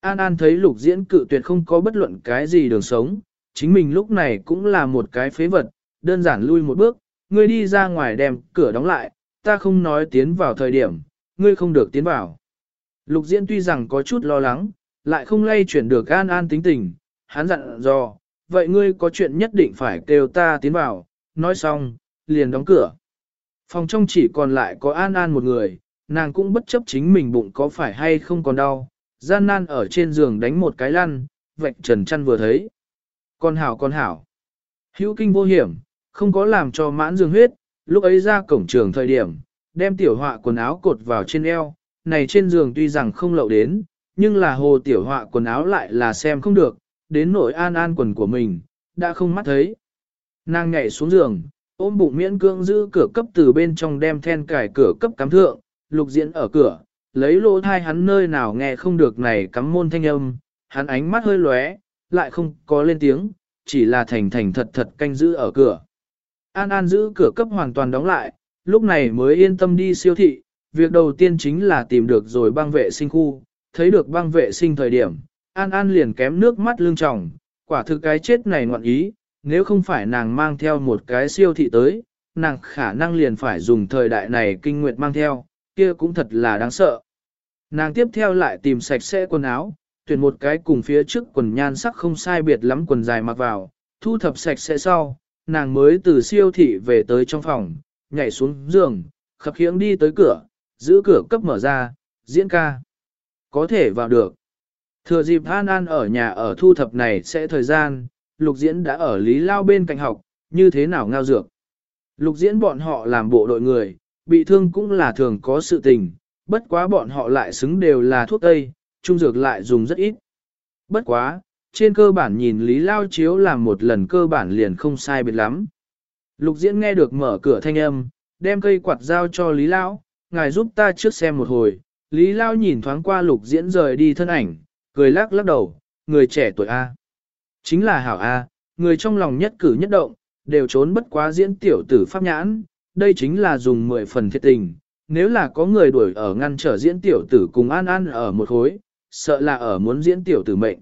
An An thấy lục diễn cự tuyệt không có bất luận cái gì đường sống, chính mình lúc này cũng là một cái phế vật, đơn giản lui một bước, ngươi đi ra ngoài đem cửa đóng lại, ta không nói tiến vào thời điểm, ngươi không được tiến vào. Lục diễn tuy rằng có chút lo lắng, lại không lay chuyển được An An tính tình, hắn dặn dò, vậy ngươi có chuyện nhất định phải kêu ta tiến vào, nói xong, liền đóng cửa. Phòng trong chỉ còn lại có An An một người, nàng cũng bất chấp chính mình bụng có phải hay không còn đau, gian nan ở trên giường đánh một cái lăn, vạch trần chăn vừa thấy. Con hảo con hảo. Hữu kinh vô hiểm, không có làm cho mãn dương huyết, lúc ấy ra cổng trường thời điểm, đem tiểu họa quần áo cột vào trên eo, này trên giường tuy rằng không lậu đến, nhưng là hồ tiểu họa quần áo lại là xem không được, đến nội an an quần của mình, đã không mắt thấy. Nàng nhảy xuống giường, ôm bụng miễn cương giữ cửa cấp từ bên trong đem then cải cửa cấp cắm thượng, lục diễn ở cửa, lấy lỗ thai hắn nơi nào nghe không được này cắm môn thanh âm, hắn ánh mắt hơi lóe, lại không có lên tiếng, chỉ là thành thành thật thật canh giữ ở cửa. An An giữ cửa cấp hoàn toàn đóng lại, lúc này mới yên tâm đi siêu thị, việc đầu tiên chính là tìm được rồi băng vệ sinh khu, thấy được băng vệ sinh thời điểm, An An liền kém nước mắt lưng tròng, quả thực cái chết này ngoạn ý, nếu không phải nàng mang theo một cái siêu thị tới, nàng khả năng liền phải dùng thời đại này kinh nguyệt mang theo, kia cũng thật là đáng sợ. Nàng tiếp theo lại tìm sạch sẽ quần áo, tuyển một cái cùng phía trước quần nhan sắc không sai biệt lắm quần dài mặc vào, thu thập sạch sẽ sau, nàng mới từ siêu thị về tới trong phòng, nhảy xuống giường, khập khiễng đi tới cửa, giữ cửa cấp mở ra, diễn ca. Có thể vào được. Thừa dịp An An ở nhà ở thu thập này sẽ thời gian, lục diễn đã ở Lý Lao bên cạnh học, như thế nào ngao dược. Lục diễn bọn họ làm bộ đội người, bị thương cũng là thường có sự tình, bất quá bọn họ lại xứng đều là thuốc tây, trung dược lại dùng rất ít. Bất quá, trên cơ bản nhìn Lý Lao chiếu làm một lần cơ bản liền không sai biệt lắm. Lục diễn nghe được mở cửa thanh âm, đem cây quạt giao cho Lý Lao, ngài giúp ta trước xem một hồi. Lý Lao nhìn thoáng qua lục diễn rời đi thân ảnh, cười lắc lắc đầu, người trẻ tuổi A. Chính là hảo A, người trong lòng nhất cử nhất động, đều trốn bất quá diễn tiểu tử pháp nhãn, đây chính là dùng 10 phần thiệt tình. Nếu là có người đuổi ở ngăn trở diễn tiểu tử cùng an an ở một khối, sợ là ở muốn diễn tiểu tử mệnh.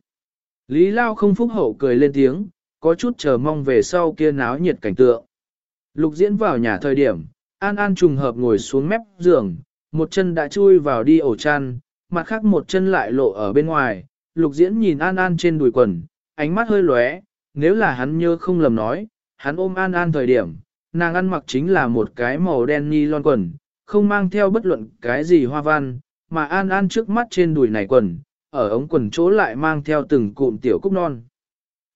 Lý Lao không phúc hậu cười lên tiếng, có chút chờ mong về sau kia náo nhiệt cảnh tượng. Lục diễn vào nhà thời điểm, An An trùng hợp ngồi xuống mép giường, một chân đã chui vào đi ổ chăn, mặt khác một chân lại lộ ở bên ngoài. Lục diễn nhìn An An trên đùi quần, ánh mắt hơi lóe, nếu là hắn nhớ không lầm nói, hắn ôm An An thời điểm, nàng ăn mặc chính là một cái màu đen ni lon quần, không mang theo bất luận cái gì hoa văn, mà An An trước mắt trên đùi này quần, ở ống quần chỗ lại mang theo từng cụm tiểu cúc non.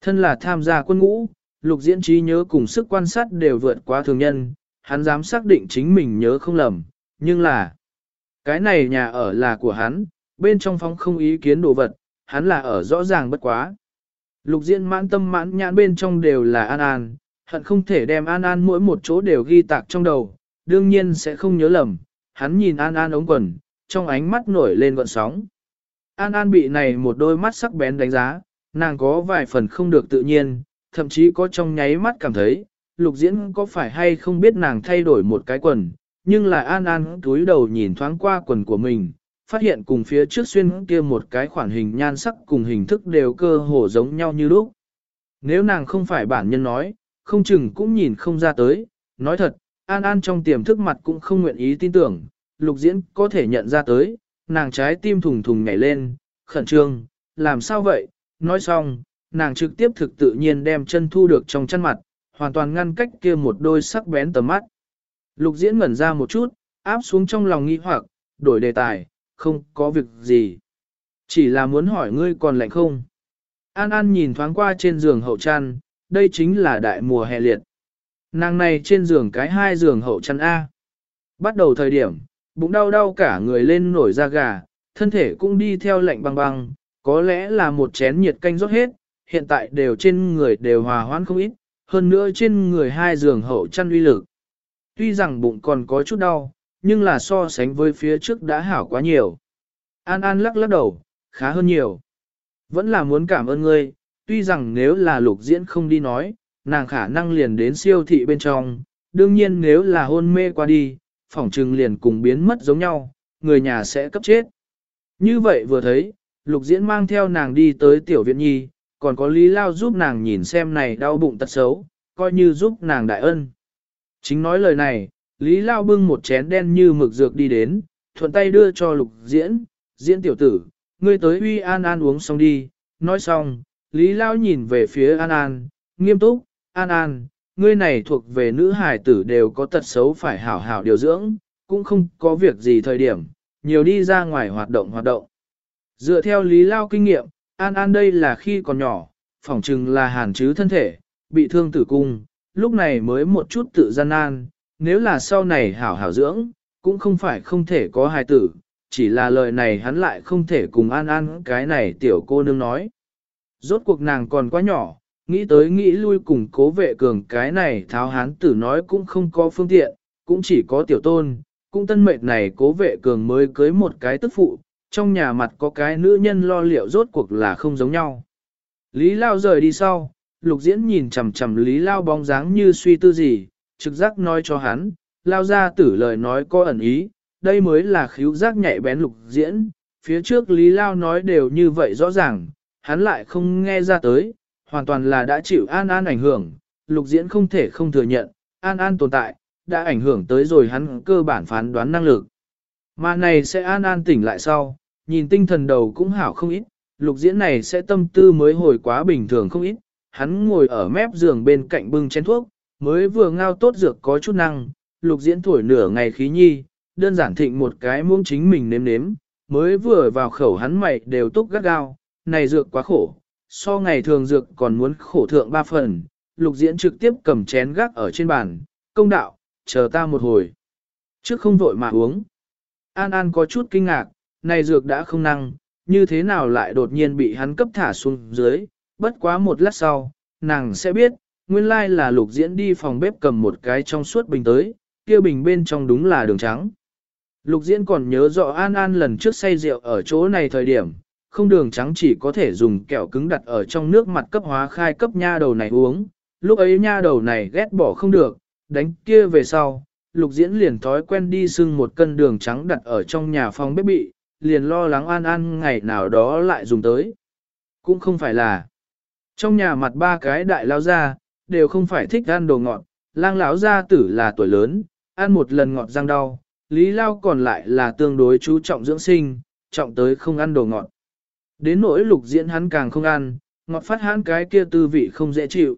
Thân là tham gia quân ngũ, lục diễn trí nhớ cùng sức quan sát đều vượt qua thường nhân, hắn dám xác định chính mình nhớ không lầm, nhưng là cái này nhà ở là của hắn, bên trong phòng không ý kiến đồ vật, hắn là ở rõ ràng bất quá. Lục diễn mãn tâm mãn nhãn bên trong đều là An An, hận không thể đem An An mỗi một chỗ đều ghi tạc trong đầu, đương nhiên sẽ không nhớ lầm, hắn nhìn An An ống quần, trong ánh mắt nổi lên gọn sóng. An An bị này một đôi mắt sắc bén đánh giá, nàng có vài phần không được tự nhiên, thậm chí có trong nháy mắt cảm thấy, lục diễn có phải hay không biết nàng thay đổi một cái quần, nhưng là An An túi đầu nhìn thoáng qua quần của mình, phát hiện cùng phía trước xuyên kia một cái khoản hình nhan sắc cùng hình thức đều cơ hồ giống nhau như lúc. Nếu nàng không phải bản nhân nói, không chừng cũng nhìn không ra tới, nói thật, An An trong tiềm thức mặt cũng không nguyện ý tin tưởng, lục diễn có thể nhận ra tới, nàng trái tim thùng thùng nhảy lên, khẩn trương, làm sao vậy, nói xong, nàng trực tiếp thực tự nhiên đem chân thu được trong chân mặt, hoàn toàn ngăn cách kia một đôi sắc bén tầm mắt. Lục diễn ngẩn ra một chút, áp xuống trong lòng nghi hoặc, đổi đề tài, không có việc gì. Chỉ là muốn hỏi ngươi còn lạnh không? An An nhìn thoáng qua trên giường hậu trăn đây chính là đại mùa hè liệt. Nàng này trên giường cái hai giường hậu chăn A. Bắt đầu thời điểm, bụng đau đau cả người lên nổi da gà, thân thể cũng đi theo lạnh băng băng, có lẽ là một chén nhiệt canh rót hết, hiện tại đều trên người đều hòa hoãn không ít, hơn nữa trên người hai giường hậu chăn uy lực. Tuy rằng bụng còn có chút đau, nhưng là so sánh với phía trước đã hảo quá nhiều. An An lắc lắc đầu, khá hơn nhiều. Vẫn là muốn cảm ơn ngươi, tuy rằng nếu là lục diễn không đi nói, nàng khả năng liền đến siêu thị bên trong, đương nhiên nếu là hôn mê qua đi, phỏng trừng liền cùng biến mất giống nhau, người nhà sẽ cấp chết. Như vậy vừa thấy, lục diễn mang theo nàng đi tới tiểu viện nhi, còn có Lý Lao giúp nàng nhìn xem này đau bụng tật xấu, coi như giúp nàng đại ân. Chính nói lời này, Lý Lao bưng một chén đen như mực dược đi đến, thuận tay đưa cho lục diễn, diễn tiểu tử, ngươi tới uy an an uống xong đi, nói xong, Lý Lao nhìn về phía an an, nghiêm túc, an an, ngươi này thuộc về nữ hải tử đều có tật xấu phải hảo hảo điều dưỡng, cũng không có việc gì thời điểm, nhiều đi ra ngoài hoạt động hoạt động. Dựa theo Lý Lao kinh nghiệm, An An đây là khi còn nhỏ, phỏng chừng là hàn chứ thân thể, bị thương tử cung, lúc này mới một chút tự gian nan, nếu là sau này hảo hảo dưỡng, cũng không phải không thể có hài tử, chỉ là lời này hắn lại không thể cùng An An cái này tiểu cô nương nói. Rốt cuộc nàng còn quá nhỏ, nghĩ tới nghĩ lui cùng cố vệ cường cái này tháo hán tử nói cũng không có phương tiện, cũng chỉ có tiểu tôn, cũng tân mệnh này cố vệ cường mới cưới một cái tức phụ, trong nhà mặt có cái nữ nhân lo liệu rốt cuộc là không giống nhau. Lý Lao rời đi sau, lục diễn nhìn chằm chằm Lý Lao bóng dáng như suy tư gì, trực giác nói cho hắn, Lao ra tử lời nói có ẩn ý, đây mới là khíu giác nhạy bén lục diễn, phía trước Lý Lao nói đều như vậy rõ ràng, hắn lại không nghe ra tới, hoàn toàn là đã chịu An An ảnh hưởng, lục diễn không thể không thừa nhận, An An tồn tại, đã ảnh hưởng tới rồi hắn cơ bản phán đoán năng lực. Mà này sẽ An An tỉnh lại sau, nhìn tinh thần đầu cũng hảo không ít, lục diễn này sẽ tâm tư mới hồi quá bình thường không ít, hắn ngồi ở mép giường bên cạnh bưng chén thuốc, mới vừa ngao tốt dược có chút năng, lục diễn thổi nửa ngày khí nhi, đơn giản thịnh một cái muỗng chính mình nếm nếm, mới vừa vào khẩu hắn mày đều túc gắt gao, này dược quá khổ, so ngày thường dược còn muốn khổ thượng ba phần, lục diễn trực tiếp cầm chén gác ở trên bàn, công đạo, chờ ta một hồi. Trước không vội mà uống. An An có chút kinh ngạc, này dược đã không năng, như thế nào lại đột nhiên bị hắn cấp thả xuống dưới, bất quá một lát sau, nàng sẽ biết, nguyên lai là lục diễn đi phòng bếp cầm một cái trong suốt bình tới, kia bình bên trong đúng là đường trắng. Lục diễn còn nhớ rõ An An lần trước say rượu ở chỗ này thời điểm, không đường trắng chỉ có thể dùng kẹo cứng đặt ở trong nước mặt cấp hóa khai cấp nha đầu này uống, lúc ấy nha đầu này ghét bỏ không được, đánh kia về sau, lục diễn liền thói quen đi xưng một cân đường trắng đặt ở trong nhà phòng bếp bị, liền lo lắng an an ngày nào đó lại dùng tới. Cũng không phải là, trong nhà mặt ba cái đại lao ra, đều không phải thích ăn đồ ngọt, lang lão gia tử là tuổi lớn, ăn một lần ngọt răng đau, lý lao còn lại là tương đối chú trọng dưỡng sinh, trọng tới không ăn đồ ngọt. Đến nỗi lục diễn hắn càng không ăn, ngọt phát hắn cái kia tư vị không dễ chịu.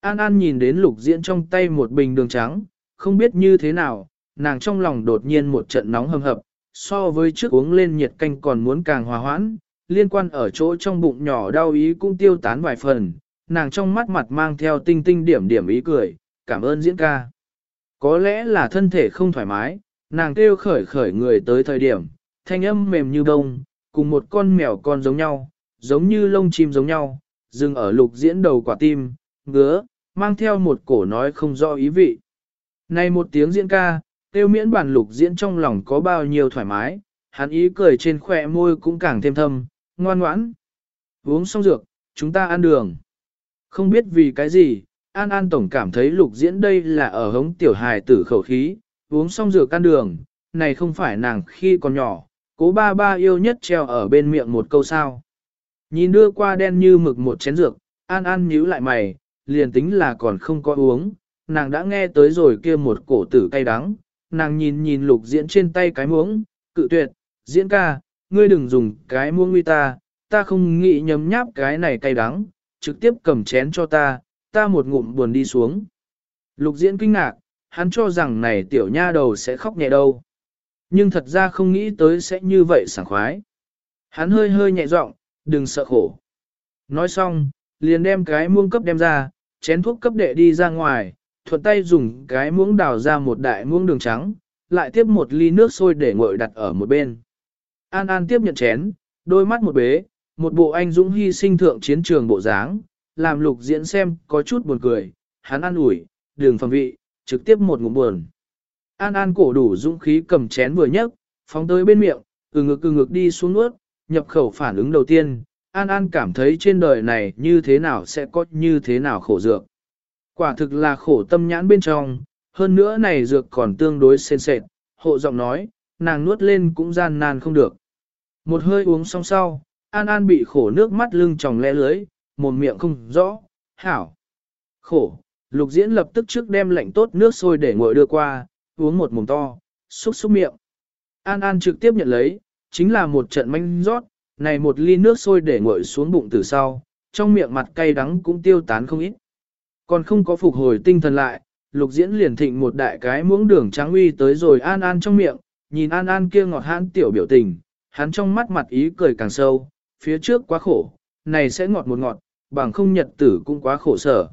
An An nhìn đến lục diễn trong tay một bình đường trắng, không biết như thế nào, nàng trong lòng đột nhiên một trận nóng hầm hập, so với trước uống lên nhiệt canh còn muốn càng hòa hoãn, liên quan ở chỗ trong bụng nhỏ đau ý cũng tiêu tán vài phần, nàng trong mắt mặt mang theo tinh tinh điểm điểm ý cười, cảm ơn diễn ca. Có lẽ là thân thể không thoải mái, nàng kêu khởi khởi người tới thời điểm, thanh âm mềm như bông, cùng một con mèo con giống nhau, giống như lông chim giống nhau, dừng ở lục diễn đầu quả tim, ngứa, mang theo một cổ nói không rõ ý vị. Này một tiếng diễn ca, tiêu miễn bản lục diễn trong lòng có bao nhiêu thoải mái, hắn ý cười trên khỏe môi cũng càng thêm thâm, ngoan ngoãn. Uống xong dược, chúng ta ăn đường. Không biết vì cái gì, An An Tổng cảm thấy lục diễn đây là ở hống tiểu hài tử khẩu khí, uống xong dược ăn đường, này không phải nàng khi còn nhỏ, cố ba ba yêu nhất treo ở bên miệng một câu sao. Nhìn đưa qua đen như mực một chén dược, An An nhíu lại mày, liền tính là còn không có uống, nàng đã nghe tới rồi kia một cổ tử cay đắng, nàng nhìn nhìn lục diễn trên tay cái muỗng, cự tuyệt, diễn ca, ngươi đừng dùng cái muỗng uy ta, ta không nghĩ nhấm nháp cái này cay đắng, trực tiếp cầm chén cho ta, ta một ngụm buồn đi xuống. Lục diễn kinh ngạc, hắn cho rằng này tiểu nha đầu sẽ khóc nhẹ đâu. Nhưng thật ra không nghĩ tới sẽ như vậy sảng khoái. Hắn hơi hơi nhẹ giọng, đừng sợ khổ. Nói xong, liền đem cái muông cấp đem ra, chén thuốc cấp đệ đi ra ngoài, thuận tay dùng cái muỗng đào ra một đại muỗng đường trắng, lại tiếp một ly nước sôi để nguội đặt ở một bên. An An tiếp nhận chén, đôi mắt một bế, một bộ anh dũng hy sinh thượng chiến trường bộ dáng, làm lục diễn xem có chút buồn cười, hắn ăn ủi, đường phẩm vị, trực tiếp một ngụm buồn. An An cổ đủ dũng khí cầm chén vừa nhấc, phóng tới bên miệng, từ ngực từ ngực đi xuống nuốt, nhập khẩu phản ứng đầu tiên, An An cảm thấy trên đời này như thế nào sẽ có như thế nào khổ dược. Quả thực là khổ tâm nhãn bên trong, hơn nữa này dược còn tương đối sên sệt, hộ giọng nói, nàng nuốt lên cũng gian nan không được. Một hơi uống xong sau, An An bị khổ nước mắt lưng tròng lẽ lưới, mồm miệng không rõ, hảo. Khổ, lục diễn lập tức trước đem lạnh tốt nước sôi để nguội đưa qua, uống một mồm to, xúc xúc miệng. An An trực tiếp nhận lấy, chính là một trận manh rót, này một ly nước sôi để nguội xuống bụng từ sau, trong miệng mặt cay đắng cũng tiêu tán không ít. Còn không có phục hồi tinh thần lại, lục diễn liền thịnh một đại cái muỗng đường trắng uy tới rồi An An trong miệng, nhìn An An kia ngọt hãn tiểu biểu tình, hắn trong mắt mặt ý cười càng sâu, phía trước quá khổ, này sẽ ngọt một ngọt, bằng không nhật tử cũng quá khổ sở.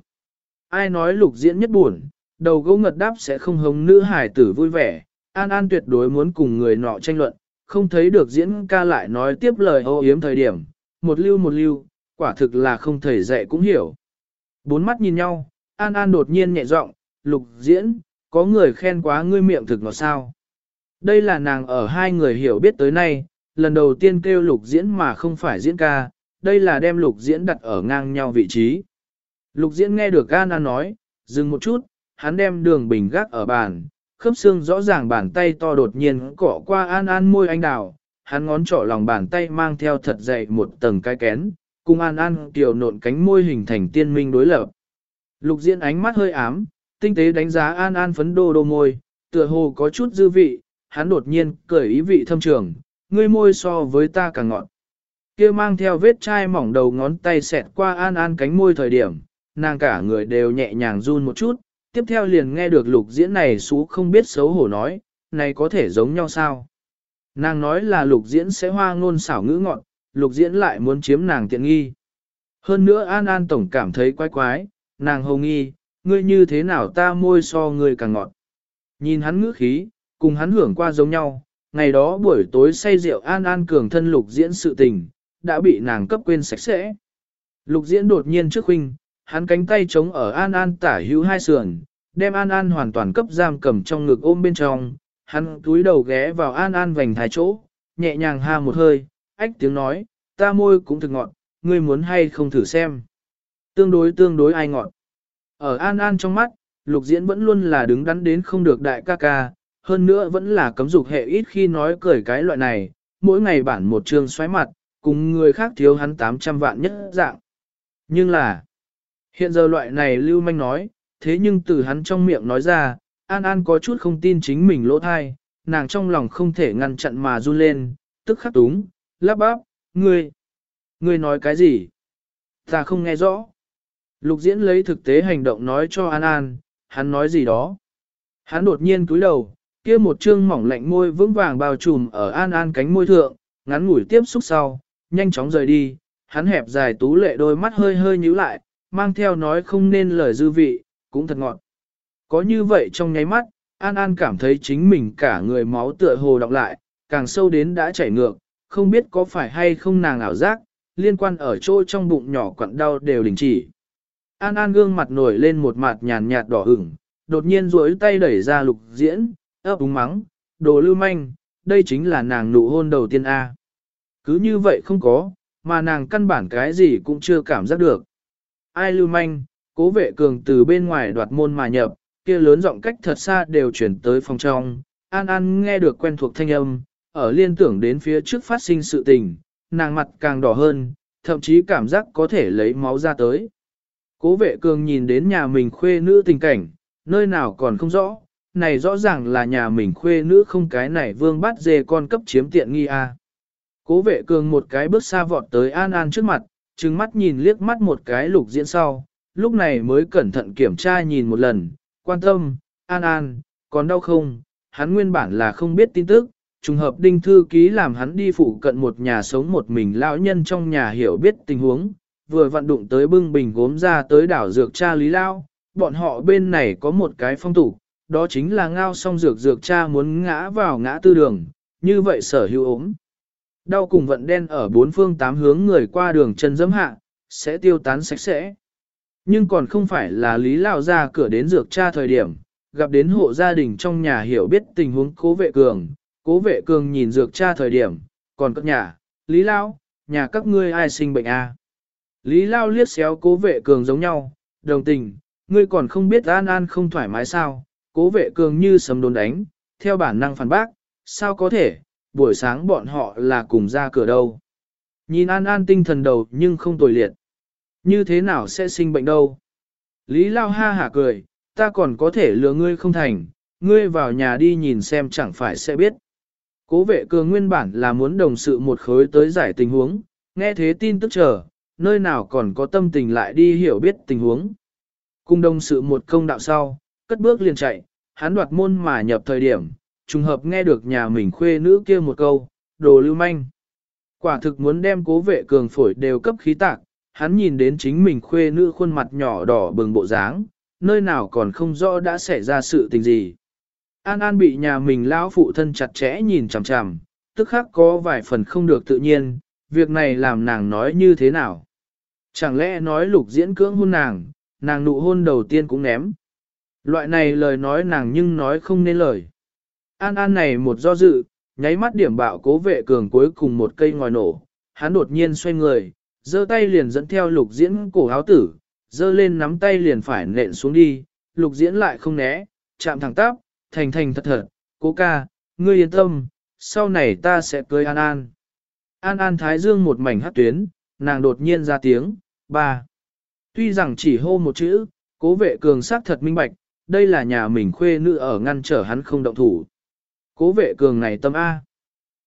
Ai nói lục diễn nhất buồn, đầu gấu ngật đáp sẽ không hống nữ hải tử vui vẻ, An An tuyệt đối muốn cùng người nọ tranh luận, không thấy được diễn ca lại nói tiếp lời ô yếm thời điểm, một lưu một lưu, quả thực là không thể dạy cũng hiểu. Bốn mắt nhìn nhau, An An đột nhiên nhẹ giọng, lục diễn, có người khen quá ngươi miệng thực ngọt sao. Đây là nàng ở hai người hiểu biết tới nay, lần đầu tiên kêu lục diễn mà không phải diễn ca, đây là đem lục diễn đặt ở ngang nhau vị trí. Lục diễn nghe được An An nói, dừng một chút, hắn đem đường bình gác ở bàn, khớp xương rõ ràng bàn tay to đột nhiên cọ qua An An môi anh đào, hắn ngón trỏ lòng bàn tay mang theo thật dày một tầng cái kén, cùng An An kiều nộn cánh môi hình thành tiên minh đối lập. Lục diễn ánh mắt hơi ám, tinh tế đánh giá An An phấn đô đô môi, tựa hồ có chút dư vị, hắn đột nhiên cởi ý vị thâm trường, ngươi môi so với ta càng ngọt. Kia mang theo vết chai mỏng đầu ngón tay xẹt qua An An cánh môi thời điểm, nàng cả người đều nhẹ nhàng run một chút, tiếp theo liền nghe được lục diễn này xú không biết xấu hổ nói, này có thể giống nhau sao? Nàng nói là lục diễn sẽ hoa ngôn xảo ngữ ngọn, lục diễn lại muốn chiếm nàng tiện nghi. Hơn nữa An An Tổng cảm thấy quái quái, nàng hầu nghi, ngươi như thế nào ta môi so ngươi càng ngọt. Nhìn hắn ngữ khí, cùng hắn hưởng qua giống nhau, ngày đó buổi tối say rượu An An cường thân lục diễn sự tình, đã bị nàng cấp quên sạch sẽ. Lục diễn đột nhiên trước huynh, hắn cánh tay chống ở An An tả hữu hai sườn, đem An An hoàn toàn cấp giam cầm trong ngực ôm bên trong, hắn túi đầu ghé vào An An vành thái chỗ, nhẹ nhàng ha một hơi, ách tiếng nói, ta môi cũng thực ngọn, ngươi muốn hay không thử xem. Tương đối tương đối ai ngọn. Ở An An trong mắt, lục diễn vẫn luôn là đứng đắn đến không được đại ca ca, hơn nữa vẫn là cấm dục hệ ít khi nói cười cái loại này, mỗi ngày bản một trường xoáy mặt, cùng người khác thiếu hắn 800 vạn nhất dạng. Nhưng là, hiện giờ loại này lưu manh nói, thế nhưng từ hắn trong miệng nói ra, An An có chút không tin chính mình lỗ thai, nàng trong lòng không thể ngăn chặn mà run lên, tức khắc túng, lắp bắp, ngươi, ngươi nói cái gì? Ta không nghe rõ. Lục diễn lấy thực tế hành động nói cho An An, hắn nói gì đó. Hắn đột nhiên cúi đầu, kia một trương mỏng lạnh môi vững vàng bao trùm ở An An cánh môi thượng, ngắn ngủi tiếp xúc sau, nhanh chóng rời đi, hắn hẹp dài tú lệ đôi mắt hơi hơi nhíu lại, mang theo nói không nên lời dư vị, cũng thật ngọt. Có như vậy trong nháy mắt, An An cảm thấy chính mình cả người máu tựa hồ đọc lại, càng sâu đến đã chảy ngược, không biết có phải hay không nàng ảo giác, liên quan ở chỗ trong bụng nhỏ quặn đau đều đình chỉ. An An gương mặt nổi lên một mặt nhàn nhạt đỏ ửng, đột nhiên duỗi tay đẩy ra lục diễn, ấp úng mắng, đồ lưu manh, đây chính là nàng nụ hôn đầu tiên A. Cứ như vậy không có, mà nàng căn bản cái gì cũng chưa cảm giác được. Ai lưu manh, cố vệ cường từ bên ngoài đoạt môn mà nhập, kia lớn giọng cách thật xa đều chuyển tới phòng trong. An An nghe được quen thuộc thanh âm, ở liên tưởng đến phía trước phát sinh sự tình, nàng mặt càng đỏ hơn, thậm chí cảm giác có thể lấy máu ra tới. Cố vệ cường nhìn đến nhà mình khuê nữ tình cảnh, nơi nào còn không rõ, này rõ ràng là nhà mình khuê nữ không cái này vương bắt dê con cấp chiếm tiện nghi a. À. Cố vệ cường một cái bước xa vọt tới An An trước mặt, trừng mắt nhìn liếc mắt một cái lục diễn sau, lúc này mới cẩn thận kiểm tra nhìn một lần, quan tâm, An An, còn đau không, hắn nguyên bản là không biết tin tức, trùng hợp đinh thư ký làm hắn đi phụ cận một nhà sống một mình lão nhân trong nhà hiểu biết tình huống, vừa vận đụng tới bưng bình gốm ra tới đảo dược cha Lý Lao, bọn họ bên này có một cái phong tục, đó chính là ngao xong dược dược cha muốn ngã vào ngã tư đường, như vậy sở hữu ốm. Đau cùng vận đen ở bốn phương tám hướng người qua đường chân dẫm hạ, sẽ tiêu tán sạch sẽ. Nhưng còn không phải là Lý Lao ra cửa đến dược cha thời điểm, gặp đến hộ gia đình trong nhà hiểu biết tình huống cố vệ cường, cố vệ cường nhìn dược cha thời điểm, còn các nhà, Lý Lao, nhà các ngươi ai sinh bệnh à? Lý Lao liếc xéo cố vệ cường giống nhau, đồng tình, ngươi còn không biết an an không thoải mái sao, cố vệ cường như sấm đồn đánh, theo bản năng phản bác, sao có thể, buổi sáng bọn họ là cùng ra cửa đâu. Nhìn An An tinh thần đầu nhưng không tồi liệt. Như thế nào sẽ sinh bệnh đâu? Lý Lao ha hả cười, ta còn có thể lừa ngươi không thành, ngươi vào nhà đi nhìn xem chẳng phải sẽ biết. Cố vệ cường nguyên bản là muốn đồng sự một khối tới giải tình huống, nghe thế tin tức chờ, nơi nào còn có tâm tình lại đi hiểu biết tình huống. Cùng đồng sự một công đạo sau, cất bước liền chạy, hắn đoạt môn mà nhập thời điểm, trùng hợp nghe được nhà mình khuê nữ kia một câu, đồ lưu manh. Quả thực muốn đem cố vệ cường phổi đều cấp khí tạc, hắn nhìn đến chính mình khuê nữ khuôn mặt nhỏ đỏ bừng bộ dáng, nơi nào còn không rõ đã xảy ra sự tình gì. An An bị nhà mình lão phụ thân chặt chẽ nhìn chằm chằm, tức khắc có vài phần không được tự nhiên, việc này làm nàng nói như thế nào. Chẳng lẽ nói lục diễn cưỡng hôn nàng, nàng nụ hôn đầu tiên cũng ném. Loại này lời nói nàng nhưng nói không nên lời. An An này một do dự, nháy mắt điểm bạo cố vệ cường cuối cùng một cây ngòi nổ, hắn đột nhiên xoay người, giơ tay liền dẫn theo lục diễn cổ áo tử, giơ lên nắm tay liền phải nện xuống đi, lục diễn lại không né, chạm thẳng tắp, thành thành thật thật, cố ca, ngươi yên tâm, sau này ta sẽ cưới An An. An An Thái Dương một mảnh hát tuyến, nàng đột nhiên ra tiếng, ba. Tuy rằng chỉ hô một chữ, cố vệ cường sắc thật minh bạch, đây là nhà mình khuê nữ ở ngăn trở hắn không động thủ. Cố vệ cường này tâm A.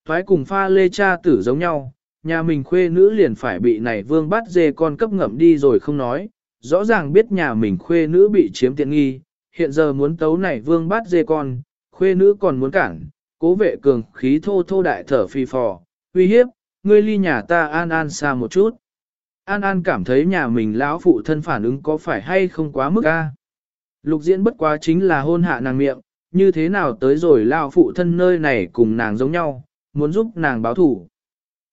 Thoái cùng pha lê cha tử giống nhau, nhà mình khuê nữ liền phải bị này vương bắt dê con cấp ngậm đi rồi không nói, rõ ràng biết nhà mình khuê nữ bị chiếm tiện nghi, hiện giờ muốn tấu này vương bắt dê con, khuê nữ còn muốn cản, cố vệ cường khí thô thô đại thở phi phò, uy hiếp, ngươi ly nhà ta an an xa một chút. An An cảm thấy nhà mình lão phụ thân phản ứng có phải hay không quá mức a? Lục diễn bất quá chính là hôn hạ nàng miệng, như thế nào tới rồi lao phụ thân nơi này cùng nàng giống nhau, muốn giúp nàng báo thủ.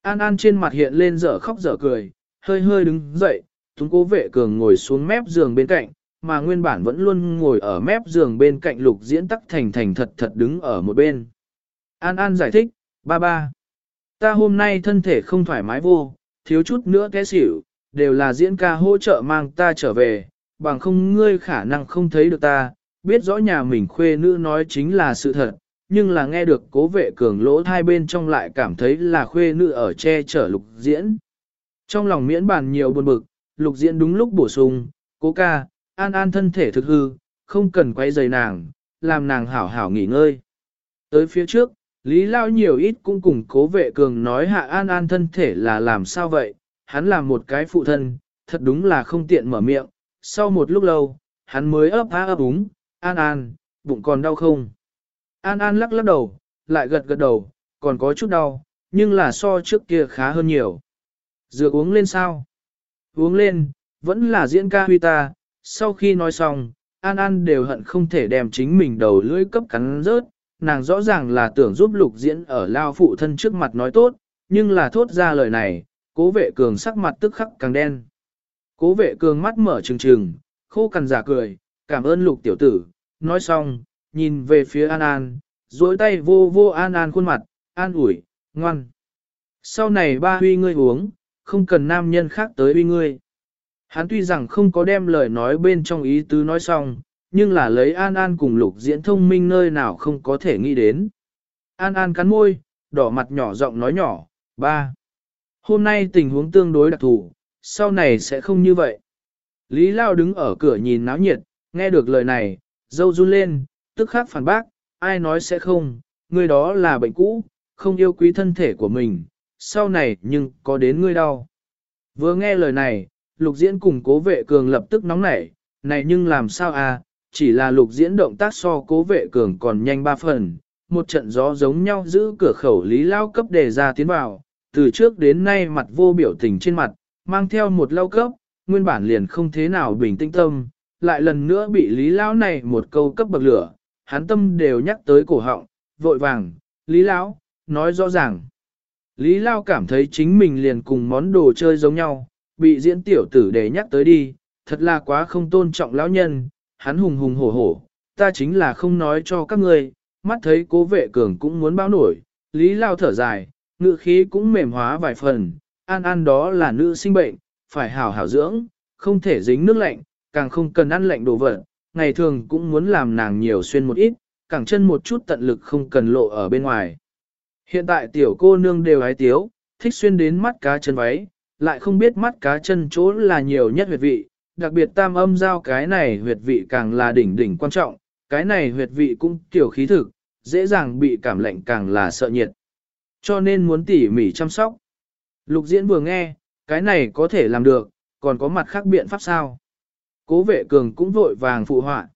An An trên mặt hiện lên dở khóc dở cười, hơi hơi đứng dậy, túng cố vệ cường ngồi xuống mép giường bên cạnh, mà nguyên bản vẫn luôn ngồi ở mép giường bên cạnh lục diễn tắc thành thành thật thật đứng ở một bên. An An giải thích, ba ba, ta hôm nay thân thể không thoải mái vô, thiếu chút nữa té xỉu, đều là diễn ca hỗ trợ mang ta trở về, bằng không ngươi khả năng không thấy được ta, biết rõ nhà mình khuê nữ nói chính là sự thật, nhưng là nghe được cố vệ cường lỗ hai bên trong lại cảm thấy là khuê nữ ở che chở lục diễn. Trong lòng miễn bàn nhiều buồn bực, lục diễn đúng lúc bổ sung, cố ca, an an thân thể thực hư, không cần quay giày nàng, làm nàng hảo hảo nghỉ ngơi. Tới phía trước, Lý Lao nhiều ít cũng cùng cố vệ cường nói hạ an an thân thể là làm sao vậy, hắn là một cái phụ thân, thật đúng là không tiện mở miệng, sau một lúc lâu, hắn mới ấp há ấp úng, an an, bụng còn đau không? An an lắc lắc đầu, lại gật gật đầu, còn có chút đau, nhưng là so trước kia khá hơn nhiều. Dược uống lên sao? Uống lên, vẫn là diễn ca huy ta, sau khi nói xong, An An đều hận không thể đem chính mình đầu lưỡi cấp cắn rớt, nàng rõ ràng là tưởng giúp lục diễn ở lao phụ thân trước mặt nói tốt, nhưng là thốt ra lời này, cố vệ cường sắc mặt tức khắc càng đen. Cố vệ cường mắt mở trừng trừng, khô cằn giả cười, cảm ơn lục tiểu tử, nói xong, nhìn về phía An An, duỗi tay vô vô An An khuôn mặt, an ủi, ngoan. Sau này ba huy ngươi uống, không cần nam nhân khác tới huy ngươi. Hắn tuy rằng không có đem lời nói bên trong ý tứ nói xong, nhưng là lấy An An cùng lục diễn thông minh nơi nào không có thể nghĩ đến. An An cắn môi, đỏ mặt nhỏ giọng nói nhỏ, ba. Hôm nay tình huống tương đối đặc thù, sau này sẽ không như vậy. Lý Lao đứng ở cửa nhìn náo nhiệt, nghe được lời này, dâu run lên, tức khắc phản bác, ai nói sẽ không, người đó là bệnh cũ, không yêu quý thân thể của mình, sau này nhưng có đến ngươi đau. Vừa nghe lời này, lục diễn cùng cố vệ cường lập tức nóng nảy, này nhưng làm sao à, chỉ là lục diễn động tác so cố vệ cường còn nhanh ba phần, một trận gió giống nhau giữ cửa khẩu lý lao cấp đề ra tiến vào, từ trước đến nay mặt vô biểu tình trên mặt, mang theo một lao cấp, nguyên bản liền không thế nào bình tĩnh tâm, lại lần nữa bị lý lão này một câu cấp bậc lửa, hắn tâm đều nhắc tới cổ họng, vội vàng, lý lão, nói rõ ràng. Lý Lao cảm thấy chính mình liền cùng món đồ chơi giống nhau, bị diễn tiểu tử để nhắc tới đi, thật là quá không tôn trọng lão nhân, hắn hùng hùng hổ hổ, ta chính là không nói cho các ngươi, mắt thấy cố vệ cường cũng muốn bao nổi, Lý Lao thở dài, ngự khí cũng mềm hóa vài phần, an an đó là nữ sinh bệnh, phải hảo hảo dưỡng, không thể dính nước lạnh, càng không cần ăn lạnh đồ vật, ngày thường cũng muốn làm nàng nhiều xuyên một ít, càng chân một chút tận lực không cần lộ ở bên ngoài. Hiện tại tiểu cô nương đều hái tiếu, thích xuyên đến mắt cá chân váy, lại không biết mắt cá chân chỗ là nhiều nhất huyệt vị, đặc biệt tam âm giao cái này huyệt vị càng là đỉnh đỉnh quan trọng, cái này huyệt vị cũng tiểu khí thực, dễ dàng bị cảm lạnh càng là sợ nhiệt. Cho nên muốn tỉ mỉ chăm sóc. Lục diễn vừa nghe, cái này có thể làm được, còn có mặt khác biện pháp sao? Cố vệ cường cũng vội vàng phụ họa.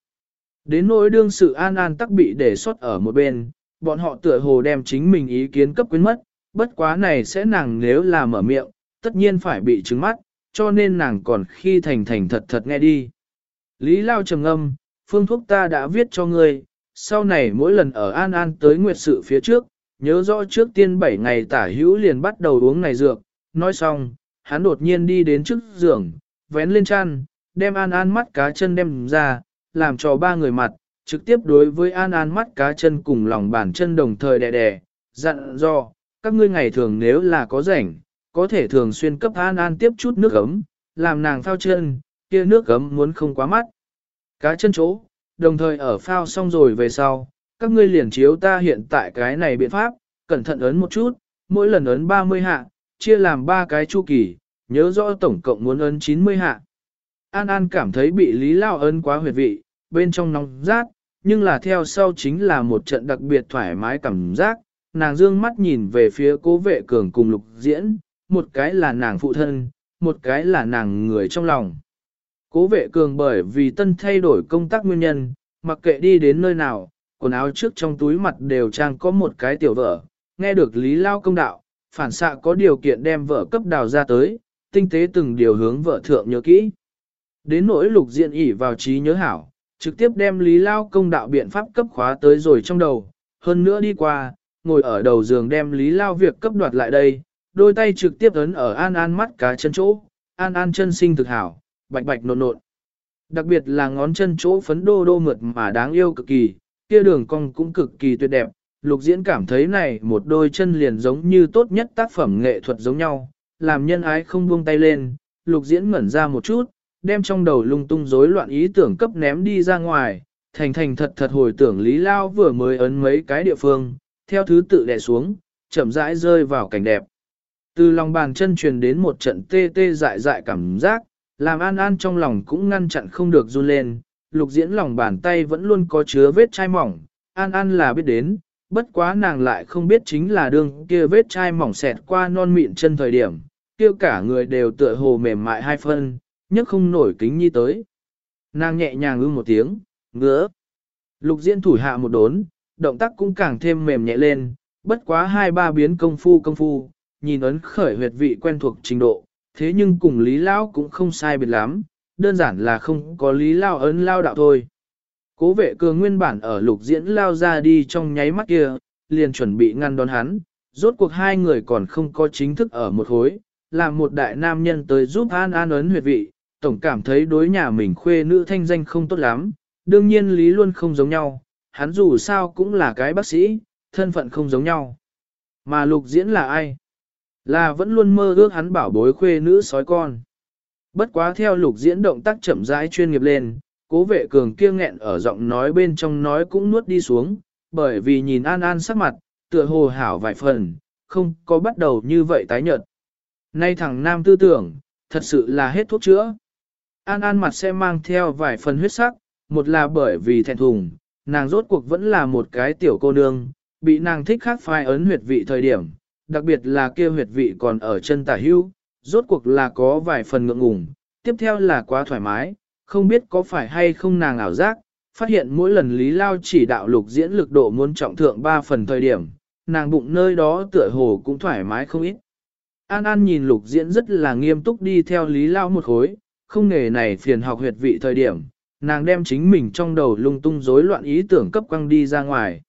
Đến nỗi đương sự an an tắc bị để xuất ở một bên, bọn họ tựa hồ đem chính mình ý kiến cấp quyến mất, bất quá này sẽ nàng nếu là mở miệng, tất nhiên phải bị trứng mắt, cho nên nàng còn khi thành thành thật thật nghe đi. Lý Lao trầm âm, phương thuốc ta đã viết cho ngươi, sau này mỗi lần ở An An tới nguyệt sự phía trước, nhớ rõ trước tiên 7 ngày tả hữu liền bắt đầu uống này dược, nói xong, hắn đột nhiên đi đến trước giường, vén lên chăn, đem An An mắt cá chân đem ra, làm cho ba người mặt, trực tiếp đối với An An mắt cá chân cùng lòng bàn chân đồng thời đè đè, dặn do, các ngươi ngày thường nếu là có rảnh, có thể thường xuyên cấp An An tiếp chút nước ấm, làm nàng phao chân, kia nước ấm muốn không quá mắt. Cá chân chỗ, đồng thời ở phao xong rồi về sau, các ngươi liền chiếu ta hiện tại cái này biện pháp, cẩn thận ấn một chút, mỗi lần ấn 30 hạ, chia làm 3 cái chu kỳ, nhớ rõ tổng cộng muốn ấn 90 hạ. An An cảm thấy bị Lý Lao ấn quá huyệt vị, bên trong nóng rát, nhưng là theo sau chính là một trận đặc biệt thoải mái cảm giác, nàng dương mắt nhìn về phía cố vệ cường cùng lục diễn, một cái là nàng phụ thân, một cái là nàng người trong lòng. Cố vệ cường bởi vì tân thay đổi công tác nguyên nhân, mặc kệ đi đến nơi nào, quần áo trước trong túi mặt đều trang có một cái tiểu vợ, nghe được lý lao công đạo, phản xạ có điều kiện đem vợ cấp đào ra tới, tinh tế từng điều hướng vợ thượng nhớ kỹ. Đến nỗi lục diện ỉ vào trí nhớ hảo, trực tiếp đem lý lao công đạo biện pháp cấp khóa tới rồi trong đầu, hơn nữa đi qua, ngồi ở đầu giường đem lý lao việc cấp đoạt lại đây, đôi tay trực tiếp ấn ở an an mắt cá chân chỗ, an an chân sinh thực hảo, bạch bạch nộn nộn. Đặc biệt là ngón chân chỗ phấn đô đô mượt mà đáng yêu cực kỳ, kia đường cong cũng cực kỳ tuyệt đẹp. Lục diễn cảm thấy này một đôi chân liền giống như tốt nhất tác phẩm nghệ thuật giống nhau, làm nhân ái không buông tay lên, lục diễn ngẩn ra một chút, đem trong đầu lung tung rối loạn ý tưởng cấp ném đi ra ngoài, thành thành thật thật hồi tưởng Lý Lao vừa mới ấn mấy cái địa phương, theo thứ tự đè xuống, chậm rãi rơi vào cảnh đẹp. Từ lòng bàn chân truyền đến một trận tê tê dại dại cảm giác, làm An An trong lòng cũng ngăn chặn không được run lên, lục diễn lòng bàn tay vẫn luôn có chứa vết chai mỏng, An An là biết đến, bất quá nàng lại không biết chính là đường kia vết chai mỏng xẹt qua non mịn chân thời điểm, kia cả người đều tựa hồ mềm mại hai phân, nhất không nổi kính nhi tới. Nàng nhẹ nhàng ư một tiếng, ngứa. Lục diễn thủ hạ một đốn, động tác cũng càng thêm mềm nhẹ lên, bất quá hai ba biến công phu công phu, nhìn ấn khởi huyệt vị quen thuộc trình độ, thế nhưng cùng Lý Lao cũng không sai biệt lắm, đơn giản là không có Lý Lao ấn lao đạo thôi. Cố vệ cường nguyên bản ở lục diễn lao ra đi trong nháy mắt kia, liền chuẩn bị ngăn đón hắn, rốt cuộc hai người còn không có chính thức ở một hối, làm một đại nam nhân tới giúp an an ấn huyệt vị, tổng cảm thấy đối nhà mình khuê nữ thanh danh không tốt lắm, đương nhiên lý luôn không giống nhau, hắn dù sao cũng là cái bác sĩ, thân phận không giống nhau. Mà lục diễn là ai? Là vẫn luôn mơ ước hắn bảo bối khuê nữ sói con. Bất quá theo lục diễn động tác chậm rãi chuyên nghiệp lên, cố vệ cường kia nghẹn ở giọng nói bên trong nói cũng nuốt đi xuống, bởi vì nhìn an an sắc mặt, tựa hồ hảo vài phần, không có bắt đầu như vậy tái nhợt. Nay thằng nam tư tưởng, thật sự là hết thuốc chữa. An An mặt sẽ mang theo vài phần huyết sắc, một là bởi vì thẹn thùng, nàng rốt cuộc vẫn là một cái tiểu cô nương, bị nàng thích khác phai ấn huyệt vị thời điểm, đặc biệt là kia huyệt vị còn ở chân tả hưu, rốt cuộc là có vài phần ngượng ngùng, tiếp theo là quá thoải mái, không biết có phải hay không nàng ảo giác, phát hiện mỗi lần Lý Lao chỉ đạo lục diễn lực độ muốn trọng thượng 3 phần thời điểm, nàng bụng nơi đó tựa hồ cũng thoải mái không ít. An An nhìn lục diễn rất là nghiêm túc đi theo Lý Lao một khối, không nghề này phiền học huyệt vị thời điểm, nàng đem chính mình trong đầu lung tung rối loạn ý tưởng cấp quăng đi ra ngoài.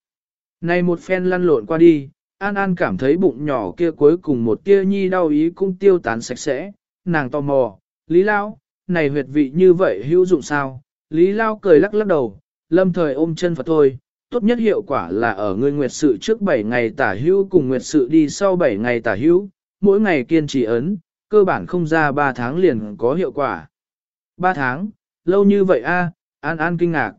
Này một phen lăn lộn qua đi, An An cảm thấy bụng nhỏ kia cuối cùng một tia nhi đau ý cũng tiêu tán sạch sẽ, nàng tò mò, Lý Lao, này huyệt vị như vậy hữu dụng sao? Lý Lao cười lắc lắc đầu, lâm thời ôm chân Phật thôi, tốt nhất hiệu quả là ở ngươi nguyệt sự trước 7 ngày tả hữu cùng nguyệt sự đi sau 7 ngày tả hữu, mỗi ngày kiên trì ấn, cơ bản không ra 3 tháng liền có hiệu quả ba tháng, lâu như vậy a An An kinh ngạc.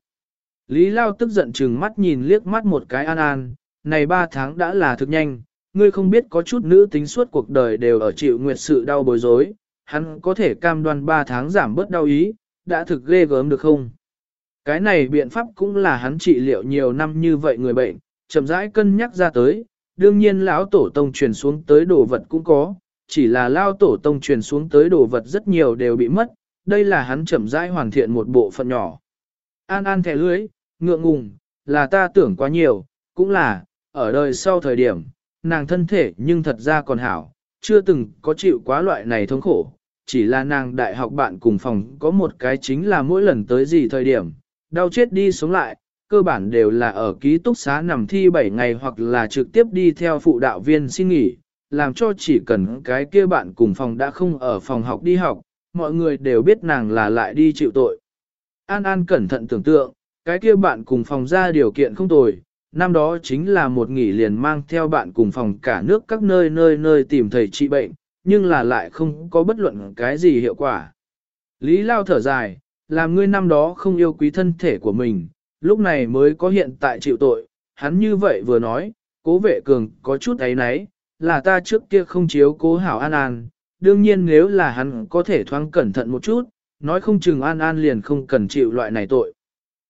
Lý Lao tức giận chừng mắt nhìn liếc mắt một cái An An, này ba tháng đã là thực nhanh, ngươi không biết có chút nữ tính suốt cuộc đời đều ở chịu nguyệt sự đau bối rối, hắn có thể cam đoan ba tháng giảm bớt đau ý, đã thực ghê gớm được không? Cái này biện pháp cũng là hắn trị liệu nhiều năm như vậy người bệnh, chậm rãi cân nhắc ra tới, đương nhiên lão tổ tông truyền xuống tới đồ vật cũng có, chỉ là lao tổ tông truyền xuống tới đồ vật rất nhiều đều bị mất, đây là hắn chậm rãi hoàn thiện một bộ phận nhỏ. An an thẻ lưới, ngượng ngùng, là ta tưởng quá nhiều, cũng là, ở đời sau thời điểm, nàng thân thể nhưng thật ra còn hảo, chưa từng có chịu quá loại này thống khổ, chỉ là nàng đại học bạn cùng phòng có một cái chính là mỗi lần tới gì thời điểm, đau chết đi sống lại, cơ bản đều là ở ký túc xá nằm thi 7 ngày hoặc là trực tiếp đi theo phụ đạo viên xin nghỉ, làm cho chỉ cần cái kia bạn cùng phòng đã không ở phòng học đi học, mọi người đều biết nàng là lại đi chịu tội. An An cẩn thận tưởng tượng, cái kia bạn cùng phòng ra điều kiện không tồi, năm đó chính là một nghỉ liền mang theo bạn cùng phòng cả nước các nơi nơi nơi tìm thầy trị bệnh, nhưng là lại không có bất luận cái gì hiệu quả. Lý Lao thở dài, làm ngươi năm đó không yêu quý thân thể của mình, lúc này mới có hiện tại chịu tội, hắn như vậy vừa nói, cố vệ cường có chút ấy nấy, là ta trước kia không chiếu cố hảo an an, đương nhiên nếu là hắn có thể thoáng cẩn thận một chút, nói không chừng an an liền không cần chịu loại này tội.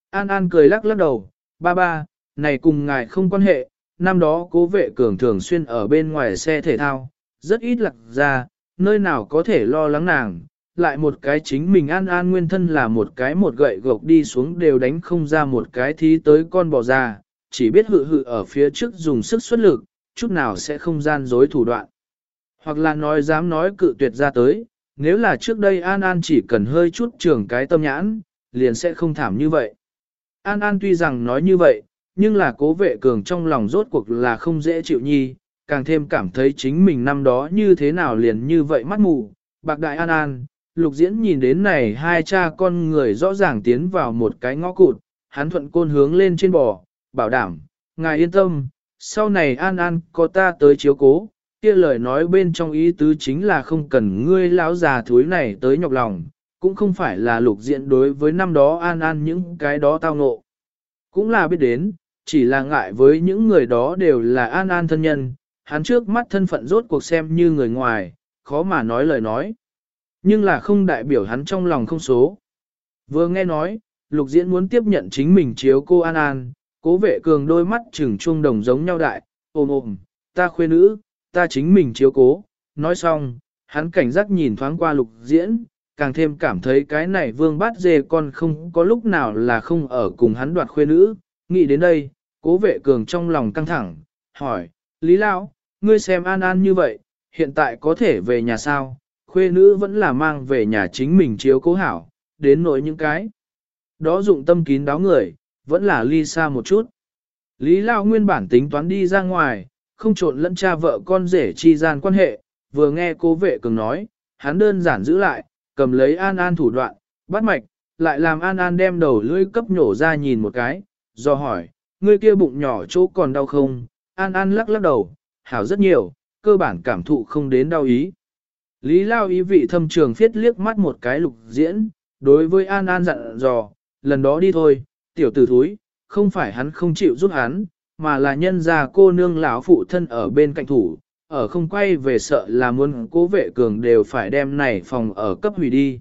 An an cười lắc lắc đầu, ba ba, này cùng ngài không quan hệ, năm đó cố vệ cường thường xuyên ở bên ngoài xe thể thao, rất ít lặc ra, nơi nào có thể lo lắng nàng, lại một cái chính mình an an nguyên thân là một cái một gậy gộc đi xuống đều đánh không ra một cái thí tới con bò già, chỉ biết hự hự ở phía trước dùng sức xuất lực, chút nào sẽ không gian dối thủ đoạn. Hoặc là nói dám nói cự tuyệt ra tới, nếu là trước đây An An chỉ cần hơi chút trưởng cái tâm nhãn, liền sẽ không thảm như vậy. An An tuy rằng nói như vậy, nhưng là cố vệ cường trong lòng rốt cuộc là không dễ chịu nhi, càng thêm cảm thấy chính mình năm đó như thế nào liền như vậy mắt mù. Bạc đại An An, lục diễn nhìn đến này hai cha con người rõ ràng tiến vào một cái ngõ cụt, hắn thuận côn hướng lên trên bò, bảo đảm, ngài yên tâm, sau này An An có ta tới chiếu cố, kia lời nói bên trong ý tứ chính là không cần ngươi lão già thúi này tới nhọc lòng, cũng không phải là lục diện đối với năm đó An An những cái đó tao ngộ. Cũng là biết đến, chỉ là ngại với những người đó đều là An An thân nhân, hắn trước mắt thân phận rốt cuộc xem như người ngoài, khó mà nói lời nói. Nhưng là không đại biểu hắn trong lòng không số. Vừa nghe nói, lục diễn muốn tiếp nhận chính mình chiếu cô An An, cố vệ cường đôi mắt trừng trung đồng giống nhau đại, ôm ôm, ta khuê nữ, ta chính mình chiếu cố, nói xong, hắn cảnh giác nhìn thoáng qua lục diễn, càng thêm cảm thấy cái này vương bát dê con không có lúc nào là không ở cùng hắn đoạt khuê nữ, nghĩ đến đây, cố vệ cường trong lòng căng thẳng, hỏi, Lý Lão, ngươi xem an an như vậy, hiện tại có thể về nhà sao, khuê nữ vẫn là mang về nhà chính mình chiếu cố hảo, đến nỗi những cái. Đó dụng tâm kín đáo người, vẫn là ly xa một chút. Lý Lao nguyên bản tính toán đi ra ngoài, không trộn lẫn cha vợ con rể chi gian quan hệ, vừa nghe cố vệ cường nói, hắn đơn giản giữ lại, cầm lấy An An thủ đoạn, bắt mạch, lại làm An An đem đầu lưỡi cấp nhổ ra nhìn một cái, do hỏi, ngươi kia bụng nhỏ chỗ còn đau không? An An lắc lắc đầu, hảo rất nhiều, cơ bản cảm thụ không đến đau ý. Lý Lao ý vị thâm trường phiết liếc mắt một cái lục diễn, đối với An An dặn dò, lần đó đi thôi, tiểu tử thúi, không phải hắn không chịu giúp hắn, mà là nhân ra cô nương lão phụ thân ở bên cạnh thủ, ở không quay về sợ là muốn cố vệ cường đều phải đem này phòng ở cấp hủy đi.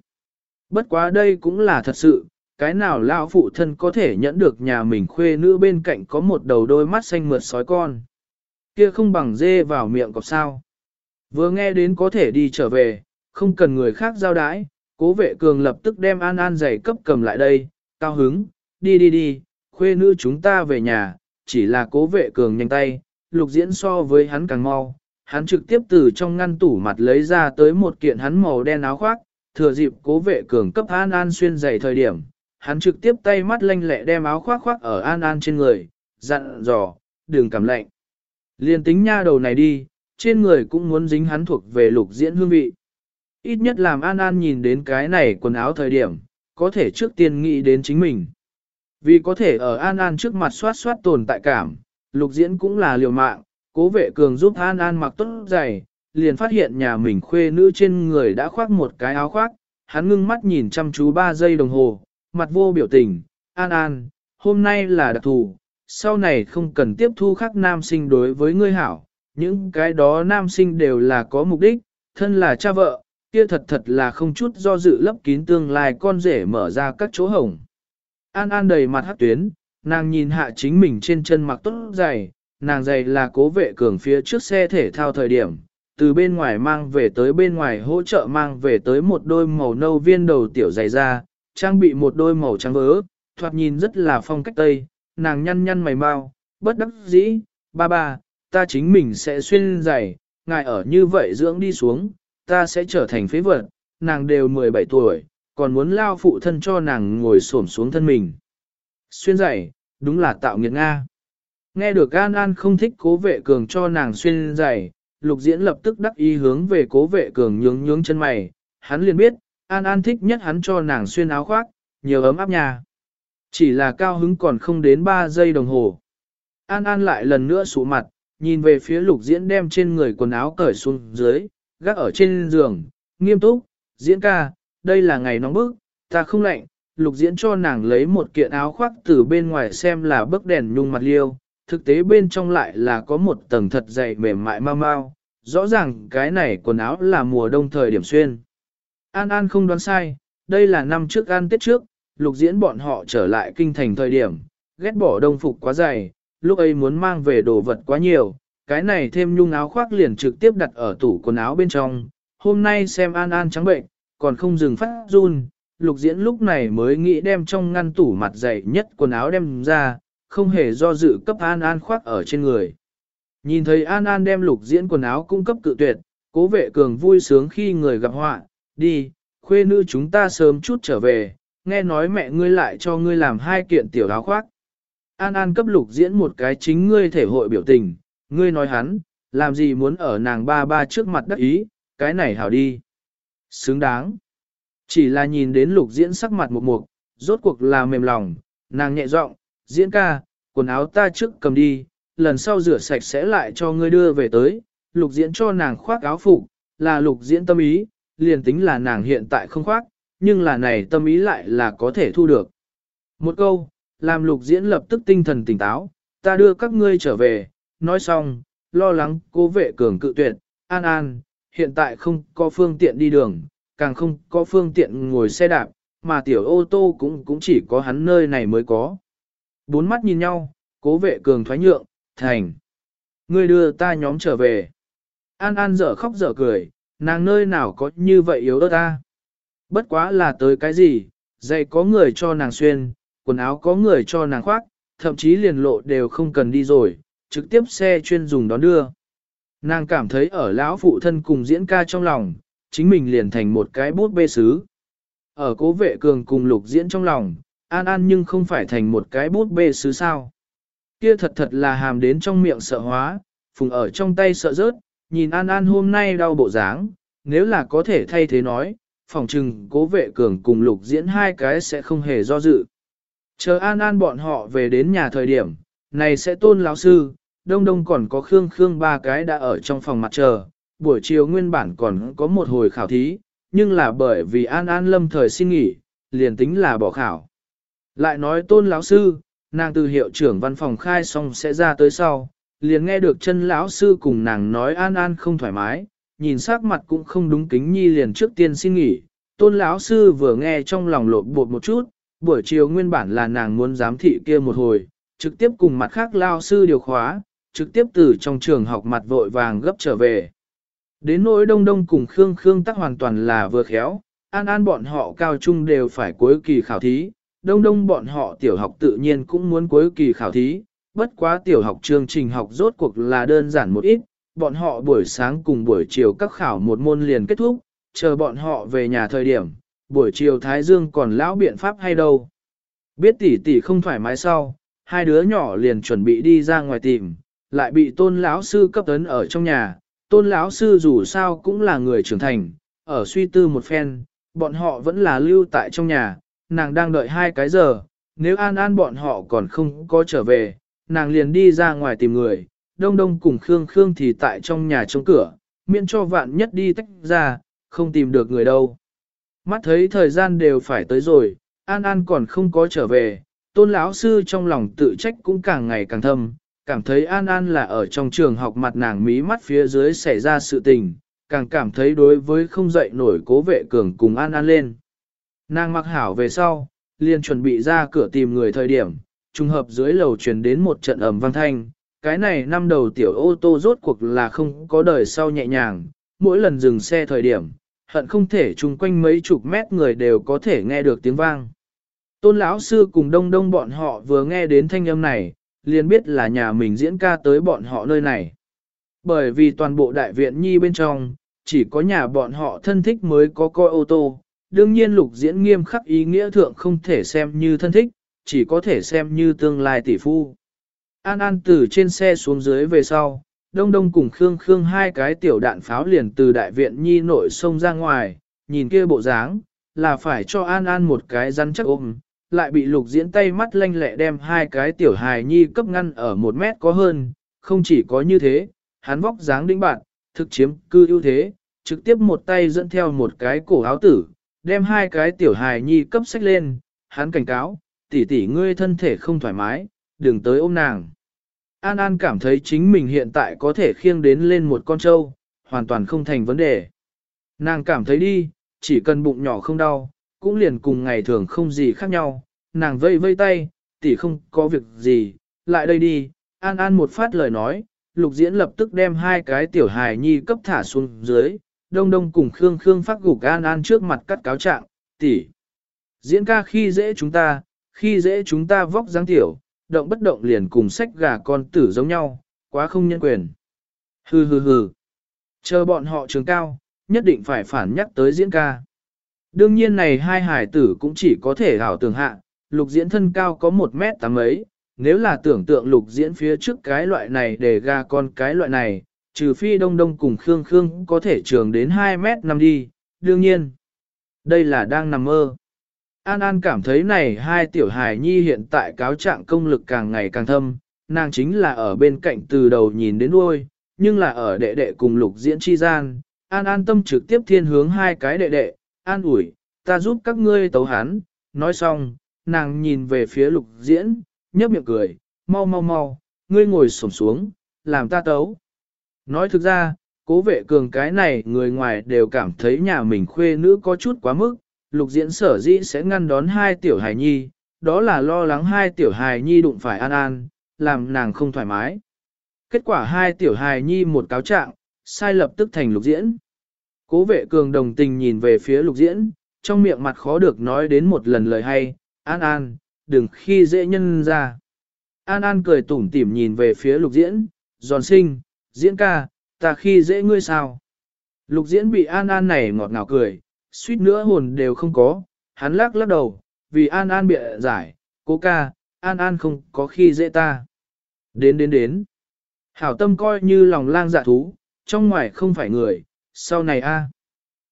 Bất quá đây cũng là thật sự, cái nào lão phụ thân có thể nhẫn được nhà mình khuê nữ bên cạnh có một đầu đôi mắt xanh mượt sói con. Kia không bằng dê vào miệng cọp sao. Vừa nghe đến có thể đi trở về, không cần người khác giao đái, cố vệ cường lập tức đem an an giày cấp cầm lại đây, cao hứng, đi đi đi, khuê nữ chúng ta về nhà, chỉ là cố vệ cường nhanh tay, lục diễn so với hắn càng mau. Hắn trực tiếp từ trong ngăn tủ mặt lấy ra tới một kiện hắn màu đen áo khoác, thừa dịp cố vệ cường cấp An An xuyên giày thời điểm, hắn trực tiếp tay mắt lanh lẹ đem áo khoác khoác ở An An trên người, dặn dò, đừng cảm lạnh. Liên tính nha đầu này đi, trên người cũng muốn dính hắn thuộc về lục diễn hương vị. Ít nhất làm An An nhìn đến cái này quần áo thời điểm, có thể trước tiên nghĩ đến chính mình. Vì có thể ở An An trước mặt soát soát tồn tại cảm, lục diễn cũng là liều mạng, cố vệ cường giúp An An mặc tốt giày, liền phát hiện nhà mình khuê nữ trên người đã khoác một cái áo khoác, hắn ngưng mắt nhìn chăm chú 3 giây đồng hồ, mặt vô biểu tình, An An, hôm nay là đặc thù, sau này không cần tiếp thu khác nam sinh đối với ngươi hảo, những cái đó nam sinh đều là có mục đích, thân là cha vợ, kia thật thật là không chút do dự lấp kín tương lai con rể mở ra các chỗ hổng. An An đầy mặt hát tuyến, nàng nhìn hạ chính mình trên chân mặc tốt giày, nàng giày là cố vệ cường phía trước xe thể thao thời điểm, từ bên ngoài mang về tới bên ngoài hỗ trợ mang về tới một đôi màu nâu viên đầu tiểu giày ra, trang bị một đôi màu trắng vớ, thoạt nhìn rất là phong cách tây, nàng nhăn nhăn mày mau, bất đắc dĩ, ba ba, ta chính mình sẽ xuyên giày, ngài ở như vậy dưỡng đi xuống, ta sẽ trở thành phế vật, nàng đều 17 tuổi, còn muốn lao phụ thân cho nàng ngồi xổm xuống thân mình. Xuyên giày, đúng là tạo nghiệt Nga. Nghe được An An không thích cố vệ cường cho nàng xuyên giày, lục diễn lập tức đắc ý hướng về cố vệ cường nhướng nhướng chân mày, hắn liền biết, An An thích nhất hắn cho nàng xuyên áo khoác, nhiều ấm áp nhà. Chỉ là cao hứng còn không đến 3 giây đồng hồ. An An lại lần nữa sụ mặt, nhìn về phía lục diễn đem trên người quần áo cởi xuống dưới, gác ở trên giường, nghiêm túc, diễn ca, đây là ngày nóng bức, ta không lạnh, lục diễn cho nàng lấy một kiện áo khoác từ bên ngoài xem là bức đèn nhung mặt liêu, thực tế bên trong lại là có một tầng thật dày mềm mại mau mau, rõ ràng cái này quần áo là mùa đông thời điểm xuyên. An An không đoán sai, đây là năm trước An Tết trước, lục diễn bọn họ trở lại kinh thành thời điểm, ghét bỏ đông phục quá dày, lúc ấy muốn mang về đồ vật quá nhiều, cái này thêm nhung áo khoác liền trực tiếp đặt ở tủ quần áo bên trong, hôm nay xem An An trắng bệnh, còn không dừng phát run, lục diễn lúc này mới nghĩ đem trong ngăn tủ mặt dày nhất quần áo đem ra, không hề do dự cấp An An khoác ở trên người. Nhìn thấy An An đem lục diễn quần áo cung cấp cự tuyệt, cố vệ cường vui sướng khi người gặp họa, đi, khuê nữ chúng ta sớm chút trở về, nghe nói mẹ ngươi lại cho ngươi làm hai kiện tiểu áo khoác. An An cấp lục diễn một cái chính ngươi thể hội biểu tình, ngươi nói hắn, làm gì muốn ở nàng ba ba trước mặt đắc ý, cái này hảo đi. Xứng đáng. Chỉ là nhìn đến lục diễn sắc mặt một mục, rốt cuộc là mềm lòng, nàng nhẹ giọng, diễn ca, quần áo ta trước cầm đi, lần sau rửa sạch sẽ lại cho ngươi đưa về tới, lục diễn cho nàng khoác áo phục, là lục diễn tâm ý, liền tính là nàng hiện tại không khoác, nhưng là này tâm ý lại là có thể thu được. Một câu, làm lục diễn lập tức tinh thần tỉnh táo, ta đưa các ngươi trở về, nói xong, lo lắng cố vệ cường cự tuyệt, an an, hiện tại không có phương tiện đi đường, càng không có phương tiện ngồi xe đạp, mà tiểu ô tô cũng cũng chỉ có hắn nơi này mới có. Bốn mắt nhìn nhau, cố vệ cường thoái nhượng, thành. Ngươi đưa ta nhóm trở về. An An dở khóc dở cười, nàng nơi nào có như vậy yếu ớt ta. Bất quá là tới cái gì, giày có người cho nàng xuyên, quần áo có người cho nàng khoác, thậm chí liền lộ đều không cần đi rồi, trực tiếp xe chuyên dùng đón đưa. Nàng cảm thấy ở lão phụ thân cùng diễn ca trong lòng, chính mình liền thành một cái bút bê sứ. Ở cố vệ cường cùng lục diễn trong lòng, an an nhưng không phải thành một cái bút bê sứ sao. Kia thật thật là hàm đến trong miệng sợ hóa, phùng ở trong tay sợ rớt, nhìn an an hôm nay đau bộ dáng, nếu là có thể thay thế nói, phòng trừng cố vệ cường cùng lục diễn hai cái sẽ không hề do dự. Chờ an an bọn họ về đến nhà thời điểm, này sẽ tôn lão sư, đông đông còn có khương khương ba cái đã ở trong phòng mặt chờ, buổi chiều nguyên bản còn có một hồi khảo thí, nhưng là bởi vì an an lâm thời xin nghỉ, liền tính là bỏ khảo. Lại nói tôn lão sư, nàng từ hiệu trưởng văn phòng khai xong sẽ ra tới sau, liền nghe được chân lão sư cùng nàng nói an an không thoải mái, nhìn sắc mặt cũng không đúng kính nhi liền trước tiên xin nghỉ. Tôn lão sư vừa nghe trong lòng lộn bột một chút, buổi chiều nguyên bản là nàng muốn giám thị kia một hồi, trực tiếp cùng mặt khác lao sư điều khóa, trực tiếp từ trong trường học mặt vội vàng gấp trở về. Đến nỗi đông đông cùng Khương Khương tắc hoàn toàn là vừa khéo, an an bọn họ cao trung đều phải cuối kỳ khảo thí, đông đông bọn họ tiểu học tự nhiên cũng muốn cuối kỳ khảo thí, bất quá tiểu học chương trình học rốt cuộc là đơn giản một ít, bọn họ buổi sáng cùng buổi chiều các khảo một môn liền kết thúc, chờ bọn họ về nhà thời điểm, buổi chiều Thái Dương còn lão biện pháp hay đâu. Biết tỷ tỷ không thoải mái sau, hai đứa nhỏ liền chuẩn bị đi ra ngoài tìm, lại bị tôn lão sư cấp tấn ở trong nhà. Tôn lão sư dù sao cũng là người trưởng thành, ở suy tư một phen, bọn họ vẫn là lưu tại trong nhà, nàng đang đợi hai cái giờ, nếu an an bọn họ còn không có trở về, nàng liền đi ra ngoài tìm người, đông đông cùng Khương Khương thì tại trong nhà chống cửa, miễn cho vạn nhất đi tách ra, không tìm được người đâu. Mắt thấy thời gian đều phải tới rồi, An An còn không có trở về, tôn lão sư trong lòng tự trách cũng càng ngày càng thâm, cảm thấy An An là ở trong trường học mặt nàng mí mắt phía dưới xảy ra sự tình, càng cảm thấy đối với không dậy nổi cố vệ cường cùng An An lên. Nàng mặc hảo về sau, liền chuẩn bị ra cửa tìm người thời điểm, trùng hợp dưới lầu truyền đến một trận ẩm vang thanh, cái này năm đầu tiểu ô tô rốt cuộc là không có đời sau nhẹ nhàng, mỗi lần dừng xe thời điểm, hận không thể chung quanh mấy chục mét người đều có thể nghe được tiếng vang. Tôn lão sư cùng đông đông bọn họ vừa nghe đến thanh âm này, liền biết là nhà mình diễn ca tới bọn họ nơi này. Bởi vì toàn bộ đại viện nhi bên trong, chỉ có nhà bọn họ thân thích mới có coi ô tô, đương nhiên lục diễn nghiêm khắc ý nghĩa thượng không thể xem như thân thích, chỉ có thể xem như tương lai tỷ phu. An An từ trên xe xuống dưới về sau, Đông Đông cùng Khương Khương hai cái tiểu đạn pháo liền từ đại viện nhi nội sông ra ngoài, nhìn kia bộ dáng, là phải cho An An một cái rắn chắc ôm, lại bị lục diễn tay mắt lanh lẹ đem hai cái tiểu hài nhi cấp ngăn ở một mét có hơn, không chỉ có như thế, hắn vóc dáng đĩnh bạn, thực chiếm cư ưu thế, trực tiếp một tay dẫn theo một cái cổ áo tử, đem hai cái tiểu hài nhi cấp sách lên, hắn cảnh cáo, tỷ tỷ ngươi thân thể không thoải mái, đừng tới ôm nàng. An An cảm thấy chính mình hiện tại có thể khiêng đến lên một con trâu, hoàn toàn không thành vấn đề. Nàng cảm thấy đi, chỉ cần bụng nhỏ không đau, cũng liền cùng ngày thường không gì khác nhau. Nàng vây vây tay, tỷ không có việc gì, lại đây đi. An An một phát lời nói, lục diễn lập tức đem hai cái tiểu hài nhi cấp thả xuống dưới. Đông đông cùng Khương Khương phát gục An An trước mặt cắt cáo trạng, tỷ. Diễn ca khi dễ chúng ta, khi dễ chúng ta vóc dáng tiểu, động bất động liền cùng sách gà con tử giống nhau, quá không nhân quyền. Hừ hừ hừ. Chờ bọn họ trường cao, nhất định phải phản nhắc tới diễn ca. Đương nhiên này hai hải tử cũng chỉ có thể hảo tưởng hạ, lục diễn thân cao có một mét tám ấy, nếu là tưởng tượng lục diễn phía trước cái loại này để gà con cái loại này, trừ phi đông đông cùng Khương Khương có thể trường đến 2 mét năm đi, đương nhiên. Đây là đang nằm mơ. An An cảm thấy này hai tiểu hài nhi hiện tại cáo trạng công lực càng ngày càng thâm, nàng chính là ở bên cạnh từ đầu nhìn đến đuôi, nhưng là ở đệ đệ cùng lục diễn chi gian. An An tâm trực tiếp thiên hướng hai cái đệ đệ, an ủi, ta giúp các ngươi tấu hắn, nói xong, nàng nhìn về phía lục diễn, nhấp miệng cười, mau mau mau, ngươi ngồi xổm xuống, làm ta tấu. Nói thực ra, cố vệ cường cái này người ngoài đều cảm thấy nhà mình khuê nữ có chút quá mức, lục diễn sở dĩ sẽ ngăn đón hai tiểu hài nhi, đó là lo lắng hai tiểu hài nhi đụng phải an an, làm nàng không thoải mái. Kết quả hai tiểu hài nhi một cáo trạng, sai lập tức thành lục diễn. Cố vệ cường đồng tình nhìn về phía lục diễn, trong miệng mặt khó được nói đến một lần lời hay, an an, đừng khi dễ nhân ra. An an cười tủm tỉm nhìn về phía lục diễn, giòn sinh, diễn ca, ta khi dễ ngươi sao. Lục diễn bị an an này ngọt ngào cười, suýt nữa hồn đều không có, hắn lắc lắc đầu, vì An An bịa giải, cố ca, An An không có khi dễ ta. Đến đến đến. Hảo tâm coi như lòng lang dạ thú, trong ngoài không phải người, sau này a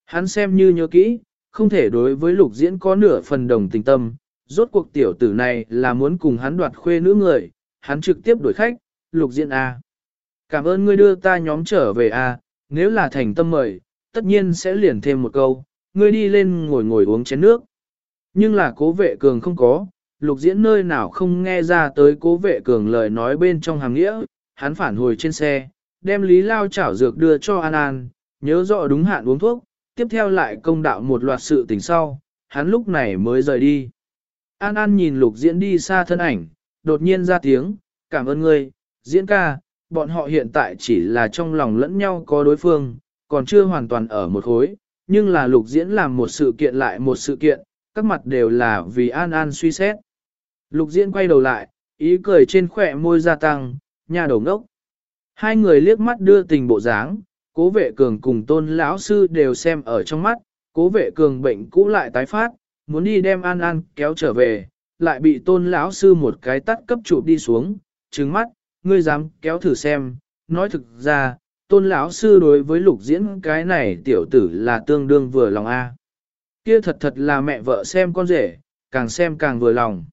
Hắn xem như nhớ kỹ, không thể đối với lục diễn có nửa phần đồng tình tâm, rốt cuộc tiểu tử này là muốn cùng hắn đoạt khuê nữ người, hắn trực tiếp đuổi khách, lục diễn a Cảm ơn ngươi đưa ta nhóm trở về a nếu là thành tâm mời, tất nhiên sẽ liền thêm một câu, ngươi đi lên ngồi ngồi uống chén nước. Nhưng là cố vệ cường không có, lục diễn nơi nào không nghe ra tới cố vệ cường lời nói bên trong hàng nghĩa, hắn phản hồi trên xe, đem lý lao chảo dược đưa cho An An, nhớ rõ đúng hạn uống thuốc, tiếp theo lại công đạo một loạt sự tình sau, hắn lúc này mới rời đi. An An nhìn lục diễn đi xa thân ảnh, đột nhiên ra tiếng, cảm ơn ngươi, diễn ca, bọn họ hiện tại chỉ là trong lòng lẫn nhau có đối phương, còn chưa hoàn toàn ở một khối, nhưng là lục diễn làm một sự kiện lại một sự kiện, các mặt đều là vì An An suy xét. Lục diễn quay đầu lại, ý cười trên khỏe môi gia tăng, nhà đầu ngốc. Hai người liếc mắt đưa tình bộ dáng, cố vệ cường cùng tôn lão sư đều xem ở trong mắt, cố vệ cường bệnh cũ lại tái phát, muốn đi đem An An kéo trở về, lại bị tôn lão sư một cái tắt cấp trụ đi xuống, trứng mắt, ngươi dám kéo thử xem, nói thực ra, tôn lão sư đối với lục diễn cái này tiểu tử là tương đương vừa lòng A. Kia thật thật là mẹ vợ xem con rể, càng xem càng vừa lòng.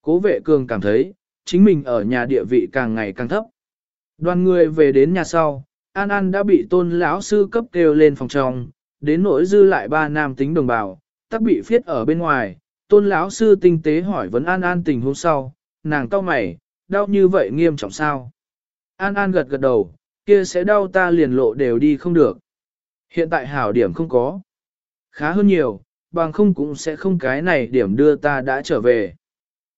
Cố vệ cường cảm thấy, chính mình ở nhà địa vị càng ngày càng thấp. Đoàn người về đến nhà sau, An An đã bị tôn lão sư cấp kêu lên phòng trong, đến nỗi dư lại ba nam tính đồng bào, tắc bị phiết ở bên ngoài. Tôn lão sư tinh tế hỏi vấn An An tình hôm sau, nàng cau mày, đau như vậy nghiêm trọng sao? An An gật gật đầu, kia sẽ đau ta liền lộ đều đi không được. Hiện tại hảo điểm không có. Khá hơn nhiều, bằng không cũng sẽ không cái này điểm đưa ta đã trở về.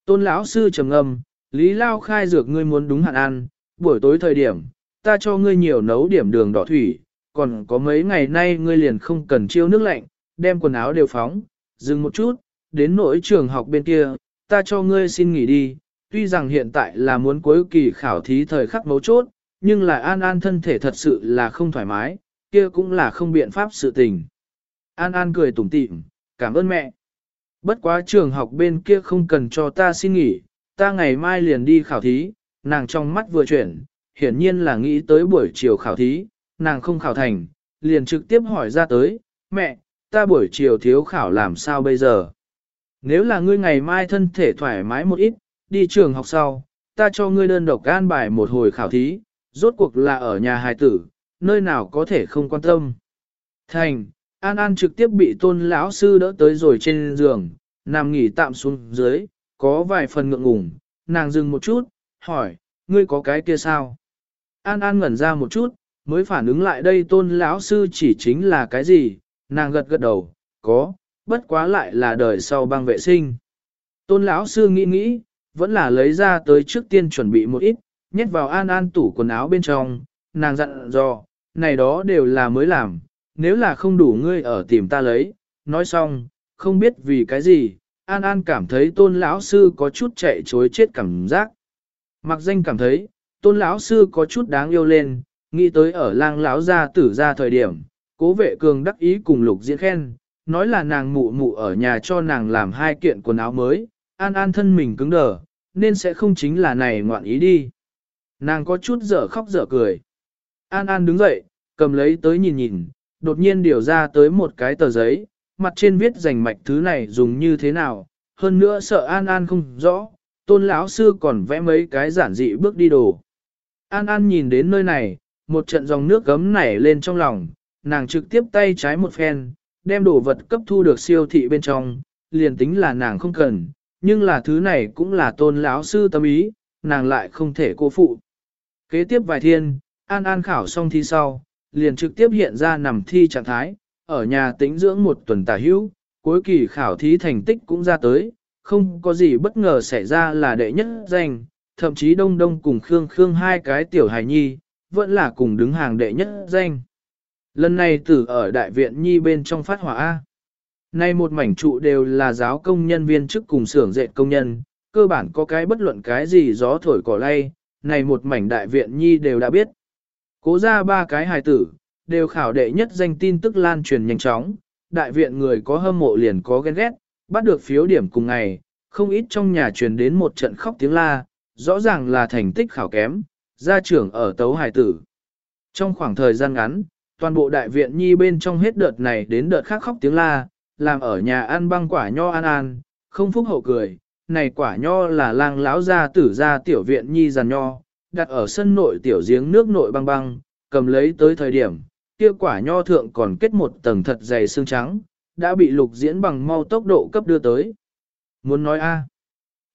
Tôn lão sư trầm ngâm, Lý Lao khai dược ngươi muốn đúng hạn ăn, buổi tối thời điểm, ta cho ngươi nhiều nấu điểm đường đỏ thủy, còn có mấy ngày nay ngươi liền không cần chiêu nước lạnh, đem quần áo đều phóng, dừng một chút, đến nỗi trường học bên kia, ta cho ngươi xin nghỉ đi, tuy rằng hiện tại là muốn cuối kỳ khảo thí thời khắc mấu chốt, nhưng là An An thân thể thật sự là không thoải mái, kia cũng là không biện pháp sự tình. An An cười tủm tỉm, cảm ơn mẹ. Bất quá trường học bên kia không cần cho ta xin nghỉ, ta ngày mai liền đi khảo thí, nàng trong mắt vừa chuyển, hiển nhiên là nghĩ tới buổi chiều khảo thí, nàng không khảo thành, liền trực tiếp hỏi ra tới, mẹ, ta buổi chiều thiếu khảo làm sao bây giờ? Nếu là ngươi ngày mai thân thể thoải mái một ít, đi trường học sau, ta cho ngươi đơn độc an bài một hồi khảo thí, rốt cuộc là ở nhà hài tử, nơi nào có thể không quan tâm. Thành, An An trực tiếp bị tôn lão sư đỡ tới rồi trên giường, nằm nghỉ tạm xuống dưới, có vài phần ngượng ngùng, nàng dừng một chút, hỏi, ngươi có cái kia sao? An An ngẩn ra một chút, mới phản ứng lại đây tôn lão sư chỉ chính là cái gì, nàng gật gật đầu, có, bất quá lại là đời sau băng vệ sinh. Tôn lão sư nghĩ nghĩ, vẫn là lấy ra tới trước tiên chuẩn bị một ít, nhét vào An An tủ quần áo bên trong, nàng dặn dò, này đó đều là mới làm, nếu là không đủ ngươi ở tìm ta lấy, nói xong, không biết vì cái gì, An An cảm thấy tôn lão sư có chút chạy chối chết cảm giác. Mặc danh cảm thấy, tôn lão sư có chút đáng yêu lên, nghĩ tới ở lang lão gia tử ra thời điểm, cố vệ cường đắc ý cùng lục diễn khen, nói là nàng mụ mụ ở nhà cho nàng làm hai kiện quần áo mới, An An thân mình cứng đờ, nên sẽ không chính là này ngoạn ý đi. Nàng có chút dở khóc dở cười. An An đứng dậy, cầm lấy tới nhìn nhìn, đột nhiên điều ra tới một cái tờ giấy, mặt trên viết rành mạch thứ này dùng như thế nào, hơn nữa sợ An An không rõ, tôn lão sư còn vẽ mấy cái giản dị bước đi đồ. An An nhìn đến nơi này, một trận dòng nước gấm nảy lên trong lòng, nàng trực tiếp tay trái một phen, đem đồ vật cấp thu được siêu thị bên trong, liền tính là nàng không cần, nhưng là thứ này cũng là tôn lão sư tâm ý, nàng lại không thể cô phụ. Kế tiếp vài thiên, An An khảo xong thi sau, liền trực tiếp hiện ra nằm thi trạng thái, ở nhà tĩnh dưỡng một tuần tả hữu, cuối kỳ khảo thí thành tích cũng ra tới, không có gì bất ngờ xảy ra là đệ nhất danh, thậm chí Đông Đông cùng Khương Khương hai cái tiểu hài nhi, vẫn là cùng đứng hàng đệ nhất danh. Lần này tử ở đại viện nhi bên trong phát hỏa A. Nay một mảnh trụ đều là giáo công nhân viên chức cùng xưởng dệt công nhân, cơ bản có cái bất luận cái gì gió thổi cỏ lay, này một mảnh đại viện nhi đều đã biết. Cố ra ba cái hài tử, đều khảo đệ nhất danh tin tức lan truyền nhanh chóng, đại viện người có hâm mộ liền có ghen ghét, bắt được phiếu điểm cùng ngày, không ít trong nhà truyền đến một trận khóc tiếng la, rõ ràng là thành tích khảo kém, gia trưởng ở tấu hài tử. Trong khoảng thời gian ngắn, toàn bộ đại viện nhi bên trong hết đợt này đến đợt khác khóc tiếng la, làm ở nhà ăn băng quả nho an an, không phúc hậu cười, này quả nho là lang lão gia tử gia tiểu viện nhi giàn nho, đặt ở sân nội tiểu giếng nước nội băng băng, cầm lấy tới thời điểm, kia quả nho thượng còn kết một tầng thật dày xương trắng, đã bị lục diễn bằng mau tốc độ cấp đưa tới. Muốn nói a,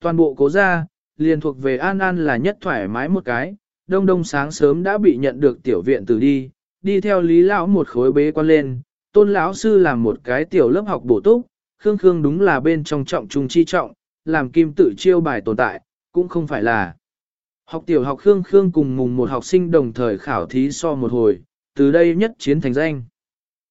toàn bộ cố gia, liền thuộc về An An là nhất thoải mái một cái, đông đông sáng sớm đã bị nhận được tiểu viện từ đi, đi theo lý lão một khối bế quan lên, tôn lão sư làm một cái tiểu lớp học bổ túc, khương khương đúng là bên trong trọng trung chi trọng, làm kim tự chiêu bài tồn tại, cũng không phải là. Học tiểu học khương khương cùng mùng một học sinh đồng thời khảo thí so một hồi, từ đây nhất chiến thành danh.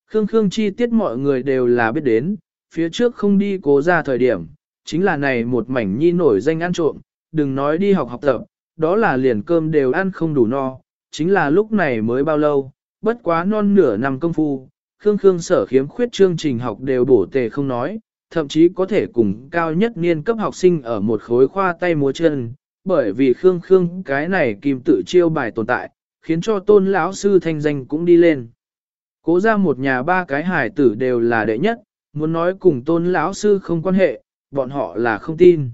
Khương khương chi tiết mọi người đều là biết đến, phía trước không đi cố ra thời điểm, chính là này một mảnh nhi nổi danh ăn trộm, đừng nói đi học học tập, đó là liền cơm đều ăn không đủ no, chính là lúc này mới bao lâu, bất quá non nửa năm công phu, Khương Khương sở khiếm khuyết chương trình học đều bổ tề không nói, thậm chí có thể cùng cao nhất niên cấp học sinh ở một khối khoa tay múa chân, bởi vì Khương Khương cái này kim tự chiêu bài tồn tại, khiến cho tôn lão sư thanh danh cũng đi lên. Cố ra một nhà ba cái hải tử đều là đệ nhất, muốn nói cùng tôn lão sư không quan hệ, bọn họ là không tin.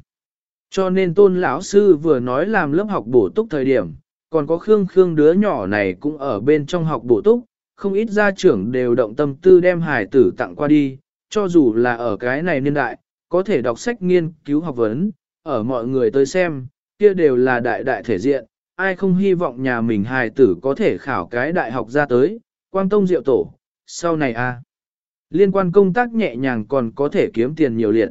Cho nên tôn lão sư vừa nói làm lớp học bổ túc thời điểm, còn có Khương Khương đứa nhỏ này cũng ở bên trong học bổ túc, không ít gia trưởng đều động tâm tư đem hải tử tặng qua đi, cho dù là ở cái này niên đại, có thể đọc sách nghiên cứu học vấn, ở mọi người tới xem, kia đều là đại đại thể diện, ai không hy vọng nhà mình hài tử có thể khảo cái đại học ra tới, quang tông diệu tổ, sau này a Liên quan công tác nhẹ nhàng còn có thể kiếm tiền nhiều liệt.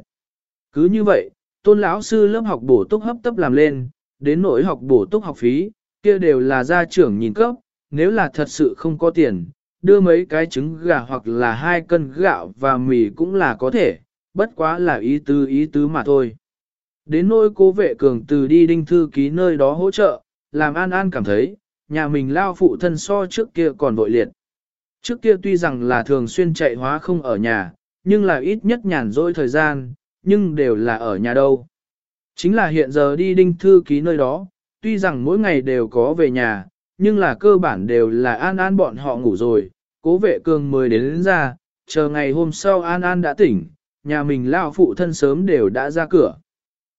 Cứ như vậy, tôn lão sư lớp học bổ túc hấp tấp làm lên, đến nỗi học bổ túc học phí, kia đều là gia trưởng nhìn cấp, nếu là thật sự không có tiền, đưa mấy cái trứng gà hoặc là hai cân gạo và mì cũng là có thể, bất quá là ý tứ ý tứ mà thôi. Đến nỗi cố vệ cường từ đi đinh thư ký nơi đó hỗ trợ, làm An An cảm thấy, nhà mình lao phụ thân so trước kia còn vội liệt. Trước kia tuy rằng là thường xuyên chạy hóa không ở nhà, nhưng là ít nhất nhàn rỗi thời gian, nhưng đều là ở nhà đâu. Chính là hiện giờ đi đinh thư ký nơi đó, tuy rằng mỗi ngày đều có về nhà, nhưng là cơ bản đều là An An bọn họ ngủ rồi, cố vệ cường mới đến, đến ra, chờ ngày hôm sau An An đã tỉnh, nhà mình lao phụ thân sớm đều đã ra cửa.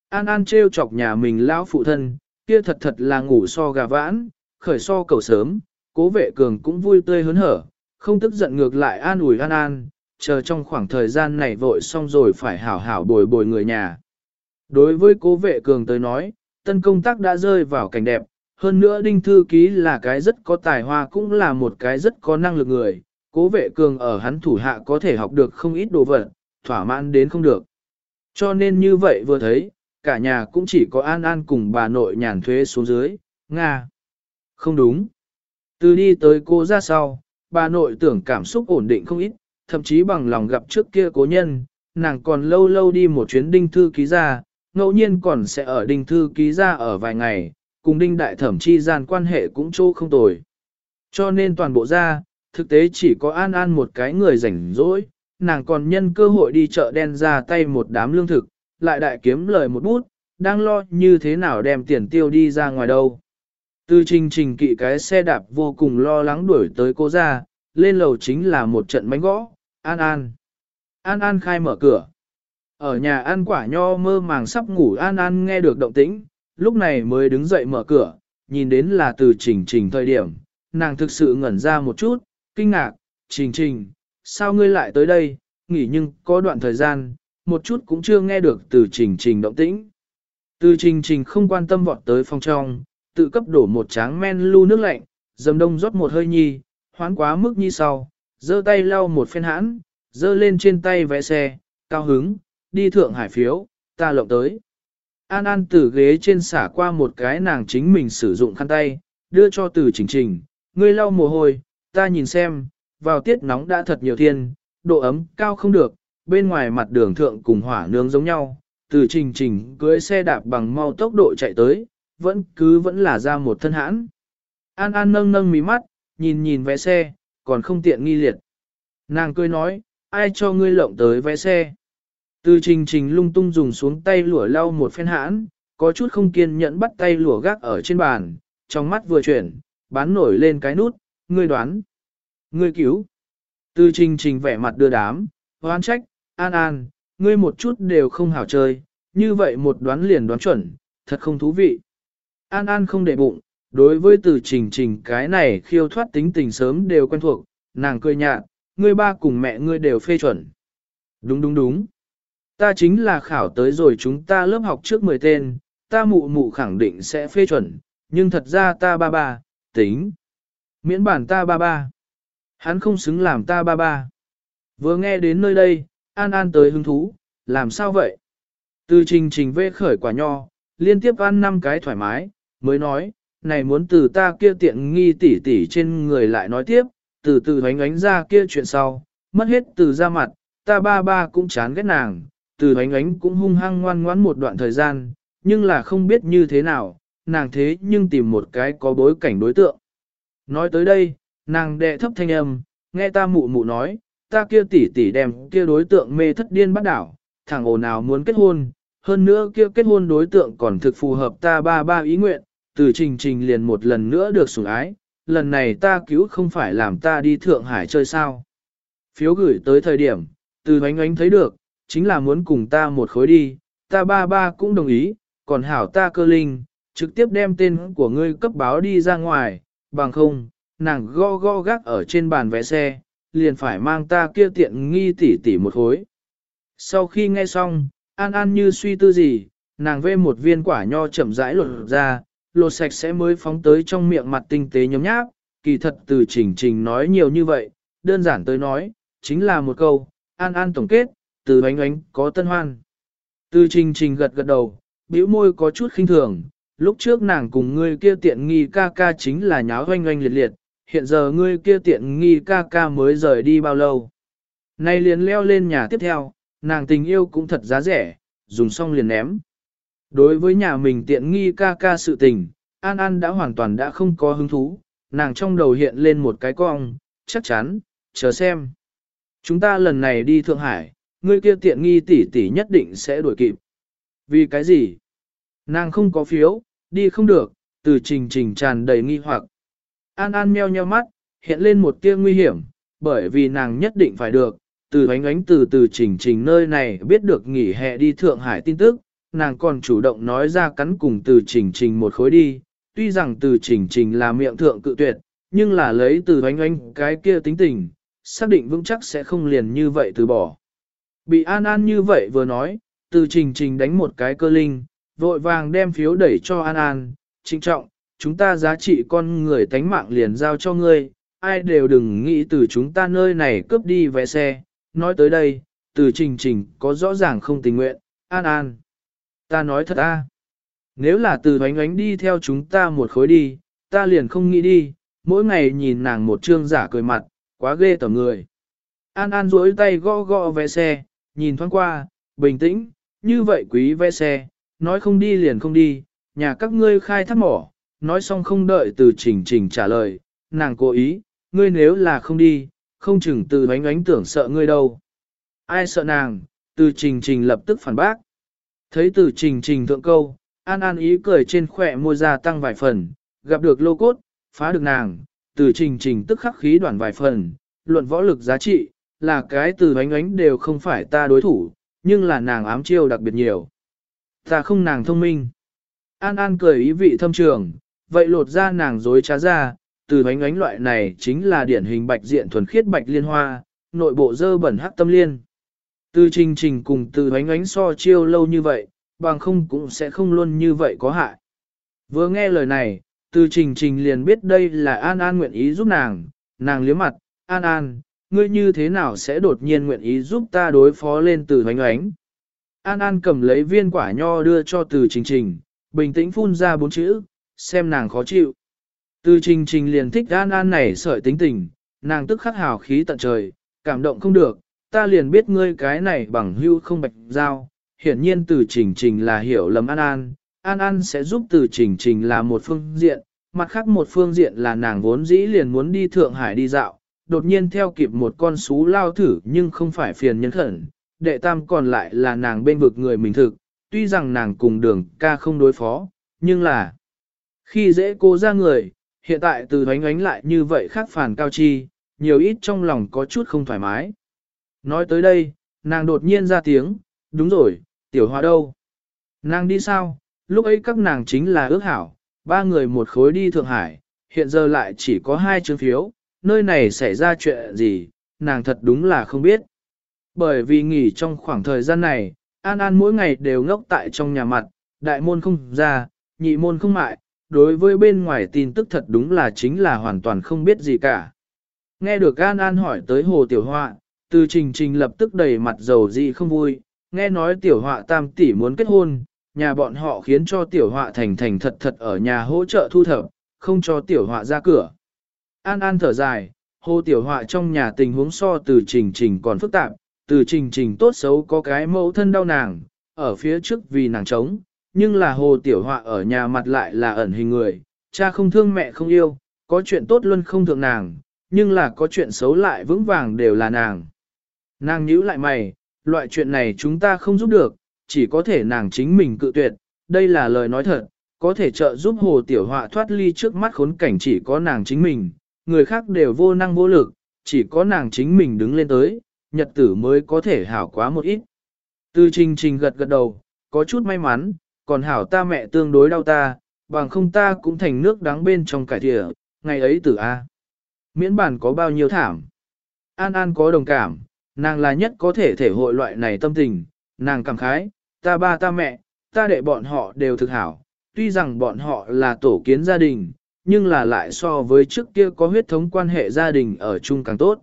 An An trêu chọc nhà mình lao phụ thân, kia thật thật là ngủ so gà vãn, khởi so cầu sớm, cố vệ cường cũng vui tươi hớn hở, không tức giận ngược lại an ủi An An, chờ trong khoảng thời gian này vội xong rồi phải hảo hảo bồi bồi người nhà. Đối với cố vệ cường tới nói, tân công tác đã rơi vào cảnh đẹp, hơn nữa đinh thư ký là cái rất có tài hoa cũng là một cái rất có năng lực người, cố vệ cường ở hắn thủ hạ có thể học được không ít đồ vật, thỏa mãn đến không được. Cho nên như vậy vừa thấy, cả nhà cũng chỉ có An An cùng bà nội nhàn thuế xuống dưới, Nga. Không đúng. Từ đi tới cô ra sau, bà nội tưởng cảm xúc ổn định không ít, thậm chí bằng lòng gặp trước kia cố nhân, nàng còn lâu lâu đi một chuyến đinh thư ký ra, ngẫu nhiên còn sẽ ở đinh thư ký ra ở vài ngày, cùng đinh đại thẩm chi gian quan hệ cũng chỗ không tồi. Cho nên toàn bộ ra, thực tế chỉ có an an một cái người rảnh rỗi, nàng còn nhân cơ hội đi chợ đen ra tay một đám lương thực, lại đại kiếm lời một bút, đang lo như thế nào đem tiền tiêu đi ra ngoài đâu. Từ trình trình kỵ cái xe đạp vô cùng lo lắng đuổi tới cô ra, lên lầu chính là một trận bánh gõ, an an. An an khai mở cửa. Ở nhà ăn quả nho mơ màng sắp ngủ an an nghe được động tĩnh, lúc này mới đứng dậy mở cửa, nhìn đến là từ trình trình thời điểm, nàng thực sự ngẩn ra một chút, kinh ngạc, trình trình, sao ngươi lại tới đây, nghỉ nhưng có đoạn thời gian, một chút cũng chưa nghe được từ trình trình động tĩnh. Từ trình trình không quan tâm vọt tới phòng trong, tự cấp đổ một tráng men lu nước lạnh, dầm đông rót một hơi nhi, hoán quá mức nhi sau, giơ tay lau một phen hãn, giơ lên trên tay vẽ xe, cao hứng, đi thượng hải phiếu, ta lộng tới. An An từ ghế trên xả qua một cái nàng chính mình sử dụng khăn tay, đưa cho từ trình trình, ngươi lau mồ hôi, ta nhìn xem, vào tiết nóng đã thật nhiều thiên, độ ấm cao không được, bên ngoài mặt đường thượng cùng hỏa nướng giống nhau, từ trình trình cưới xe đạp bằng mau tốc độ chạy tới, vẫn cứ vẫn là ra một thân hãn. An An nâng nâng mí mắt, nhìn nhìn vẽ xe, còn không tiện nghi liệt. Nàng cười nói, ai cho ngươi lộng tới vé xe. Từ trình trình lung tung dùng xuống tay lụa lau một phen hãn, có chút không kiên nhẫn bắt tay lụa gác ở trên bàn, trong mắt vừa chuyển, bán nổi lên cái nút, ngươi đoán. Ngươi cứu. Từ trình trình vẻ mặt đưa đám, hoan trách, an an, ngươi một chút đều không hảo chơi, như vậy một đoán liền đoán chuẩn, thật không thú vị. An an không để bụng, đối với từ trình trình cái này khiêu thoát tính tình sớm đều quen thuộc, nàng cười nhạt, ngươi ba cùng mẹ ngươi đều phê chuẩn. Đúng đúng đúng. Ta chính là khảo tới rồi chúng ta lớp học trước 10 tên, ta mụ mụ khẳng định sẽ phê chuẩn, nhưng thật ra ta ba ba, tính. Miễn bản ta ba ba. Hắn không xứng làm ta ba ba. Vừa nghe đến nơi đây, An An tới hứng thú, làm sao vậy? Từ trình trình vê khởi quả nho, liên tiếp ăn năm cái thoải mái, mới nói, này muốn từ ta kia tiện nghi tỉ tỉ trên người lại nói tiếp, từ từ hoánh ánh ra kia chuyện sau, mất hết từ ra mặt, ta ba ba cũng chán ghét nàng, từ hoánh ánh cũng hung hăng ngoan ngoãn một đoạn thời gian, nhưng là không biết như thế nào, nàng thế nhưng tìm một cái có bối cảnh đối tượng. Nói tới đây, nàng đệ thấp thanh âm, nghe ta mụ mụ nói, ta kia tỷ tỷ đem kia đối tượng mê thất điên bắt đảo, thằng ồn nào muốn kết hôn, hơn nữa kia kết hôn đối tượng còn thực phù hợp ta ba ba ý nguyện, từ trình trình liền một lần nữa được sủng ái, lần này ta cứu không phải làm ta đi Thượng Hải chơi sao. Phiếu gửi tới thời điểm, từ ánh ánh thấy được, chính là muốn cùng ta một khối đi, ta ba ba cũng đồng ý, còn hảo ta cơ linh, trực tiếp đem tên của ngươi cấp báo đi ra ngoài, bằng không, nàng go go gác ở trên bàn vé xe, liền phải mang ta kia tiện nghi tỉ tỉ một khối. Sau khi nghe xong, An An như suy tư gì, nàng vê một viên quả nho chậm rãi lột ra, lột sạch sẽ mới phóng tới trong miệng mặt tinh tế nhóm nháp, kỳ thật từ trình trình nói nhiều như vậy, đơn giản tới nói, chính là một câu, an an tổng kết, từ bánh ánh có tân hoan. Từ trình trình gật gật đầu, bĩu môi có chút khinh thường, lúc trước nàng cùng ngươi kia tiện nghi ca ca chính là nháo oanh oanh liệt liệt, hiện giờ ngươi kia tiện nghi ca ca mới rời đi bao lâu. Nay liền leo lên nhà tiếp theo, nàng tình yêu cũng thật giá rẻ, dùng xong liền ném. Đối với nhà mình tiện nghi ca ca sự tình, An An đã hoàn toàn đã không có hứng thú, nàng trong đầu hiện lên một cái cong, chắc chắn, chờ xem. Chúng ta lần này đi Thượng Hải, người kia tiện nghi tỷ tỷ nhất định sẽ đuổi kịp. Vì cái gì? Nàng không có phiếu, đi không được, từ trình trình tràn đầy nghi hoặc. An An meo nheo mắt, hiện lên một tia nguy hiểm, bởi vì nàng nhất định phải được, từ ánh ánh từ từ trình trình nơi này biết được nghỉ hè đi Thượng Hải tin tức, nàng còn chủ động nói ra cắn cùng từ trình trình một khối đi, tuy rằng từ trình trình là miệng thượng cự tuyệt, nhưng là lấy từ oanh oanh cái kia tính tình, xác định vững chắc sẽ không liền như vậy từ bỏ. Bị An An như vậy vừa nói, từ trình trình đánh một cái cơ linh, vội vàng đem phiếu đẩy cho An An, trinh trọng, chúng ta giá trị con người tánh mạng liền giao cho ngươi, ai đều đừng nghĩ từ chúng ta nơi này cướp đi vé xe. Nói tới đây, từ trình trình có rõ ràng không tình nguyện, An An. Ta nói thật a, Nếu là từ ánh ánh đi theo chúng ta một khối đi, ta liền không nghĩ đi, mỗi ngày nhìn nàng một trương giả cười mặt, quá ghê tởm người. An An duỗi tay gõ gõ vé xe, nhìn thoáng qua, bình tĩnh, như vậy quý vé xe, nói không đi liền không đi, nhà các ngươi khai thác mỏ, nói xong không đợi từ trình trình trả lời, nàng cố ý, ngươi nếu là không đi, không chừng từ ánh ánh tưởng sợ ngươi đâu. Ai sợ nàng, từ trình trình lập tức phản bác. Thấy từ trình trình thượng câu, an an ý cười trên khỏe môi ra tăng vài phần, gặp được lô cốt, phá được nàng, từ trình trình tức khắc khí đoạn vài phần, luận võ lực giá trị, là cái từ ánh ánh đều không phải ta đối thủ, nhưng là nàng ám chiêu đặc biệt nhiều. Ta không nàng thông minh. An An cười ý vị thâm trường, vậy lột ra nàng dối trá ra, từ ánh ánh loại này chính là điển hình bạch diện thuần khiết bạch liên hoa, nội bộ dơ bẩn hắc tâm liên. Từ trình trình cùng từ ánh ánh so chiêu lâu như vậy, bằng không cũng sẽ không luôn như vậy có hại. Vừa nghe lời này, từ trình trình liền biết đây là An An nguyện ý giúp nàng, nàng liếm mặt, An An, ngươi như thế nào sẽ đột nhiên nguyện ý giúp ta đối phó lên từ ánh ánh. An An cầm lấy viên quả nho đưa cho từ trình trình, bình tĩnh phun ra bốn chữ, xem nàng khó chịu. Từ trình trình liền thích An An này sợi tính tình, nàng tức khắc hào khí tận trời, cảm động không được, ta liền biết ngươi cái này bằng hưu không bạch giao. Hiển nhiên từ trình trình là hiểu lầm An An, An An sẽ giúp từ trình trình là một phương diện, mặt khác một phương diện là nàng vốn dĩ liền muốn đi Thượng Hải đi dạo, đột nhiên theo kịp một con sú lao thử nhưng không phải phiền nhân khẩn, đệ tam còn lại là nàng bên vực người mình thực, tuy rằng nàng cùng đường ca không đối phó, nhưng là khi dễ cô ra người, hiện tại từ ánh ánh lại như vậy khác phản cao chi, nhiều ít trong lòng có chút không thoải mái. Nói tới đây, nàng đột nhiên ra tiếng, đúng rồi, tiểu hoa đâu? Nàng đi sao? Lúc ấy các nàng chính là ước hảo, ba người một khối đi Thượng Hải, hiện giờ lại chỉ có hai chương phiếu, nơi này xảy ra chuyện gì, nàng thật đúng là không biết. Bởi vì nghỉ trong khoảng thời gian này, An An mỗi ngày đều ngốc tại trong nhà mặt, đại môn không ra, nhị môn không mại, đối với bên ngoài tin tức thật đúng là chính là hoàn toàn không biết gì cả. Nghe được An An hỏi tới Hồ Tiểu Họa, từ trình trình lập tức đầy mặt dầu dị không vui, nghe nói Tiểu Họa tam tỷ muốn kết hôn, nhà bọn họ khiến cho Tiểu Họa thành thành thật thật ở nhà hỗ trợ thu thập, không cho Tiểu Họa ra cửa. An An thở dài, Hồ Tiểu Họa trong nhà tình huống so từ trình trình còn phức tạp, từ trình trình tốt xấu có cái mẫu thân đau nàng, ở phía trước vì nàng trống, nhưng là hồ tiểu họa ở nhà mặt lại là ẩn hình người, cha không thương mẹ không yêu, có chuyện tốt luôn không thượng nàng, nhưng là có chuyện xấu lại vững vàng đều là nàng. Nàng nhíu lại mày, loại chuyện này chúng ta không giúp được, chỉ có thể nàng chính mình cự tuyệt, đây là lời nói thật, có thể trợ giúp hồ tiểu họa thoát ly trước mắt khốn cảnh chỉ có nàng chính mình, người khác đều vô năng vô lực, chỉ có nàng chính mình đứng lên tới, nhật tử mới có thể hảo quá một ít. Từ trình trình gật gật đầu, có chút may mắn, còn hảo ta mẹ tương đối đau ta, bằng không ta cũng thành nước đắng bên trong cải thịa, ngày ấy tử A. Miễn bản có bao nhiêu thảm. An An có đồng cảm, nàng là nhất có thể thể hội loại này tâm tình, nàng cảm khái, ta ba ta mẹ, ta đệ bọn họ đều thực hảo, tuy rằng bọn họ là tổ kiến gia đình, nhưng là lại so với trước kia có huyết thống quan hệ gia đình ở chung càng tốt.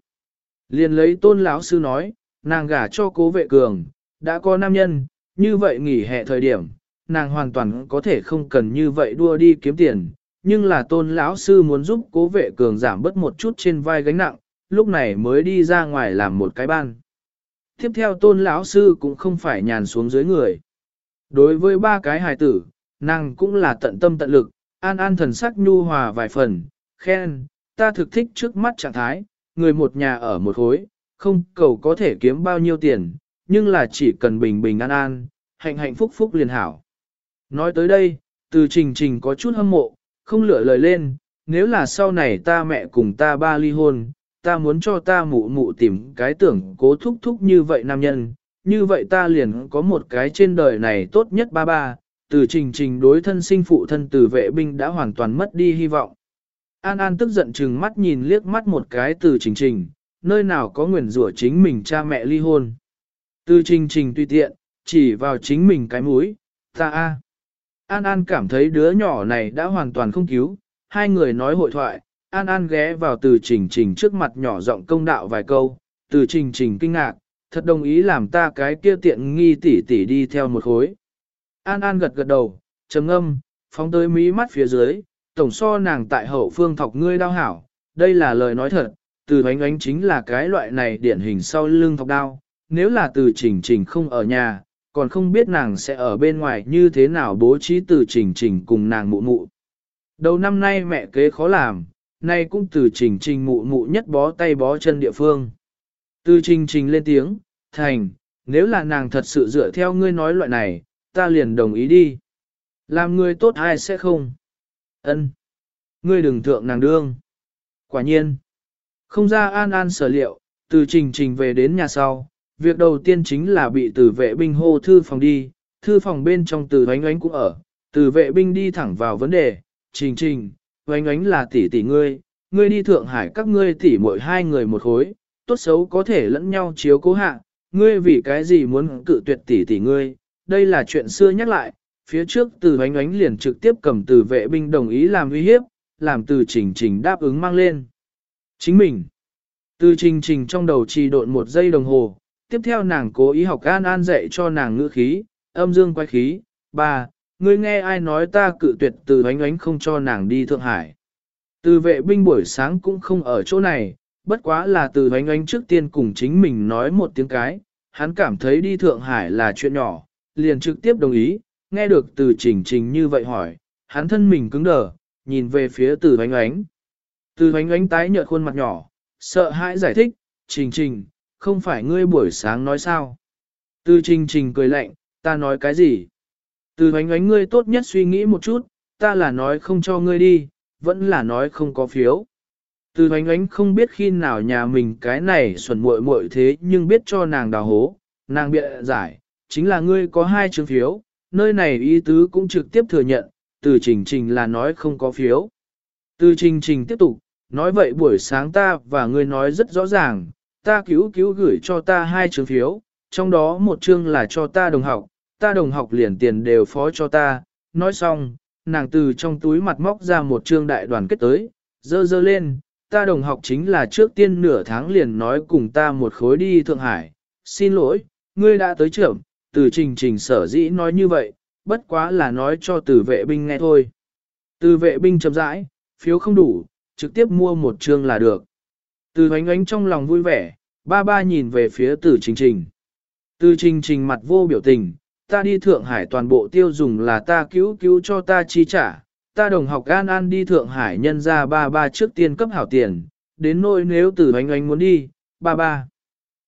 Liền lấy tôn lão sư nói, nàng gả cho cố vệ cường, đã có nam nhân, như vậy nghỉ hè thời điểm, nàng hoàn toàn có thể không cần như vậy đua đi kiếm tiền, nhưng là tôn lão sư muốn giúp cố vệ cường giảm bớt một chút trên vai gánh nặng, lúc này mới đi ra ngoài làm một cái ban. Tiếp theo tôn lão sư cũng không phải nhàn xuống dưới người. Đối với ba cái hài tử, nàng cũng là tận tâm tận lực, an an thần sắc nhu hòa vài phần, khen, ta thực thích trước mắt trạng thái, người một nhà ở một hối không cầu có thể kiếm bao nhiêu tiền, nhưng là chỉ cần bình bình an an, hạnh hạnh phúc phúc liền hảo. Nói tới đây, từ trình trình có chút hâm mộ, không lựa lời lên, nếu là sau này ta mẹ cùng ta ba ly hôn, ta muốn cho ta mụ mụ tìm cái tưởng cố thúc thúc như vậy nam nhân, như vậy ta liền có một cái trên đời này tốt nhất ba ba, từ trình trình đối thân sinh phụ thân từ vệ binh đã hoàn toàn mất đi hy vọng. An An tức giận chừng mắt nhìn liếc mắt một cái từ trình trình, nơi nào có nguyền rủa chính mình cha mẹ ly hôn. Từ trình trình tùy tiện, chỉ vào chính mình cái mũi, ta a. An An cảm thấy đứa nhỏ này đã hoàn toàn không cứu, hai người nói hội thoại, An An ghé vào từ trình trình trước mặt nhỏ giọng công đạo vài câu, từ trình trình kinh ngạc, thật đồng ý làm ta cái kia tiện nghi tỉ tỉ đi theo một khối. An An gật gật đầu, trầm âm, phóng tới mí mắt phía dưới, tổng so nàng tại hậu phương thọc ngươi đau hảo, đây là lời nói thật, từ ánh ánh chính là cái loại này điển hình sau lưng thọc đau, nếu là từ trình trình không ở nhà, còn không biết nàng sẽ ở bên ngoài như thế nào bố trí từ trình trình cùng nàng mụ mụ. Đầu năm nay mẹ kế khó làm, nay cũng từ trình trình mụ mụ nhất bó tay bó chân địa phương. Từ trình trình lên tiếng, thành, nếu là nàng thật sự dựa theo ngươi nói loại này, ta liền đồng ý đi. Làm người tốt ai sẽ không? Ân, Ngươi đừng thượng nàng đương. Quả nhiên. Không ra an an sở liệu, từ trình trình về đến nhà sau. Việc đầu tiên chính là bị từ vệ binh hô thư phòng đi. Thư phòng bên trong từ ánh ánh cũng ở. Từ vệ binh đi thẳng vào vấn đề. Trình trình, oánh oánh là tỷ tỷ ngươi. Ngươi đi Thượng Hải các ngươi tỷ mỗi hai người một khối. Tốt xấu có thể lẫn nhau chiếu cố hạ. Ngươi vì cái gì muốn cự tuyệt tỷ tỷ ngươi. Đây là chuyện xưa nhắc lại phía trước từ oánh ánh liền trực tiếp cầm từ vệ binh đồng ý làm uy hiếp, làm từ trình trình đáp ứng mang lên. Chính mình, từ trình trình trong đầu trì độn một giây đồng hồ, tiếp theo nàng cố ý học an an dạy cho nàng ngữ khí, âm dương quay khí, ba, ngươi nghe ai nói ta cự tuyệt từ ánh ánh không cho nàng đi Thượng Hải. Từ vệ binh buổi sáng cũng không ở chỗ này, bất quá là từ ánh ánh trước tiên cùng chính mình nói một tiếng cái, hắn cảm thấy đi Thượng Hải là chuyện nhỏ, liền trực tiếp đồng ý, nghe được từ trình trình như vậy hỏi, hắn thân mình cứng đờ, nhìn về phía từ ánh ánh. Từ ánh ánh tái nhợt khuôn mặt nhỏ, sợ hãi giải thích, trình trình, không phải ngươi buổi sáng nói sao. Từ trình trình cười lạnh, ta nói cái gì? Từ ánh ánh ngươi tốt nhất suy nghĩ một chút, ta là nói không cho ngươi đi, vẫn là nói không có phiếu. Từ ánh ánh không biết khi nào nhà mình cái này xuẩn muội muội thế nhưng biết cho nàng đào hố, nàng bịa giải, chính là ngươi có hai chương phiếu, nơi này ý tứ cũng trực tiếp thừa nhận, từ trình trình là nói không có phiếu. Từ trình trình tiếp tục, nói vậy buổi sáng ta và ngươi nói rất rõ ràng, ta cứu cứu gửi cho ta hai chương phiếu, trong đó một chương là cho ta đồng học, ta đồng học liền tiền đều phó cho ta, nói xong, nàng từ trong túi mặt móc ra một trương đại đoàn kết tới, dơ dơ lên, ta đồng học chính là trước tiên nửa tháng liền nói cùng ta một khối đi Thượng Hải, xin lỗi, ngươi đã tới trưởng, từ trình trình sở dĩ nói như vậy, bất quá là nói cho từ vệ binh nghe thôi. Từ vệ binh chậm rãi, phiếu không đủ, trực tiếp mua một trương là được. Từ ánh ánh trong lòng vui vẻ, ba ba nhìn về phía từ trình trình. Từ trình trình mặt vô biểu tình, ta đi Thượng Hải toàn bộ tiêu dùng là ta cứu cứu cho ta chi trả. Ta đồng học An An đi Thượng Hải nhân ra ba ba trước tiên cấp hảo tiền, đến nỗi nếu từ ánh ánh muốn đi, ba ba.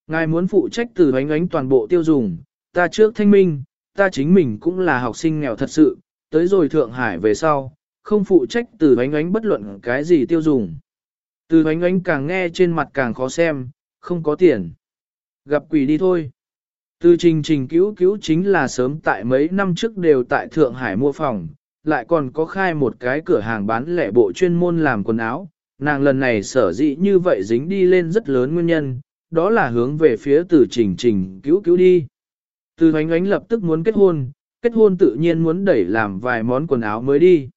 Ngài muốn phụ trách từ ánh ánh toàn bộ tiêu dùng, ta trước thanh minh, ta chính mình cũng là học sinh nghèo thật sự, tới rồi Thượng Hải về sau, không phụ trách từ ánh ánh bất luận cái gì tiêu dùng. Từ ánh ánh càng nghe trên mặt càng khó xem, không có tiền. Gặp quỷ đi thôi. Từ trình trình cứu cứu chính là sớm tại mấy năm trước đều tại Thượng Hải mua phòng, lại còn có khai một cái cửa hàng bán lẻ bộ chuyên môn làm quần áo. Nàng lần này sở dĩ như vậy dính đi lên rất lớn nguyên nhân, đó là hướng về phía từ trình trình cứu cứu đi. Từ hoánh ánh lập tức muốn kết hôn, kết hôn tự nhiên muốn đẩy làm vài món quần áo mới đi.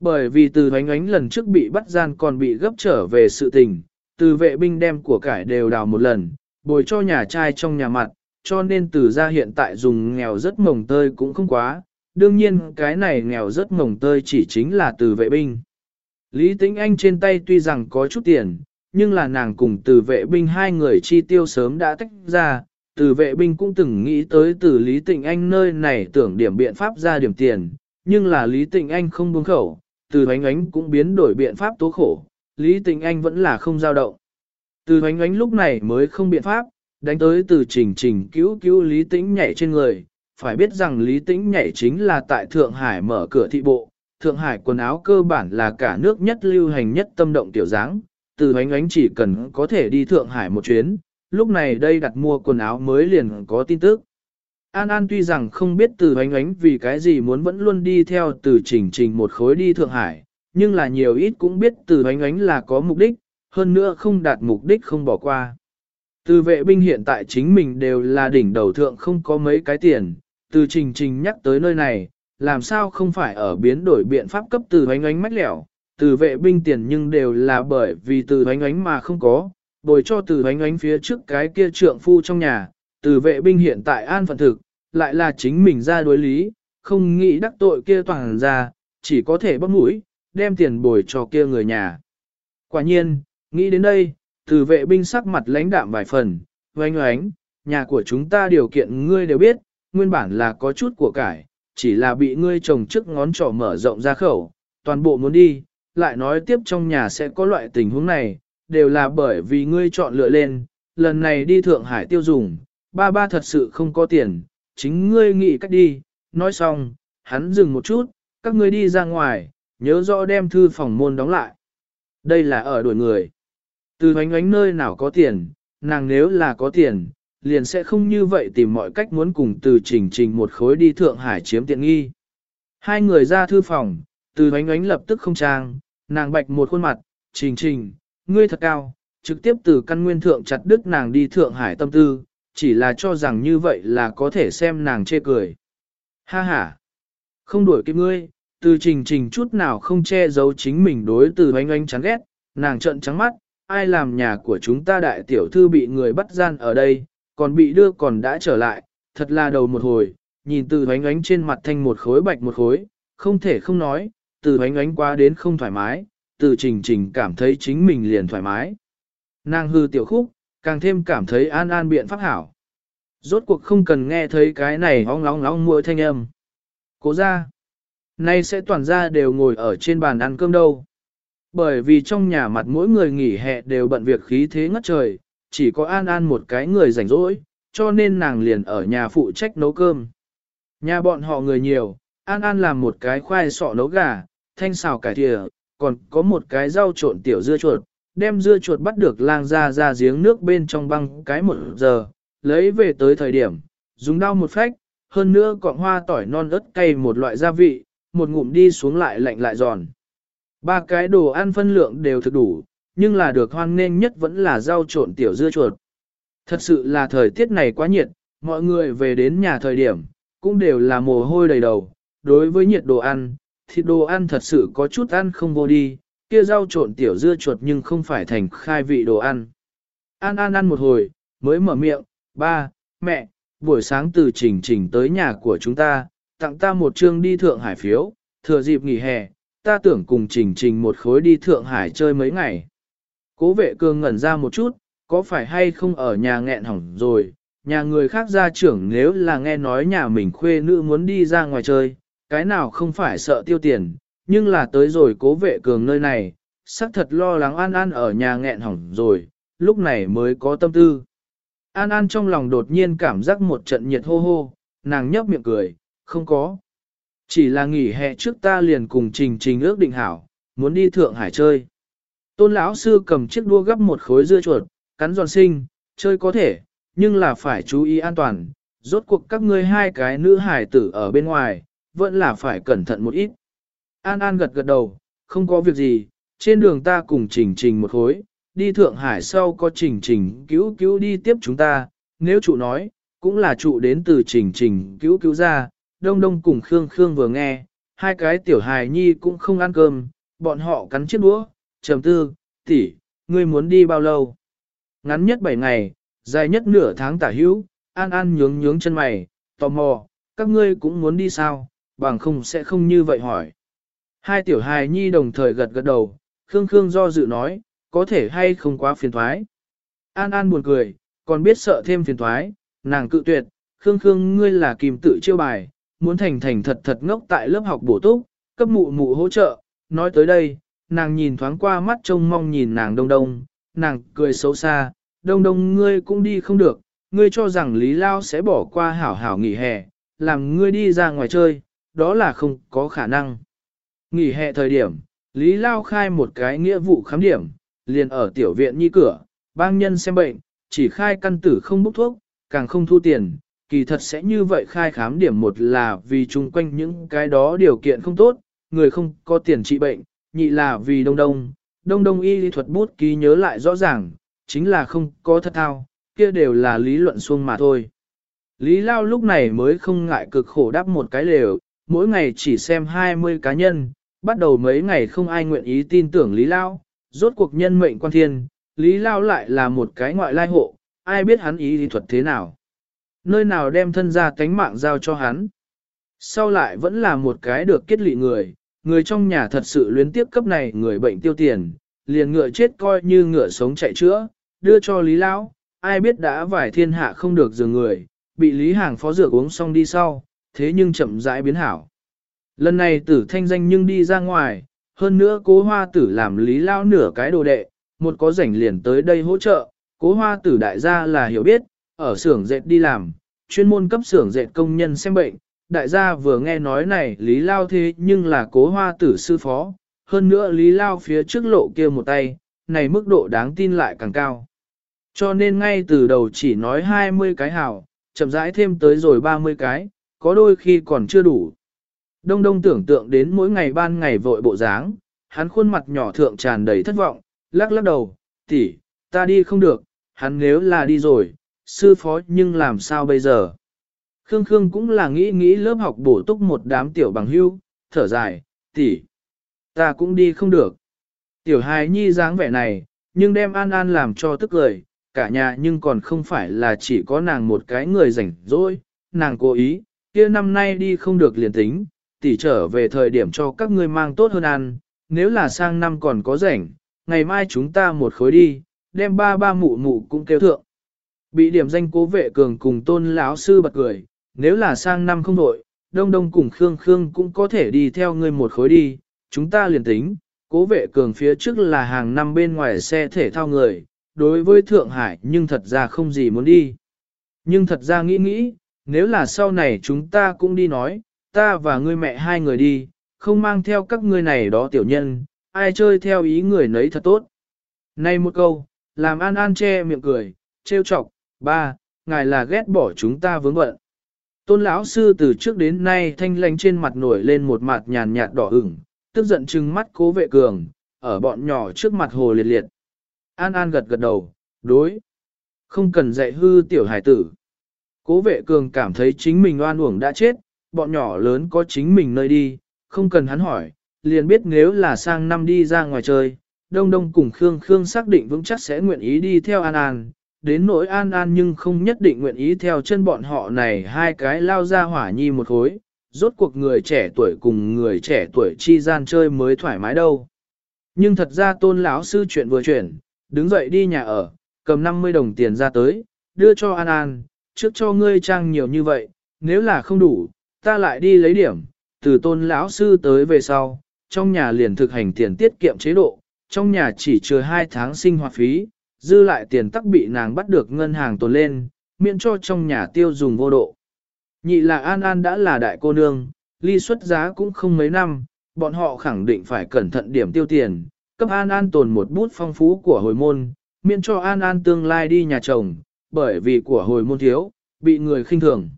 Bởi vì từ hoánh ánh lần trước bị bắt gian còn bị gấp trở về sự tình, từ vệ binh đem của cải đều đào một lần, bồi cho nhà trai trong nhà mặt, cho nên từ ra hiện tại dùng nghèo rất mồng tơi cũng không quá, đương nhiên cái này nghèo rất mồng tơi chỉ chính là từ vệ binh. Lý Tĩnh Anh trên tay tuy rằng có chút tiền, nhưng là nàng cùng từ vệ binh hai người chi tiêu sớm đã tách ra, từ vệ binh cũng từng nghĩ tới từ Lý Tĩnh Anh nơi này tưởng điểm biện pháp ra điểm tiền, nhưng là Lý Tĩnh Anh không buông khẩu, từ ánh ánh cũng biến đổi biện pháp tố khổ, Lý Tĩnh Anh vẫn là không giao động. Từ ánh ánh lúc này mới không biện pháp, đánh tới từ trình trình cứu cứu Lý Tĩnh nhảy trên người, phải biết rằng Lý Tĩnh nhảy chính là tại Thượng Hải mở cửa thị bộ, Thượng Hải quần áo cơ bản là cả nước nhất lưu hành nhất tâm động tiểu dáng, từ ánh ánh chỉ cần có thể đi Thượng Hải một chuyến, lúc này đây đặt mua quần áo mới liền có tin tức. An An tuy rằng không biết từ ánh ánh vì cái gì muốn vẫn luôn đi theo từ trình trình một khối đi Thượng Hải, nhưng là nhiều ít cũng biết từ ánh ánh là có mục đích, hơn nữa không đạt mục đích không bỏ qua. Từ vệ binh hiện tại chính mình đều là đỉnh đầu thượng không có mấy cái tiền, từ trình trình nhắc tới nơi này, làm sao không phải ở biến đổi biện pháp cấp từ ánh ánh mách lẻo, từ vệ binh tiền nhưng đều là bởi vì từ ánh ánh mà không có, bồi cho từ ánh ánh phía trước cái kia trượng phu trong nhà, từ vệ binh hiện tại an phận thực, lại là chính mình ra đối lý, không nghĩ đắc tội kia toàn ra, chỉ có thể bóp mũi, đem tiền bồi cho kia người nhà. Quả nhiên, nghĩ đến đây, từ vệ binh sắc mặt lãnh đạm vài phần, oanh oánh, nhà của chúng ta điều kiện ngươi đều biết, nguyên bản là có chút của cải, chỉ là bị ngươi trồng trước ngón trỏ mở rộng ra khẩu, toàn bộ muốn đi, lại nói tiếp trong nhà sẽ có loại tình huống này, đều là bởi vì ngươi chọn lựa lên, lần này đi Thượng Hải tiêu dùng, ba ba thật sự không có tiền, chính ngươi nghĩ cách đi, nói xong, hắn dừng một chút, các ngươi đi ra ngoài, nhớ rõ đem thư phòng môn đóng lại. Đây là ở đuổi người. Từ hoánh hoánh nơi nào có tiền, nàng nếu là có tiền, liền sẽ không như vậy tìm mọi cách muốn cùng từ trình trình một khối đi Thượng Hải chiếm tiện nghi. Hai người ra thư phòng, từ hoánh hoánh lập tức không trang, nàng bạch một khuôn mặt, trình trình, ngươi thật cao, trực tiếp từ căn nguyên thượng chặt đứt nàng đi Thượng Hải tâm tư, chỉ là cho rằng như vậy là có thể xem nàng chê cười. Ha ha! Không đuổi kịp ngươi, từ trình trình chút nào không che giấu chính mình đối từ hoánh hoánh chán ghét, nàng trợn trắng mắt, ai làm nhà của chúng ta đại tiểu thư bị người bắt gian ở đây, còn bị đưa còn đã trở lại, thật là đầu một hồi, nhìn từ ánh ánh trên mặt thanh một khối bạch một khối, không thể không nói, từ ánh ánh quá đến không thoải mái, từ trình trình cảm thấy chính mình liền thoải mái. Nàng hư tiểu khúc, càng thêm cảm thấy an an biện pháp hảo. Rốt cuộc không cần nghe thấy cái này ong lóng lóng mỗi thanh âm. Cố ra, nay sẽ toàn ra đều ngồi ở trên bàn ăn cơm đâu. Bởi vì trong nhà mặt mỗi người nghỉ hè đều bận việc khí thế ngất trời, chỉ có An An một cái người rảnh rỗi, cho nên nàng liền ở nhà phụ trách nấu cơm. Nhà bọn họ người nhiều, An An làm một cái khoai sọ nấu gà, thanh xào cải thìa, còn có một cái rau trộn tiểu dưa chuột, đem dưa chuột bắt được lang ra ra giếng nước bên trong băng cái một giờ, lấy về tới thời điểm, dùng đao một phách, hơn nữa cọng hoa tỏi non ớt cay một loại gia vị, một ngụm đi xuống lại lạnh lại giòn. Ba cái đồ ăn phân lượng đều thực đủ, nhưng là được hoan nên nhất vẫn là rau trộn tiểu dưa chuột. Thật sự là thời tiết này quá nhiệt, mọi người về đến nhà thời điểm, cũng đều là mồ hôi đầy đầu. Đối với nhiệt đồ ăn, thịt đồ ăn thật sự có chút ăn không vô đi, kia rau trộn tiểu dưa chuột nhưng không phải thành khai vị đồ ăn. An An ăn một hồi, mới mở miệng, ba, mẹ, buổi sáng từ trình trình tới nhà của chúng ta, tặng ta một chương đi Thượng Hải phiếu, thừa dịp nghỉ hè, ta tưởng cùng trình trình một khối đi Thượng Hải chơi mấy ngày. Cố vệ cường ngẩn ra một chút, có phải hay không ở nhà nghẹn hỏng rồi, nhà người khác gia trưởng nếu là nghe nói nhà mình khuê nữ muốn đi ra ngoài chơi, cái nào không phải sợ tiêu tiền, nhưng là tới rồi cố vệ cường nơi này, xác thật lo lắng An An ở nhà nghẹn hỏng rồi, lúc này mới có tâm tư. An An trong lòng đột nhiên cảm giác một trận nhiệt hô hô, nàng nhấp miệng cười, không có. Chỉ là nghỉ hè trước ta liền cùng Trình Trình ước định hảo, muốn đi Thượng Hải chơi. Tôn lão sư cầm chiếc đua gấp một khối dưa chuột, cắn giòn sinh, chơi có thể, nhưng là phải chú ý an toàn. Rốt cuộc các ngươi hai cái nữ hải tử ở bên ngoài, vẫn là phải cẩn thận một ít. An An gật gật đầu, không có việc gì, trên đường ta cùng Trình Trình một khối, đi Thượng Hải sau có Trình Trình cứu cứu đi tiếp chúng ta, nếu chủ nói, cũng là trụ đến từ Trình Trình cứu cứu ra, đông đông cùng Khương Khương vừa nghe, hai cái tiểu hài nhi cũng không ăn cơm, bọn họ cắn chiếc đũa, trầm tư, tỷ, ngươi muốn đi bao lâu? Ngắn nhất 7 ngày, dài nhất nửa tháng tả hữu, an an nhướng nhướng chân mày, tò mò, các ngươi cũng muốn đi sao, bằng không sẽ không như vậy hỏi. Hai tiểu hài nhi đồng thời gật gật đầu, Khương Khương do dự nói, có thể hay không quá phiền thoái. An An buồn cười, còn biết sợ thêm phiền thoái, nàng cự tuyệt, Khương Khương ngươi là kìm tự chiêu bài, muốn thành thành thật thật ngốc tại lớp học bổ túc, cấp mụ mụ hỗ trợ, nói tới đây, nàng nhìn thoáng qua mắt trông mong nhìn nàng đông đông, nàng cười xấu xa, đông đông ngươi cũng đi không được, ngươi cho rằng Lý Lao sẽ bỏ qua hảo hảo nghỉ hè, làm ngươi đi ra ngoài chơi, đó là không có khả năng. Nghỉ hè thời điểm, Lý Lao khai một cái nghĩa vụ khám điểm, liền ở tiểu viện nhi cửa, bang nhân xem bệnh, chỉ khai căn tử không bốc thuốc, càng không thu tiền, kỳ thật sẽ như vậy khai khám điểm một là vì chung quanh những cái đó điều kiện không tốt, người không có tiền trị bệnh, nhị là vì đông đông, đông đông y lý thuật bút ký nhớ lại rõ ràng, chính là không có thật thao, kia đều là lý luận xuông mà thôi. Lý Lao lúc này mới không ngại cực khổ đắp một cái lều, mỗi ngày chỉ xem 20 cá nhân, bắt đầu mấy ngày không ai nguyện ý tin tưởng Lý Lao, rốt cuộc nhân mệnh quan thiên, Lý Lao lại là một cái ngoại lai hộ, ai biết hắn ý lý thuật thế nào. Nơi nào đem thân ra tánh mạng giao cho hắn. Sau lại vẫn là một cái được kết lị người, người trong nhà thật sự luyến tiếp cấp này người bệnh tiêu tiền, liền ngựa chết coi như ngựa sống chạy chữa, đưa cho Lý Lão, ai biết đã vải thiên hạ không được dừng người, bị Lý Hàng phó dược uống xong đi sau, thế nhưng chậm rãi biến hảo. Lần này tử thanh danh nhưng đi ra ngoài, hơn nữa cố hoa tử làm Lý Lão nửa cái đồ đệ, một có rảnh liền tới đây hỗ trợ, cố hoa tử đại gia là hiểu biết, ở xưởng dệt đi làm, chuyên môn cấp xưởng dệt công nhân xem bệnh, đại gia vừa nghe nói này Lý Lao thế nhưng là cố hoa tử sư phó, hơn nữa Lý Lao phía trước lộ kia một tay, này mức độ đáng tin lại càng cao. Cho nên ngay từ đầu chỉ nói 20 cái hảo, chậm rãi thêm tới rồi 30 cái, có đôi khi còn chưa đủ. Đông đông tưởng tượng đến mỗi ngày ban ngày vội bộ dáng, hắn khuôn mặt nhỏ thượng tràn đầy thất vọng, lắc lắc đầu, tỷ, ta đi không được, hắn nếu là đi rồi, sư phó nhưng làm sao bây giờ? Khương Khương cũng là nghĩ nghĩ lớp học bổ túc một đám tiểu bằng hưu, thở dài, tỷ, ta cũng đi không được. Tiểu hài nhi dáng vẻ này, nhưng đem An An làm cho tức lời, cả nhà nhưng còn không phải là chỉ có nàng một cái người rảnh rỗi, nàng cố ý, kia năm nay đi không được liền tính, tỷ trở về thời điểm cho các ngươi mang tốt hơn ăn, nếu là sang năm còn có rảnh, ngày mai chúng ta một khối đi, đem ba ba mụ mụ cũng kêu thượng. Bị điểm danh cố vệ cường cùng tôn lão sư bật cười, nếu là sang năm không đội, đông đông cùng Khương Khương cũng có thể đi theo ngươi một khối đi, chúng ta liền tính, cố vệ cường phía trước là hàng năm bên ngoài xe thể thao người, đối với Thượng Hải nhưng thật ra không gì muốn đi. Nhưng thật ra nghĩ nghĩ, nếu là sau này chúng ta cũng đi nói, ta và ngươi mẹ hai người đi, không mang theo các ngươi này đó tiểu nhân, ai chơi theo ý người nấy thật tốt. Này một câu, làm An An che miệng cười, trêu chọc, ba, ngài là ghét bỏ chúng ta vướng bận. Tôn lão sư từ trước đến nay thanh lanh trên mặt nổi lên một mặt nhàn nhạt đỏ ửng, tức giận trừng mắt cố vệ cường, ở bọn nhỏ trước mặt hồ liệt liệt. An An gật gật đầu, đối. Không cần dạy hư tiểu hải tử. Cố vệ cường cảm thấy chính mình oan uổng đã chết, bọn nhỏ lớn có chính mình nơi đi, không cần hắn hỏi, liền biết nếu là sang năm đi ra ngoài chơi, Đông Đông cùng Khương Khương xác định vững chắc sẽ nguyện ý đi theo An An, đến nỗi An An nhưng không nhất định nguyện ý theo chân bọn họ này hai cái lao ra hỏa nhi một khối, rốt cuộc người trẻ tuổi cùng người trẻ tuổi chi gian chơi mới thoải mái đâu. Nhưng thật ra tôn lão sư chuyện vừa chuyển, đứng dậy đi nhà ở, cầm 50 đồng tiền ra tới, đưa cho An An, trước cho ngươi trang nhiều như vậy, nếu là không đủ, ta lại đi lấy điểm, từ tôn lão sư tới về sau, trong nhà liền thực hành tiền tiết kiệm chế độ, trong nhà chỉ trừ 2 tháng sinh hoạt phí, dư lại tiền tắc bị nàng bắt được ngân hàng tồn lên, miễn cho trong nhà tiêu dùng vô độ. Nhị là An An đã là đại cô nương, ly xuất giá cũng không mấy năm, bọn họ khẳng định phải cẩn thận điểm tiêu tiền, cấp An An tồn một bút phong phú của hồi môn, miễn cho An An tương lai đi nhà chồng, bởi vì của hồi môn thiếu, bị người khinh thường.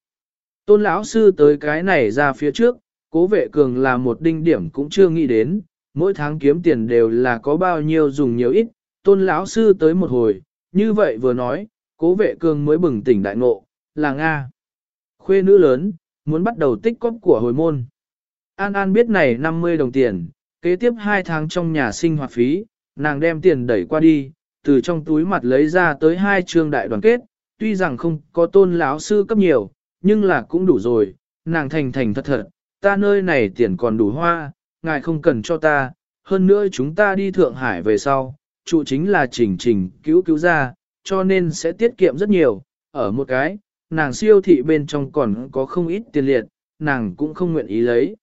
Tôn lão sư tới cái này ra phía trước, cố vệ cường là một đinh điểm cũng chưa nghĩ đến, mỗi tháng kiếm tiền đều là có bao nhiêu dùng nhiều ít, tôn lão sư tới một hồi, như vậy vừa nói, cố vệ cường mới bừng tỉnh đại ngộ, là Nga. Khuê nữ lớn, muốn bắt đầu tích cóp của hồi môn. An An biết này 50 đồng tiền, kế tiếp 2 tháng trong nhà sinh hoạt phí, nàng đem tiền đẩy qua đi, từ trong túi mặt lấy ra tới hai trường đại đoàn kết, tuy rằng không có tôn lão sư cấp nhiều, nhưng là cũng đủ rồi, nàng thành thành thật thật, ta nơi này tiền còn đủ hoa, ngài không cần cho ta, hơn nữa chúng ta đi Thượng Hải về sau, trụ chính là trình trình cứu cứu ra, cho nên sẽ tiết kiệm rất nhiều, ở một cái, nàng siêu thị bên trong còn có không ít tiền liệt, nàng cũng không nguyện ý lấy.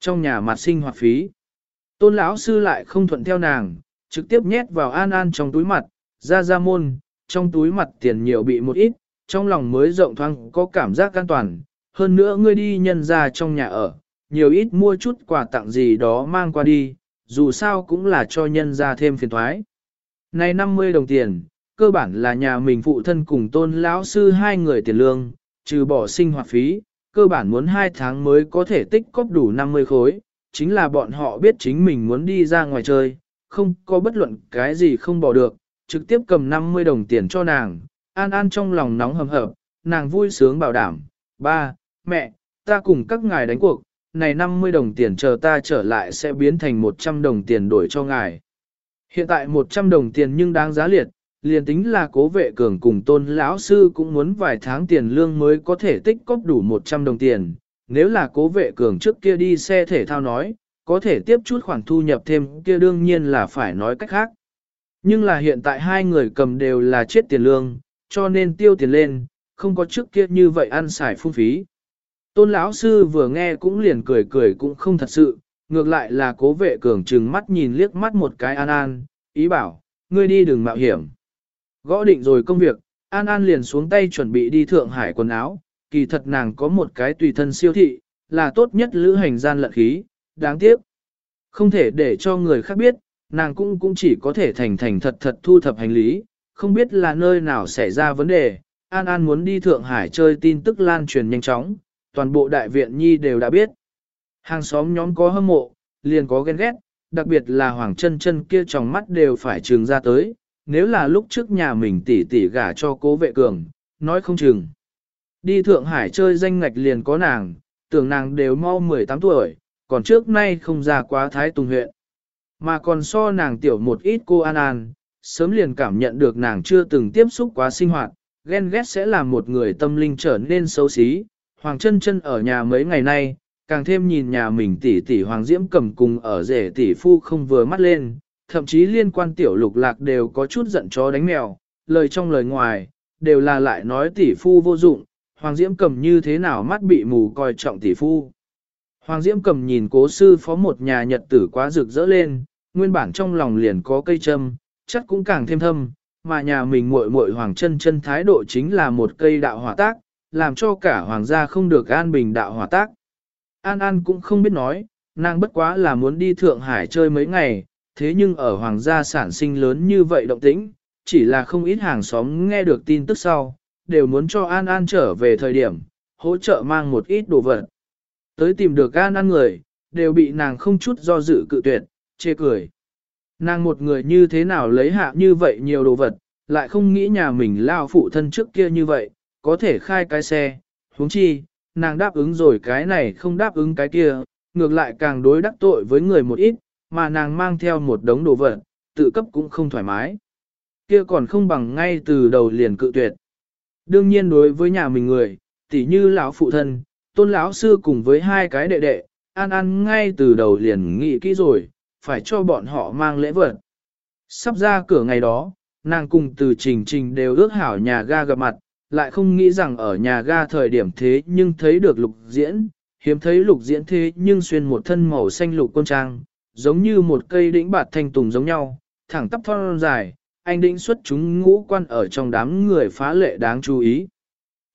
Trong nhà mặt sinh hoạt phí, tôn lão sư lại không thuận theo nàng, trực tiếp nhét vào an an trong túi mặt, ra ra môn, trong túi mặt tiền nhiều bị một ít, trong lòng mới rộng thoáng có cảm giác an toàn, hơn nữa ngươi đi nhân ra trong nhà ở, nhiều ít mua chút quà tặng gì đó mang qua đi, dù sao cũng là cho nhân ra thêm phiền thoái. Này 50 đồng tiền, cơ bản là nhà mình phụ thân cùng tôn lão sư hai người tiền lương, trừ bỏ sinh hoạt phí, cơ bản muốn hai tháng mới có thể tích cóp đủ 50 khối, chính là bọn họ biết chính mình muốn đi ra ngoài chơi, không có bất luận cái gì không bỏ được, trực tiếp cầm 50 đồng tiền cho nàng, an an trong lòng nóng hầm hập, nàng vui sướng bảo đảm, ba, mẹ, ta cùng các ngài đánh cuộc, này 50 đồng tiền chờ ta trở lại sẽ biến thành 100 đồng tiền đổi cho ngài. Hiện tại 100 đồng tiền nhưng đáng giá liệt, liền tính là cố vệ cường cùng tôn lão sư cũng muốn vài tháng tiền lương mới có thể tích cóp đủ 100 đồng tiền. Nếu là cố vệ cường trước kia đi xe thể thao nói, có thể tiếp chút khoản thu nhập thêm kia đương nhiên là phải nói cách khác. Nhưng là hiện tại hai người cầm đều là chết tiền lương, cho nên tiêu tiền lên, không có trước kia như vậy ăn xài phung phí. Tôn lão sư vừa nghe cũng liền cười cười cũng không thật sự, ngược lại là cố vệ cường trừng mắt nhìn liếc mắt một cái An An, ý bảo, ngươi đi đừng mạo hiểm. Gõ định rồi công việc, An An liền xuống tay chuẩn bị đi Thượng Hải quần áo, kỳ thật nàng có một cái tùy thân siêu thị, là tốt nhất lữ hành gian lận khí, đáng tiếc. Không thể để cho người khác biết, nàng cũng cũng chỉ có thể thành thành thật thật thu thập hành lý, không biết là nơi nào xảy ra vấn đề. An An muốn đi Thượng Hải chơi tin tức lan truyền nhanh chóng, toàn bộ đại viện nhi đều đã biết. Hàng xóm nhóm có hâm mộ, liền có ghen ghét, đặc biệt là Hoàng chân chân kia trong mắt đều phải trường ra tới, nếu là lúc trước nhà mình tỉ tỉ gả cho cố vệ cường, nói không chừng. Đi Thượng Hải chơi danh ngạch liền có nàng, tưởng nàng đều mau 18 tuổi, còn trước nay không ra quá Thái Tùng huyện. Mà còn so nàng tiểu một ít cô An An, sớm liền cảm nhận được nàng chưa từng tiếp xúc quá sinh hoạt, ghen ghét sẽ làm một người tâm linh trở nên xấu xí. Hoàng chân chân ở nhà mấy ngày nay, càng thêm nhìn nhà mình tỷ tỷ Hoàng Diễm cầm cùng ở rể tỷ phu không vừa mắt lên, thậm chí liên quan tiểu lục lạc đều có chút giận chó đánh mèo, lời trong lời ngoài, đều là lại nói tỷ phu vô dụng, Hoàng Diễm cầm như thế nào mắt bị mù coi trọng tỷ phu. Hoàng Diễm cầm nhìn cố sư phó một nhà nhật tử quá rực rỡ lên, nguyên bản trong lòng liền có cây châm, chắc cũng càng thêm thâm, mà nhà mình muội muội Hoàng chân chân thái độ chính là một cây đạo hỏa tác, làm cho cả hoàng gia không được an bình đạo hỏa tác. An An cũng không biết nói, nàng bất quá là muốn đi Thượng Hải chơi mấy ngày, thế nhưng ở hoàng gia sản sinh lớn như vậy động tĩnh, chỉ là không ít hàng xóm nghe được tin tức sau, đều muốn cho An An trở về thời điểm, hỗ trợ mang một ít đồ vật. Tới tìm được An An người, đều bị nàng không chút do dự cự tuyệt, chê cười. Nàng một người như thế nào lấy hạ như vậy nhiều đồ vật, lại không nghĩ nhà mình lao phụ thân trước kia như vậy, có thể khai cái xe, huống chi, nàng đáp ứng rồi cái này không đáp ứng cái kia, ngược lại càng đối đắc tội với người một ít, mà nàng mang theo một đống đồ vật, tự cấp cũng không thoải mái. Kia còn không bằng ngay từ đầu liền cự tuyệt. Đương nhiên đối với nhà mình người, tỉ như lão phụ thân, tôn lão sư cùng với hai cái đệ đệ, an an ngay từ đầu liền nghĩ kỹ rồi, phải cho bọn họ mang lễ vật. Sắp ra cửa ngày đó, nàng cùng từ trình trình đều ước hảo nhà ga gặp mặt, lại không nghĩ rằng ở nhà ga thời điểm thế nhưng thấy được lục diễn, hiếm thấy lục diễn thế nhưng xuyên một thân màu xanh lục quân trang, giống như một cây đĩnh bạt thanh tùng giống nhau, thẳng tắp thon dài, anh đĩnh xuất chúng ngũ quan ở trong đám người phá lệ đáng chú ý.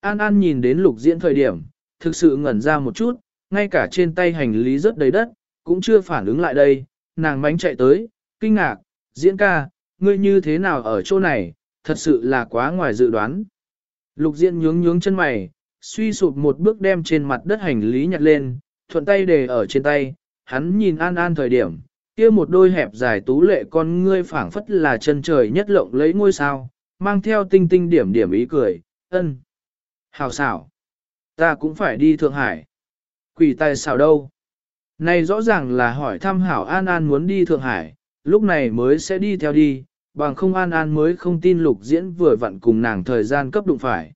An An nhìn đến lục diễn thời điểm, thực sự ngẩn ra một chút, ngay cả trên tay hành lý rất đầy đất, cũng chưa phản ứng lại đây, nàng mánh chạy tới, kinh ngạc, diễn ca, ngươi như thế nào ở chỗ này, thật sự là quá ngoài dự đoán. Lục diễn nhướng nhướng chân mày, suy sụp một bước đem trên mặt đất hành lý nhặt lên, thuận tay để ở trên tay, hắn nhìn an an thời điểm, kia một đôi hẹp dài tú lệ con ngươi phảng phất là chân trời nhất lộng lấy ngôi sao, mang theo tinh tinh điểm điểm ý cười, ân. Hào xảo. Ta cũng phải đi Thượng Hải. Quỷ tài xảo đâu? Này rõ ràng là hỏi thăm Hảo An An muốn đi Thượng Hải, lúc này mới sẽ đi theo đi, bằng không An An mới không tin lục diễn vừa vặn cùng nàng thời gian cấp đụng phải.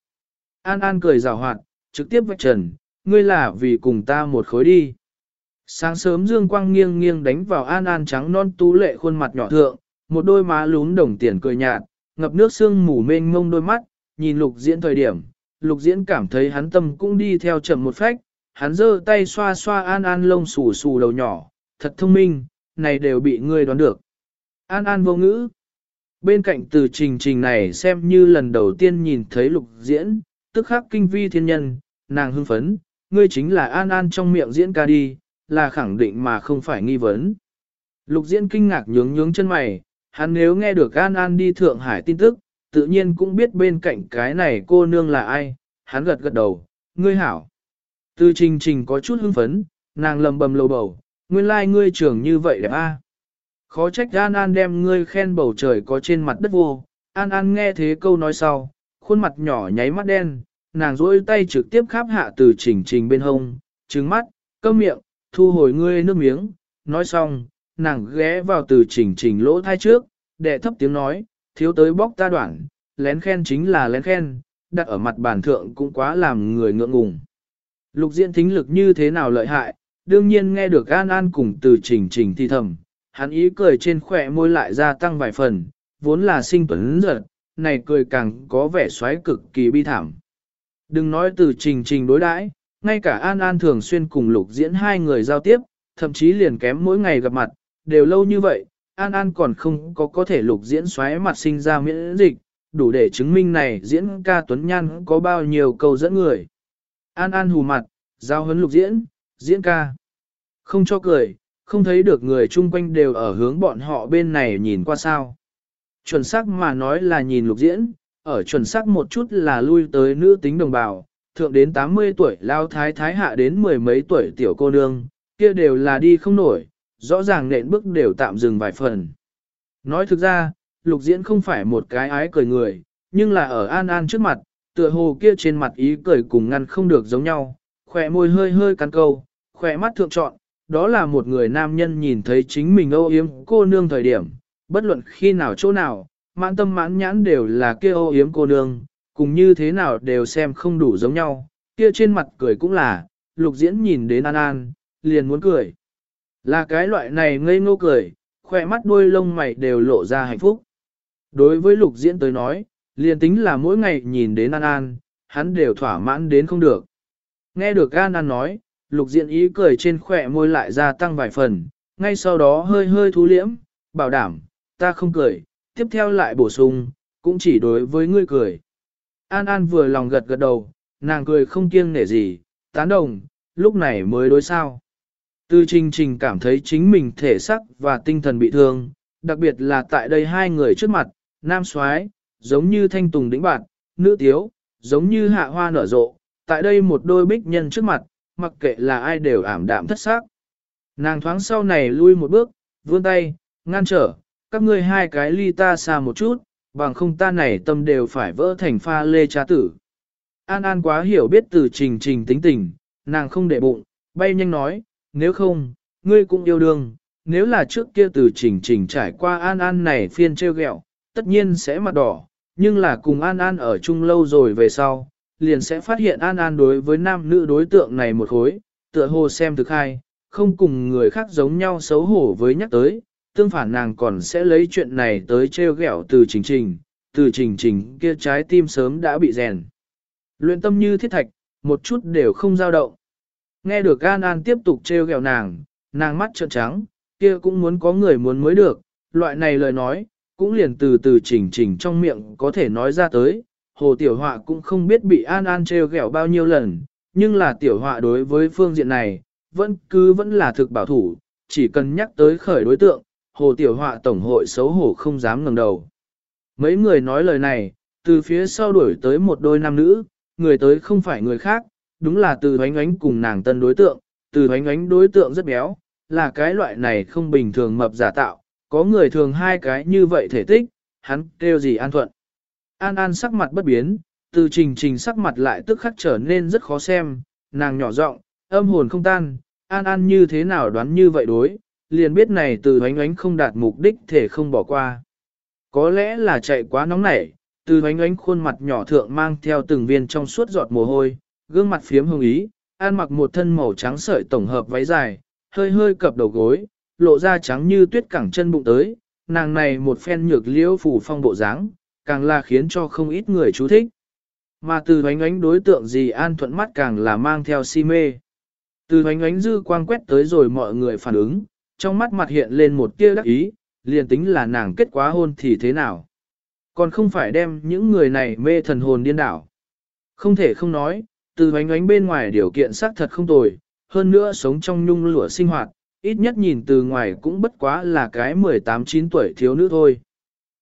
An An cười rào hoạt, trực tiếp vạch trần, ngươi là vì cùng ta một khối đi. Sáng sớm dương quang nghiêng nghiêng đánh vào An An trắng non tú lệ khuôn mặt nhỏ thượng, một đôi má lún đồng tiền cười nhạt, ngập nước sương mù mênh mông đôi mắt, nhìn lục diễn thời điểm, lục diễn cảm thấy hắn tâm cũng đi theo chậm một phách, hắn giơ tay xoa xoa An An lông xù xù đầu nhỏ, thật thông minh, này đều bị ngươi đoán được. An An vô ngữ. Bên cạnh từ trình trình này xem như lần đầu tiên nhìn thấy lục diễn, tức khắc kinh vi thiên nhân, nàng hưng phấn, ngươi chính là An An trong miệng diễn ca đi, là khẳng định mà không phải nghi vấn. Lục diễn kinh ngạc nhướng nhướng chân mày, hắn nếu nghe được An An đi Thượng Hải tin tức, tự nhiên cũng biết bên cạnh cái này cô nương là ai, hắn gật gật đầu, ngươi hảo. Từ trình trình có chút hưng phấn, nàng lầm bầm lầu bầu, nguyên lai like ngươi trưởng như vậy đẹp a. Khó trách An An đem ngươi khen bầu trời có trên mặt đất vô, An An nghe thế câu nói sau, khuôn mặt nhỏ nháy mắt đen, nàng rỗi tay trực tiếp khắp hạ từ trình trình bên hông, trứng mắt, cơm miệng, thu hồi ngươi nước miếng, nói xong, nàng ghé vào từ trình trình lỗ thai trước, đệ thấp tiếng nói, thiếu tới bóc ta đoạn, lén khen chính là lén khen, đặt ở mặt bản thượng cũng quá làm người ngượng ngùng. Lục diện thính lực như thế nào lợi hại, đương nhiên nghe được An An cùng từ trình trình thi thầm, hắn ý cười trên khỏe môi lại gia tăng vài phần, vốn là sinh tuấn giật, này cười càng có vẻ xoáy cực kỳ bi thảm. Đừng nói từ trình trình đối đãi, ngay cả An An thường xuyên cùng lục diễn hai người giao tiếp, thậm chí liền kém mỗi ngày gặp mặt, đều lâu như vậy, An An còn không có có thể lục diễn xoáy mặt sinh ra miễn dịch, đủ để chứng minh này diễn ca Tuấn Nhan có bao nhiêu câu dẫn người. An An hù mặt, giao hấn lục diễn, diễn ca. Không cho cười, không thấy được người chung quanh đều ở hướng bọn họ bên này nhìn qua sao. Chuẩn xác mà nói là nhìn lục diễn, ở chuẩn xác một chút là lui tới nữ tính đồng bào, thượng đến 80 tuổi lao thái thái hạ đến mười mấy tuổi tiểu cô nương, kia đều là đi không nổi, rõ ràng nện bước đều tạm dừng vài phần. Nói thực ra, lục diễn không phải một cái ái cười người, nhưng là ở An An trước mặt, tựa hồ kia trên mặt ý cười cùng ngăn không được giống nhau, khỏe môi hơi hơi cắn câu, khỏe mắt thượng trọn, đó là một người nam nhân nhìn thấy chính mình âu yếm cô nương thời điểm, bất luận khi nào chỗ nào, mãn tâm mãn nhãn đều là kia âu yếm cô nương, cùng như thế nào đều xem không đủ giống nhau, kia trên mặt cười cũng là, lục diễn nhìn đến An An, liền muốn cười. Là cái loại này ngây ngô cười, khỏe mắt đuôi lông mày đều lộ ra hạnh phúc. Đối với lục diễn tới nói, liền tính là mỗi ngày nhìn đến An An, hắn đều thỏa mãn đến không được. Nghe được An An nói, lục Diện ý cười trên khỏe môi lại gia tăng vài phần, ngay sau đó hơi hơi thú liễm, bảo đảm, ta không cười, tiếp theo lại bổ sung, cũng chỉ đối với ngươi cười. An An vừa lòng gật gật đầu, nàng cười không kiêng nể gì, tán đồng, lúc này mới đối sao. Tư trình trình cảm thấy chính mình thể sắc và tinh thần bị thương, đặc biệt là tại đây hai người trước mặt, nam soái giống như thanh tùng đĩnh bạn, nữ tiếu, giống như hạ hoa nở rộ, tại đây một đôi bích nhân trước mặt, mặc kệ là ai đều ảm đạm thất xác. Nàng thoáng sau này lui một bước, vươn tay, ngăn trở, các ngươi hai cái ly ta xa một chút, bằng không ta này tâm đều phải vỡ thành pha lê cha tử. An An quá hiểu biết từ trình trình tính tình, nàng không để bụng, bay nhanh nói, nếu không, ngươi cũng yêu đương, nếu là trước kia từ trình trình trải qua An An này phiên treo gẹo, tất nhiên sẽ mặt đỏ, nhưng là cùng An An ở chung lâu rồi về sau, liền sẽ phát hiện An An đối với nam nữ đối tượng này một khối, tựa hồ xem thực hai, không cùng người khác giống nhau xấu hổ với nhắc tới, tương phản nàng còn sẽ lấy chuyện này tới treo gẹo từ trình trình, từ trình trình kia trái tim sớm đã bị rèn. Luyện tâm như thiết thạch, một chút đều không dao động. Nghe được An An tiếp tục treo gẹo nàng, nàng mắt trợn trắng, kia cũng muốn có người muốn mới được, loại này lời nói, cũng liền từ từ trình trình trong miệng có thể nói ra tới. Hồ Tiểu Họa cũng không biết bị An An treo ghẹo bao nhiêu lần, nhưng là Tiểu Họa đối với phương diện này, vẫn cứ vẫn là thực bảo thủ, chỉ cần nhắc tới khởi đối tượng, Hồ Tiểu Họa Tổng hội xấu hổ không dám ngẩng đầu. Mấy người nói lời này, từ phía sau đuổi tới một đôi nam nữ, người tới không phải người khác, đúng là từ hoánh ánh cùng nàng tân đối tượng, từ hoánh ánh đối tượng rất béo, là cái loại này không bình thường mập giả tạo, có người thường hai cái như vậy thể tích, hắn kêu gì an thuận. An An sắc mặt bất biến, từ trình trình sắc mặt lại tức khắc trở nên rất khó xem, nàng nhỏ giọng, âm hồn không tan, an an như thế nào đoán như vậy đối, liền biết này từ hoánh oánh không đạt mục đích thể không bỏ qua. Có lẽ là chạy quá nóng nảy, từ hoánh oánh khuôn mặt nhỏ thượng mang theo từng viên trong suốt giọt mồ hôi, gương mặt phiếm hồng ý, an mặc một thân màu trắng sợi tổng hợp váy dài, hơi hơi cập đầu gối, lộ ra trắng như tuyết cẳng chân bụng tới, nàng này một phen nhược liễu phủ phong bộ dáng, càng là khiến cho không ít người chú thích. Mà từ hoánh ánh đối tượng gì an thuận mắt càng là mang theo si mê. Từ hoánh ánh dư quang quét tới rồi mọi người phản ứng, trong mắt mặt hiện lên một tia đắc ý, liền tính là nàng kết quá hôn thì thế nào. Còn không phải đem những người này mê thần hồn điên đảo. Không thể không nói, từ hoánh ánh bên ngoài điều kiện xác thật không tồi, hơn nữa sống trong nhung lụa sinh hoạt, ít nhất nhìn từ ngoài cũng bất quá là cái 18-9 tuổi thiếu nữ thôi.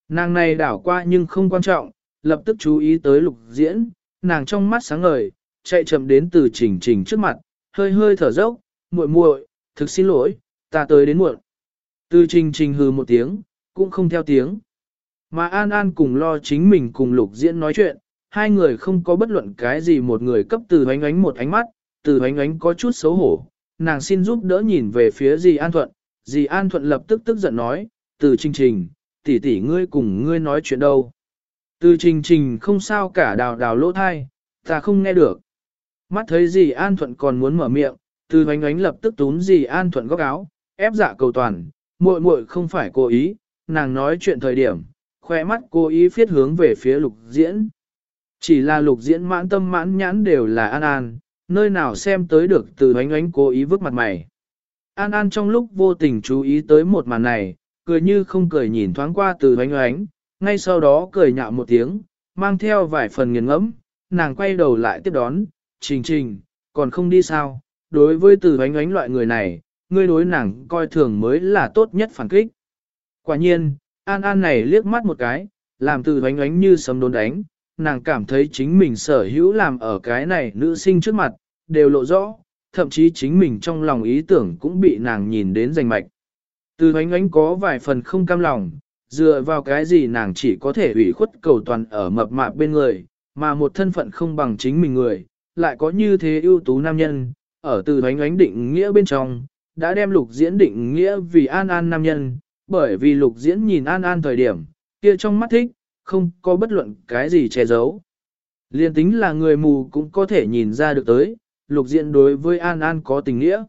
Nàng này đảo qua nhưng không quan trọng, lập tức chú ý tới lục diễn, nàng trong mắt sáng ngời, chạy chậm đến từ trình trình trước mặt, hơi hơi thở dốc, muội muội, thực xin lỗi, ta tới đến muộn. Từ trình trình hừ một tiếng, cũng không theo tiếng. Mà An An cùng lo chính mình cùng lục diễn nói chuyện, hai người không có bất luận cái gì một người cấp từ ánh ánh một ánh mắt, từ ánh ánh có chút xấu hổ, nàng xin giúp đỡ nhìn về phía dì An Thuận, dì An Thuận lập tức tức giận nói, từ trình trình, tỷ tỷ ngươi cùng ngươi nói chuyện đâu. Từ trình trình không sao cả đào đào lỗ thai, ta không nghe được. Mắt thấy gì An Thuận còn muốn mở miệng, từ ánh ánh lập tức túm gì An Thuận góc áo, ép dạ cầu toàn, muội muội không phải cố ý, nàng nói chuyện thời điểm, khoe mắt cố ý phiết hướng về phía lục diễn. Chỉ là lục diễn mãn tâm mãn nhãn đều là an an, nơi nào xem tới được từ ánh ánh cố ý vứt mặt mày. An An trong lúc vô tình chú ý tới một màn này, cười như không cười nhìn thoáng qua từ ánh ánh, ngay sau đó cười nhạo một tiếng, mang theo vài phần nghiền ngẫm, nàng quay đầu lại tiếp đón, trình trình, còn không đi sao, đối với từ ánh ánh loại người này, ngươi đối nàng coi thường mới là tốt nhất phản kích. Quả nhiên, An An này liếc mắt một cái, làm từ ánh ánh như sấm đốn đánh, nàng cảm thấy chính mình sở hữu làm ở cái này nữ sinh trước mặt, đều lộ rõ, thậm chí chính mình trong lòng ý tưởng cũng bị nàng nhìn đến rành mạch. Từ hoánh ánh có vài phần không cam lòng, dựa vào cái gì nàng chỉ có thể ủy khuất cầu toàn ở mập mạp bên người, mà một thân phận không bằng chính mình người, lại có như thế ưu tú nam nhân, ở từ hoánh ánh định nghĩa bên trong, đã đem lục diễn định nghĩa vì an an nam nhân, bởi vì lục diễn nhìn an an thời điểm, kia trong mắt thích, không có bất luận cái gì che giấu. Liên tính là người mù cũng có thể nhìn ra được tới, lục diễn đối với An An có tình nghĩa.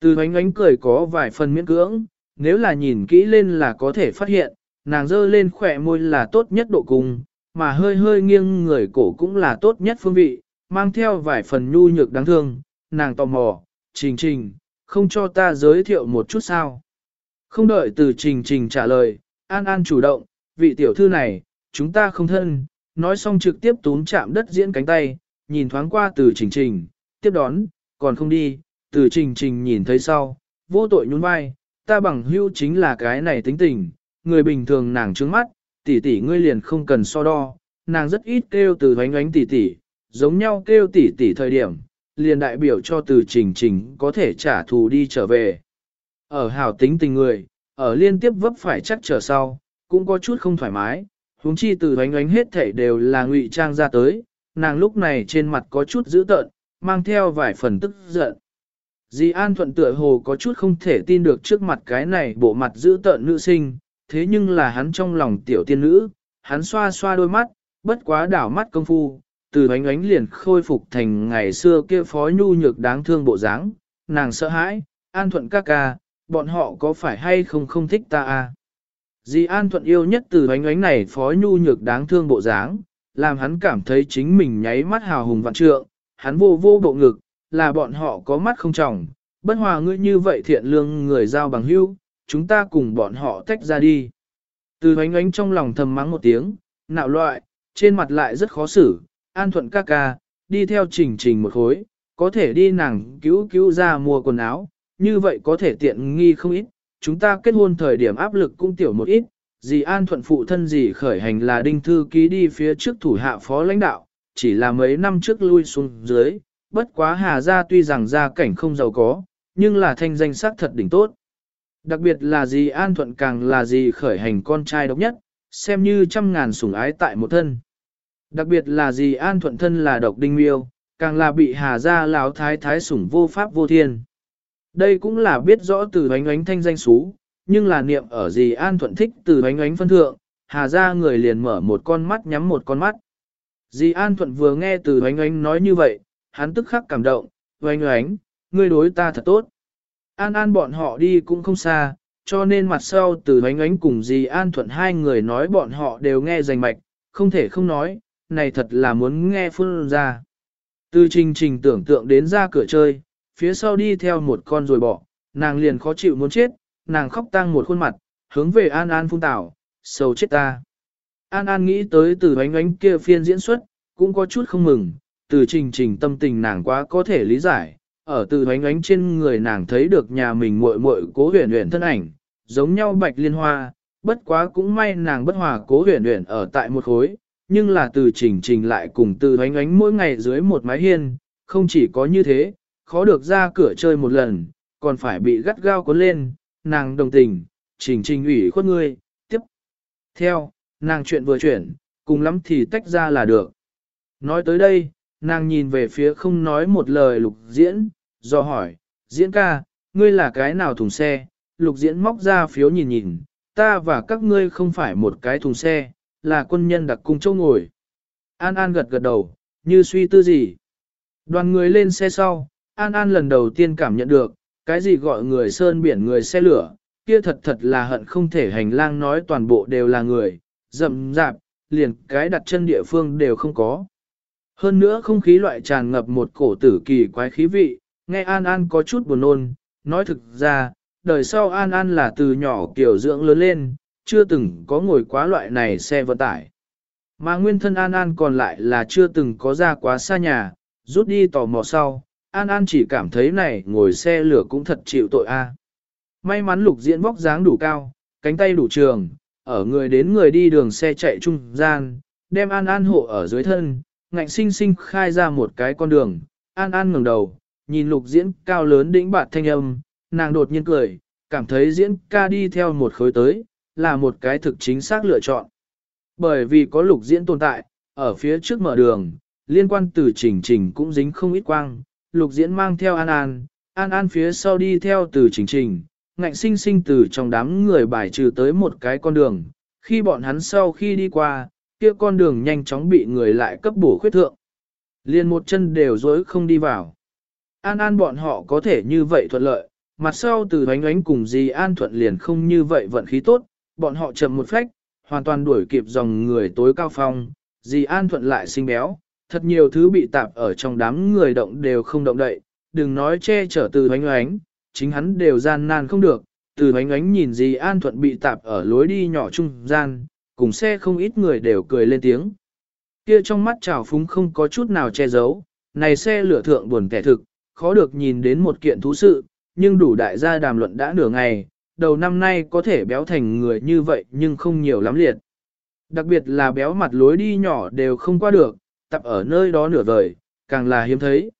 Từ hoánh ánh cười có vài phần miễn cưỡng, nếu là nhìn kỹ lên là có thể phát hiện, nàng dơ lên khỏe môi là tốt nhất độ cung mà hơi hơi nghiêng người cổ cũng là tốt nhất phương vị, mang theo vài phần nhu nhược đáng thương, nàng tò mò, trình trình, không cho ta giới thiệu một chút sao. Không đợi từ trình trình trả lời, An An chủ động, vị tiểu thư này, chúng ta không thân, nói xong trực tiếp túm chạm đất diễn cánh tay, nhìn thoáng qua từ trình trình, tiếp đón, còn không đi, từ trình trình nhìn thấy sau, vô tội nhún vai, ta bằng hưu chính là cái này tính tình, người bình thường nàng trướng mắt, tỷ tỷ ngươi liền không cần so đo, nàng rất ít kêu từ hoánh ánh tỷ tỷ, giống nhau kêu tỷ tỷ thời điểm, liền đại biểu cho từ trình trình có thể trả thù đi trở về. Ở hảo tính tình người, ở liên tiếp vấp phải chắc trở sau, cũng có chút không thoải mái, huống chi từ oánh oánh hết thảy đều là ngụy trang ra tới, nàng lúc này trên mặt có chút dữ tợn, mang theo vài phần tức giận. Dì An thuận tựa hồ có chút không thể tin được trước mặt cái này bộ mặt dữ tợn nữ sinh, thế nhưng là hắn trong lòng tiểu tiên nữ, hắn xoa xoa đôi mắt, bất quá đảo mắt công phu, từ ánh ánh liền khôi phục thành ngày xưa kia phó nhu nhược đáng thương bộ dáng, nàng sợ hãi, An thuận ca ca, bọn họ có phải hay không không thích ta à? Dì An Thuận yêu nhất từ ánh ánh này phó nhu nhược đáng thương bộ dáng, làm hắn cảm thấy chính mình nháy mắt hào hùng vạn trượng, hắn vô vô bộ ngực, là bọn họ có mắt không trọng, bất hòa ngươi như vậy thiện lương người giao bằng hữu, chúng ta cùng bọn họ tách ra đi. Từ ánh ánh trong lòng thầm mắng một tiếng, nạo loại, trên mặt lại rất khó xử, An Thuận ca ca, đi theo trình trình một khối, có thể đi nàng cứu cứu ra mua quần áo, như vậy có thể tiện nghi không ít, chúng ta kết hôn thời điểm áp lực cũng tiểu một ít, dì an thuận phụ thân dì khởi hành là đinh thư ký đi phía trước thủ hạ phó lãnh đạo, chỉ là mấy năm trước lui xuống dưới, bất quá hà gia tuy rằng gia cảnh không giàu có, nhưng là thanh danh sắc thật đỉnh tốt. Đặc biệt là dì an thuận càng là dì khởi hành con trai độc nhất, xem như trăm ngàn sủng ái tại một thân. Đặc biệt là gì an thuận thân là độc đinh miêu, càng là bị hà gia lão thái thái sủng vô pháp vô thiên. Đây cũng là biết rõ từ ánh ánh thanh danh xú, nhưng là niệm ở gì an thuận thích từ ánh ánh phân thượng, hà gia người liền mở một con mắt nhắm một con mắt. Dì An Thuận vừa nghe từ ánh ánh nói như vậy, hắn tức khắc cảm động, oanh oánh, ngươi đối ta thật tốt. An An bọn họ đi cũng không xa, cho nên mặt sau từ oanh oánh cùng dì An Thuận hai người nói bọn họ đều nghe rành mạch, không thể không nói, này thật là muốn nghe phun ra. Từ trình trình tưởng tượng đến ra cửa chơi, phía sau đi theo một con rồi bỏ, nàng liền khó chịu muốn chết, nàng khóc tang một khuôn mặt, hướng về An An phun tảo, sầu chết ta. An An nghĩ tới từ ánh ánh kia phiên diễn xuất, cũng có chút không mừng, từ trình trình tâm tình nàng quá có thể lý giải, ở từ ánh ánh trên người nàng thấy được nhà mình muội muội cố huyền huyền thân ảnh, giống nhau bạch liên hoa, bất quá cũng may nàng bất hòa cố huyền huyền ở tại một khối, nhưng là từ trình trình lại cùng từ ánh ánh mỗi ngày dưới một mái hiên, không chỉ có như thế, khó được ra cửa chơi một lần, còn phải bị gắt gao cuốn lên, nàng đồng tình, trình trình ủy khuất ngươi, tiếp. Theo, nàng chuyện vừa chuyển, cùng lắm thì tách ra là được. Nói tới đây, nàng nhìn về phía không nói một lời lục diễn, do hỏi, diễn ca, ngươi là cái nào thùng xe, lục diễn móc ra phiếu nhìn nhìn, ta và các ngươi không phải một cái thùng xe, là quân nhân đặc cung châu ngồi. An An gật gật đầu, như suy tư gì. Đoàn người lên xe sau, An An lần đầu tiên cảm nhận được, cái gì gọi người sơn biển người xe lửa, kia thật thật là hận không thể hành lang nói toàn bộ đều là người, rậm rạp, liền cái đặt chân địa phương đều không có. Hơn nữa không khí loại tràn ngập một cổ tử kỳ quái khí vị, nghe An An có chút buồn nôn, nói thực ra, đời sau An An là từ nhỏ kiểu dưỡng lớn lên, chưa từng có ngồi quá loại này xe vận tải. Mà nguyên thân An An còn lại là chưa từng có ra quá xa nhà, rút đi tò mò sau, An An chỉ cảm thấy này ngồi xe lửa cũng thật chịu tội a. May mắn lục diễn vóc dáng đủ cao, cánh tay đủ trường, ở người đến người đi đường xe chạy trung gian, đem An An hộ ở dưới thân, ngạnh sinh sinh khai ra một cái con đường, An An ngẩng đầu, nhìn lục diễn cao lớn đĩnh bạt thanh âm, nàng đột nhiên cười, cảm thấy diễn ca đi theo một khối tới, là một cái thực chính xác lựa chọn. Bởi vì có lục diễn tồn tại, ở phía trước mở đường, liên quan từ trình trình cũng dính không ít quang, lục diễn mang theo An An, An An phía sau đi theo từ trình trình, ngạnh sinh sinh từ trong đám người bài trừ tới một cái con đường, khi bọn hắn sau khi đi qua, kia con đường nhanh chóng bị người lại cấp bổ khuyết thượng. Liền một chân đều dối không đi vào. An An bọn họ có thể như vậy thuận lợi, mặt sau từ ánh ánh cùng gì An thuận liền không như vậy vận khí tốt, bọn họ chậm một phách, hoàn toàn đuổi kịp dòng người tối cao phong, dì An thuận lại xinh béo, thật nhiều thứ bị tạp ở trong đám người động đều không động đậy, đừng nói che chở từ ánh ánh, chính hắn đều gian nan không được, từ ánh ánh nhìn gì An Thuận bị tạp ở lối đi nhỏ trung gian, cùng xe không ít người đều cười lên tiếng. Kia trong mắt trào phúng không có chút nào che giấu, này xe lửa thượng buồn kẻ thực, khó được nhìn đến một kiện thú sự, nhưng đủ đại gia đàm luận đã nửa ngày, đầu năm nay có thể béo thành người như vậy nhưng không nhiều lắm liệt. Đặc biệt là béo mặt lối đi nhỏ đều không qua được, tập ở nơi đó nửa vời, càng là hiếm thấy.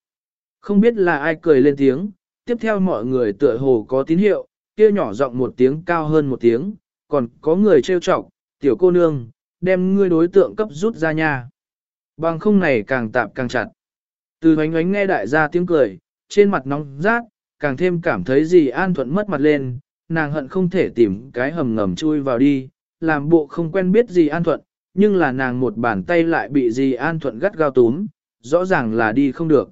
Không biết là ai cười lên tiếng, tiếp theo mọi người tựa hồ có tín hiệu, kia nhỏ giọng một tiếng cao hơn một tiếng, còn có người trêu chọc, tiểu cô nương, đem ngươi đối tượng cấp rút ra nha. Bằng không này càng tạp càng chặt. Từ hoánh hoánh nghe đại gia tiếng cười, trên mặt nóng rát, càng thêm cảm thấy gì an thuận mất mặt lên, nàng hận không thể tìm cái hầm ngầm chui vào đi, làm bộ không quen biết gì an thuận, nhưng là nàng một bàn tay lại bị gì an thuận gắt gao túm, rõ ràng là đi không được.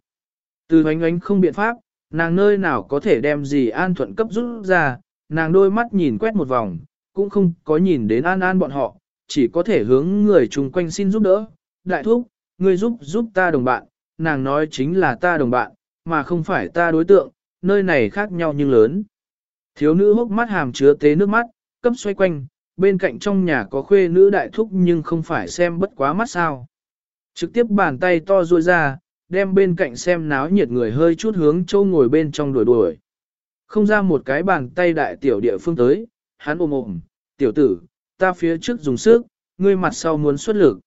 Từ hoánh hoánh không biện pháp, nàng nơi nào có thể đem gì an thuận cấp rút ra, nàng đôi mắt nhìn quét một vòng, cũng không có nhìn đến an an bọn họ, chỉ có thể hướng người chung quanh xin giúp đỡ. Đại thúc, ngươi giúp giúp ta đồng bạn, nàng nói chính là ta đồng bạn, mà không phải ta đối tượng, nơi này khác nhau nhưng lớn. Thiếu nữ hốc mắt hàm chứa tế nước mắt, cấp xoay quanh, bên cạnh trong nhà có khuê nữ đại thúc nhưng không phải xem bất quá mắt sao. Trực tiếp bàn tay to ruôi ra, đem bên cạnh xem náo nhiệt người hơi chút hướng châu ngồi bên trong đuổi đuổi. Không ra một cái bàn tay đại tiểu địa phương tới, hắn ôm ôm, tiểu tử, ta phía trước dùng sức, ngươi mặt sau muốn xuất lực.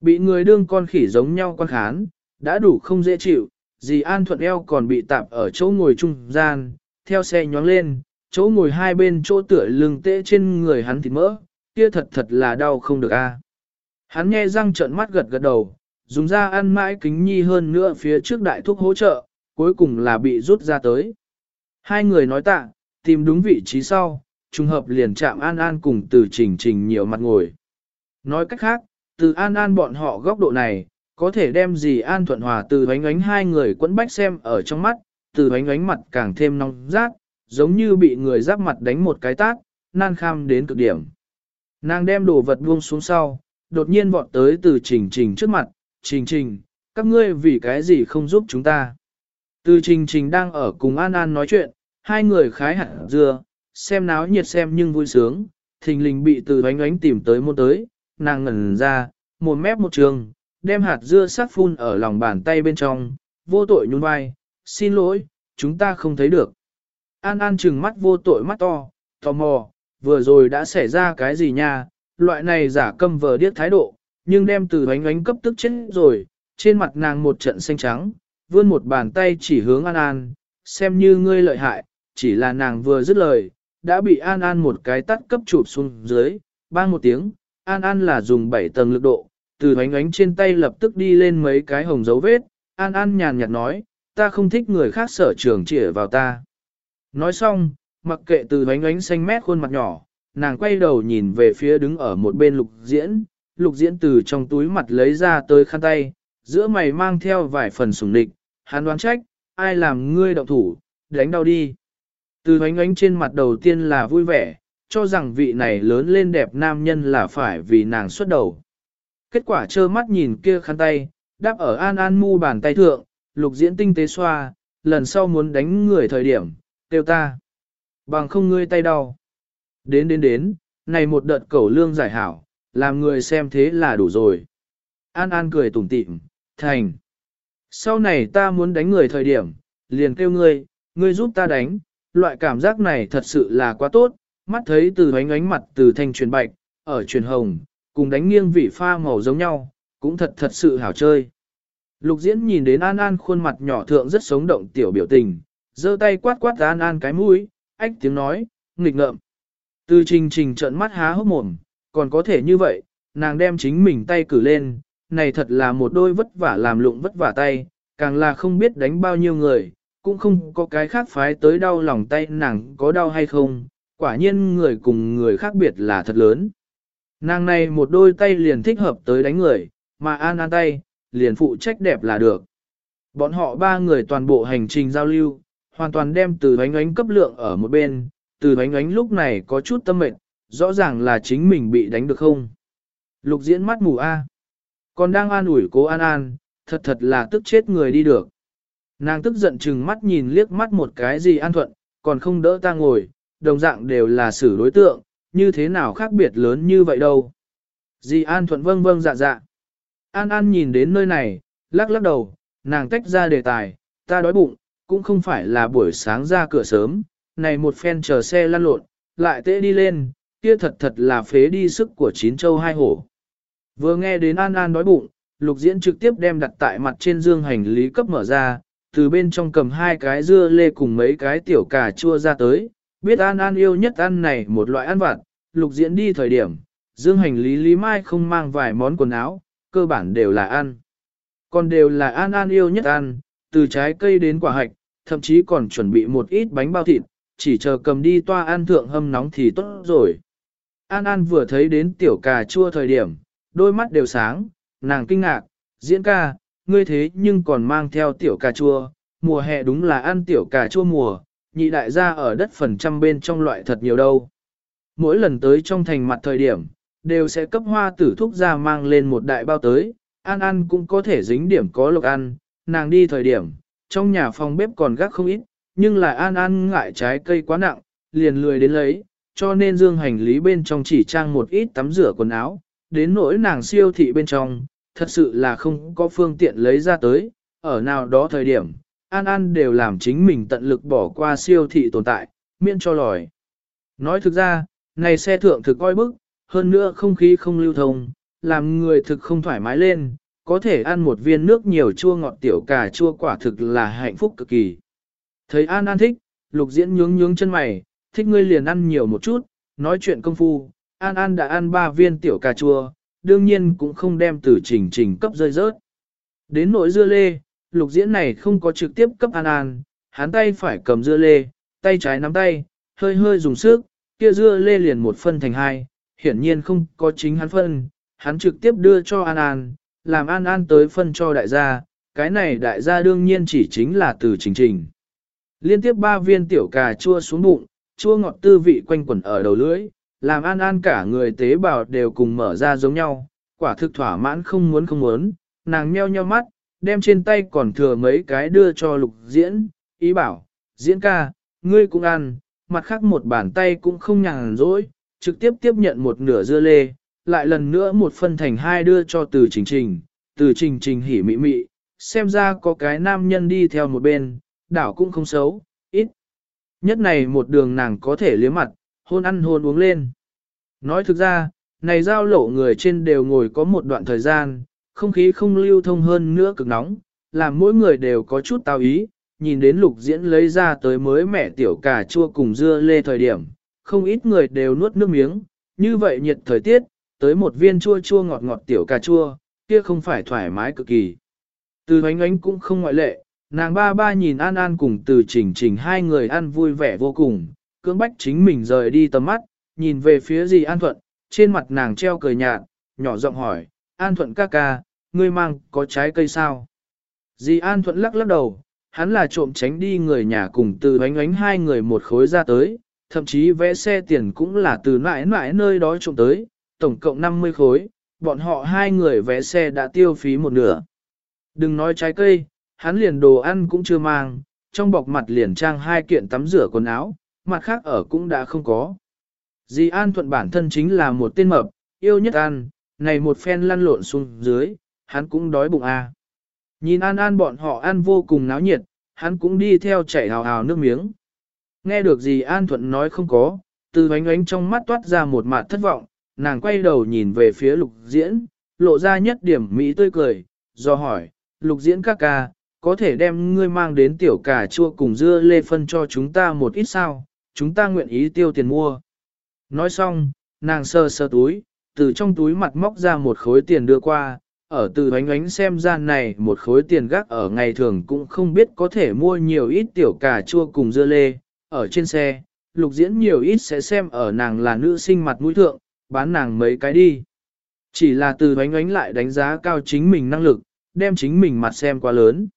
Bị người đương con khỉ giống nhau quan khán, đã đủ không dễ chịu, dì An Thuận eo còn bị tạp ở chỗ ngồi trung gian, theo xe nhóng lên, chỗ ngồi hai bên chỗ tựa lưng tê trên người hắn thịt mỡ, kia thật thật là đau không được a. Hắn nghe răng trợn mắt gật gật đầu, dùng ra ăn mãi kính nhi hơn nữa phía trước đại thuốc hỗ trợ, cuối cùng là bị rút ra tới. Hai người nói tạ, tìm đúng vị trí sau, trùng hợp liền chạm An An cùng từ trình trình nhiều mặt ngồi. Nói cách khác, từ An An bọn họ góc độ này, có thể đem gì An Thuận Hòa từ ánh ánh hai người quẫn bách xem ở trong mắt, từ ánh ánh mặt càng thêm nóng rát, giống như bị người giáp mặt đánh một cái tát, nan kham đến cực điểm. Nàng đem đồ vật buông xuống sau, đột nhiên vọt tới từ trình trình trước mặt, trình trình, các ngươi vì cái gì không giúp chúng ta. Từ trình trình đang ở cùng An An nói chuyện, hai người khái hẳn dưa, xem náo nhiệt xem nhưng vui sướng, thình lình bị từ ánh ánh tìm tới môn tới, nàng ngẩn ra, một mép một trường, đem hạt dưa sắc phun ở lòng bàn tay bên trong, vô tội nhún vai, xin lỗi, chúng ta không thấy được. An An trừng mắt vô tội mắt to, tò mò, vừa rồi đã xảy ra cái gì nha, loại này giả câm vờ điếc thái độ, nhưng đem từ ánh ánh cấp tức chết rồi, trên mặt nàng một trận xanh trắng, vươn một bàn tay chỉ hướng An An, xem như ngươi lợi hại, chỉ là nàng vừa dứt lời, đã bị An An một cái tắt cấp chụp xuống dưới, bang một tiếng, An An là dùng 7 tầng lực độ, từ ánh ánh trên tay lập tức đi lên mấy cái hồng dấu vết, An An nhàn nhạt nói, ta không thích người khác sở trường chỉ vào ta. Nói xong, mặc kệ từ ánh ánh xanh mét khuôn mặt nhỏ, nàng quay đầu nhìn về phía đứng ở một bên lục diễn, lục diễn từ trong túi mặt lấy ra tới khăn tay, giữa mày mang theo vài phần sủng địch, hắn đoán trách, ai làm ngươi động thủ, đánh đau đi. Từ ánh ánh trên mặt đầu tiên là vui vẻ, cho rằng vị này lớn lên đẹp nam nhân là phải vì nàng xuất đầu. Kết quả trơ mắt nhìn kia khăn tay, đáp ở an an mu bàn tay thượng, lục diễn tinh tế xoa, lần sau muốn đánh người thời điểm, tiêu ta. Bằng không ngươi tay đau. Đến đến đến, này một đợt cẩu lương giải hảo, làm người xem thế là đủ rồi. An An cười tủm tỉm, thành. Sau này ta muốn đánh người thời điểm, liền kêu ngươi, ngươi giúp ta đánh, loại cảm giác này thật sự là quá tốt, mắt thấy từ ánh ánh mặt từ thanh truyền bạch, ở truyền hồng, cùng đánh nghiêng vị pha màu giống nhau, cũng thật thật sự hảo chơi. Lục diễn nhìn đến An An khuôn mặt nhỏ thượng rất sống động tiểu biểu tình, giơ tay quát quát An An cái mũi, ách tiếng nói, nghịch ngợm. Từ trình trình trận mắt há hốc mồm, còn có thể như vậy, nàng đem chính mình tay cử lên, này thật là một đôi vất vả làm lụng vất vả tay, càng là không biết đánh bao nhiêu người, cũng không có cái khác phái tới đau lòng tay nàng có đau hay không, quả nhiên người cùng người khác biệt là thật lớn. Nàng này một đôi tay liền thích hợp tới đánh người, mà an an tay, liền phụ trách đẹp là được. Bọn họ ba người toàn bộ hành trình giao lưu, hoàn toàn đem từ ánh ánh cấp lượng ở một bên, từ ánh ánh lúc này có chút tâm mệnh, rõ ràng là chính mình bị đánh được không. Lục diễn mắt mù A. Còn đang an ủi cố an an, thật thật là tức chết người đi được. Nàng tức giận chừng mắt nhìn liếc mắt một cái gì an thuận, còn không đỡ ta ngồi, đồng dạng đều là xử đối tượng, như thế nào khác biệt lớn như vậy đâu. Dì An Thuận vâng vâng dạ dạ. An An nhìn đến nơi này, lắc lắc đầu, nàng tách ra đề tài, ta đói bụng, cũng không phải là buổi sáng ra cửa sớm, này một phen chờ xe lăn lộn, lại tệ đi lên, kia thật thật là phế đi sức của chín châu hai hổ. Vừa nghe đến An An đói bụng, lục diễn trực tiếp đem đặt tại mặt trên dương hành lý cấp mở ra, từ bên trong cầm hai cái dưa lê cùng mấy cái tiểu cà chua ra tới, biết An An yêu nhất ăn này một loại ăn vặt, lục diễn đi thời điểm, dương hành lý Lý Mai không mang vài món quần áo, cơ bản đều là ăn. Còn đều là An An yêu nhất ăn, từ trái cây đến quả hạch, thậm chí còn chuẩn bị một ít bánh bao thịt, chỉ chờ cầm đi toa ăn thượng hâm nóng thì tốt rồi. An An vừa thấy đến tiểu cà chua thời điểm, đôi mắt đều sáng, nàng kinh ngạc, diễn ca, ngươi thế nhưng còn mang theo tiểu cà chua, mùa hè đúng là ăn tiểu cà chua mùa, nhị đại gia ở đất phần trăm bên trong loại thật nhiều đâu. Mỗi lần tới trong thành mặt thời điểm, đều sẽ cấp hoa tử thuốc ra mang lên một đại bao tới, An An cũng có thể dính điểm có lộc ăn, nàng đi thời điểm, trong nhà phòng bếp còn gác không ít, nhưng lại An An ngại trái cây quá nặng, liền lười đến lấy, cho nên dương hành lý bên trong chỉ trang một ít tắm rửa quần áo, đến nỗi nàng siêu thị bên trong, thật sự là không có phương tiện lấy ra tới, ở nào đó thời điểm, An An đều làm chính mình tận lực bỏ qua siêu thị tồn tại, miễn cho lòi. Nói thực ra, này xe thượng thực coi bức, hơn nữa không khí không lưu thông, làm người thực không thoải mái lên, có thể ăn một viên nước nhiều chua ngọt tiểu cà chua quả thực là hạnh phúc cực kỳ. Thấy An An thích, lục diễn nhướng nhướng chân mày, thích ngươi liền ăn nhiều một chút, nói chuyện công phu, An An đã ăn ba viên tiểu cà chua, đương nhiên cũng không đem từ trình trình cấp rơi rớt. Đến nỗi dưa lê, lục diễn này không có trực tiếp cấp an an, hắn tay phải cầm dưa lê, tay trái nắm tay, hơi hơi dùng sức, kia dưa lê liền một phân thành hai, hiển nhiên không có chính hắn phân, hắn trực tiếp đưa cho an an, làm an an tới phân cho đại gia, cái này đại gia đương nhiên chỉ chính là từ trình trình. Liên tiếp ba viên tiểu cà chua xuống bụng, chua ngọt tư vị quanh quẩn ở đầu lưỡi, làm an an cả người tế bào đều cùng mở ra giống nhau, quả thực thỏa mãn không muốn không muốn, nàng meo nheo mắt, đem trên tay còn thừa mấy cái đưa cho lục diễn, ý bảo, diễn ca, ngươi cũng ăn, mặt khác một bàn tay cũng không nhàn rỗi, trực tiếp tiếp nhận một nửa dưa lê, lại lần nữa một phân thành hai đưa cho từ trình trình, từ trình trình hỉ mị mị, xem ra có cái nam nhân đi theo một bên, đảo cũng không xấu, ít. Nhất này một đường nàng có thể liếm mặt, hôn ăn hôn uống lên. Nói thực ra, này giao lộ người trên đều ngồi có một đoạn thời gian, không khí không lưu thông hơn nữa cực nóng, làm mỗi người đều có chút tao ý, nhìn đến lục diễn lấy ra tới mới mẻ tiểu cà chua cùng dưa lê thời điểm, không ít người đều nuốt nước miếng, như vậy nhiệt thời tiết, tới một viên chua chua ngọt ngọt tiểu cà chua, kia không phải thoải mái cực kỳ. Từ ánh ánh cũng không ngoại lệ, nàng ba ba nhìn An An cùng từ trình trình hai người ăn vui vẻ vô cùng, cưỡng bách chính mình rời đi tầm mắt, nhìn về phía gì An Thuận, trên mặt nàng treo cười nhạt, nhỏ giọng hỏi, An Thuận ca ca, ngươi mang có trái cây sao? Dì An Thuận lắc lắc đầu, hắn là trộm tránh đi người nhà cùng từ ánh ánh hai người một khối ra tới, thậm chí vẽ xe tiền cũng là từ mãi mãi nơi đó trộm tới, tổng cộng 50 khối, bọn họ hai người vẽ xe đã tiêu phí một nửa. Đừng nói trái cây, hắn liền đồ ăn cũng chưa mang, trong bọc mặt liền trang hai kiện tắm rửa quần áo, mặt khác ở cũng đã không có. Dì An Thuận bản thân chính là một tên mập, yêu nhất ăn, này một phen lăn lộn xuống dưới, hắn cũng đói bụng à. Nhìn An An bọn họ ăn vô cùng náo nhiệt, hắn cũng đi theo chảy hào hào nước miếng. Nghe được gì An Thuận nói không có, từ ánh ánh trong mắt toát ra một mặt thất vọng, nàng quay đầu nhìn về phía lục diễn, lộ ra nhất điểm mỹ tươi cười, do hỏi, lục diễn ca ca, có thể đem ngươi mang đến tiểu cà chua cùng dưa lê phân cho chúng ta một ít sao, chúng ta nguyện ý tiêu tiền mua. Nói xong, nàng sơ sơ túi, từ trong túi mặt móc ra một khối tiền đưa qua, ở từ ánh ánh xem ra này một khối tiền gác ở ngày thường cũng không biết có thể mua nhiều ít tiểu cà chua cùng dưa lê, ở trên xe, lục diễn nhiều ít sẽ xem ở nàng là nữ sinh mặt mũi thượng, bán nàng mấy cái đi. Chỉ là từ ánh ánh lại đánh giá cao chính mình năng lực, đem chính mình mặt xem quá lớn.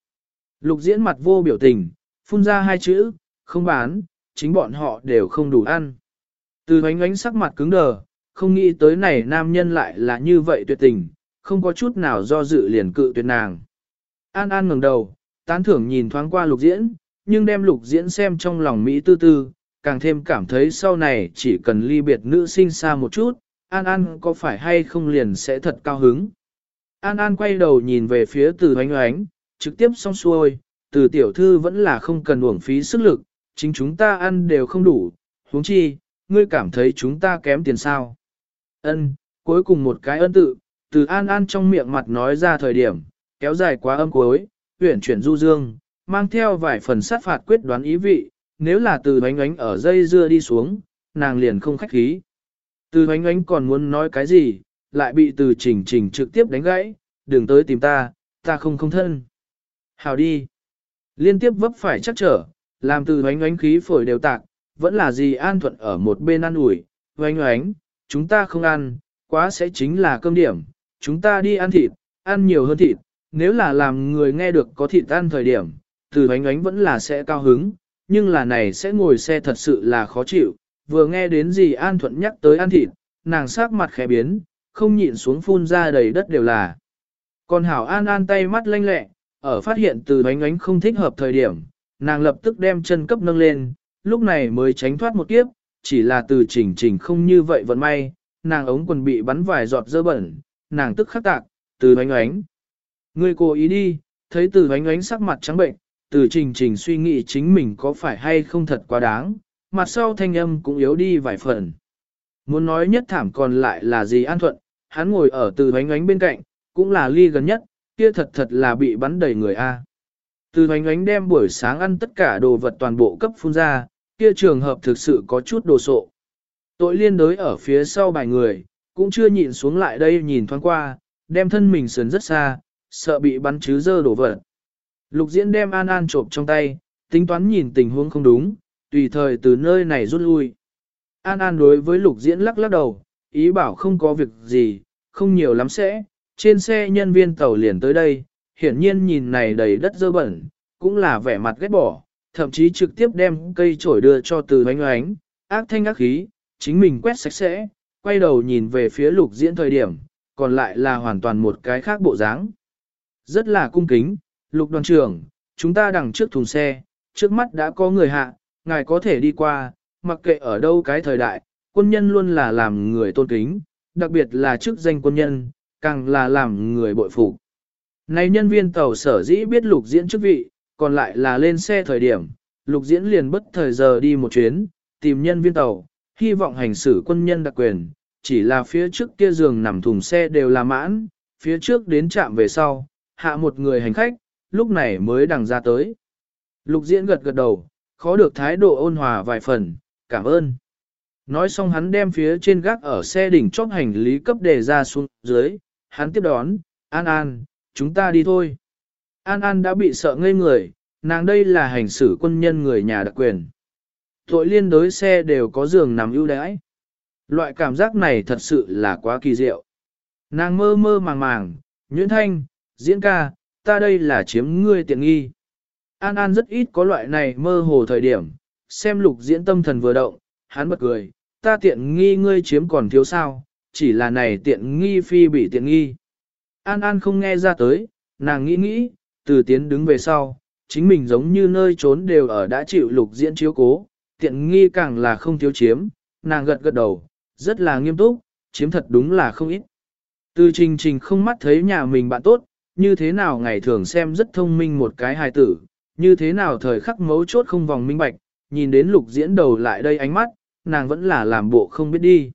Lục diễn mặt vô biểu tình, phun ra hai chữ, không bán, chính bọn họ đều không đủ ăn. Từ ánh ánh sắc mặt cứng đờ, không nghĩ tới này nam nhân lại là như vậy tuyệt tình, không có chút nào do dự liền cự tuyệt nàng. An An ngẩng đầu, tán thưởng nhìn thoáng qua lục diễn, nhưng đem lục diễn xem trong lòng Mỹ tư tư, càng thêm cảm thấy sau này chỉ cần ly biệt nữ sinh xa một chút, An An có phải hay không liền sẽ thật cao hứng. An An quay đầu nhìn về phía từ oánh oánh, trực tiếp xong xuôi, từ tiểu thư vẫn là không cần uổng phí sức lực, chính chúng ta ăn đều không đủ, huống chi, ngươi cảm thấy chúng ta kém tiền sao. Ân, cuối cùng một cái ân tự, từ An An trong miệng mặt nói ra thời điểm, kéo dài quá âm cuối, huyển chuyển du dương, mang theo vài phần sát phạt quyết đoán ý vị, nếu là từ bánh ánh ở dây dưa đi xuống, nàng liền không khách khí. Từ bánh ánh còn muốn nói cái gì, lại bị từ trình trình trực tiếp đánh gãy, đừng tới tìm ta, ta không không thân. Hào đi. Liên tiếp vấp phải chắc trở, làm từ bánh ánh khí phổi đều tạc, vẫn là gì an thuận ở một bên ăn ủi, oánh oánh, chúng ta không ăn, quá sẽ chính là cơm điểm, chúng ta đi ăn thịt, ăn nhiều hơn thịt, nếu là làm người nghe được có thịt ăn thời điểm, từ ánh ánh vẫn là sẽ cao hứng, nhưng là này sẽ ngồi xe thật sự là khó chịu, vừa nghe đến gì An Thuận nhắc tới ăn thịt, nàng sát mặt khẽ biến, không nhịn xuống phun ra đầy đất đều là. Còn Hảo An An tay mắt lanh lẹ, ở phát hiện từ ánh ánh không thích hợp thời điểm, nàng lập tức đem chân cấp nâng lên, lúc này mới tránh thoát một kiếp, chỉ là từ chỉnh chỉnh không như vậy vận may, nàng ống quần bị bắn vài giọt dơ bẩn, nàng tức khắc tạc, từ oánh oánh. Ngươi cố ý đi, thấy từ oánh oánh sắc mặt trắng bệnh, từ trình trình suy nghĩ chính mình có phải hay không thật quá đáng, mặt sau thanh âm cũng yếu đi vài phần. Muốn nói nhất thảm còn lại là gì an thuận, hắn ngồi ở từ oánh oánh bên cạnh, cũng là ly gần nhất, kia thật thật là bị bắn đầy người A. Từ hoánh ánh đem buổi sáng ăn tất cả đồ vật toàn bộ cấp phun ra, kia trường hợp thực sự có chút đồ sộ. Tội liên đối ở phía sau bài người, cũng chưa nhịn xuống lại đây nhìn thoáng qua, đem thân mình sườn rất xa, sợ bị bắn chứ dơ đổ vật. Lục diễn đem An An trộm trong tay, tính toán nhìn tình huống không đúng, tùy thời từ nơi này rút lui. An An đối với lục diễn lắc lắc đầu, ý bảo không có việc gì, không nhiều lắm sẽ, trên xe nhân viên tàu liền tới đây, hiển nhiên nhìn này đầy đất dơ bẩn, cũng là vẻ mặt ghét bỏ, thậm chí trực tiếp đem cây chổi đưa cho từ oánh oánh, ác thanh ác khí, chính mình quét sạch sẽ, quay đầu nhìn về phía lục diễn thời điểm, còn lại là hoàn toàn một cái khác bộ dáng. Rất là cung kính, lục đoàn trưởng, chúng ta đằng trước thùng xe, trước mắt đã có người hạ, ngài có thể đi qua, mặc kệ ở đâu cái thời đại, quân nhân luôn là làm người tôn kính, đặc biệt là chức danh quân nhân, càng là làm người bội phục. Này nhân viên tàu sở dĩ biết lục diễn chức vị, còn lại là lên xe thời điểm, lục diễn liền bất thời giờ đi một chuyến, tìm nhân viên tàu, hy vọng hành xử quân nhân đặc quyền, chỉ là phía trước kia giường nằm thùng xe đều là mãn, phía trước đến trạm về sau, hạ một người hành khách, lúc này mới đằng ra tới. Lục diễn gật gật đầu, khó được thái độ ôn hòa vài phần, cảm ơn. Nói xong hắn đem phía trên gác ở xe đỉnh chóp hành lý cấp đề ra xuống dưới, hắn tiếp đón, An An, chúng ta đi thôi. An An đã bị sợ ngây người, nàng đây là hành xử quân nhân người nhà đặc quyền. Tội liên đối xe đều có giường nằm ưu đãi. Loại cảm giác này thật sự là quá kỳ diệu. Nàng mơ mơ màng màng, nhuyễn thanh, diễn ca, ta đây là chiếm ngươi tiện nghi. An An rất ít có loại này mơ hồ thời điểm, xem lục diễn tâm thần vừa động, hắn bật cười, ta tiện nghi ngươi chiếm còn thiếu sao, chỉ là này tiện nghi phi bị tiện nghi. An An không nghe ra tới, nàng nghĩ nghĩ, từ tiến đứng về sau, chính mình giống như nơi trốn đều ở đã chịu lục diễn chiếu cố, tiện nghi càng là không thiếu chiếm, nàng gật gật đầu, rất là nghiêm túc, chiếm thật đúng là không ít. Từ trình trình không mắt thấy nhà mình bạn tốt, như thế nào ngày thường xem rất thông minh một cái hài tử, như thế nào thời khắc mấu chốt không vòng minh bạch, nhìn đến lục diễn đầu lại đây ánh mắt, nàng vẫn là làm bộ không biết đi.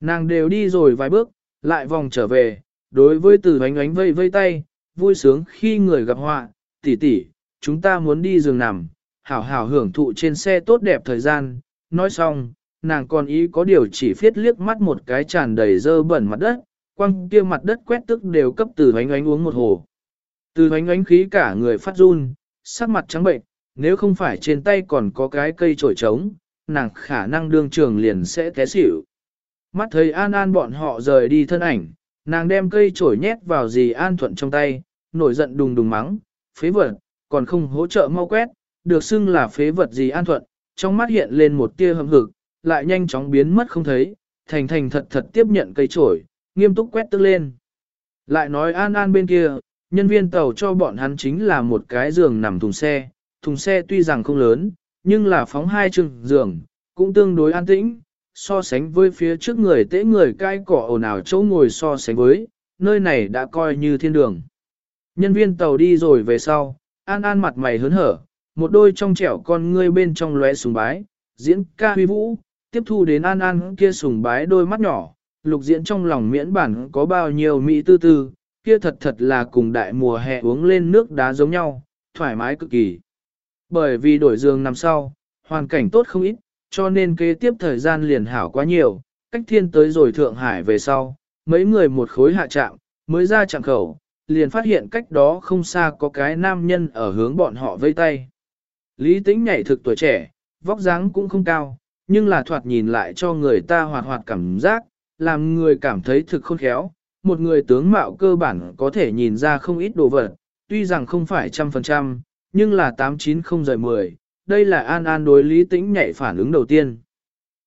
Nàng đều đi rồi vài bước, lại vòng trở về, đối với từ ánh ánh vây vây tay, vui sướng khi người gặp họa, tỷ tỷ, chúng ta muốn đi giường nằm, hảo hảo hưởng thụ trên xe tốt đẹp thời gian, nói xong, nàng còn ý có điều chỉ phiết liếc mắt một cái tràn đầy dơ bẩn mặt đất, quăng kia mặt đất quét tức đều cấp từ ánh ánh uống một hồ. Từ ánh ánh khí cả người phát run, sắc mặt trắng bệnh, nếu không phải trên tay còn có cái cây trổi trống, nàng khả năng đương trường liền sẽ té xỉu. Mắt thấy An An bọn họ rời đi thân ảnh, nàng đem cây chổi nhét vào dì An Thuận trong tay, nổi giận đùng đùng mắng, phế vật, còn không hỗ trợ mau quét, được xưng là phế vật dì An Thuận, trong mắt hiện lên một tia hâm hực, lại nhanh chóng biến mất không thấy, thành thành thật thật tiếp nhận cây chổi nghiêm túc quét tức lên. Lại nói An An bên kia, nhân viên tàu cho bọn hắn chính là một cái giường nằm thùng xe, thùng xe tuy rằng không lớn, nhưng là phóng hai chừng giường, cũng tương đối an tĩnh, so sánh với phía trước người tễ người cai cỏ ồn ào chỗ ngồi so sánh với, nơi này đã coi như thiên đường. Nhân viên tàu đi rồi về sau, An An mặt mày hớn hở, một đôi trong trẻo con ngươi bên trong lóe sùng bái, diễn ca huy vũ, tiếp thu đến An An kia sùng bái đôi mắt nhỏ, lục diễn trong lòng miễn bản có bao nhiêu mỹ tư tư, kia thật thật là cùng đại mùa hè uống lên nước đá giống nhau, thoải mái cực kỳ. Bởi vì đổi giường nằm sau, hoàn cảnh tốt không ít, cho nên kế tiếp thời gian liền hảo quá nhiều, cách thiên tới rồi Thượng Hải về sau, mấy người một khối hạ trạm, mới ra trạm khẩu, liền phát hiện cách đó không xa có cái nam nhân ở hướng bọn họ vây tay. Lý tính nhảy thực tuổi trẻ, vóc dáng cũng không cao, nhưng là thoạt nhìn lại cho người ta hoạt hoạt cảm giác, làm người cảm thấy thực khôn khéo. Một người tướng mạo cơ bản có thể nhìn ra không ít đồ vật, tuy rằng không phải trăm phần trăm, nhưng là 890 rời 10, đây là An An đối Lý Tĩnh nhảy phản ứng đầu tiên.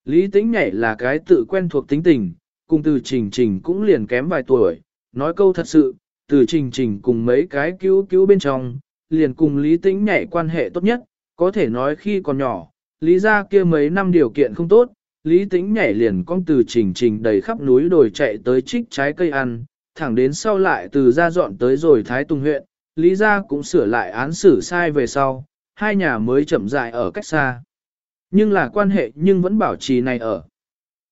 Lý Tĩnh nhảy là cái tự quen thuộc tính tình, cùng từ trình trình cũng liền kém vài tuổi, nói câu thật sự, từ trình trình cùng mấy cái cứu cứu bên trong, liền cùng Lý Tĩnh nhảy quan hệ tốt nhất, có thể nói khi còn nhỏ, Lý ra kia mấy năm điều kiện không tốt, Lý Tĩnh nhảy liền con từ trình trình đầy khắp núi đồi chạy tới trích trái cây ăn, thẳng đến sau lại từ ra dọn tới rồi Thái Tùng huyện, Lý gia cũng sửa lại án xử sai về sau, hai nhà mới chậm rãi ở cách xa. Nhưng là quan hệ nhưng vẫn bảo trì này ở.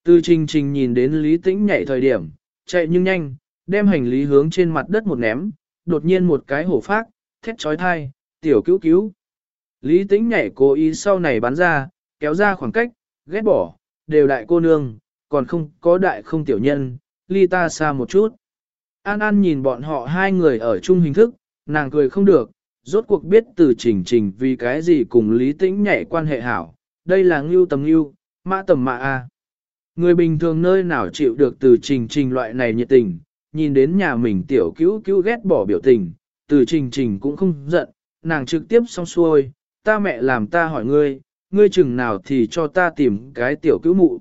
Từ trình trình nhìn đến Lý Tĩnh nhảy thời điểm, chạy nhưng nhanh, đem hành lý hướng trên mặt đất một ném, đột nhiên một cái hổ phát, thét trói thai, tiểu cứu cứu. Lý Tĩnh nhảy cố ý sau này bắn ra, kéo ra khoảng cách, ghét bỏ, đều đại cô nương, còn không có đại không tiểu nhân, ly ta xa một chút. An An nhìn bọn họ hai người ở chung hình thức, nàng cười không được, rốt cuộc biết từ trình trình vì cái gì cùng Lý Tĩnh nhảy quan hệ hảo, đây là ngưu tầm ngưu, mã tầm mã a. Người bình thường nơi nào chịu được từ trình trình loại này nhiệt tình, nhìn đến nhà mình tiểu cứu cứu ghét bỏ biểu tình, từ trình trình cũng không giận, nàng trực tiếp xong xuôi, ta mẹ làm ta hỏi ngươi, ngươi chừng nào thì cho ta tìm cái tiểu cứu mụ.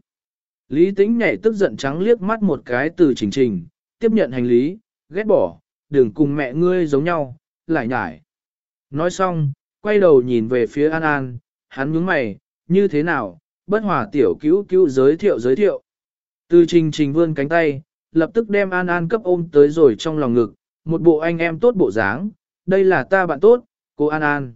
Lý Tĩnh nhảy tức giận trắng liếc mắt một cái từ trình trình, tiếp nhận hành lý, ghét bỏ, đừng cùng mẹ ngươi giống nhau, lại nhải. Nói xong, quay đầu nhìn về phía An An, hắn nhướng mày, như thế nào, bất hòa tiểu cứu cứu giới thiệu giới thiệu. Từ trình trình vươn cánh tay, lập tức đem An An cấp ôm tới rồi trong lòng ngực, một bộ anh em tốt bộ dáng, đây là ta bạn tốt, cô An An.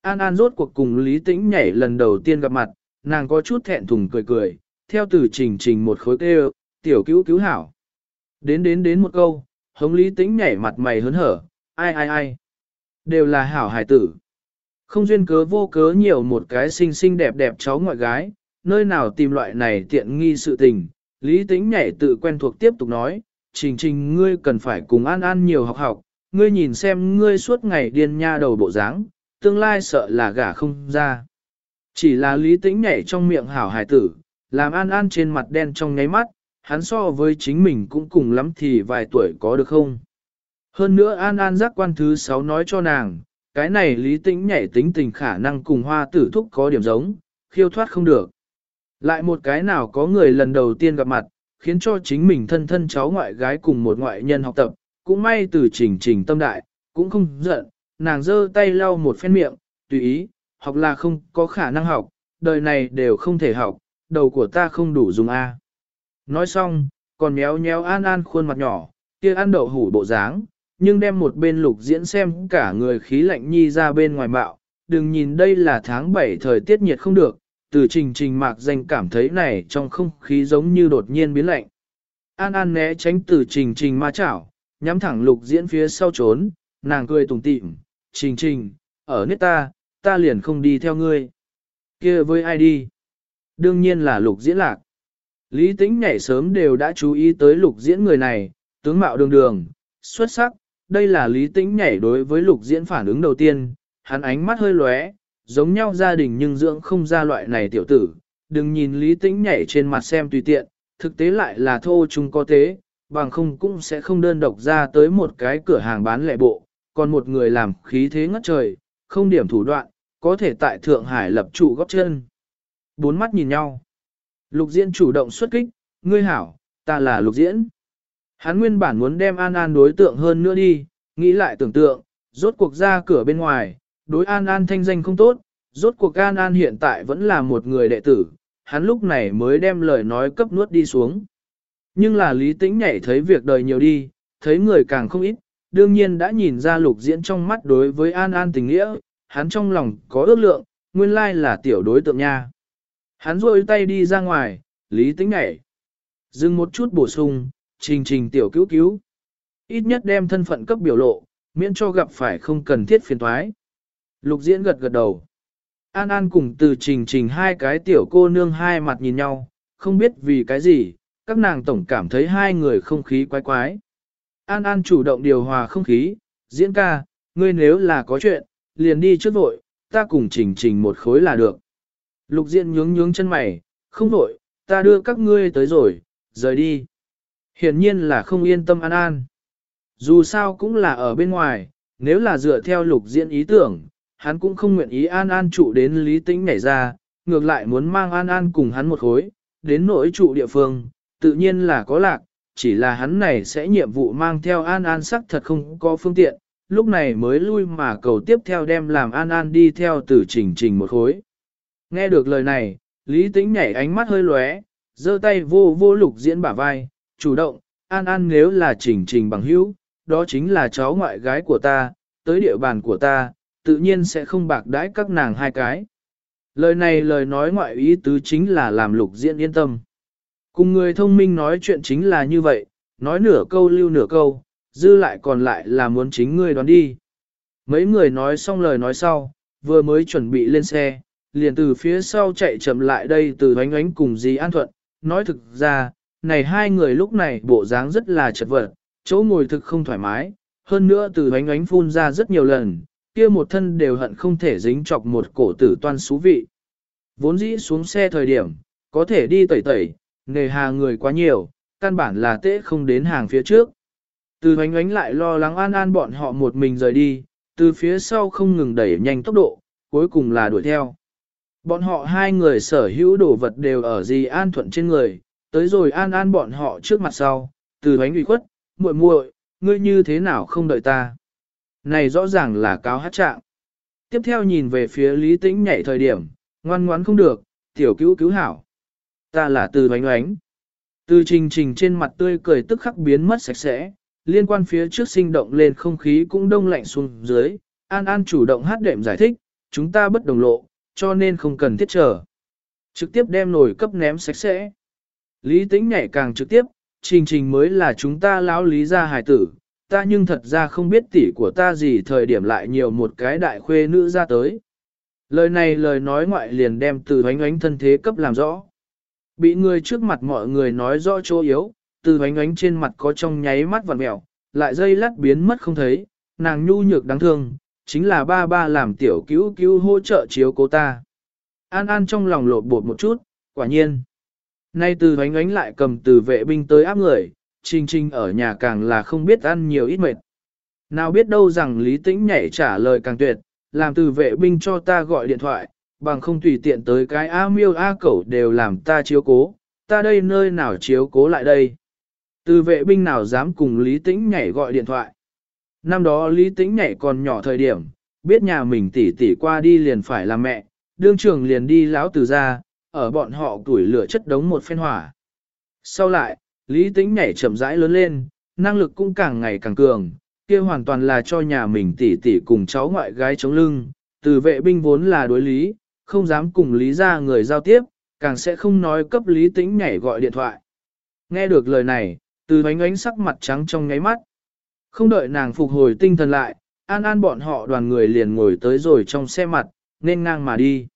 An An rốt cuộc cùng Lý Tĩnh nhảy lần đầu tiên gặp mặt, nàng có chút thẹn thùng cười cười, theo từ trình trình một khối kêu, tiểu cứu cứu hảo. Đến đến đến một câu, hống Lý Tĩnh nhảy mặt mày hớn hở, ai ai ai. Đều là hảo hài tử. Không duyên cớ vô cớ nhiều một cái xinh xinh đẹp đẹp cháu ngoại gái, nơi nào tìm loại này tiện nghi sự tình. Lý Tĩnh nhảy tự quen thuộc tiếp tục nói, trình trình ngươi cần phải cùng an an nhiều học học, ngươi nhìn xem ngươi suốt ngày điên nha đầu bộ dáng, tương lai sợ là gả không ra. Chỉ là lý tĩnh nhảy trong miệng hảo hài tử, làm an an trên mặt đen trong nháy mắt, hắn so với chính mình cũng cùng lắm thì vài tuổi có được không. Hơn nữa an an giác quan thứ sáu nói cho nàng, cái này lý tĩnh nhảy tính tình khả năng cùng hoa tử thúc có điểm giống, khiêu thoát không được. Lại một cái nào có người lần đầu tiên gặp mặt, khiến cho chính mình thân thân cháu ngoại gái cùng một ngoại nhân học tập, cũng may từ trình trình tâm đại, cũng không giận, nàng giơ tay lau một phen miệng, tùy ý, học là không có khả năng học, đời này đều không thể học, đầu của ta không đủ dùng A. Nói xong, còn méo méo an an khuôn mặt nhỏ, kia ăn đậu hủ bộ dáng, nhưng đem một bên lục diễn xem cả người khí lạnh nhi ra bên ngoài bạo, đừng nhìn đây là tháng 7 thời tiết nhiệt không được, từ trình trình mạc danh cảm thấy này trong không khí giống như đột nhiên biến lạnh. An An né tránh từ trình trình ma chảo, nhắm thẳng lục diễn phía sau trốn, nàng cười tủm tỉm, trình trình, ở nước ta, ta liền không đi theo ngươi. kia với ai đi? Đương nhiên là lục diễn lạc. Lý tính nhảy sớm đều đã chú ý tới lục diễn người này, tướng mạo đường đường, xuất sắc, đây là lý Tĩnh nhảy đối với lục diễn phản ứng đầu tiên, hắn ánh mắt hơi lóe, giống nhau gia đình nhưng dưỡng không ra loại này tiểu tử, đừng nhìn lý Tĩnh nhảy trên mặt xem tùy tiện, thực tế lại là thô chúng có tế, bằng không cũng sẽ không đơn độc ra tới một cái cửa hàng bán lẻ bộ, còn một người làm khí thế ngất trời, không điểm thủ đoạn, có thể tại Thượng Hải lập trụ góp chân. Bốn mắt nhìn nhau. Lục diễn chủ động xuất kích, ngươi hảo, ta là lục diễn. Hắn nguyên bản muốn đem An An đối tượng hơn nữa đi, nghĩ lại tưởng tượng, rốt cuộc ra cửa bên ngoài, đối An An thanh danh không tốt, rốt cuộc An An hiện tại vẫn là một người đệ tử, hắn lúc này mới đem lời nói cấp nuốt đi xuống. Nhưng là lý tĩnh nhảy thấy việc đời nhiều đi, thấy người càng không ít, đương nhiên đã nhìn ra lục diễn trong mắt đối với An An tình nghĩa, hắn trong lòng có ước lượng, nguyên lai là tiểu đối tượng nha. Hắn rôi tay đi ra ngoài, lý tĩnh nhảy. Dừng một chút bổ sung, trình trình tiểu cứu cứu. Ít nhất đem thân phận cấp biểu lộ, miễn cho gặp phải không cần thiết phiền thoái. Lục diễn gật gật đầu. An An cùng từ trình trình hai cái tiểu cô nương hai mặt nhìn nhau, không biết vì cái gì, các nàng tổng cảm thấy hai người không khí quái quái. An An chủ động điều hòa không khí, diễn ca, ngươi nếu là có chuyện, liền đi trước vội, ta cùng trình trình một khối là được. Lục diễn nhướng nhướng chân mày, không vội, ta đưa các ngươi tới rồi, rời đi. Hiển nhiên là không yên tâm An An. Dù sao cũng là ở bên ngoài, nếu là dựa theo lục diễn ý tưởng, hắn cũng không nguyện ý An An trụ đến Lý Tĩnh nhảy ra, ngược lại muốn mang An An cùng hắn một khối, đến nỗi trụ địa phương, tự nhiên là có lạc, chỉ là hắn này sẽ nhiệm vụ mang theo An An sắc thật không có phương tiện, lúc này mới lui mà cầu tiếp theo đem làm An An đi theo từ trình trình một khối. Nghe được lời này, Lý Tĩnh nhảy ánh mắt hơi lóe, giơ tay vô vô lục diễn bả vai, chủ động, An An nếu là trình trình bằng hữu, đó chính là cháu ngoại gái của ta, tới địa bàn của ta, tự nhiên sẽ không bạc đãi các nàng hai cái. Lời này lời nói ngoại ý tứ chính là làm lục diễn yên tâm. Cùng người thông minh nói chuyện chính là như vậy, nói nửa câu lưu nửa câu, dư lại còn lại là muốn chính ngươi đoán đi. Mấy người nói xong lời nói sau, vừa mới chuẩn bị lên xe, liền từ phía sau chạy chậm lại đây từ ánh ánh cùng dì An Thuận, nói thực ra, này hai người lúc này bộ dáng rất là chật vật, chỗ ngồi thực không thoải mái, hơn nữa từ ánh ánh phun ra rất nhiều lần, kia một thân đều hận không thể dính chọc một cổ tử toan xú vị. Vốn dĩ xuống xe thời điểm, có thể đi tẩy tẩy, nề hà người quá nhiều, căn bản là tễ không đến hàng phía trước. Từ ánh ánh lại lo lắng an an bọn họ một mình rời đi, từ phía sau không ngừng đẩy nhanh tốc độ, cuối cùng là đuổi theo. Bọn họ hai người sở hữu đồ vật đều ở gì an thuận trên người, tới rồi an an bọn họ trước mặt sau, từ hoánh ủy khuất, muội muội, ngươi như thế nào không đợi ta. Này rõ ràng là cáo hát trạng. Tiếp theo nhìn về phía Lý Tĩnh nhảy thời điểm, ngoan ngoãn không được, tiểu cứu cứu hảo. Ta là từ hoánh oánh. Từ trình trình trên mặt tươi cười tức khắc biến mất sạch sẽ, liên quan phía trước sinh động lên không khí cũng đông lạnh xuống dưới, An An chủ động hát đệm giải thích, chúng ta bất đồng lộ, cho nên không cần thiết chờ Trực tiếp đem nồi cấp ném sạch sẽ. Lý Tĩnh nhảy càng trực tiếp, trình trình mới là chúng ta lão lý gia hài tử, ta nhưng thật ra không biết tỷ của ta gì thời điểm lại nhiều một cái đại khuê nữ ra tới. Lời này lời nói ngoại liền đem từ hoánh ánh thân thế cấp làm rõ. Bị người trước mặt mọi người nói rõ chỗ yếu, từ hoánh ánh trên mặt có trong nháy mắt vằn mẹo, lại dây lát biến mất không thấy, nàng nhu nhược đáng thương, chính là ba ba làm tiểu cứu cứu hỗ trợ chiếu cố ta. An An trong lòng lột bột một chút, quả nhiên. Nay từ ánh ánh lại cầm từ vệ binh tới áp người, trình trình ở nhà càng là không biết ăn nhiều ít mệt. Nào biết đâu rằng Lý Tĩnh nhảy trả lời càng tuyệt, làm từ vệ binh cho ta gọi điện thoại, bằng không tùy tiện tới cái A miêu A cẩu đều làm ta chiếu cố, ta đây nơi nào chiếu cố lại đây. Từ vệ binh nào dám cùng Lý Tĩnh nhảy gọi điện thoại. Năm đó Lý Tĩnh nhảy còn nhỏ thời điểm, biết nhà mình tỷ tỷ qua đi liền phải làm mẹ, đương trưởng liền đi lão từ ra, ở bọn họ tuổi lửa chất đống một phen hỏa. Sau lại, Lý Tĩnh nhảy chậm rãi lớn lên, năng lực cũng càng ngày càng cường, kia hoàn toàn là cho nhà mình tỷ tỷ cùng cháu ngoại gái chống lưng, từ vệ binh vốn là đối lý, không dám cùng lý ra người giao tiếp, càng sẽ không nói cấp Lý Tĩnh nhảy gọi điện thoại. Nghe được lời này, từ ánh ánh sắc mặt trắng trong ngáy mắt. Không đợi nàng phục hồi tinh thần lại, an an bọn họ đoàn người liền ngồi tới rồi trong xe mặt, nên ngang mà đi.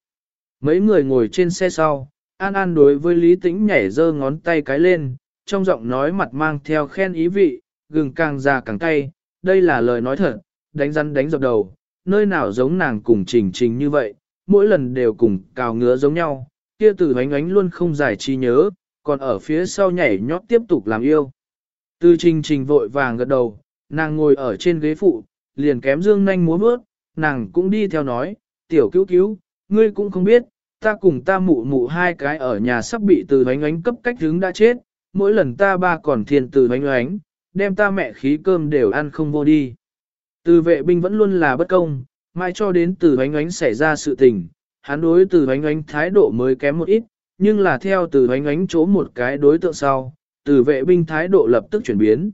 Mấy người ngồi trên xe sau, an an đối với Lý Tĩnh nhảy giơ ngón tay cái lên, trong giọng nói mặt mang theo khen ý vị, gừng càng già càng cay, đây là lời nói thật, đánh rắn đánh dọc đầu, nơi nào giống nàng cùng trình trình như vậy, mỗi lần đều cùng cào ngứa giống nhau, kia tử ánh ánh luôn không giải trí nhớ, còn ở phía sau nhảy nhót tiếp tục làm yêu. Từ trình trình vội vàng gật đầu, nàng ngồi ở trên ghế phụ, liền kém dương nanh múa bước, nàng cũng đi theo nói, tiểu cứu cứu, ngươi cũng không biết, ta cùng ta mụ mụ hai cái ở nhà sắp bị từ ánh ánh cấp cách hướng đã chết, mỗi lần ta ba còn thiền từ ánh ánh, đem ta mẹ khí cơm đều ăn không vô đi. Từ vệ binh vẫn luôn là bất công, mai cho đến từ ánh ánh xảy ra sự tình, hắn đối từ ánh ánh thái độ mới kém một ít, nhưng là theo từ ánh ánh chỗ một cái đối tượng sau, từ vệ binh thái độ lập tức chuyển biến.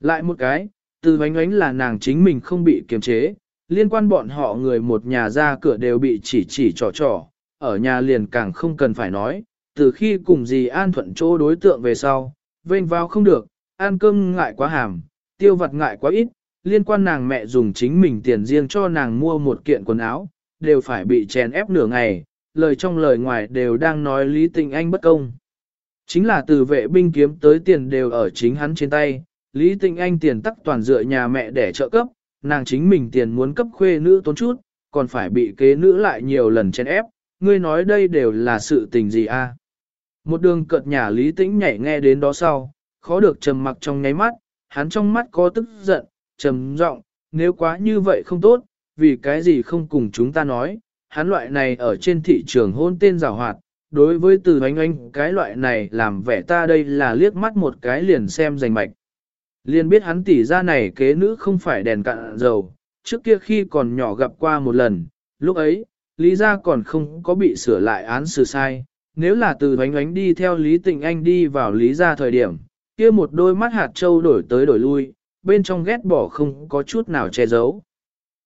Lại một cái, từ ánh ánh là nàng chính mình không bị kiềm chế, liên quan bọn họ người một nhà ra cửa đều bị chỉ chỉ trò trò, ở nhà liền càng không cần phải nói, từ khi cùng dì an thuận chỗ đối tượng về sau, vênh vào không được, ăn cơm ngại quá hàm, tiêu vặt ngại quá ít, liên quan nàng mẹ dùng chính mình tiền riêng cho nàng mua một kiện quần áo, đều phải bị chèn ép nửa ngày, lời trong lời ngoài đều đang nói Lý Tình Anh bất công. Chính là từ vệ binh kiếm tới tiền đều ở chính hắn trên tay, Lý Tình Anh tiền tắc toàn dựa nhà mẹ để trợ cấp, nàng chính mình tiền muốn cấp khuê nữ tốn chút, còn phải bị kế nữ lại nhiều lần chen ép, ngươi nói đây đều là sự tình gì a? Một đường cợt nhà Lý Tĩnh nhảy nghe đến đó sau, khó được trầm mặc trong nháy mắt, hắn trong mắt có tức giận, trầm giọng, nếu quá như vậy không tốt, vì cái gì không cùng chúng ta nói, hắn loại này ở trên thị trường hôn tên rào hoạt, đối với từ anh anh cái loại này làm vẻ ta đây là liếc mắt một cái liền xem giành mạch. Liền biết hắn tỉ ra này kế nữ không phải đèn cạn dầu, trước kia khi còn nhỏ gặp qua một lần, lúc ấy, lý ra còn không có bị sửa lại án xử sai, nếu là từ ánh ánh đi theo Lý Tịnh Anh đi vào Lý ra thời điểm, kia một đôi mắt hạt trâu đổi tới đổi lui, bên trong ghét bỏ không có chút nào che giấu.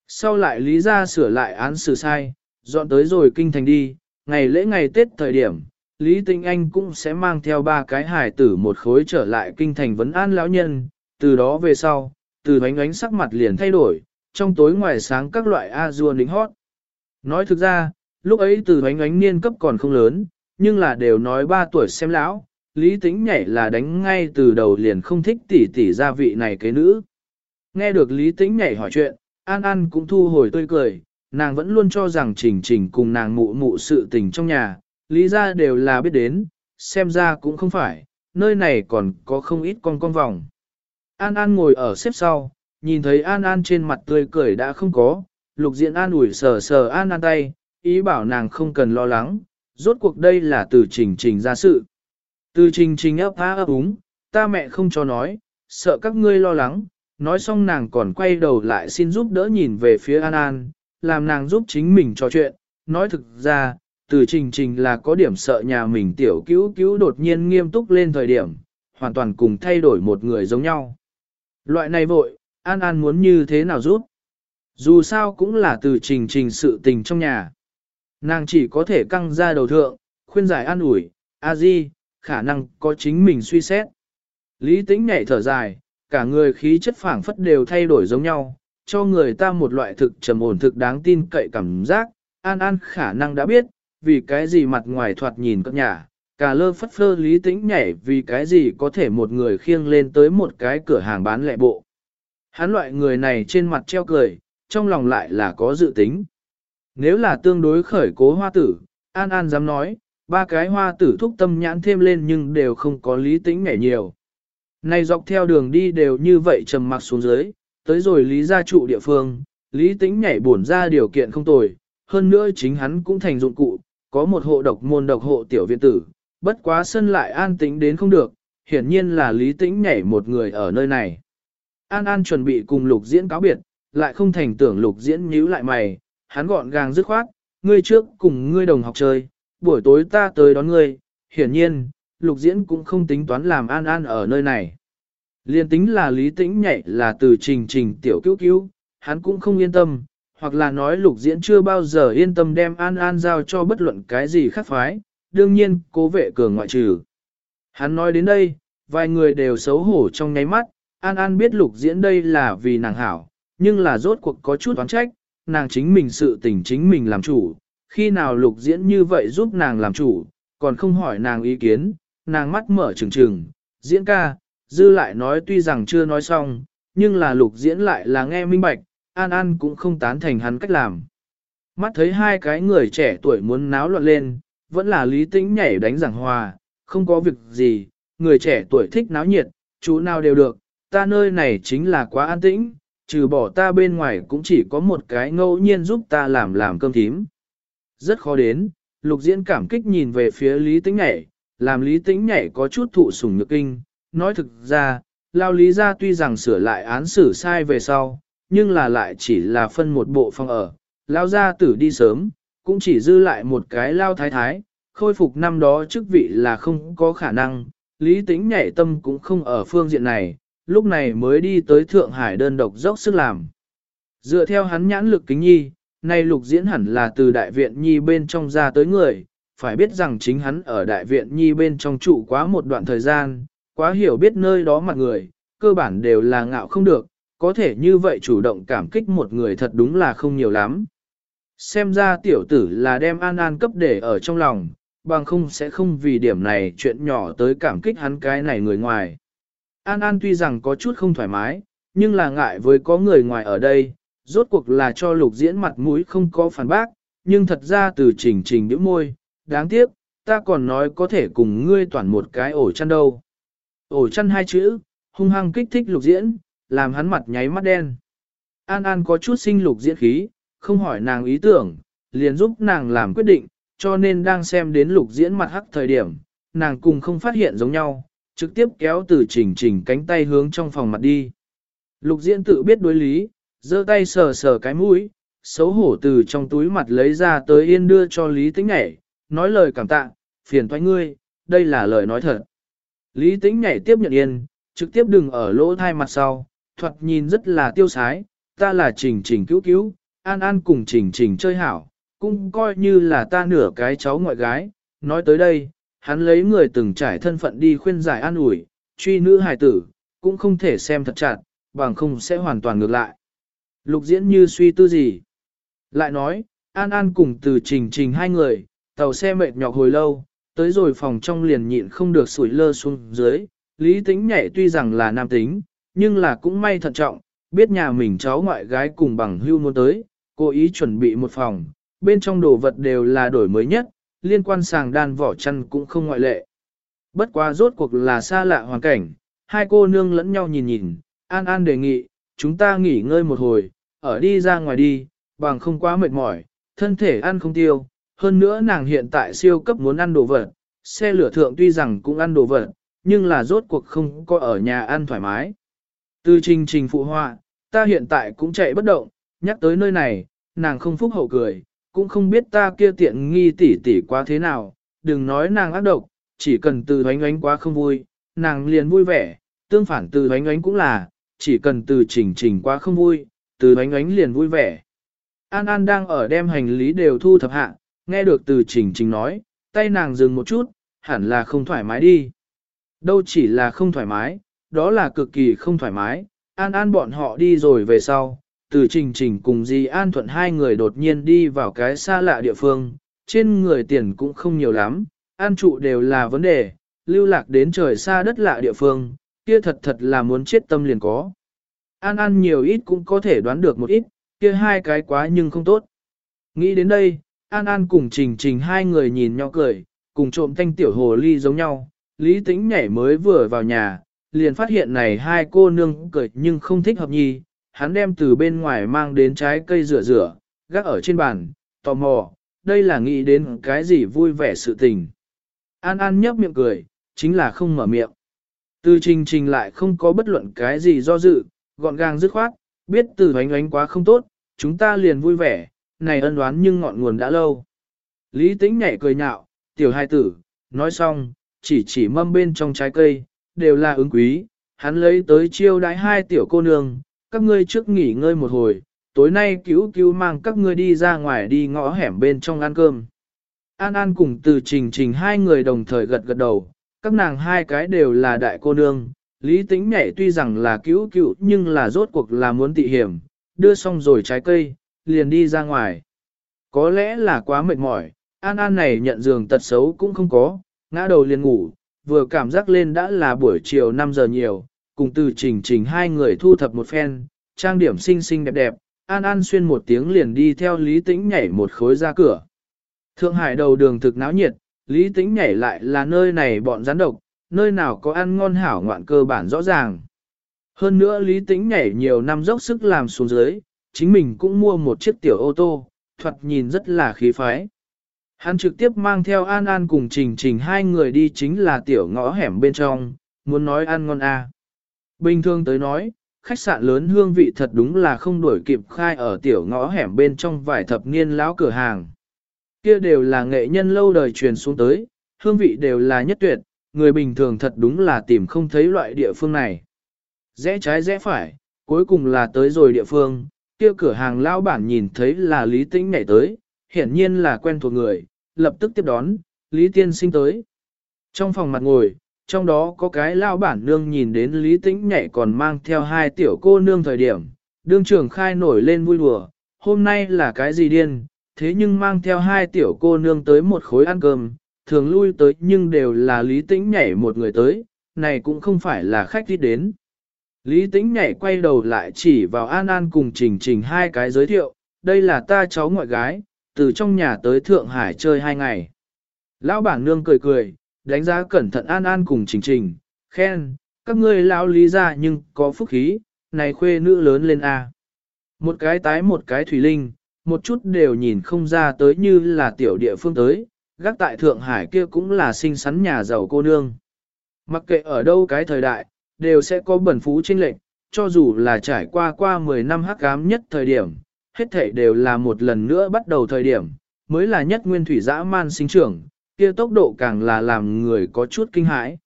Sau lại Lý ra sửa lại án xử sai, dọn tới rồi kinh thành đi, ngày lễ ngày Tết thời điểm, Lý Tịnh Anh cũng sẽ mang theo ba cái hài tử một khối trở lại kinh thành vấn an lão nhân, từ đó về sau, từ ánh ánh sắc mặt liền thay đổi, trong tối ngoài sáng các loại a dua nính hót. Nói thực ra, lúc ấy từ ánh ánh niên cấp còn không lớn, nhưng là đều nói ba tuổi xem lão, Lý Tĩnh nhảy là đánh ngay từ đầu liền không thích tỷ tỷ gia vị này cái nữ. Nghe được Lý Tĩnh nhảy hỏi chuyện, An An cũng thu hồi tươi cười, nàng vẫn luôn cho rằng Trình Trình cùng nàng mụ mụ sự tình trong nhà, lý ra đều là biết đến, xem ra cũng không phải, nơi này còn có không ít con con vòng. An An ngồi ở xếp sau, nhìn thấy An An trên mặt tươi cười đã không có, lục diện An ủi sờ sờ An An tay, ý bảo nàng không cần lo lắng, rốt cuộc đây là từ Trình Trình ra sự. Từ Trình Trình ấp há ấp úng, ta mẹ không cho nói, sợ các ngươi lo lắng, nói xong nàng còn quay đầu lại xin giúp đỡ nhìn về phía An An, làm nàng giúp chính mình trò chuyện, nói thực ra, từ trình trình là có điểm sợ nhà mình tiểu cứu cứu đột nhiên nghiêm túc lên thời điểm, hoàn toàn cùng thay đổi một người giống nhau. Loại này vội, An An muốn như thế nào giúp? Dù sao cũng là từ trình trình sự tình trong nhà. Nàng chỉ có thể căng ra đầu thượng, khuyên giải an ủi, a di, khả năng có chính mình suy xét. Lý tính nhảy thở dài, cả người khí chất phảng phất đều thay đổi giống nhau, cho người ta một loại thực trầm ổn thực đáng tin cậy cảm giác, An An khả năng đã biết, vì cái gì mặt ngoài thoạt nhìn các nhà, cả lơ phất phơ lý tĩnh nhảy vì cái gì có thể một người khiêng lên tới một cái cửa hàng bán lẻ bộ. Hắn loại người này trên mặt treo cười, trong lòng lại là có dự tính. Nếu là tương đối khởi cố hoa tử, An An dám nói, ba cái hoa tử thúc tâm nhãn thêm lên nhưng đều không có lý tĩnh nhảy nhiều. Này dọc theo đường đi đều như vậy trầm mặc xuống dưới, tới rồi lý gia trụ địa phương, lý tĩnh nhảy bổn ra điều kiện không tồi, hơn nữa chính hắn cũng thành dụng cụ, có một hộ độc môn độc hộ tiểu viện tử, bất quá sân lại an tĩnh đến không được, hiển nhiên là lý tĩnh nhảy một người ở nơi này. An An chuẩn bị cùng lục diễn cáo biệt, lại không thành tưởng lục diễn nhíu lại mày, hắn gọn gàng dứt khoát, ngươi trước cùng ngươi đồng học chơi, buổi tối ta tới đón ngươi, hiển nhiên, lục diễn cũng không tính toán làm An An ở nơi này. Liên tính là lý tĩnh nhảy là từ trình trình tiểu cứu cứu, hắn cũng không yên tâm, hoặc là nói lục diễn chưa bao giờ yên tâm đem An An giao cho bất luận cái gì khác phái, đương nhiên cố vệ cường ngoại trừ. Hắn nói đến đây, vài người đều xấu hổ trong nháy mắt, An An biết lục diễn đây là vì nàng hảo, nhưng là rốt cuộc có chút oán trách, nàng chính mình sự tình chính mình làm chủ, khi nào lục diễn như vậy giúp nàng làm chủ, còn không hỏi nàng ý kiến, nàng mắt mở trừng trừng, diễn ca, dư lại nói tuy rằng chưa nói xong, nhưng là lục diễn lại là nghe minh bạch, An An cũng không tán thành hắn cách làm. Mắt thấy hai cái người trẻ tuổi muốn náo loạn lên, vẫn là lý tĩnh nhảy đánh giảng hòa, không có việc gì, người trẻ tuổi thích náo nhiệt, chú nào đều được, ta nơi này chính là quá an tĩnh, trừ bỏ ta bên ngoài cũng chỉ có một cái ngẫu nhiên giúp ta làm làm cơm thím. Rất khó đến, lục diễn cảm kích nhìn về phía lý tĩnh nhảy, làm lý tĩnh nhảy có chút thụ sủng nhược kinh, nói thực ra, lao lý ra tuy rằng sửa lại án xử sai về sau, nhưng là lại chỉ là phân một bộ phòng ở, lao gia tử đi sớm, cũng chỉ dư lại một cái lao thái thái, khôi phục năm đó chức vị là không có khả năng, lý tính nhảy tâm cũng không ở phương diện này, lúc này mới đi tới Thượng Hải đơn độc dốc sức làm. Dựa theo hắn nhãn lực kính nhi, nay lục diễn hẳn là từ đại viện nhi bên trong ra tới người, phải biết rằng chính hắn ở đại viện nhi bên trong trụ quá một đoạn thời gian, quá hiểu biết nơi đó mặt người, cơ bản đều là ngạo không được, có thể như vậy chủ động cảm kích một người thật đúng là không nhiều lắm. Xem ra tiểu tử là đem An An cấp để ở trong lòng, bằng không sẽ không vì điểm này chuyện nhỏ tới cảm kích hắn cái này người ngoài. An An tuy rằng có chút không thoải mái, nhưng là ngại với có người ngoài ở đây, rốt cuộc là cho lục diễn mặt mũi không có phản bác, nhưng thật ra từ trình trình nhíu môi, đáng tiếc, ta còn nói có thể cùng ngươi toàn một cái ổ chăn đâu. Ổ chăn hai chữ, hung hăng kích thích lục diễn, làm hắn mặt nháy mắt đen. An An có chút sinh lục diễn khí, không hỏi nàng ý tưởng, liền giúp nàng làm quyết định, cho nên đang xem đến lục diễn mặt hắc thời điểm, nàng cùng không phát hiện giống nhau, trực tiếp kéo từ chỉnh chỉnh cánh tay hướng trong phòng mặt đi. Lục diễn tự biết đối lý, giơ tay sờ sờ cái mũi, xấu hổ từ trong túi mặt lấy ra tới yên đưa cho Lý Tĩnh nhảy, nói lời cảm tạ, phiền thoái ngươi, đây là lời nói thật. Lý Tĩnh nhảy tiếp nhận yên, trực tiếp đừng ở lỗ thai mặt sau, thoạt nhìn rất là tiêu sái, ta là trình trình cứu cứu, an an cùng trình trình chơi hảo, cũng coi như là ta nửa cái cháu ngoại gái. Nói tới đây, hắn lấy người từng trải thân phận đi khuyên giải an ủi, truy nữ hài tử, cũng không thể xem thật chặt, bằng không sẽ hoàn toàn ngược lại. Lục diễn như suy tư gì? Lại nói, An An cùng từ trình trình hai người, tàu xe mệt nhọc hồi lâu, tới rồi phòng trong liền nhịn không được sủi lơ xuống dưới, lý tính nhảy tuy rằng là nam tính, nhưng là cũng may thận trọng, biết nhà mình cháu ngoại gái cùng bằng hưu muốn tới, cố ý chuẩn bị một phòng, bên trong đồ vật đều là đổi mới nhất, liên quan sàng đan vỏ chăn cũng không ngoại lệ. Bất quá rốt cuộc là xa lạ hoàn cảnh, hai cô nương lẫn nhau nhìn nhìn, An An đề nghị, chúng ta nghỉ ngơi một hồi, ở đi ra ngoài đi, bằng không quá mệt mỏi, thân thể ăn không tiêu. Hơn nữa nàng hiện tại siêu cấp muốn ăn đồ vật, xe lửa thượng tuy rằng cũng ăn đồ vật, nhưng là rốt cuộc không có ở nhà ăn thoải mái. Từ trình trình phụ họa, ta hiện tại cũng chạy bất động, nhắc tới nơi này, nàng không phúc hậu cười, cũng không biết ta kia tiện nghi tỉ tỉ quá thế nào, đừng nói nàng ác độc, chỉ cần từ oánh oánh quá không vui, nàng liền vui vẻ, tương phản từ oánh oánh cũng là, chỉ cần từ chỉnh chỉnh quá không vui, từ oánh oánh liền vui vẻ. An An đang ở đem hành lý đều thu thập hạ, nghe được từ chỉnh chỉnh nói, tay nàng dừng một chút, hẳn là không thoải mái đi. Đâu chỉ là không thoải mái, đó là cực kỳ không thoải mái, An An bọn họ đi rồi về sau, từ trình trình cùng Di An Thuận hai người đột nhiên đi vào cái xa lạ địa phương, trên người tiền cũng không nhiều lắm, an trụ đều là vấn đề, lưu lạc đến trời xa đất lạ địa phương, kia thật thật là muốn chết tâm liền có. An An nhiều ít cũng có thể đoán được một ít, kia hai cái quá nhưng không tốt. Nghĩ đến đây, An An cùng Trình Trình hai người nhìn nhau cười, cùng trộm thanh tiểu hồ ly giống nhau, Lý Tĩnh nhảy mới vừa vào nhà, liền phát hiện này hai cô nương cười nhưng không thích hợp nhi, hắn đem từ bên ngoài mang đến trái cây rửa rửa, gác ở trên bàn, tò mò, đây là nghĩ đến cái gì vui vẻ sự tình. An An nhấp miệng cười, chính là không mở miệng. Từ trình trình lại không có bất luận cái gì do dự, gọn gàng dứt khoát, biết từ ánh ánh quá không tốt, chúng ta liền vui vẻ, này ân đoán nhưng ngọn nguồn đã lâu. Lý tĩnh nhảy cười nhạo, tiểu hai tử, nói xong, chỉ chỉ mâm bên trong trái cây, đều là ứng quý, hắn lấy tới chiêu đãi hai tiểu cô nương, các ngươi trước nghỉ ngơi một hồi, tối nay cứu cứu mang các ngươi đi ra ngoài đi ngõ hẻm bên trong ăn cơm. An An cùng từ trình trình hai người đồng thời gật gật đầu, các nàng hai cái đều là đại cô nương, lý tính nhảy tuy rằng là cứu cứu nhưng là rốt cuộc là muốn tị hiểm, đưa xong rồi trái cây, liền đi ra ngoài. Có lẽ là quá mệt mỏi, An An này nhận giường tật xấu cũng không có, ngã đầu liền ngủ, vừa cảm giác lên đã là buổi chiều 5 giờ nhiều, cùng từ trình trình hai người thu thập một phen, trang điểm xinh xinh đẹp đẹp, An An xuyên một tiếng liền đi theo Lý Tĩnh nhảy một khối ra cửa. Thượng Hải đầu đường thực náo nhiệt, Lý Tĩnh nhảy lại là nơi này bọn rắn độc, nơi nào có ăn ngon hảo ngoạn cơ bản rõ ràng. Hơn nữa Lý Tĩnh nhảy nhiều năm dốc sức làm xuống dưới, chính mình cũng mua một chiếc tiểu ô tô, thuật nhìn rất là khí phái. Hắn trực tiếp mang theo An An cùng Trình Trình hai người đi chính là tiểu ngõ hẻm bên trong, muốn nói ăn ngon à. Bình thường tới nói, khách sạn lớn hương vị thật đúng là không đuổi kịp khai ở tiểu ngõ hẻm bên trong vài thập niên lão cửa hàng. Kia đều là nghệ nhân lâu đời truyền xuống tới, hương vị đều là nhất tuyệt, người bình thường thật đúng là tìm không thấy loại địa phương này. Rẽ trái rẽ phải, cuối cùng là tới rồi địa phương, kia cửa hàng lão bản nhìn thấy là Lý Tĩnh nhảy tới, hiển nhiên là quen thuộc người, lập tức tiếp đón, Lý Tiên sinh tới. Trong phòng mặt ngồi, trong đó có cái lao bản nương nhìn đến Lý Tĩnh nhảy còn mang theo hai tiểu cô nương thời điểm, đương trưởng khai nổi lên vui đùa, hôm nay là cái gì điên, thế nhưng mang theo hai tiểu cô nương tới một khối ăn cơm, thường lui tới nhưng đều là Lý Tĩnh nhảy một người tới, này cũng không phải là khách đi đến. Lý Tĩnh nhảy quay đầu lại chỉ vào An An cùng Trình Trình hai cái giới thiệu, đây là ta cháu ngoại gái, từ trong nhà tới Thượng Hải chơi hai ngày. Lão bản nương cười cười, đánh giá cẩn thận An An cùng Trình Trình, khen, các ngươi lão lý ra nhưng có phúc khí, này khuê nữ lớn lên A. Một cái tái một cái thủy linh, một chút đều nhìn không ra tới như là tiểu địa phương tới, gác tại Thượng Hải kia cũng là sinh sắn nhà giàu cô nương. Mặc kệ ở đâu cái thời đại, đều sẽ có bẩn phú trinh lệnh, cho dù là trải qua qua 10 năm hắc ám nhất thời điểm, hết thể đều là một lần nữa bắt đầu thời điểm, mới là nhất nguyên thủy dã man sinh trưởng, kia tốc độ càng là làm người có chút kinh hãi.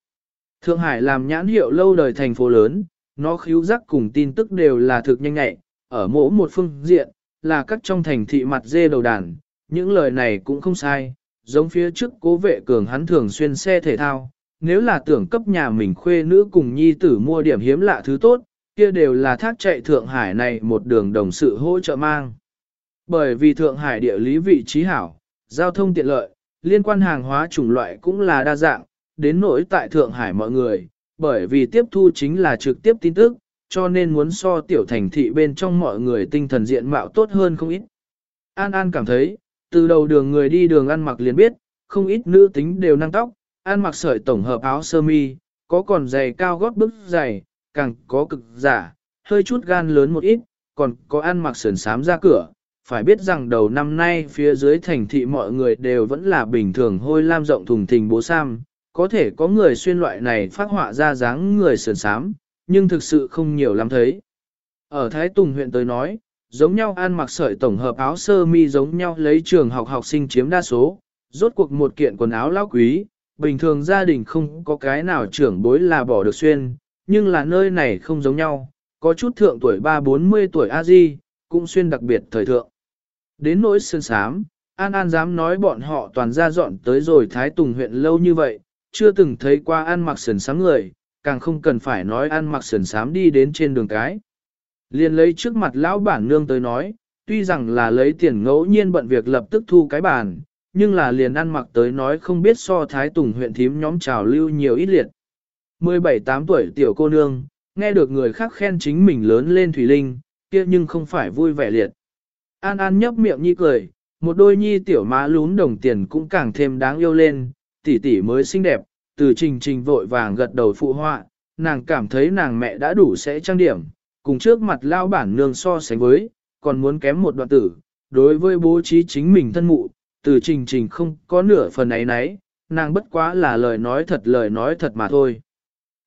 Thượng Hải làm nhãn hiệu lâu đời thành phố lớn, nó khíu giác cùng tin tức đều là thực nhanh nhạy, ở mỗi một phương diện, là các trong thành thị mặt dê đầu đàn, những lời này cũng không sai, giống phía trước cố vệ cường hắn thường xuyên xe thể thao, nếu là tưởng cấp nhà mình khuê nữ cùng nhi tử mua điểm hiếm lạ thứ tốt, kia đều là thác chạy Thượng Hải này một đường đồng sự hỗ trợ mang. Bởi vì Thượng Hải địa lý vị trí hảo, giao thông tiện lợi, liên quan hàng hóa chủng loại cũng là đa dạng, đến nỗi tại Thượng Hải mọi người, bởi vì tiếp thu chính là trực tiếp tin tức, cho nên muốn so tiểu thành thị bên trong mọi người tinh thần diện mạo tốt hơn không ít. An An cảm thấy, từ đầu đường người đi đường ăn mặc liền biết, không ít nữ tính đều năng tóc, ăn mặc sợi tổng hợp áo sơ mi, có còn giày cao gót bức giày, càng có cực giả, hơi chút gan lớn một ít, còn có ăn mặc sườn sám ra cửa. Phải biết rằng đầu năm nay phía dưới thành thị mọi người đều vẫn là bình thường hôi lam rộng thùng thình bố sam, có thể có người xuyên loại này phát họa ra dáng người sườn sám, nhưng thực sự không nhiều lắm thấy. Ở Thái Tùng huyện tới nói, giống nhau ăn mặc sợi tổng hợp áo sơ mi giống nhau lấy trường học học sinh chiếm đa số, rốt cuộc một kiện quần áo lão quý, bình thường gia đình không có cái nào trưởng bối là bỏ được xuyên, nhưng là nơi này không giống nhau, có chút thượng tuổi 3-40 tuổi A-di, cũng xuyên đặc biệt thời thượng. Đến nỗi sơn sám, An An dám nói bọn họ toàn ra dọn tới rồi Thái Tùng huyện lâu như vậy, chưa từng thấy qua ăn mặc sườn sám người, càng không cần phải nói ăn mặc sườn sám đi đến trên đường cái. Liền lấy trước mặt lão bản nương tới nói, tuy rằng là lấy tiền ngẫu nhiên bận việc lập tức thu cái bàn, nhưng là liền ăn mặc tới nói không biết so Thái Tùng huyện thím nhóm trào lưu nhiều ít liệt. 17-8 tuổi tiểu cô nương, nghe được người khác khen chính mình lớn lên Thủy Linh, kia nhưng không phải vui vẻ liệt. An An nhấp miệng nhi cười, một đôi nhi tiểu má lún đồng tiền cũng càng thêm đáng yêu lên, tỷ tỷ mới xinh đẹp, từ trình trình vội vàng gật đầu phụ họa, nàng cảm thấy nàng mẹ đã đủ sẽ trang điểm, cùng trước mặt lao bản nương so sánh với, còn muốn kém một đoạn tử, đối với bố trí chính mình thân mụ, từ trình trình không có nửa phần ấy nấy, nàng bất quá là lời nói thật lời nói thật mà thôi.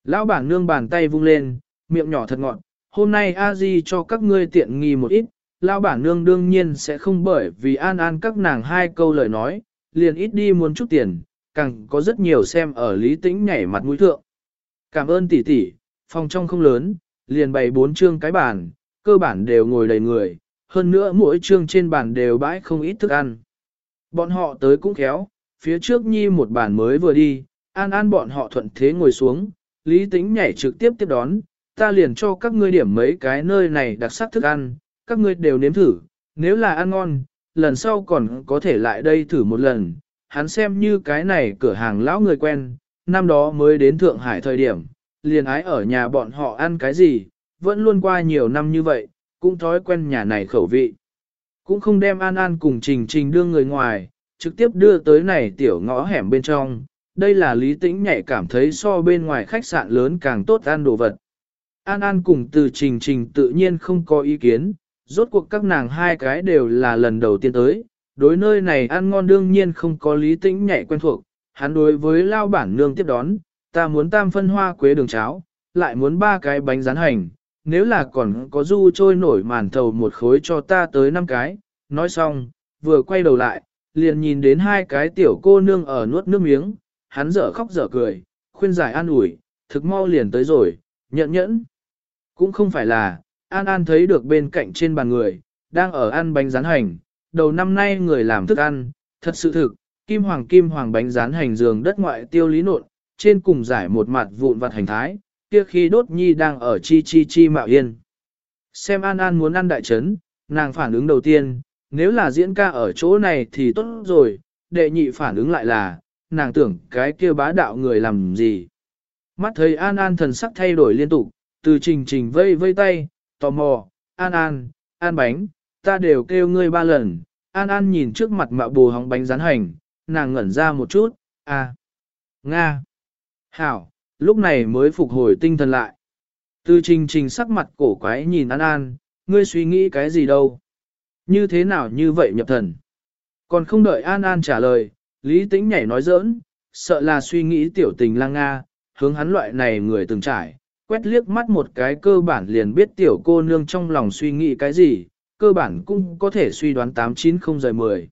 Lão bản nương bàn tay vung lên, miệng nhỏ thật ngọn, hôm nay a di cho các ngươi tiện nghi một ít, lão bản nương đương nhiên sẽ không bởi vì an an các nàng hai câu lời nói, liền ít đi muốn chút tiền, càng có rất nhiều xem ở lý tĩnh nhảy mặt mũi thượng. Cảm ơn tỷ tỷ, phòng trong không lớn, liền bày bốn chương cái bàn, cơ bản đều ngồi đầy người, hơn nữa mỗi chương trên bàn đều bãi không ít thức ăn. Bọn họ tới cũng khéo, phía trước nhi một bàn mới vừa đi, an an bọn họ thuận thế ngồi xuống, lý tĩnh nhảy trực tiếp tiếp đón, ta liền cho các ngươi điểm mấy cái nơi này đặc sắc thức ăn, các ngươi đều nếm thử, nếu là ăn ngon, lần sau còn có thể lại đây thử một lần, hắn xem như cái này cửa hàng lão người quen, năm đó mới đến Thượng Hải thời điểm, liền ái ở nhà bọn họ ăn cái gì, vẫn luôn qua nhiều năm như vậy, cũng thói quen nhà này khẩu vị. Cũng không đem An An cùng Trình Trình đưa người ngoài, trực tiếp đưa tới này tiểu ngõ hẻm bên trong, đây là lý tĩnh nhạy cảm thấy so bên ngoài khách sạn lớn càng tốt ăn đồ vật. An An cùng từ Trình Trình tự nhiên không có ý kiến, rốt cuộc các nàng hai cái đều là lần đầu tiên tới, đối nơi này ăn ngon đương nhiên không có lý tĩnh nhạy quen thuộc, hắn đối với lao bản nương tiếp đón, ta muốn tam phân hoa quế đường cháo, lại muốn ba cái bánh rán hành, nếu là còn có du trôi nổi màn thầu một khối cho ta tới năm cái, nói xong, vừa quay đầu lại, liền nhìn đến hai cái tiểu cô nương ở nuốt nước miếng, hắn dở khóc dở cười, khuyên giải an ủi, thực mau liền tới rồi, nhận nhẫn. Cũng không phải là, An An thấy được bên cạnh trên bàn người, đang ở ăn bánh rán hành, đầu năm nay người làm thức ăn, thật sự thực, kim hoàng kim hoàng bánh rán hành giường đất ngoại tiêu lý nộn, trên cùng giải một mặt vụn vặt hành thái, kia khi đốt nhi đang ở chi chi chi mạo yên. Xem An An muốn ăn đại trấn, nàng phản ứng đầu tiên, nếu là diễn ca ở chỗ này thì tốt rồi, đệ nhị phản ứng lại là, nàng tưởng cái kia bá đạo người làm gì. Mắt thấy An An thần sắc thay đổi liên tục, từ trình trình vây vây tay, tò mò, An An, An bánh, ta đều kêu ngươi ba lần. An An nhìn trước mặt mạo bồ hóng bánh rán hành, nàng ngẩn ra một chút, à, Nga, Hảo, lúc này mới phục hồi tinh thần lại. Từ trình trình sắc mặt cổ quái nhìn An An, ngươi suy nghĩ cái gì đâu? Như thế nào như vậy nhập thần? Còn không đợi An An trả lời, Lý Tĩnh nhảy nói giỡn, sợ là suy nghĩ tiểu tình lang Nga, hướng hắn loại này người từng trải, quét liếc mắt một cái cơ bản liền biết tiểu cô nương trong lòng suy nghĩ cái gì, cơ bản cũng có thể suy đoán 890 giờ 10.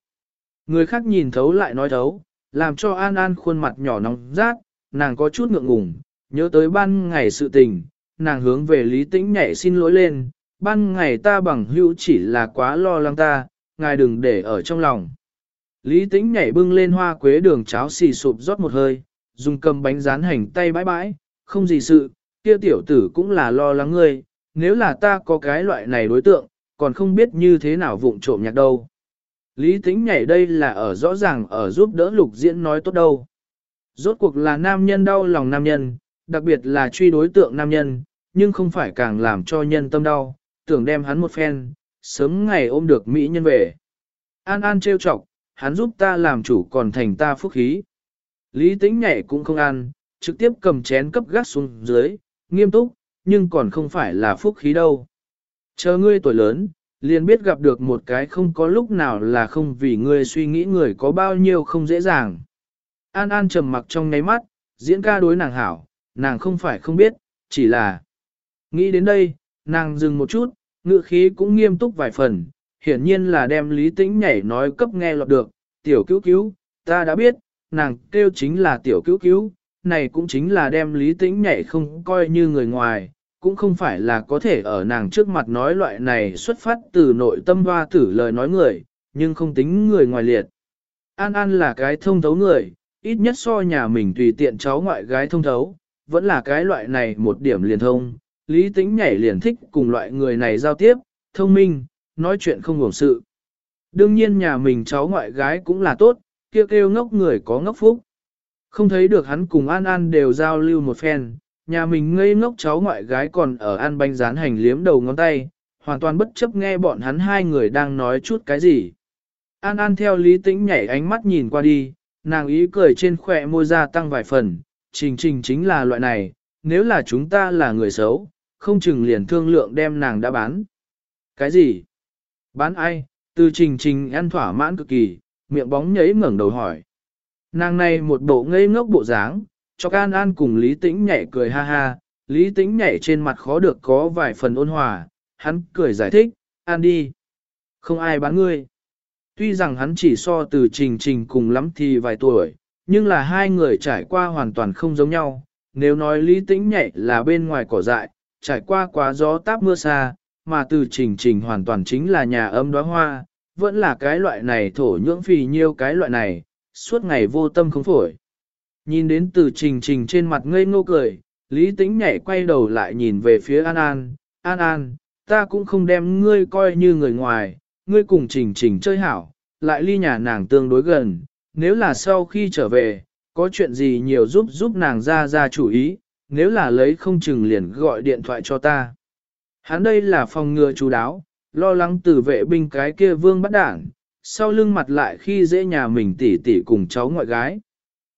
Người khác nhìn thấu lại nói thấu, làm cho An An khuôn mặt nhỏ nóng rát, nàng có chút ngượng ngùng, nhớ tới ban ngày sự tình, nàng hướng về Lý Tĩnh nhảy xin lỗi lên, ban ngày ta bằng hữu chỉ là quá lo lắng ta, ngài đừng để ở trong lòng. Lý Tĩnh nhảy bưng lên hoa quế đường cháo xì sụp rót một hơi, dùng cầm bánh rán hành tay bãi bãi, không gì sự, kia tiểu tử cũng là lo lắng ngươi, nếu là ta có cái loại này đối tượng, còn không biết như thế nào vụng trộm nhạc đâu. Lý tính nhảy đây là ở rõ ràng ở giúp đỡ lục diễn nói tốt đâu. Rốt cuộc là nam nhân đau lòng nam nhân, đặc biệt là truy đối tượng nam nhân, nhưng không phải càng làm cho nhân tâm đau, tưởng đem hắn một phen, sớm ngày ôm được Mỹ nhân về. An An trêu chọc, hắn giúp ta làm chủ còn thành ta phúc khí. Lý tính nhảy cũng không ăn, trực tiếp cầm chén cấp gắt xuống dưới, nghiêm túc, nhưng còn không phải là phúc khí đâu. Chờ ngươi tuổi lớn, liền biết gặp được một cái không có lúc nào là không vì ngươi suy nghĩ người có bao nhiêu không dễ dàng. An An trầm mặc trong ngáy mắt, diễn ca đối nàng hảo, nàng không phải không biết, chỉ là... Nghĩ đến đây, nàng dừng một chút, ngự khí cũng nghiêm túc vài phần, hiển nhiên là đem lý tĩnh nhảy nói cấp nghe lọt được, tiểu cứu cứu, ta đã biết, nàng kêu chính là tiểu cứu cứu, này cũng chính là đem lý tĩnh nhảy không coi như người ngoài, cũng không phải là có thể ở nàng trước mặt nói loại này xuất phát từ nội tâm hoa tử lời nói người, nhưng không tính người ngoài liệt. An An là cái thông thấu người, ít nhất so nhà mình tùy tiện cháu ngoại gái thông thấu, vẫn là cái loại này một điểm liền thông, lý tính nhảy liền thích cùng loại người này giao tiếp, thông minh, nói chuyện không ngủng sự. Đương nhiên nhà mình cháu ngoại gái cũng là tốt, kêu kêu ngốc người có ngốc phúc. Không thấy được hắn cùng An An đều giao lưu một phen, nhà mình ngây ngốc cháu ngoại gái còn ở ăn bánh rán hành liếm đầu ngón tay, hoàn toàn bất chấp nghe bọn hắn hai người đang nói chút cái gì. An An theo lý tĩnh nhảy ánh mắt nhìn qua đi, nàng ý cười trên khỏe môi ra tăng vài phần, trình trình chính là loại này, nếu là chúng ta là người xấu, không chừng liền thương lượng đem nàng đã bán. Cái gì? Bán ai? Từ trình trình ăn thỏa mãn cực kỳ, miệng bóng nhấy ngẩng đầu hỏi. Nàng này một bộ ngây ngốc bộ dáng, cho An An cùng Lý Tĩnh nhảy cười ha ha, Lý Tĩnh nhảy trên mặt khó được có vài phần ôn hòa, hắn cười giải thích, An đi. Không ai bán ngươi. Tuy rằng hắn chỉ so từ trình trình cùng lắm thì vài tuổi, nhưng là hai người trải qua hoàn toàn không giống nhau. Nếu nói Lý Tĩnh nhảy là bên ngoài cỏ dại, trải qua quá gió táp mưa xa, mà từ trình trình hoàn toàn chính là nhà ấm đóa hoa, vẫn là cái loại này thổ nhưỡng phì nhiêu cái loại này, suốt ngày vô tâm không phổi. Nhìn đến từ trình trình trên mặt ngây ngô cười, Lý Tĩnh nhảy quay đầu lại nhìn về phía An An, An An, ta cũng không đem ngươi coi như người ngoài, ngươi cùng trình trình chơi hảo, lại ly nhà nàng tương đối gần, nếu là sau khi trở về, có chuyện gì nhiều giúp giúp nàng ra ra chủ ý, nếu là lấy không chừng liền gọi điện thoại cho ta. Hắn đây là phòng ngừa chú đáo, lo lắng từ vệ binh cái kia vương bắt đảng, sau lưng mặt lại khi dễ nhà mình tỉ tỉ cùng cháu ngoại gái.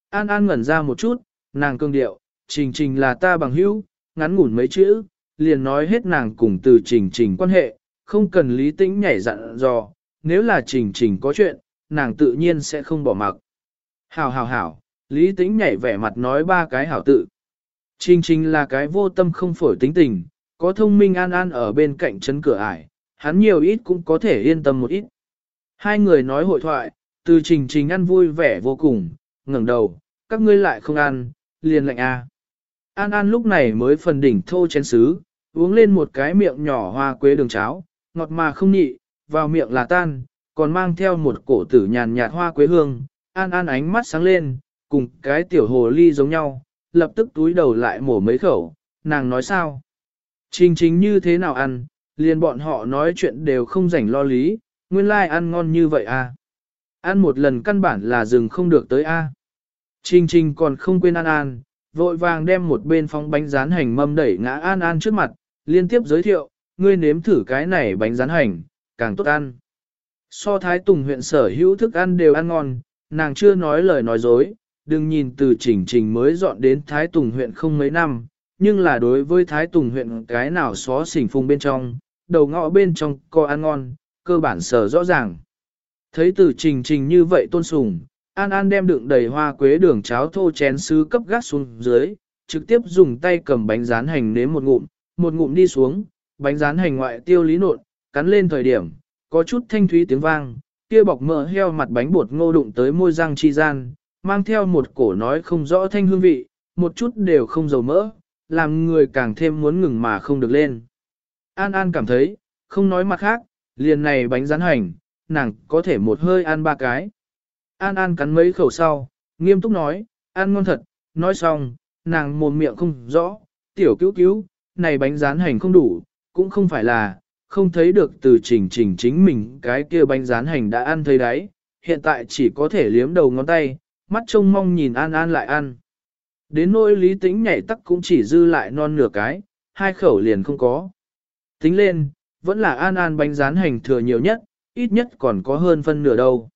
An An ngẩn ra một chút, nàng cương điệu, trình trình là ta bằng hữu, ngắn ngủn mấy chữ, liền nói hết nàng cùng từ trình trình quan hệ, không cần lý tĩnh nhảy dặn dò, nếu là trình trình có chuyện, nàng tự nhiên sẽ không bỏ mặc. Hảo hảo hảo, lý tĩnh nhảy vẻ mặt nói ba cái hảo tự. Trình trình là cái vô tâm không phổi tính tình, có thông minh an an ở bên cạnh chân cửa ải, hắn nhiều ít cũng có thể yên tâm một ít. Hai người nói hội thoại, từ trình trình ăn vui vẻ vô cùng, ngẩng đầu, các ngươi lại không ăn, liền lạnh a. À. An An lúc này mới phần đỉnh thô chén sứ, uống lên một cái miệng nhỏ hoa quế đường cháo, ngọt mà không nhị, vào miệng là tan, còn mang theo một cổ tử nhàn nhạt hoa quế hương. An An ánh mắt sáng lên, cùng cái tiểu hồ ly giống nhau, lập tức túi đầu lại mổ mấy khẩu, nàng nói sao? Trình chính như thế nào ăn, liền bọn họ nói chuyện đều không rảnh lo lý, nguyên lai like ăn ngon như vậy à? Ăn một lần căn bản là dừng không được tới a. Trình trình còn không quên An An, vội vàng đem một bên phóng bánh rán hành mâm đẩy ngã An An trước mặt, liên tiếp giới thiệu, ngươi nếm thử cái này bánh rán hành, càng tốt ăn. So Thái Tùng huyện sở hữu thức ăn đều ăn ngon, nàng chưa nói lời nói dối, đừng nhìn từ trình trình mới dọn đến Thái Tùng huyện không mấy năm, nhưng là đối với Thái Tùng huyện cái nào xó xỉnh phung bên trong, đầu ngõ bên trong có ăn ngon, cơ bản sở rõ ràng. Thấy từ trình trình như vậy tôn sùng, An An đem đựng đầy hoa quế đường cháo thô chén sứ cấp gác xuống dưới, trực tiếp dùng tay cầm bánh rán hành nếm một ngụm, một ngụm đi xuống, bánh rán hành ngoại tiêu lý nộn, cắn lên thời điểm, có chút thanh thúy tiếng vang, kia bọc mỡ heo mặt bánh bột ngô đụng tới môi răng chi gian, mang theo một cổ nói không rõ thanh hương vị, một chút đều không dầu mỡ, làm người càng thêm muốn ngừng mà không được lên. An An cảm thấy, không nói mặt khác, liền này bánh rán hành, nàng có thể một hơi ăn ba cái. An An cắn mấy khẩu sau, nghiêm túc nói, ăn ngon thật, nói xong, nàng mồm miệng không rõ, tiểu cứu cứu, này bánh rán hành không đủ, cũng không phải là, không thấy được từ trình trình chính mình cái kia bánh rán hành đã ăn thấy đấy, hiện tại chỉ có thể liếm đầu ngón tay, mắt trông mong nhìn An An lại ăn. Đến nỗi lý tĩnh nhảy tắc cũng chỉ dư lại non nửa cái, hai khẩu liền không có. Tính lên, vẫn là An An bánh rán hành thừa nhiều nhất, ít nhất còn có hơn phân nửa đâu.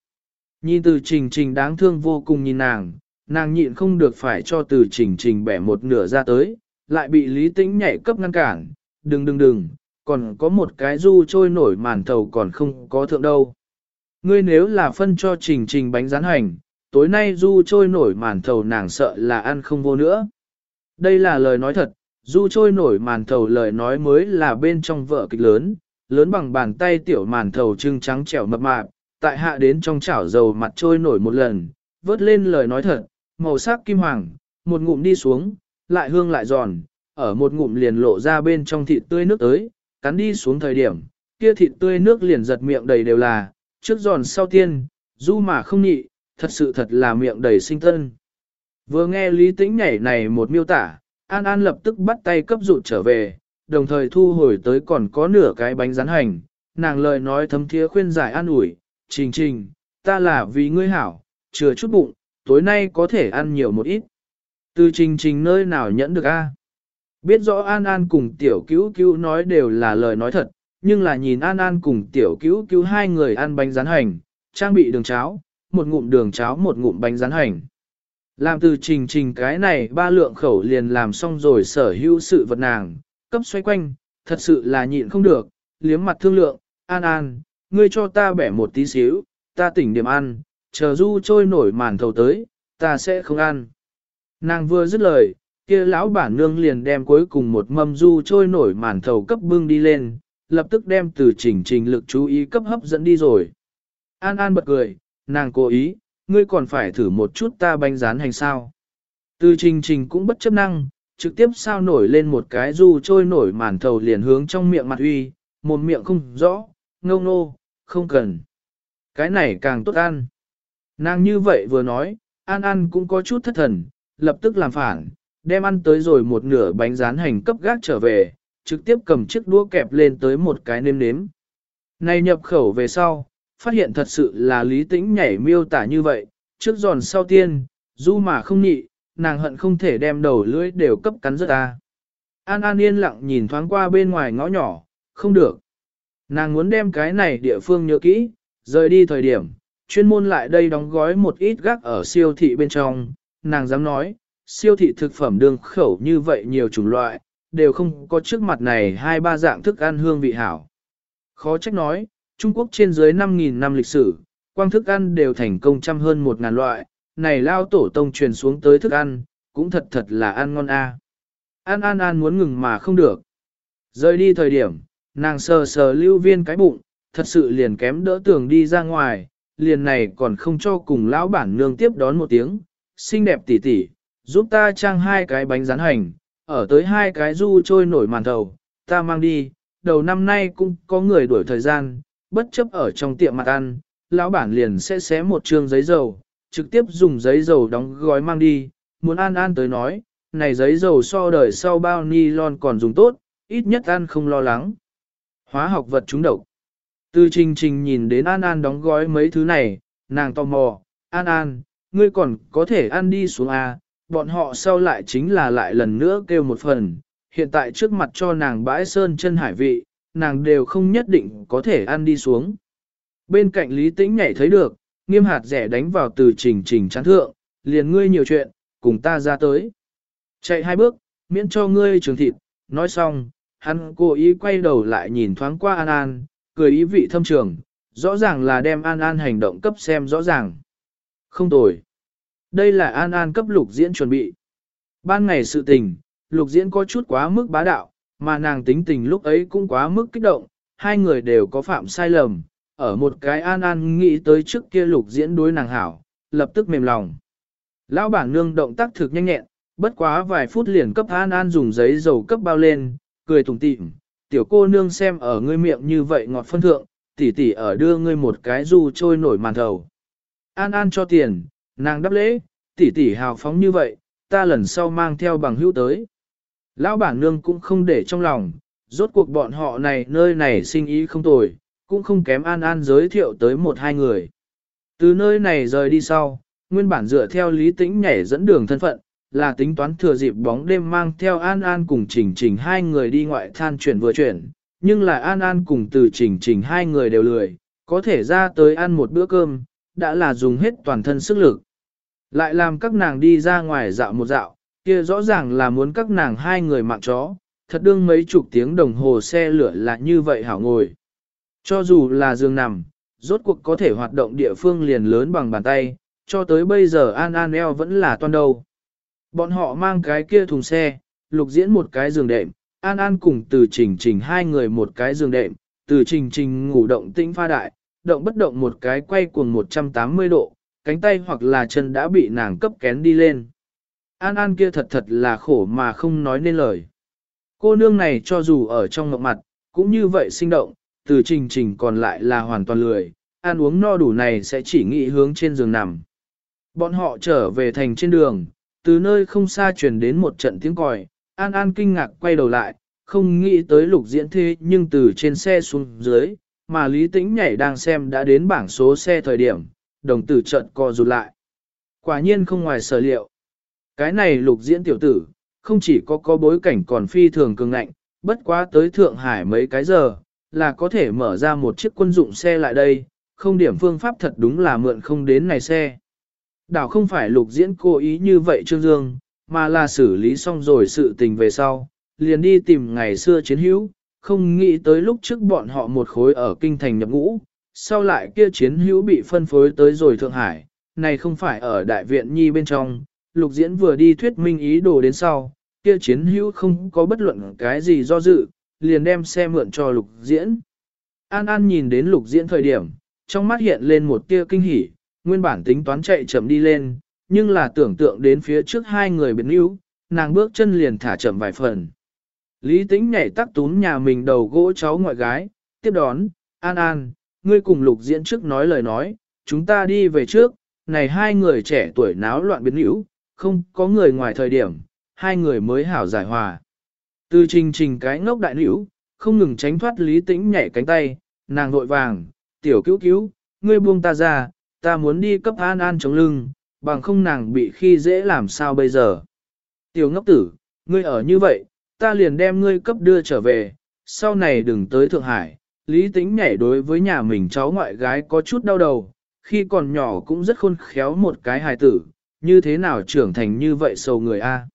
Nhìn từ trình trình đáng thương vô cùng nhìn nàng, nàng nhịn không được phải cho từ trình trình bẻ một nửa ra tới, lại bị lý tĩnh nhảy cấp ngăn cản, đừng đừng đừng, còn có một cái du trôi nổi màn thầu còn không có thượng đâu. Ngươi nếu là phân cho trình trình bánh rán hành, tối nay du trôi nổi màn thầu nàng sợ là ăn không vô nữa. Đây là lời nói thật, du trôi nổi màn thầu lời nói mới là bên trong vợ kịch lớn, lớn bằng bàn tay tiểu màn thầu trưng trắng trẻo mập mạp, tại hạ đến trong chảo dầu mặt trôi nổi một lần, vớt lên lời nói thật, màu sắc kim hoàng, một ngụm đi xuống, lại hương lại giòn, ở một ngụm liền lộ ra bên trong thịt tươi nước tới, cắn đi xuống thời điểm, kia thịt tươi nước liền giật miệng đầy đều là, trước giòn sau tiên, du mà không nhị, thật sự thật là miệng đầy sinh tân. Vừa nghe Lý Tĩnh nhảy này một miêu tả, An An lập tức bắt tay cấp rụt trở về, đồng thời thu hồi tới còn có nửa cái bánh rán hành, nàng lời nói thấm thía khuyên giải an ủi, trình trình, ta là vì ngươi hảo, chừa chút bụng, tối nay có thể ăn nhiều một ít. Từ trình trình nơi nào nhẫn được a? Biết rõ An An cùng tiểu cứu cứu nói đều là lời nói thật, nhưng là nhìn An An cùng tiểu cứu cứu hai người ăn bánh rán hành, trang bị đường cháo, một ngụm đường cháo một ngụm bánh rán hành. Làm từ trình trình cái này ba lượng khẩu liền làm xong rồi sở hữu sự vật nàng, cấp xoay quanh, thật sự là nhịn không được, liếm mặt thương lượng, An An, ngươi cho ta bẻ một tí xíu, ta tỉnh điểm ăn, chờ du trôi nổi màn thầu tới, ta sẽ không ăn. Nàng vừa dứt lời, kia lão bản nương liền đem cuối cùng một mâm du trôi nổi màn thầu cấp bưng đi lên, lập tức đem từ trình trình lực chú ý cấp hấp dẫn đi rồi. An An bật cười, nàng cố ý, ngươi còn phải thử một chút ta bánh rán hành sao. Từ trình trình cũng bất chấp năng, trực tiếp sao nổi lên một cái du trôi nổi màn thầu liền hướng trong miệng mặt uy, một miệng không rõ, ngâu nô, không cần. Cái này càng tốt ăn. Nàng như vậy vừa nói, An An cũng có chút thất thần, lập tức làm phản, đem ăn tới rồi một nửa bánh rán hành cấp gác trở về, trực tiếp cầm chiếc đũa kẹp lên tới một cái nêm nếm. Này nhập khẩu về sau, phát hiện thật sự là lý tĩnh nhảy miêu tả như vậy, trước giòn sau tiên, du mà không nhị, nàng hận không thể đem đầu lưỡi đều cấp cắn rớt ta. An An yên lặng nhìn thoáng qua bên ngoài ngõ nhỏ, không được. Nàng muốn đem cái này địa phương nhớ kỹ, rời đi thời điểm, chuyên môn lại đây đóng gói một ít gác ở siêu thị bên trong, nàng dám nói, siêu thị thực phẩm đường khẩu như vậy nhiều chủng loại, đều không có trước mặt này hai ba dạng thức ăn hương vị hảo. Khó trách nói, Trung Quốc trên dưới 5.000 năm lịch sử, quang thức ăn đều thành công trăm hơn 1.000 loại, này lao tổ tông truyền xuống tới thức ăn, cũng thật thật là ăn ngon a. An An An muốn ngừng mà không được. Rời đi thời điểm, nàng sờ sờ lưu viên cái bụng, thật sự liền kém đỡ tường đi ra ngoài, liền này còn không cho cùng lão bản nương tiếp đón một tiếng, xinh đẹp tỉ tỉ, giúp ta trang hai cái bánh rán hành, ở tới hai cái du trôi nổi màn thầu, ta mang đi, đầu năm nay cũng có người đuổi thời gian, bất chấp ở trong tiệm mặt ăn, lão bản liền sẽ xé một trương giấy dầu, trực tiếp dùng giấy dầu đóng gói mang đi, muốn an an tới nói, này giấy dầu so đời sau bao ni lon còn dùng tốt, ít nhất ăn không lo lắng. Hóa học vật trúng độc. Từ trình trình nhìn đến An An đóng gói mấy thứ này, nàng tò mò, An An, ngươi còn có thể ăn đi xuống A, bọn họ sau lại chính là lại lần nữa kêu một phần, hiện tại trước mặt cho nàng bãi sơn chân hải vị, nàng đều không nhất định có thể ăn đi xuống. Bên cạnh Lý Tĩnh nhảy thấy được, nghiêm hạt rẻ đánh vào từ trình trình chán thượng, liền ngươi nhiều chuyện, cùng ta ra tới. Chạy hai bước, miễn cho ngươi trường thịt, nói xong, hắn cố ý quay đầu lại nhìn thoáng qua An An, cười ý vị thâm trường, rõ ràng là đem An An hành động cấp xem rõ ràng. Không tồi. Đây là An An cấp lục diễn chuẩn bị. Ban ngày sự tình, lục diễn có chút quá mức bá đạo, mà nàng tính tình lúc ấy cũng quá mức kích động, hai người đều có phạm sai lầm. Ở một cái An An nghĩ tới trước kia lục diễn đối nàng hảo, lập tức mềm lòng. Lão bản nương động tác thực nhanh nhẹn, bất quá vài phút liền cấp An An dùng giấy dầu cấp bao lên, cười tủm tỉm, tiểu cô nương xem ở ngươi miệng như vậy ngọt phân thượng, tỷ tỷ ở đưa ngươi một cái du trôi nổi màn thầu. An An cho tiền, nàng đáp lễ, tỷ tỷ hào phóng như vậy, ta lần sau mang theo bằng hữu tới. Lão bản nương cũng không để trong lòng, Rốt cuộc bọn họ này nơi này sinh ý không tồi, cũng không kém An An giới thiệu tới một hai người. Từ nơi này rời đi sau, nguyên bản dựa theo lý tĩnh nhảy dẫn đường thân phận, là tính toán thừa dịp bóng đêm mang theo An An cùng Trình Trình hai người đi ngoại than chuyển vừa chuyển, nhưng là An An cùng từ Trình Trình hai người đều lười, có thể ra tới ăn một bữa cơm, đã là dùng hết toàn thân sức lực. Lại làm các nàng đi ra ngoài dạo một dạo, kia rõ ràng là muốn các nàng hai người mạng chó, thật đương mấy chục tiếng đồng hồ xe lửa là như vậy hảo ngồi. Cho dù là giường nằm, rốt cuộc có thể hoạt động địa phương liền lớn bằng bàn tay, cho tới bây giờ An An eo vẫn là toan đầu. Bọn họ mang cái kia thùng xe, lục diễn một cái giường đệm, An An cùng từ trình trình hai người một cái giường đệm, từ trình trình ngủ động tĩnh pha đại, động bất động một cái quay cuồng 180 độ, cánh tay hoặc là chân đã bị nàng cấp kén đi lên. An An kia thật thật là khổ mà không nói nên lời. Cô nương này cho dù ở trong ngọc mặt, cũng như vậy sinh động, từ trình trình còn lại là hoàn toàn lười, ăn uống no đủ này sẽ chỉ nghĩ hướng trên giường nằm. Bọn họ trở về thành trên đường, từ nơi không xa truyền đến một trận tiếng còi, An An kinh ngạc quay đầu lại, không nghĩ tới lục diễn thế nhưng từ trên xe xuống dưới, mà Lý Tĩnh nhảy đang xem đã đến bảng số xe thời điểm, đồng tử trận co rụt lại. Quả nhiên không ngoài sở liệu. Cái này lục diễn tiểu tử, không chỉ có có bối cảnh còn phi thường cường ngạnh, bất quá tới Thượng Hải mấy cái giờ, là có thể mở ra một chiếc quân dụng xe lại đây, không điểm phương pháp thật đúng là mượn không đến này xe. Đảo không phải lục diễn cố ý như vậy Trương Dương, mà là xử lý xong rồi sự tình về sau, liền đi tìm ngày xưa chiến hữu, không nghĩ tới lúc trước bọn họ một khối ở kinh thành nhập ngũ, sau lại kia chiến hữu bị phân phối tới rồi Thượng Hải, này không phải ở đại viện nhi bên trong, lục diễn vừa đi thuyết minh ý đồ đến sau, kia chiến hữu không có bất luận cái gì do dự, liền đem xe mượn cho lục diễn. An An nhìn đến lục diễn thời điểm, trong mắt hiện lên một tia kinh hỉ, nguyên bản tính toán chạy chậm đi lên, nhưng là tưởng tượng đến phía trước hai người biến yếu, nàng bước chân liền thả chậm vài phần. Lý tính nhảy tắc tún nhà mình đầu gỗ cháu ngoại gái, tiếp đón, An An, ngươi cùng lục diễn trước nói lời nói, chúng ta đi về trước, này hai người trẻ tuổi náo loạn biến hữu, không có người ngoài thời điểm, hai người mới hảo giải hòa. Từ trình trình cái ngốc đại nữ, không ngừng tránh thoát lý tĩnh nhảy cánh tay, nàng vội vàng, tiểu cứu cứu, ngươi buông ta ra, ta muốn đi cấp an an chống lưng, bằng không nàng bị khi dễ làm sao bây giờ. Tiểu ngốc tử, ngươi ở như vậy, ta liền đem ngươi cấp đưa trở về, sau này đừng tới Thượng Hải. Lý tính nhảy đối với nhà mình cháu ngoại gái có chút đau đầu, khi còn nhỏ cũng rất khôn khéo một cái hài tử, như thế nào trưởng thành như vậy sầu người a.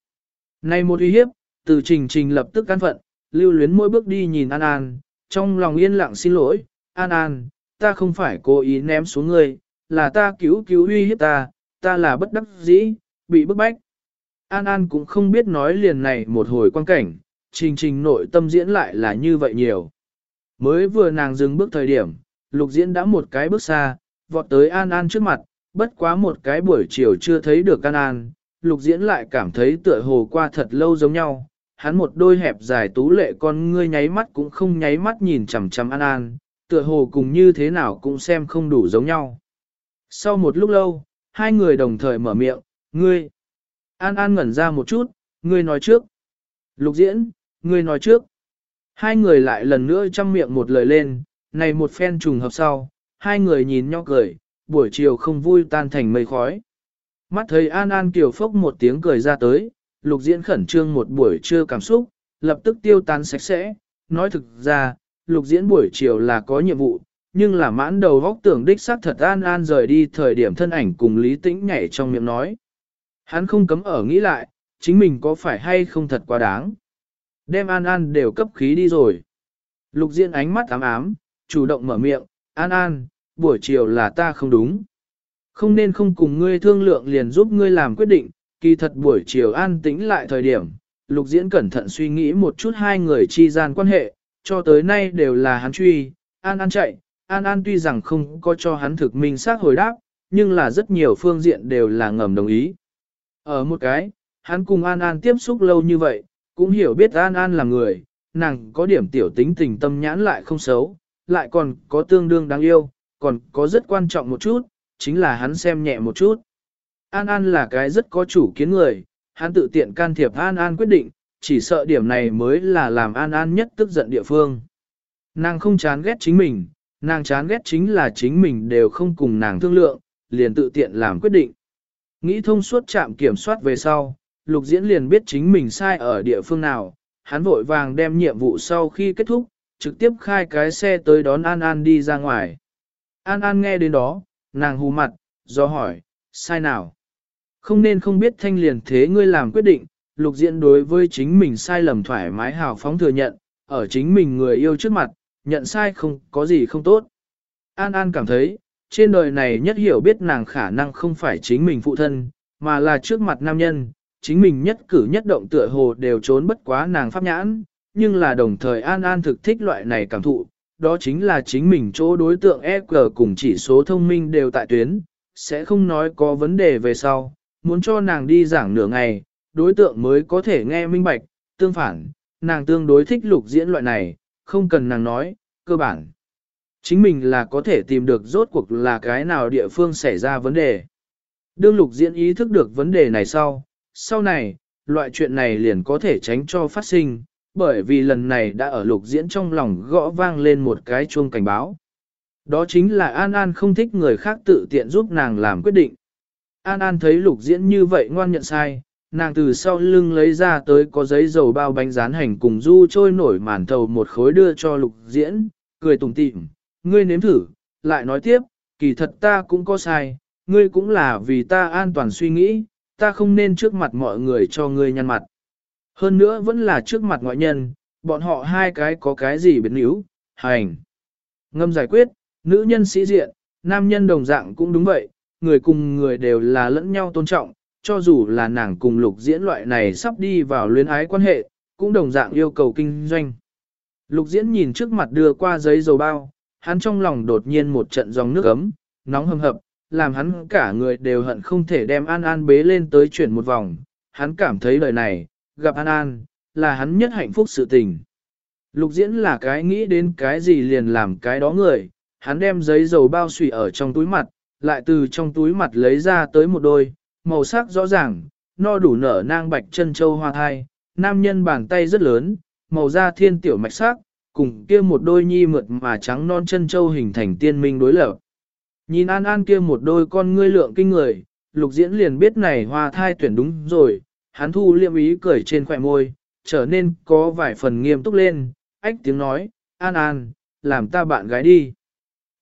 Này một uy hiếp, từ trình trình lập tức căn phận, lưu luyến mỗi bước đi nhìn An An, trong lòng yên lặng xin lỗi, An An, ta không phải cố ý ném xuống ngươi, là ta cứu cứu uy hiếp ta, ta là bất đắc dĩ, bị bức bách. An An cũng không biết nói liền này một hồi quan cảnh, trình trình nội tâm diễn lại là như vậy nhiều. Mới vừa nàng dừng bước thời điểm, lục diễn đã một cái bước xa, vọt tới An An trước mặt, bất quá một cái buổi chiều chưa thấy được Can An, lục diễn lại cảm thấy tựa hồ qua thật lâu giống nhau. Hắn một đôi hẹp dài tú lệ con ngươi nháy mắt cũng không nháy mắt nhìn chằm chằm An An, tựa hồ cùng như thế nào cũng xem không đủ giống nhau. Sau một lúc lâu, hai người đồng thời mở miệng, ngươi. An An ngẩn ra một chút, ngươi nói trước. Lục diễn, ngươi nói trước. Hai người lại lần nữa chăm miệng một lời lên, này một phen trùng hợp sau, hai người nhìn nhau cười, buổi chiều không vui tan thành mây khói. Mắt thấy An An kiều phốc một tiếng cười ra tới, lục diễn khẩn trương một buổi trưa cảm xúc, lập tức tiêu tan sạch sẽ. Nói thực ra, lục diễn buổi chiều là có nhiệm vụ, nhưng là mãn đầu vóc tưởng đích xác thật An An rời đi thời điểm thân ảnh cùng Lý Tĩnh nhảy trong miệng nói. Hắn không cấm ở nghĩ lại, chính mình có phải hay không thật quá đáng. Đem An An đều cấp khí đi rồi. Lục diễn ánh mắt ám ám, chủ động mở miệng, An An, buổi chiều là ta không đúng. Không nên không cùng ngươi thương lượng liền giúp ngươi làm quyết định, kỳ thật buổi chiều an tĩnh lại thời điểm. Lục diễn cẩn thận suy nghĩ một chút hai người chi gian quan hệ, cho tới nay đều là hắn truy, An An chạy, An An tuy rằng không có cho hắn thực minh xác hồi đáp, nhưng là rất nhiều phương diện đều là ngầm đồng ý. Ở một cái, hắn cùng An An tiếp xúc lâu như vậy, cũng hiểu biết An An là người, nàng có điểm tiểu tính tình tâm nhãn lại không xấu, lại còn có tương đương đáng yêu, còn có rất quan trọng một chút, chính là hắn xem nhẹ một chút. An An là cái rất có chủ kiến người, hắn tự tiện can thiệp An An quyết định, chỉ sợ điểm này mới là làm An An nhất tức giận địa phương. Nàng không chán ghét chính mình, nàng chán ghét chính là chính mình đều không cùng nàng thương lượng, liền tự tiện làm quyết định. Nghĩ thông suốt chạm kiểm soát về sau, lục diễn liền biết chính mình sai ở địa phương nào, hắn vội vàng đem nhiệm vụ sau khi kết thúc, trực tiếp khai cái xe tới đón An An đi ra ngoài. An An nghe đến đó, nàng hù mặt, do hỏi, sai nào? Không nên không biết thanh liền thế ngươi làm quyết định, lục diễn đối với chính mình sai lầm thoải mái hào phóng thừa nhận, ở chính mình người yêu trước mặt, nhận sai không có gì không tốt. An An cảm thấy, trên đời này nhất hiểu biết nàng khả năng không phải chính mình phụ thân, mà là trước mặt nam nhân, chính mình nhất cử nhất động tựa hồ đều trốn bất quá nàng pháp nhãn, nhưng là đồng thời An An thực thích loại này cảm thụ, đó chính là chính mình chỗ đối tượng EQ cùng chỉ số thông minh đều tại tuyến, sẽ không nói có vấn đề về sau, muốn cho nàng đi giảng nửa ngày, đối tượng mới có thể nghe minh bạch, tương phản, nàng tương đối thích lục diễn loại này, không cần nàng nói, cơ bản. Chính mình là có thể tìm được rốt cuộc là cái nào địa phương xảy ra vấn đề. Đương lục diễn ý thức được vấn đề này sau, sau này, loại chuyện này liền có thể tránh cho phát sinh, bởi vì lần này đã ở lục diễn trong lòng gõ vang lên một cái chuông cảnh báo. Đó chính là An An không thích người khác tự tiện giúp nàng làm quyết định. An An thấy lục diễn như vậy ngoan nhận sai, nàng từ sau lưng lấy ra tới có giấy dầu bao bánh rán hành cùng du trôi nổi màn thầu một khối đưa cho lục diễn, cười tủm tỉm, ngươi nếm thử, lại nói tiếp, kỳ thật ta cũng có sai, ngươi cũng là vì ta an toàn suy nghĩ, ta không nên trước mặt mọi người cho ngươi nhăn mặt. Hơn nữa vẫn là trước mặt ngoại nhân, bọn họ hai cái có cái gì biến yếu, hành. Ngâm giải quyết, nữ nhân sĩ diện, nam nhân đồng dạng cũng đúng vậy, người cùng người đều là lẫn nhau tôn trọng, cho dù là nàng cùng lục diễn loại này sắp đi vào luyến ái quan hệ, cũng đồng dạng yêu cầu kinh doanh. Lục diễn nhìn trước mặt đưa qua giấy dầu bao, hắn trong lòng đột nhiên một trận dòng nước ấm, nóng hầm hập, làm hắn cả người đều hận không thể đem An An bế lên tới chuyển một vòng. Hắn cảm thấy lời này, gặp An An, là hắn nhất hạnh phúc sự tình. Lục diễn là cái nghĩ đến cái gì liền làm cái đó người, hắn đem giấy dầu bao xùy ở trong túi mặt, lại từ trong túi mặt lấy ra tới một đôi, màu sắc rõ ràng, no đủ nở nang bạch chân châu hoa thai, nam nhân bàn tay rất lớn, màu da thiên tiểu mạch sắc, cùng kia một đôi nhi mượt mà trắng non chân châu hình thành tiên minh đối lập. Nhìn An An kia một đôi con ngươi lượng kinh người, lục diễn liền biết này hoa thai tuyển đúng rồi, hắn thu liêm ý cười trên khỏe môi, trở nên có vài phần nghiêm túc lên, ách tiếng nói, An An, làm ta bạn gái đi.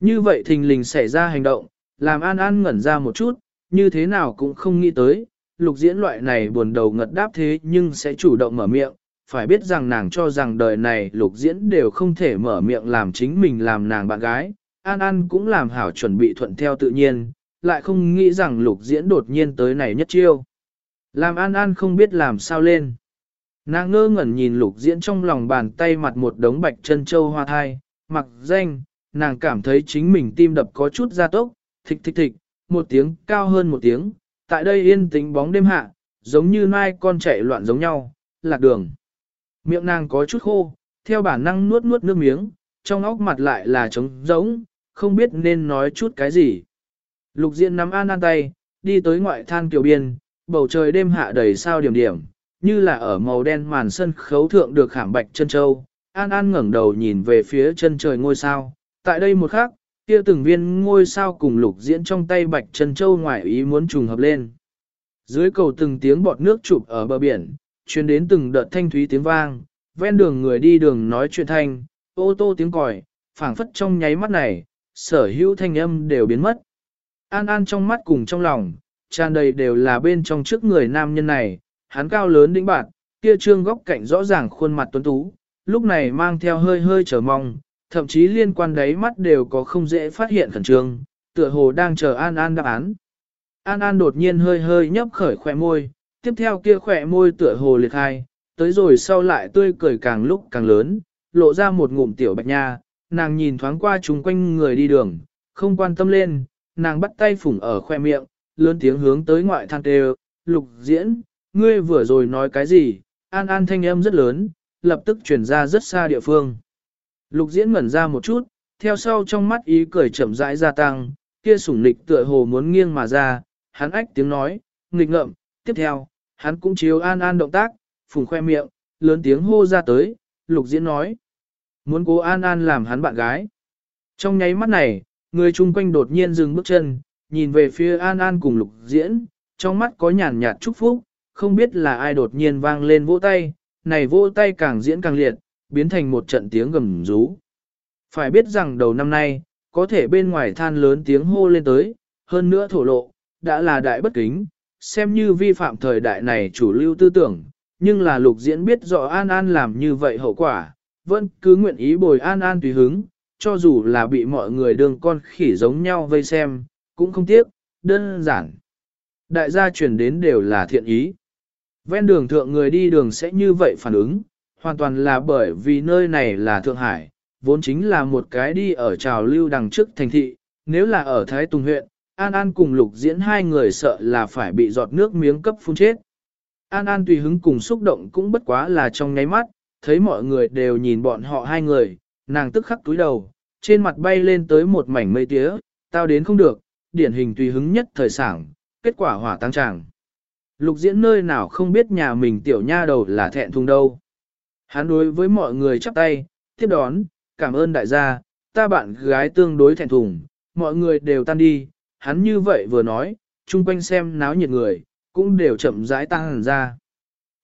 Như vậy thình lình xảy ra hành động, làm An An ngẩn ra một chút, như thế nào cũng không nghĩ tới, lục diễn loại này buồn đầu ngật đáp thế nhưng sẽ chủ động mở miệng, phải biết rằng nàng cho rằng đời này lục diễn đều không thể mở miệng làm chính mình làm nàng bạn gái, An An cũng làm hảo chuẩn bị thuận theo tự nhiên, lại không nghĩ rằng lục diễn đột nhiên tới này nhất chiêu. Làm An An không biết làm sao lên. Nàng ngơ ngẩn nhìn lục diễn trong lòng bàn tay mặt một đống bạch chân châu hoa thai, mặc danh, nàng cảm thấy chính mình tim đập có chút gia tốc, thịch thịch thịch, một tiếng cao hơn một tiếng, tại đây yên tĩnh bóng đêm hạ, giống như mai con chạy loạn giống nhau, lạc đường. Miệng nàng có chút khô, theo bản năng nuốt nuốt nước miếng, trong óc mặt lại là trống rỗng, không biết nên nói chút cái gì. Lục Diện nắm An An tay, đi tới ngoại than kiều biên, bầu trời đêm hạ đầy sao điểm điểm, như là ở màu đen màn sân khấu thượng được khảm bạch chân châu. An An ngẩng đầu nhìn về phía chân trời ngôi sao, tại đây một khắc, kia từng viên ngôi sao cùng lục diễn trong tay bạch chân châu ngoài ý muốn trùng hợp lên. Dưới cầu từng tiếng bọt nước chụp ở bờ biển, truyền đến từng đợt thanh thúy tiếng vang, ven đường người đi đường nói chuyện thanh, ô tô tiếng còi, phảng phất trong nháy mắt này, sở hữu thanh âm đều biến mất. An An trong mắt cùng trong lòng, tràn đầy đều là bên trong trước người nam nhân này, hắn cao lớn đĩnh bạn, kia trương góc cạnh rõ ràng khuôn mặt tuấn tú, lúc này mang theo hơi hơi chờ mong, thậm chí liên quan đáy mắt đều có không dễ phát hiện khẩn trương, tựa hồ đang chờ An An đáp án. An An đột nhiên hơi hơi nhấp khởi khỏe môi, tiếp theo kia khỏe môi tựa hồ liệt hai, tới rồi sau lại tươi cười càng lúc càng lớn, lộ ra một ngụm tiểu bạch nha, nàng nhìn thoáng qua chung quanh người đi đường, không quan tâm lên, nàng bắt tay phủng ở khoe miệng, lớn tiếng hướng tới ngoại than tê lục diễn, ngươi vừa rồi nói cái gì, an an thanh âm rất lớn, lập tức chuyển ra rất xa địa phương. Lục diễn ngẩn ra một chút, theo sau trong mắt ý cười chậm rãi gia tăng, kia sủng nịch tựa hồ muốn nghiêng mà ra, hắn ách tiếng nói, nghịch ngợm, tiếp theo, hắn cũng chiếu an an động tác, phùng khoe miệng, lớn tiếng hô ra tới, lục diễn nói. Muốn cố An An làm hắn bạn gái. Trong nháy mắt này, người chung quanh đột nhiên dừng bước chân, nhìn về phía An An cùng lục diễn, trong mắt có nhàn nhạt chúc phúc, không biết là ai đột nhiên vang lên vỗ tay, này vỗ tay càng diễn càng liệt, biến thành một trận tiếng gầm rú. Phải biết rằng đầu năm nay, có thể bên ngoài than lớn tiếng hô lên tới, hơn nữa thổ lộ, đã là đại bất kính, xem như vi phạm thời đại này chủ lưu tư tưởng, nhưng là lục diễn biết rõ An An làm như vậy hậu quả, vẫn cứ nguyện ý bồi An An tùy hứng, cho dù là bị mọi người đường con khỉ giống nhau vây xem, cũng không tiếc, đơn giản. Đại gia chuyển đến đều là thiện ý. Ven đường thượng người đi đường sẽ như vậy phản ứng, hoàn toàn là bởi vì nơi này là Thượng Hải, vốn chính là một cái đi ở trào lưu đằng trước thành thị, nếu là ở Thái Tùng huyện, An An cùng Lục Diễn hai người sợ là phải bị giọt nước miếng cấp phun chết. An An tùy hứng cùng xúc động cũng bất quá là trong nháy mắt, thấy mọi người đều nhìn bọn họ hai người, nàng tức khắc túi đầu, trên mặt bay lên tới một mảnh mây tía, tao đến không được, điển hình tùy hứng nhất thời sản kết quả hỏa tăng tràng. Lục diễn nơi nào không biết nhà mình tiểu nha đầu là thẹn thùng đâu. Hắn đối với mọi người chắp tay, tiếp đón, cảm ơn đại gia, ta bạn gái tương đối thẹn thùng, mọi người đều tan đi, hắn như vậy vừa nói, chung quanh xem náo nhiệt người, cũng đều chậm rãi tăng hẳn ra.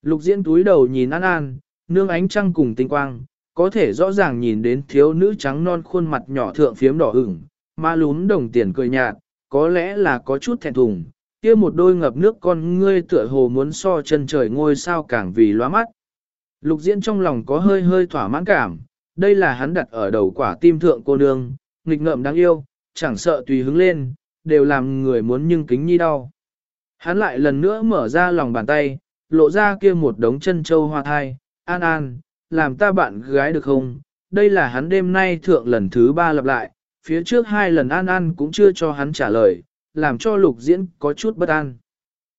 Lục diễn túi đầu nhìn An An, nương ánh trăng cùng tinh quang, có thể rõ ràng nhìn đến thiếu nữ trắng non khuôn mặt nhỏ thượng phiếm đỏ ửng, ma lún đồng tiền cười nhạt, có lẽ là có chút thẹn thùng, kia một đôi ngập nước con ngươi tựa hồ muốn so chân trời ngôi sao càng vì loa mắt. Lục diễn trong lòng có hơi hơi thỏa mãn cảm, đây là hắn đặt ở đầu quả tim thượng cô nương, nghịch ngợm đáng yêu, chẳng sợ tùy hứng lên, đều làm người muốn nhưng kính nhi đau. Hắn lại lần nữa mở ra lòng bàn tay, lộ ra kia một đống chân châu hoa thai, an an, làm ta bạn gái được không? Đây là hắn đêm nay thượng lần thứ ba lặp lại, phía trước hai lần an an cũng chưa cho hắn trả lời, làm cho lục diễn có chút bất an.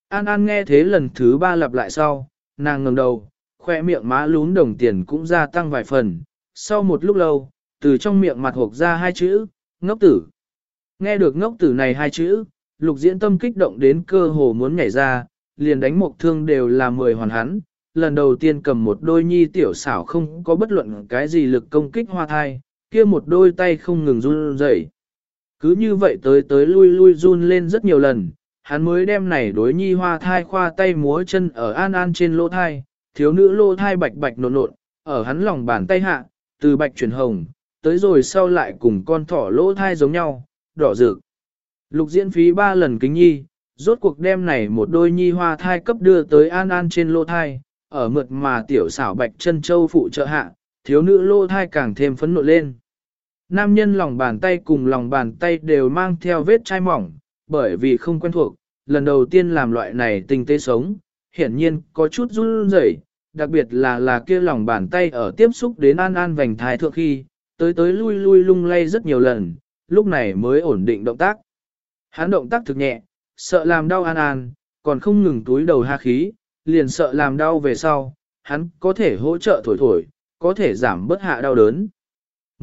An An nghe thế lần thứ ba lặp lại sau, nàng ngẩng đầu, khoe miệng má lún đồng tiền cũng gia tăng vài phần. Sau một lúc lâu, từ trong miệng mặt hộp ra hai chữ, ngốc tử. Nghe được ngốc tử này hai chữ, lục diễn tâm kích động đến cơ hồ muốn nhảy ra, liền đánh một thương đều là mười hoàn hắn. Lần đầu tiên cầm một đôi nhi tiểu xảo không có bất luận cái gì lực công kích hoa thai, kia một đôi tay không ngừng run rẩy. Cứ như vậy tới tới lui lui run lên rất nhiều lần, hắn mới đem này đối nhi hoa thai khoa tay múa chân ở an an trên lỗ thai, thiếu nữ lỗ thai bạch bạch nộn nộn, ở hắn lòng bàn tay hạ, từ bạch chuyển hồng, tới rồi sau lại cùng con thỏ lỗ thai giống nhau, đỏ rực. Lục diễn phí ba lần kính nhi, rốt cuộc đem này một đôi nhi hoa thai cấp đưa tới an an trên lỗ thai, ở mượt mà tiểu xảo bạch chân châu phụ trợ hạ, thiếu nữ lỗ thai càng thêm phấn nộ lên. Nam nhân lòng bàn tay cùng lòng bàn tay đều mang theo vết chai mỏng, bởi vì không quen thuộc, lần đầu tiên làm loại này tinh tế sống, hiển nhiên có chút run rẩy, đặc biệt là là kia lòng bàn tay ở tiếp xúc đến an an vành thái thượng khi, tới tới lui lui lung lay rất nhiều lần, lúc này mới ổn định động tác. Hắn động tác thực nhẹ, sợ làm đau an an, còn không ngừng túi đầu ha khí, liền sợ làm đau về sau, hắn có thể hỗ trợ thổi thổi, có thể giảm bớt hạ đau đớn.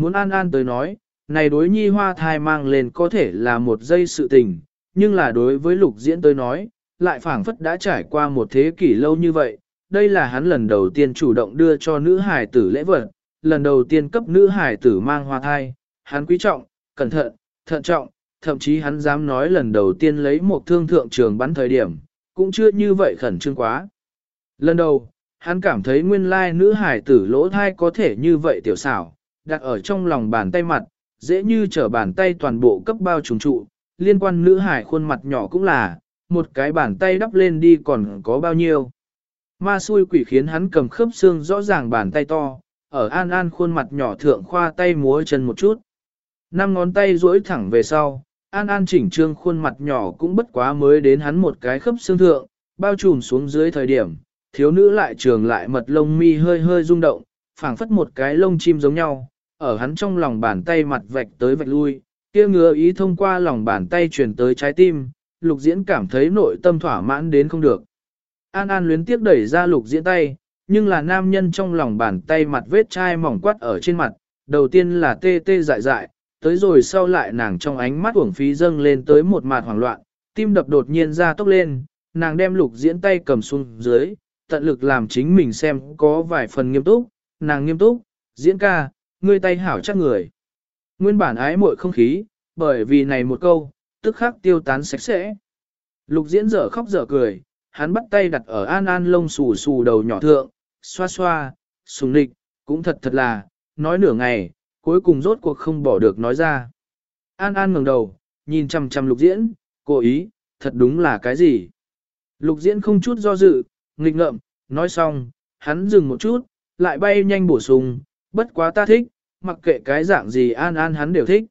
Muốn an an tới nói, này đối nhi hoa thai mang lên có thể là một giây sự tình, nhưng là đối với lục diễn tới nói, lại phảng phất đã trải qua một thế kỷ lâu như vậy. Đây là hắn lần đầu tiên chủ động đưa cho nữ hải tử lễ vật, lần đầu tiên cấp nữ hải tử mang hoa thai, hắn quý trọng, cẩn thận, thận trọng, thậm chí hắn dám nói lần đầu tiên lấy một thương thượng trường bắn thời điểm, cũng chưa như vậy khẩn trương quá. Lần đầu, hắn cảm thấy nguyên lai nữ hải tử lỗ thai có thể như vậy tiểu xảo, đặt ở trong lòng bàn tay mặt, dễ như trở bàn tay toàn bộ cấp bao trùng trụ, liên quan nữ hải khuôn mặt nhỏ cũng là, một cái bàn tay đắp lên đi còn có bao nhiêu. Ma xui quỷ khiến hắn cầm khớp xương rõ ràng bàn tay to, ở an an khuôn mặt nhỏ thượng khoa tay múa chân một chút. Năm ngón tay duỗi thẳng về sau, an an chỉnh trương khuôn mặt nhỏ cũng bất quá mới đến hắn một cái khớp xương thượng, bao trùm xuống dưới thời điểm, thiếu nữ lại trường lại mật lông mi hơi hơi rung động, phảng phất một cái lông chim giống nhau, ở hắn trong lòng bàn tay mặt vạch tới vạch lui, kia ngứa ý thông qua lòng bàn tay truyền tới trái tim, lục diễn cảm thấy nội tâm thỏa mãn đến không được. An An luyến tiếc đẩy ra lục diễn tay, nhưng là nam nhân trong lòng bàn tay mặt vết chai mỏng quắt ở trên mặt, đầu tiên là tê tê dại dại, tới rồi sau lại nàng trong ánh mắt uổng phí dâng lên tới một mặt hoảng loạn, tim đập đột nhiên ra tốc lên, nàng đem lục diễn tay cầm xuống dưới, tận lực làm chính mình xem có vài phần nghiêm túc, nàng nghiêm túc, diễn ca, ngươi tay hảo chắc người. Nguyên bản ái muội không khí, bởi vì này một câu, tức khắc tiêu tán sạch sẽ. Lục diễn dở khóc dở cười, hắn bắt tay đặt ở an an lông xù xù đầu nhỏ thượng, xoa xoa, sùng nịch, cũng thật thật là, nói nửa ngày, cuối cùng rốt cuộc không bỏ được nói ra. An an ngẩng đầu, nhìn chăm chăm lục diễn, cố ý, thật đúng là cái gì. Lục diễn không chút do dự, nghịch ngợm, nói xong, hắn dừng một chút, lại bay nhanh bổ sung, bất quá ta thích, mặc kệ cái dạng gì an an hắn đều thích.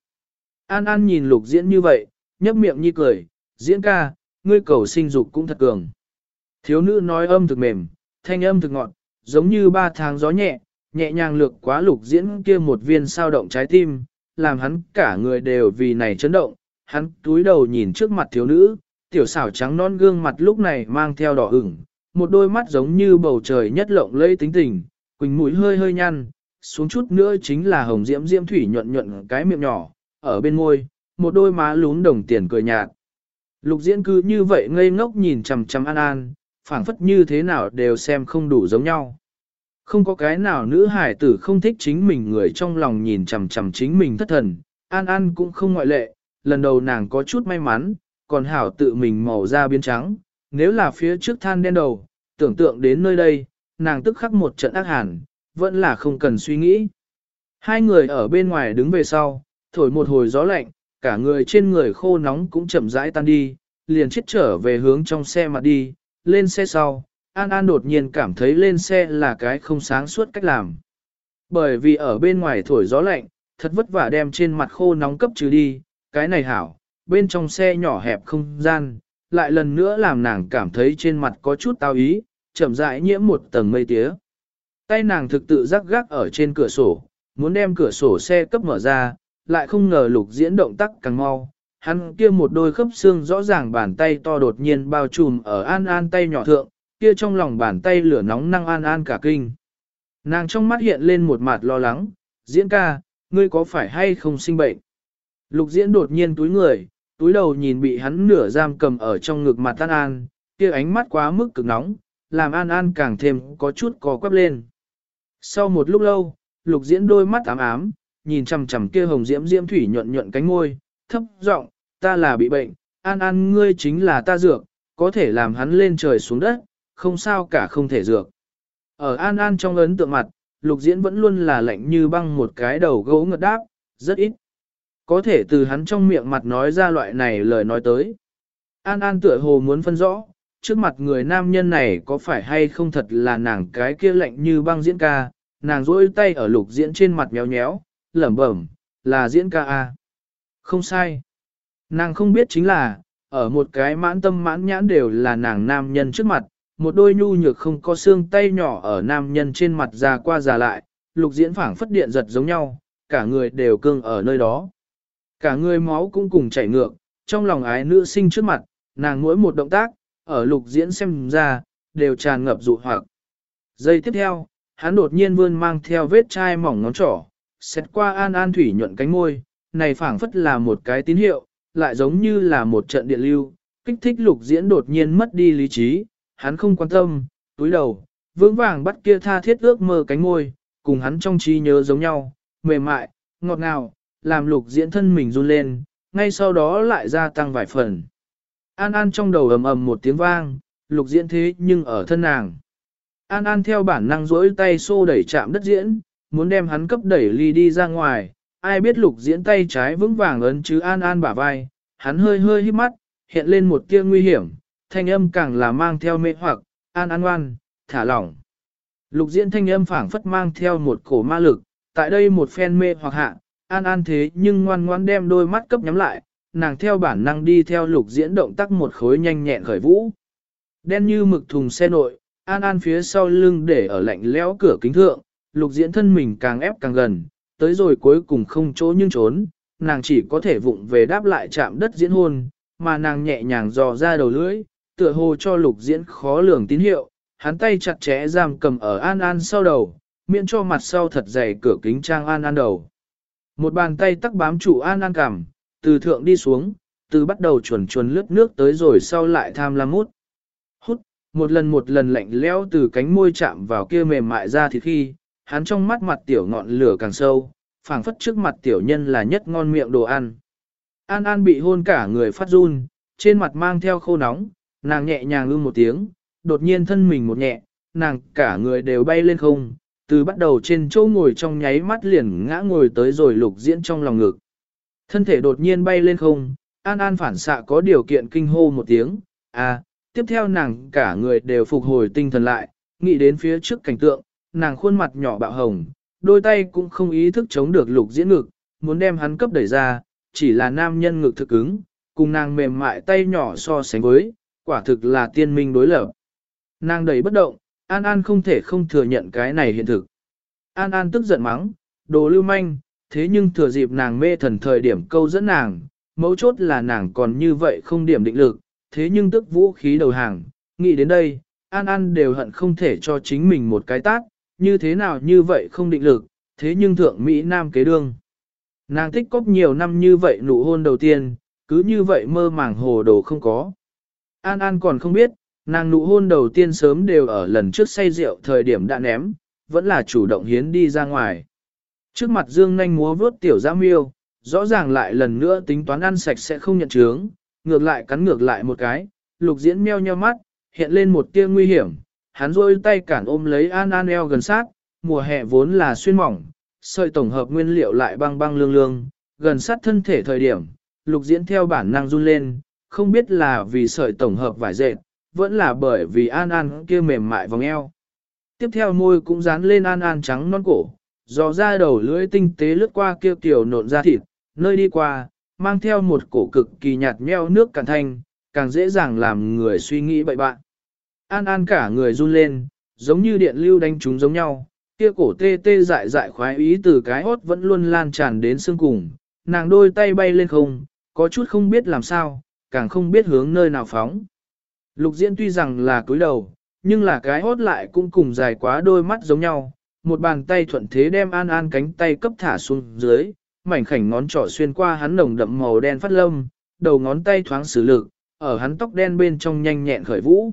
An an nhìn lục diễn như vậy, nhấp miệng như cười, diễn ca, ngươi cầu sinh dục cũng thật cường. Thiếu nữ nói âm thực mềm, thanh âm thực ngọt, giống như ba tháng gió nhẹ, nhẹ nhàng lược quá lục diễn kia một viên sao động trái tim, làm hắn cả người đều vì này chấn động, hắn túi đầu nhìn trước mặt thiếu nữ, tiểu xảo trắng non gương mặt lúc này mang theo đỏ ửng, một đôi mắt giống như bầu trời nhất lộng lẫy tính tình, quỳnh mũi hơi hơi nhăn, xuống chút nữa chính là hồng diễm diễm thủy nhuận nhuận cái miệng nhỏ, ở bên môi, một đôi má lún đồng tiền cười nhạt. Lục diễn cứ như vậy ngây ngốc nhìn chằm chằm an an, phảng phất như thế nào đều xem không đủ giống nhau. Không có cái nào nữ hải tử không thích chính mình người trong lòng nhìn chằm chằm chính mình thất thần, an an cũng không ngoại lệ, lần đầu nàng có chút may mắn, còn hảo tự mình màu da biến trắng, nếu là phía trước than đen đầu, tưởng tượng đến nơi đây, nàng tức khắc một trận ác hàn, vẫn là không cần suy nghĩ. Hai người ở bên ngoài đứng về sau, thổi một hồi gió lạnh, cả người trên người khô nóng cũng chậm rãi tan đi, liền chết trở về hướng trong xe mặt đi, lên xe sau, An An đột nhiên cảm thấy lên xe là cái không sáng suốt cách làm. Bởi vì ở bên ngoài thổi gió lạnh, thật vất vả đem trên mặt khô nóng cấp trừ đi, cái này hảo, bên trong xe nhỏ hẹp không gian, lại lần nữa làm nàng cảm thấy trên mặt có chút tao ý, chậm rãi nhiễm một tầng mây tía. Tay nàng thực tự rắc gác ở trên cửa sổ, muốn đem cửa sổ xe cấp mở ra, lại không ngờ lục diễn động tác càng mau. Hắn kia một đôi khớp xương rõ ràng bàn tay to đột nhiên bao trùm ở an an tay nhỏ thượng, kia trong lòng bàn tay lửa nóng năng an an cả kinh. Nàng trong mắt hiện lên một mặt lo lắng, diễn ca, ngươi có phải hay không sinh bệnh? Lục diễn đột nhiên túi người, túi đầu nhìn bị hắn nửa giam cầm ở trong ngực mặt an an, kia ánh mắt quá mức cực nóng, làm an an càng thêm có chút co quắp lên. Sau một lúc lâu, lục diễn đôi mắt ám ám, nhìn chằm chằm kia hồng diễm diễm thủy nhuận nhuận cánh môi, thấp giọng, ta là bị bệnh, an an ngươi chính là ta dược, có thể làm hắn lên trời xuống đất, không sao cả không thể dược. Ở an an trong ấn tượng mặt, lục diễn vẫn luôn là lạnh như băng một cái đầu gấu ngật đáp, rất ít. Có thể từ hắn trong miệng mặt nói ra loại này lời nói tới. An An tựa hồ muốn phân rõ, trước mặt người nam nhân này có phải hay không thật là nàng cái kia lạnh như băng diễn ca, nàng rỗi tay ở lục diễn trên mặt nhéo nhéo, lẩm bẩm, là diễn ca A. Không sai. Nàng không biết chính là, ở một cái mãn tâm mãn nhãn đều là nàng nam nhân trước mặt, một đôi nhu nhược không có xương tay nhỏ ở nam nhân trên mặt già qua già lại, lục diễn phảng phất điện giật giống nhau, cả người đều cương ở nơi đó. Cả người máu cũng cùng chảy ngược, trong lòng ái nữ sinh trước mặt, nàng mỗi một động tác, ở lục diễn xem ra, đều tràn ngập dụ hoặc. Giây tiếp theo, hắn đột nhiên vươn mang theo vết chai mỏng ngón trỏ, xét qua an an thủy nhuận cánh môi, này phảng phất là một cái tín hiệu, lại giống như là một trận điện lưu, kích thích lục diễn đột nhiên mất đi lý trí, hắn không quan tâm, túi đầu, vững vàng bắt kia tha thiết ước mơ cánh môi, cùng hắn trong trí nhớ giống nhau, mềm mại, ngọt ngào, làm lục diễn thân mình run lên, ngay sau đó lại gia tăng vài phần. An An trong đầu ầm ầm một tiếng vang, lục diễn thế nhưng ở thân nàng. An An theo bản năng rỗi tay xô đẩy chạm đất diễn, muốn đem hắn cấp đẩy ly đi ra ngoài, ai biết lục diễn tay trái vững vàng ấn chứ An An bả vai, hắn hơi hơi hít mắt, hiện lên một tia nguy hiểm, thanh âm càng là mang theo mê hoặc, An An ngoan, thả lỏng. Lục diễn thanh âm phảng phất mang theo một cổ ma lực, tại đây một phen mê hoặc hạ, An An thế nhưng ngoan ngoan đem đôi mắt cấp nhắm lại, nàng theo bản năng đi theo lục diễn động tác một khối nhanh nhẹn khởi vũ. Đen như mực thùng xe nội, An An phía sau lưng để ở lạnh lẽo cửa kính thượng, lục diễn thân mình càng ép càng gần, tới rồi cuối cùng không chỗ nhưng trốn, nàng chỉ có thể vụng về đáp lại chạm đất diễn hôn, mà nàng nhẹ nhàng dò ra đầu lưỡi, tựa hồ cho lục diễn khó lường tín hiệu, hắn tay chặt chẽ giam cầm ở An An sau đầu, miễn cho mặt sau thật dày cửa kính trang An An đầu. Một bàn tay tắc bám trụ An An cằm, từ thượng đi xuống, từ bắt đầu chuẩn chuẩn lướt nước tới rồi sau lại tham lam mút. Hút, một lần một lần lạnh lẽo từ cánh môi chạm vào kia mềm mại ra thì khi, hắn trong mắt mặt tiểu ngọn lửa càng sâu, phảng phất trước mặt tiểu nhân là nhất ngon miệng đồ ăn. An An bị hôn cả người phát run, trên mặt mang theo khô nóng, nàng nhẹ nhàng ư một tiếng, đột nhiên thân mình một nhẹ, nàng cả người đều bay lên không, từ bắt đầu trên chỗ ngồi trong nháy mắt liền ngã ngồi tới rồi lục diễn trong lòng ngực. Thân thể đột nhiên bay lên không, An An phản xạ có điều kiện kinh hô một tiếng, à, tiếp theo nàng cả người đều phục hồi tinh thần lại, nghĩ đến phía trước cảnh tượng, nàng khuôn mặt nhỏ bạo hồng, đôi tay cũng không ý thức chống được lục diễn ngực, muốn đem hắn cấp đẩy ra, chỉ là nam nhân ngực thực ứng, cùng nàng mềm mại tay nhỏ so sánh với, quả thực là tiên minh đối lập. Nàng đầy bất động, An An không thể không thừa nhận cái này hiện thực. An An tức giận mắng, đồ lưu manh, thế nhưng thừa dịp nàng mê thần thời điểm câu dẫn nàng, mấu chốt là nàng còn như vậy không điểm định lực, thế nhưng tức vũ khí đầu hàng, nghĩ đến đây, An An đều hận không thể cho chính mình một cái tát, như thế nào như vậy không định lực, thế nhưng thượng Mỹ Nam kế đương. Nàng tích cóp nhiều năm như vậy nụ hôn đầu tiên, cứ như vậy mơ màng hồ đồ không có. An An còn không biết, nàng nụ hôn đầu tiên sớm đều ở lần trước say rượu thời điểm đã ném, vẫn là chủ động hiến đi ra ngoài. Trước mặt Dương nhanh múa vớt tiểu giã miêu, rõ ràng lại lần nữa tính toán ăn sạch sẽ không nhận chướng, ngược lại cắn ngược lại một cái, lục diễn meo nheo mắt, hiện lên một tia nguy hiểm, hắn rôi tay cản ôm lấy An An eo gần sát, mùa hè vốn là xuyên mỏng, sợi tổng hợp nguyên liệu lại băng băng lương lương, gần sát thân thể thời điểm, lục diễn theo bản năng run lên, không biết là vì sợi tổng hợp vải dệt, vẫn là bởi vì An An kia mềm mại vòng eo. Tiếp theo môi cũng dán lên An An trắng non cổ, dò ra đầu lưỡi tinh tế lướt qua kia tiểu nộn ra thịt, nơi đi qua, mang theo một cổ cực kỳ nhạt nheo nước cạn thanh, càng dễ dàng làm người suy nghĩ bậy bạn. An An cả người run lên, giống như điện lưu đánh chúng giống nhau, kia cổ tê tê dại dại khoái ý từ cái hốt vẫn luôn lan tràn đến xương cùng, nàng đôi tay bay lên không, có chút không biết làm sao, càng không biết hướng nơi nào phóng. Lục diễn tuy rằng là cúi đầu, nhưng là cái hốt lại cũng cùng dài quá đôi mắt giống nhau, một bàn tay thuận thế đem An An cánh tay cấp thả xuống dưới, mảnh khảnh ngón trỏ xuyên qua hắn nồng đậm màu đen phát lâm, đầu ngón tay thoáng sử lực, ở hắn tóc đen bên trong nhanh nhẹn khởi vũ.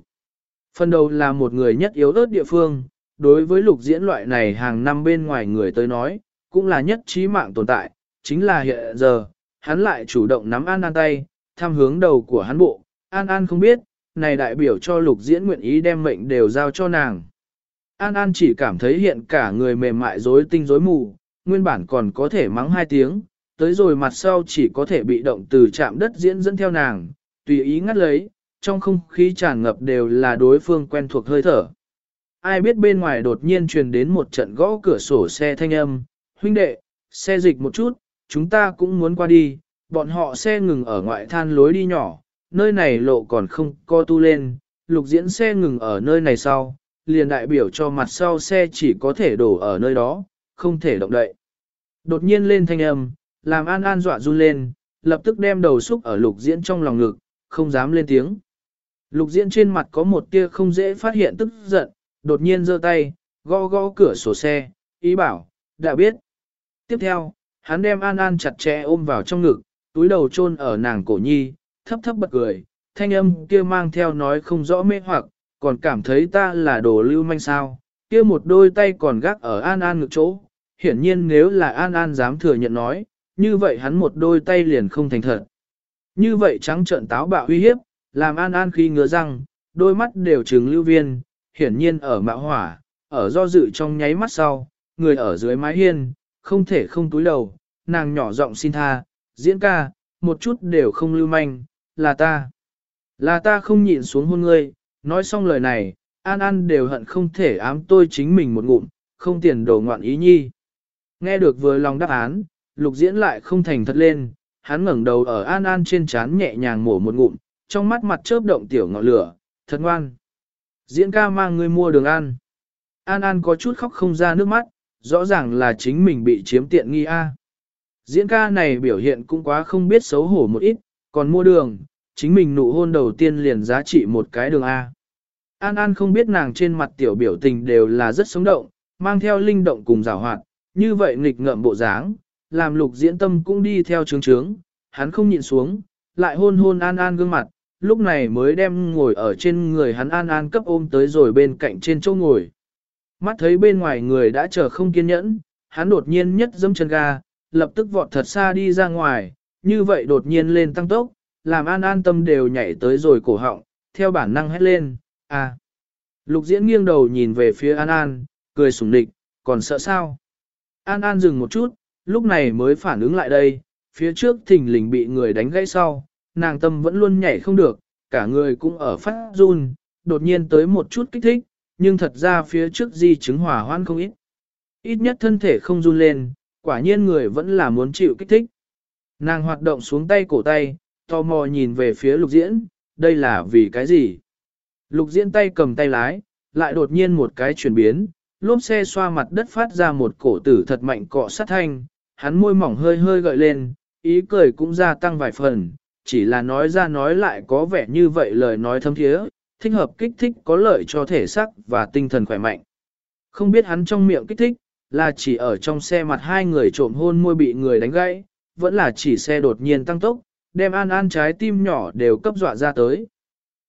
Phần đầu là một người nhất yếu ớt địa phương, đối với lục diễn loại này hàng năm bên ngoài người tới nói, cũng là nhất trí mạng tồn tại, chính là hiện giờ, hắn lại chủ động nắm An An tay, tham hướng đầu của hắn bộ, An An không biết, này đại biểu cho lục diễn nguyện ý đem mệnh đều giao cho nàng. An An chỉ cảm thấy hiện cả người mềm mại rối tinh rối mù, nguyên bản còn có thể mắng hai tiếng, tới rồi mặt sau chỉ có thể bị động từ chạm đất diễn dẫn theo nàng, tùy ý ngắt lấy, trong không khí tràn ngập đều là đối phương quen thuộc hơi thở. Ai biết bên ngoài đột nhiên truyền đến một trận gõ cửa sổ xe thanh âm, huynh đệ, xe dịch một chút, chúng ta cũng muốn qua đi, bọn họ xe ngừng ở ngoại than lối đi nhỏ, nơi này lộ còn không co tu lên, lục diễn xe ngừng ở nơi này sau, liền đại biểu cho mặt sau xe chỉ có thể đổ ở nơi đó, không thể động đậy. Đột nhiên lên thanh âm, làm An An dọa run lên, lập tức đem đầu xúc ở lục diễn trong lòng ngực, không dám lên tiếng. Lục diễn trên mặt có một tia không dễ phát hiện tức giận, đột nhiên giơ tay, gõ gõ cửa sổ xe, ý bảo, đã biết. Tiếp theo, hắn đem An An chặt chẽ ôm vào trong ngực, túi đầu chôn ở nàng cổ nhi, thấp thấp bật cười, thanh âm kia mang theo nói không rõ mê hoặc, còn cảm thấy ta là đồ lưu manh sao, kia một đôi tay còn gác ở An An ngực chỗ, hiển nhiên nếu là An An dám thừa nhận nói, như vậy hắn một đôi tay liền không thành thật. Như vậy trắng trợn táo bạo uy hiếp, làm An An khi ngứa răng, đôi mắt đều trừng lưu viên, hiển nhiên ở mạo hỏa, ở do dự trong nháy mắt sau, người ở dưới mái hiên, không thể không túi đầu, nàng nhỏ giọng xin tha, diễn ca, một chút đều không lưu manh, là ta. Là ta không nhịn xuống hôn ngươi, nói xong lời này, An An đều hận không thể ám tôi chính mình một ngụm, không tiền đồ ngoạn ý nhi. Nghe được vừa lòng đáp án, lục diễn lại không thành thật lên, hắn ngẩng đầu ở An An trên trán nhẹ nhàng mổ một ngụm, trong mắt mặt chớp động tiểu ngọn lửa, thật ngoan. Diễn ca mang người mua đường ăn. An An có chút khóc không ra nước mắt, rõ ràng là chính mình bị chiếm tiện nghi a. Diễn ca này biểu hiện cũng quá không biết xấu hổ một ít, còn mua đường, chính mình nụ hôn đầu tiên liền giá trị một cái đường A. An An không biết nàng trên mặt tiểu biểu tình đều là rất sống động, mang theo linh động cùng rào hoạt, như vậy nghịch ngợm bộ dáng, làm lục diễn tâm cũng đi theo trướng trướng, hắn không nhịn xuống, lại hôn hôn An An gương mặt, lúc này mới đem ngồi ở trên người hắn an an cấp ôm tới rồi bên cạnh trên chỗ ngồi. Mắt thấy bên ngoài người đã chờ không kiên nhẫn, hắn đột nhiên nhất dâm chân ga, lập tức vọt thật xa đi ra ngoài, như vậy đột nhiên lên tăng tốc, làm an an tâm đều nhảy tới rồi cổ họng, theo bản năng hét lên, à. Lục diễn nghiêng đầu nhìn về phía an an, cười sủng địch, còn sợ sao? An an dừng một chút, lúc này mới phản ứng lại đây, phía trước thình lình bị người đánh gãy sau, nàng tâm vẫn luôn nhảy không được, cả người cũng ở phát run, đột nhiên tới một chút kích thích, nhưng thật ra phía trước di chứng hỏa hoan không ít. Ít nhất thân thể không run lên, quả nhiên người vẫn là muốn chịu kích thích. Nàng hoạt động xuống tay cổ tay, tò mò nhìn về phía lục diễn, đây là vì cái gì? Lục diễn tay cầm tay lái, lại đột nhiên một cái chuyển biến, lốp xe xoa mặt đất phát ra một cổ tử thật mạnh cọ sát thanh, hắn môi mỏng hơi hơi gợi lên, ý cười cũng gia tăng vài phần, chỉ là nói ra nói lại có vẻ như vậy lời nói thâm thiế, thích hợp kích thích có lợi cho thể xác và tinh thần khỏe mạnh. Không biết hắn trong miệng kích thích, là chỉ ở trong xe mặt hai người trộm hôn môi bị người đánh gãy, vẫn là chỉ xe đột nhiên tăng tốc, đem An An trái tim nhỏ đều cấp dọa ra tới.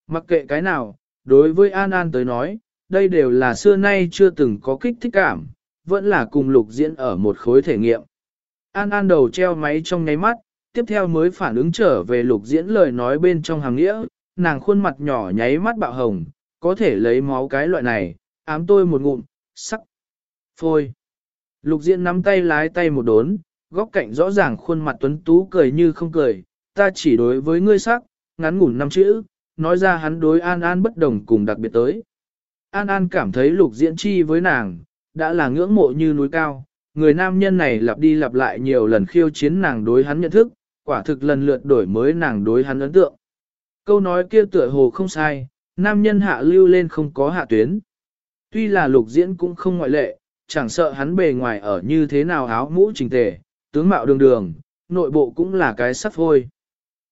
Mặc kệ cái nào, đối với An An tới nói, đây đều là xưa nay chưa từng có kích thích cảm, vẫn là cùng lục diễn ở một khối thể nghiệm. An An đầu treo máy trong nháy mắt, tiếp theo mới phản ứng trở về lục diễn lời nói bên trong hàng nghĩa, nàng khuôn mặt nhỏ nháy mắt bạo hồng, có thể lấy máu cái loại này, ám tôi một ngụm, sắc, phôi. Lục diễn nắm tay lái tay một đốn, góc cạnh rõ ràng khuôn mặt tuấn tú cười như không cười, ta chỉ đối với ngươi sắc, ngắn ngủn năm chữ, nói ra hắn đối An An bất đồng cùng đặc biệt tới. An An cảm thấy lục diễn chi với nàng, đã là ngưỡng mộ như núi cao, người nam nhân này lặp đi lặp lại nhiều lần khiêu chiến nàng đối hắn nhận thức, quả thực lần lượt đổi mới nàng đối hắn ấn tượng. Câu nói kia tựa hồ không sai, nam nhân hạ lưu lên không có hạ tuyến. Tuy là lục diễn cũng không ngoại lệ, chẳng sợ hắn bề ngoài ở như thế nào áo mũ trình tề, tướng mạo đường đường, nội bộ cũng là cái sắt thôi.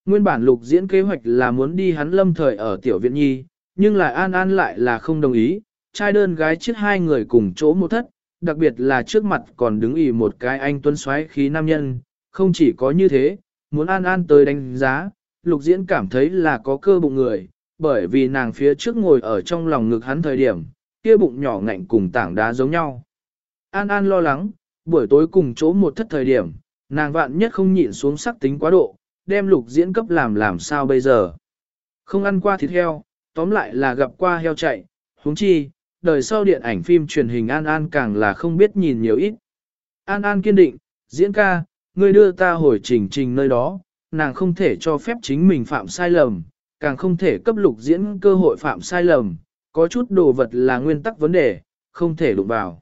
Nguyên bản lục diễn kế hoạch là muốn đi hắn lâm thời ở tiểu viện nhi, nhưng lại an an lại là không đồng ý, trai đơn gái chết hai người cùng chỗ một thất, đặc biệt là trước mặt còn đứng ỉ một cái anh tuấn xoáy khí nam nhân, không chỉ có như thế, muốn an an tới đánh giá, lục diễn cảm thấy là có cơ bụng người, bởi vì nàng phía trước ngồi ở trong lòng ngực hắn thời điểm, kia bụng nhỏ ngạnh cùng tảng đá giống nhau. An An lo lắng, buổi tối cùng chỗ một thất thời điểm, nàng vạn nhất không nhịn xuống sắc tính quá độ, đem lục diễn cấp làm làm sao bây giờ. Không ăn qua thịt heo, tóm lại là gặp qua heo chạy, huống chi, đời sau điện ảnh phim truyền hình An An càng là không biết nhìn nhiều ít. An An kiên định, diễn ca, ngươi đưa ta hồi trình trình nơi đó, nàng không thể cho phép chính mình phạm sai lầm, càng không thể cấp lục diễn cơ hội phạm sai lầm, có chút đồ vật là nguyên tắc vấn đề, không thể đụng vào.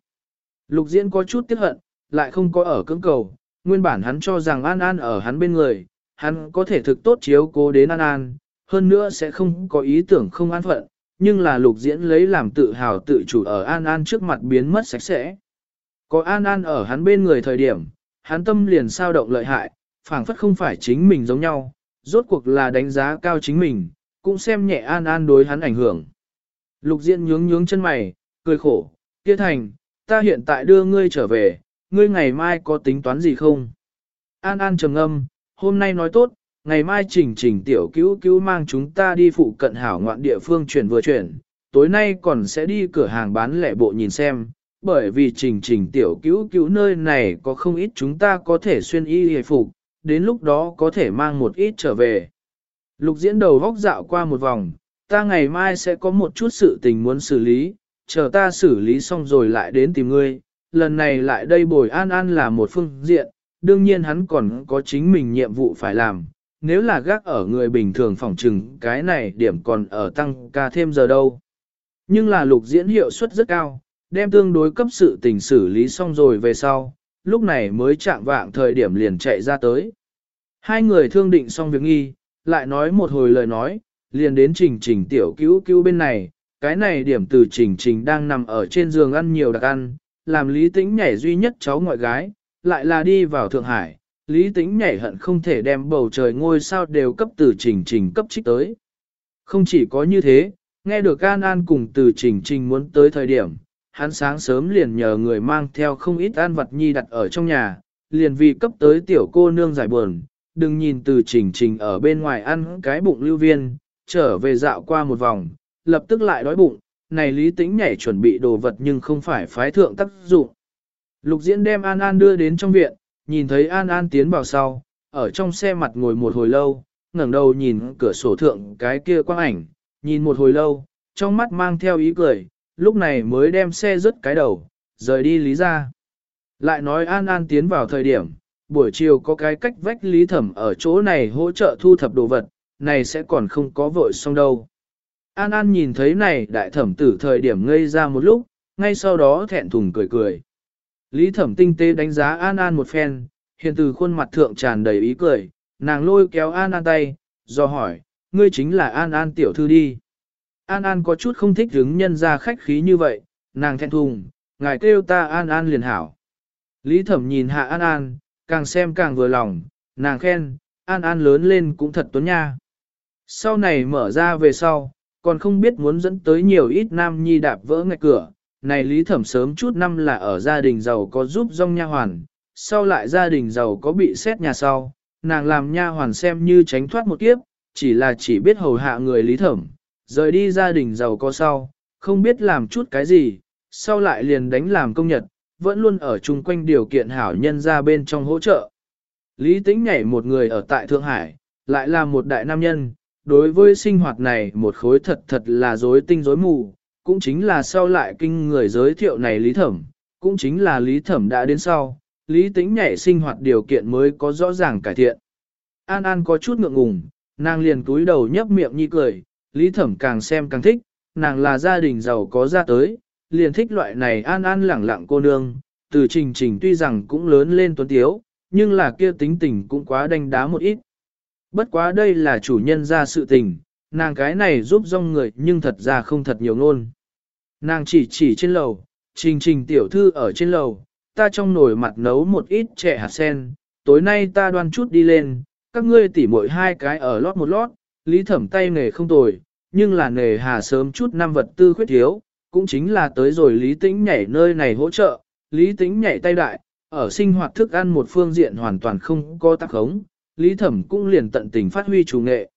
Lục diễn có chút tiếc hận, lại không có ở cưỡng cầu, nguyên bản hắn cho rằng An An ở hắn bên người, hắn có thể thực tốt chiếu cố đến An An, hơn nữa sẽ không có ý tưởng không an phận, nhưng là lục diễn lấy làm tự hào tự chủ ở An An trước mặt biến mất sạch sẽ. Có An An ở hắn bên người thời điểm, hắn tâm liền sao động lợi hại, phảng phất không phải chính mình giống nhau, rốt cuộc là đánh giá cao chính mình, cũng xem nhẹ An An đối hắn ảnh hưởng. Lục diễn nhướng nhướng chân mày, cười khổ, kia thành, ta hiện tại đưa ngươi trở về, ngươi ngày mai có tính toán gì không? An An trầm ngâm hôm nay nói tốt, ngày mai trình trình tiểu cứu cứu mang chúng ta đi phụ cận hảo ngoạn địa phương chuyển vừa chuyển, tối nay còn sẽ đi cửa hàng bán lẻ bộ nhìn xem, bởi vì trình trình tiểu cứu cứu nơi này có không ít chúng ta có thể xuyên y hề phục, đến lúc đó có thể mang một ít trở về. Lục diễn đầu góc dạo qua một vòng, ta ngày mai sẽ có một chút sự tình muốn xử lý, chờ ta xử lý xong rồi lại đến tìm ngươi, lần này lại đây bồi an an là một phương diện, đương nhiên hắn còn có chính mình nhiệm vụ phải làm, nếu là gác ở người bình thường phỏng trừng cái này điểm còn ở tăng ca thêm giờ đâu. Nhưng là lục diễn hiệu suất rất cao, đem tương đối cấp sự tình xử lý xong rồi về sau, lúc này mới chạm vạng thời điểm liền chạy ra tới. Hai người thương định xong việc nghi, lại nói một hồi lời nói, liền đến trình trình tiểu cứu cứu bên này, cái này điểm từ trình trình đang nằm ở trên giường ăn nhiều đặc ăn, làm lý tĩnh nhảy duy nhất cháu ngoại gái, lại là đi vào Thượng Hải, lý tĩnh nhảy hận không thể đem bầu trời ngôi sao đều cấp từ trình trình cấp trích tới. Không chỉ có như thế, nghe được An An cùng từ trình trình muốn tới thời điểm, hắn sáng sớm liền nhờ người mang theo không ít an vật nhi đặt ở trong nhà, liền vì cấp tới tiểu cô nương giải buồn, đừng nhìn từ trình trình ở bên ngoài ăn cái bụng lưu viên, trở về dạo qua một vòng, lập tức lại đói bụng, này lý tĩnh nhảy chuẩn bị đồ vật nhưng không phải phái thượng tác dụng. Lục diễn đem An An đưa đến trong viện, nhìn thấy An An tiến vào sau, ở trong xe mặt ngồi một hồi lâu, ngẩng đầu nhìn cửa sổ thượng cái kia quang ảnh, nhìn một hồi lâu, trong mắt mang theo ý cười, lúc này mới đem xe rớt cái đầu, rời đi lý ra. Lại nói An An tiến vào thời điểm, buổi chiều có cái cách vách lý thẩm ở chỗ này hỗ trợ thu thập đồ vật, này sẽ còn không có vội xong đâu. An An nhìn thấy này đại thẩm tử thời điểm ngây ra một lúc, ngay sau đó thẹn thùng cười cười. Lý thẩm tinh tế đánh giá An An một phen, hiện từ khuôn mặt thượng tràn đầy ý cười, nàng lôi kéo An An tay, do hỏi, ngươi chính là An An tiểu thư đi. An An có chút không thích hứng nhân ra khách khí như vậy, nàng thẹn thùng, ngài kêu ta An An liền hảo. Lý thẩm nhìn hạ An An, càng xem càng vừa lòng, nàng khen, An An lớn lên cũng thật tuấn nha. Sau này mở ra về sau, còn không biết muốn dẫn tới nhiều ít nam nhi đạp vỡ ngạch cửa. Này lý thẩm sớm chút năm là ở gia đình giàu có giúp rong nha hoàn, sau lại gia đình giàu có bị xét nhà sau, nàng làm nha hoàn xem như tránh thoát một kiếp, chỉ là chỉ biết hầu hạ người lý thẩm, rời đi gia đình giàu có sau, không biết làm chút cái gì, sau lại liền đánh làm công nhật, vẫn luôn ở chung quanh điều kiện hảo nhân ra bên trong hỗ trợ. Lý Tĩnh nhảy một người ở tại Thượng Hải, lại là một đại nam nhân, đối với sinh hoạt này một khối thật thật là rối tinh rối mù, cũng chính là sau lại kinh người giới thiệu này Lý Thẩm, cũng chính là Lý Thẩm đã đến sau, Lý Tĩnh nhảy sinh hoạt điều kiện mới có rõ ràng cải thiện. An An có chút ngượng ngùng, nàng liền túi đầu nhấp miệng nhi cười, Lý Thẩm càng xem càng thích, nàng là gia đình giàu có ra tới, liền thích loại này An An lẳng lặng cô nương, từ trình trình tuy rằng cũng lớn lên tuấn tiếu, nhưng là kia tính tình cũng quá đanh đá một ít. Bất quá đây là chủ nhân ra sự tình, nàng cái này giúp rong người nhưng thật ra không thật nhiều ngôn. Nàng chỉ chỉ trên lầu, trình trình tiểu thư ở trên lầu, ta trong nồi mặt nấu một ít chè hạt sen, tối nay ta đoan chút đi lên, các ngươi tỉ mỗi hai cái ở lót một lót, lý thẩm tay nghề không tồi, nhưng là nghề hà sớm chút năm vật tư khuyết thiếu, cũng chính là tới rồi lý tĩnh nhảy nơi này hỗ trợ, lý tĩnh nhảy tay đại, ở sinh hoạt thức ăn một phương diện hoàn toàn không có tác khống, lý thẩm cũng liền tận tình phát huy chủ nghệ.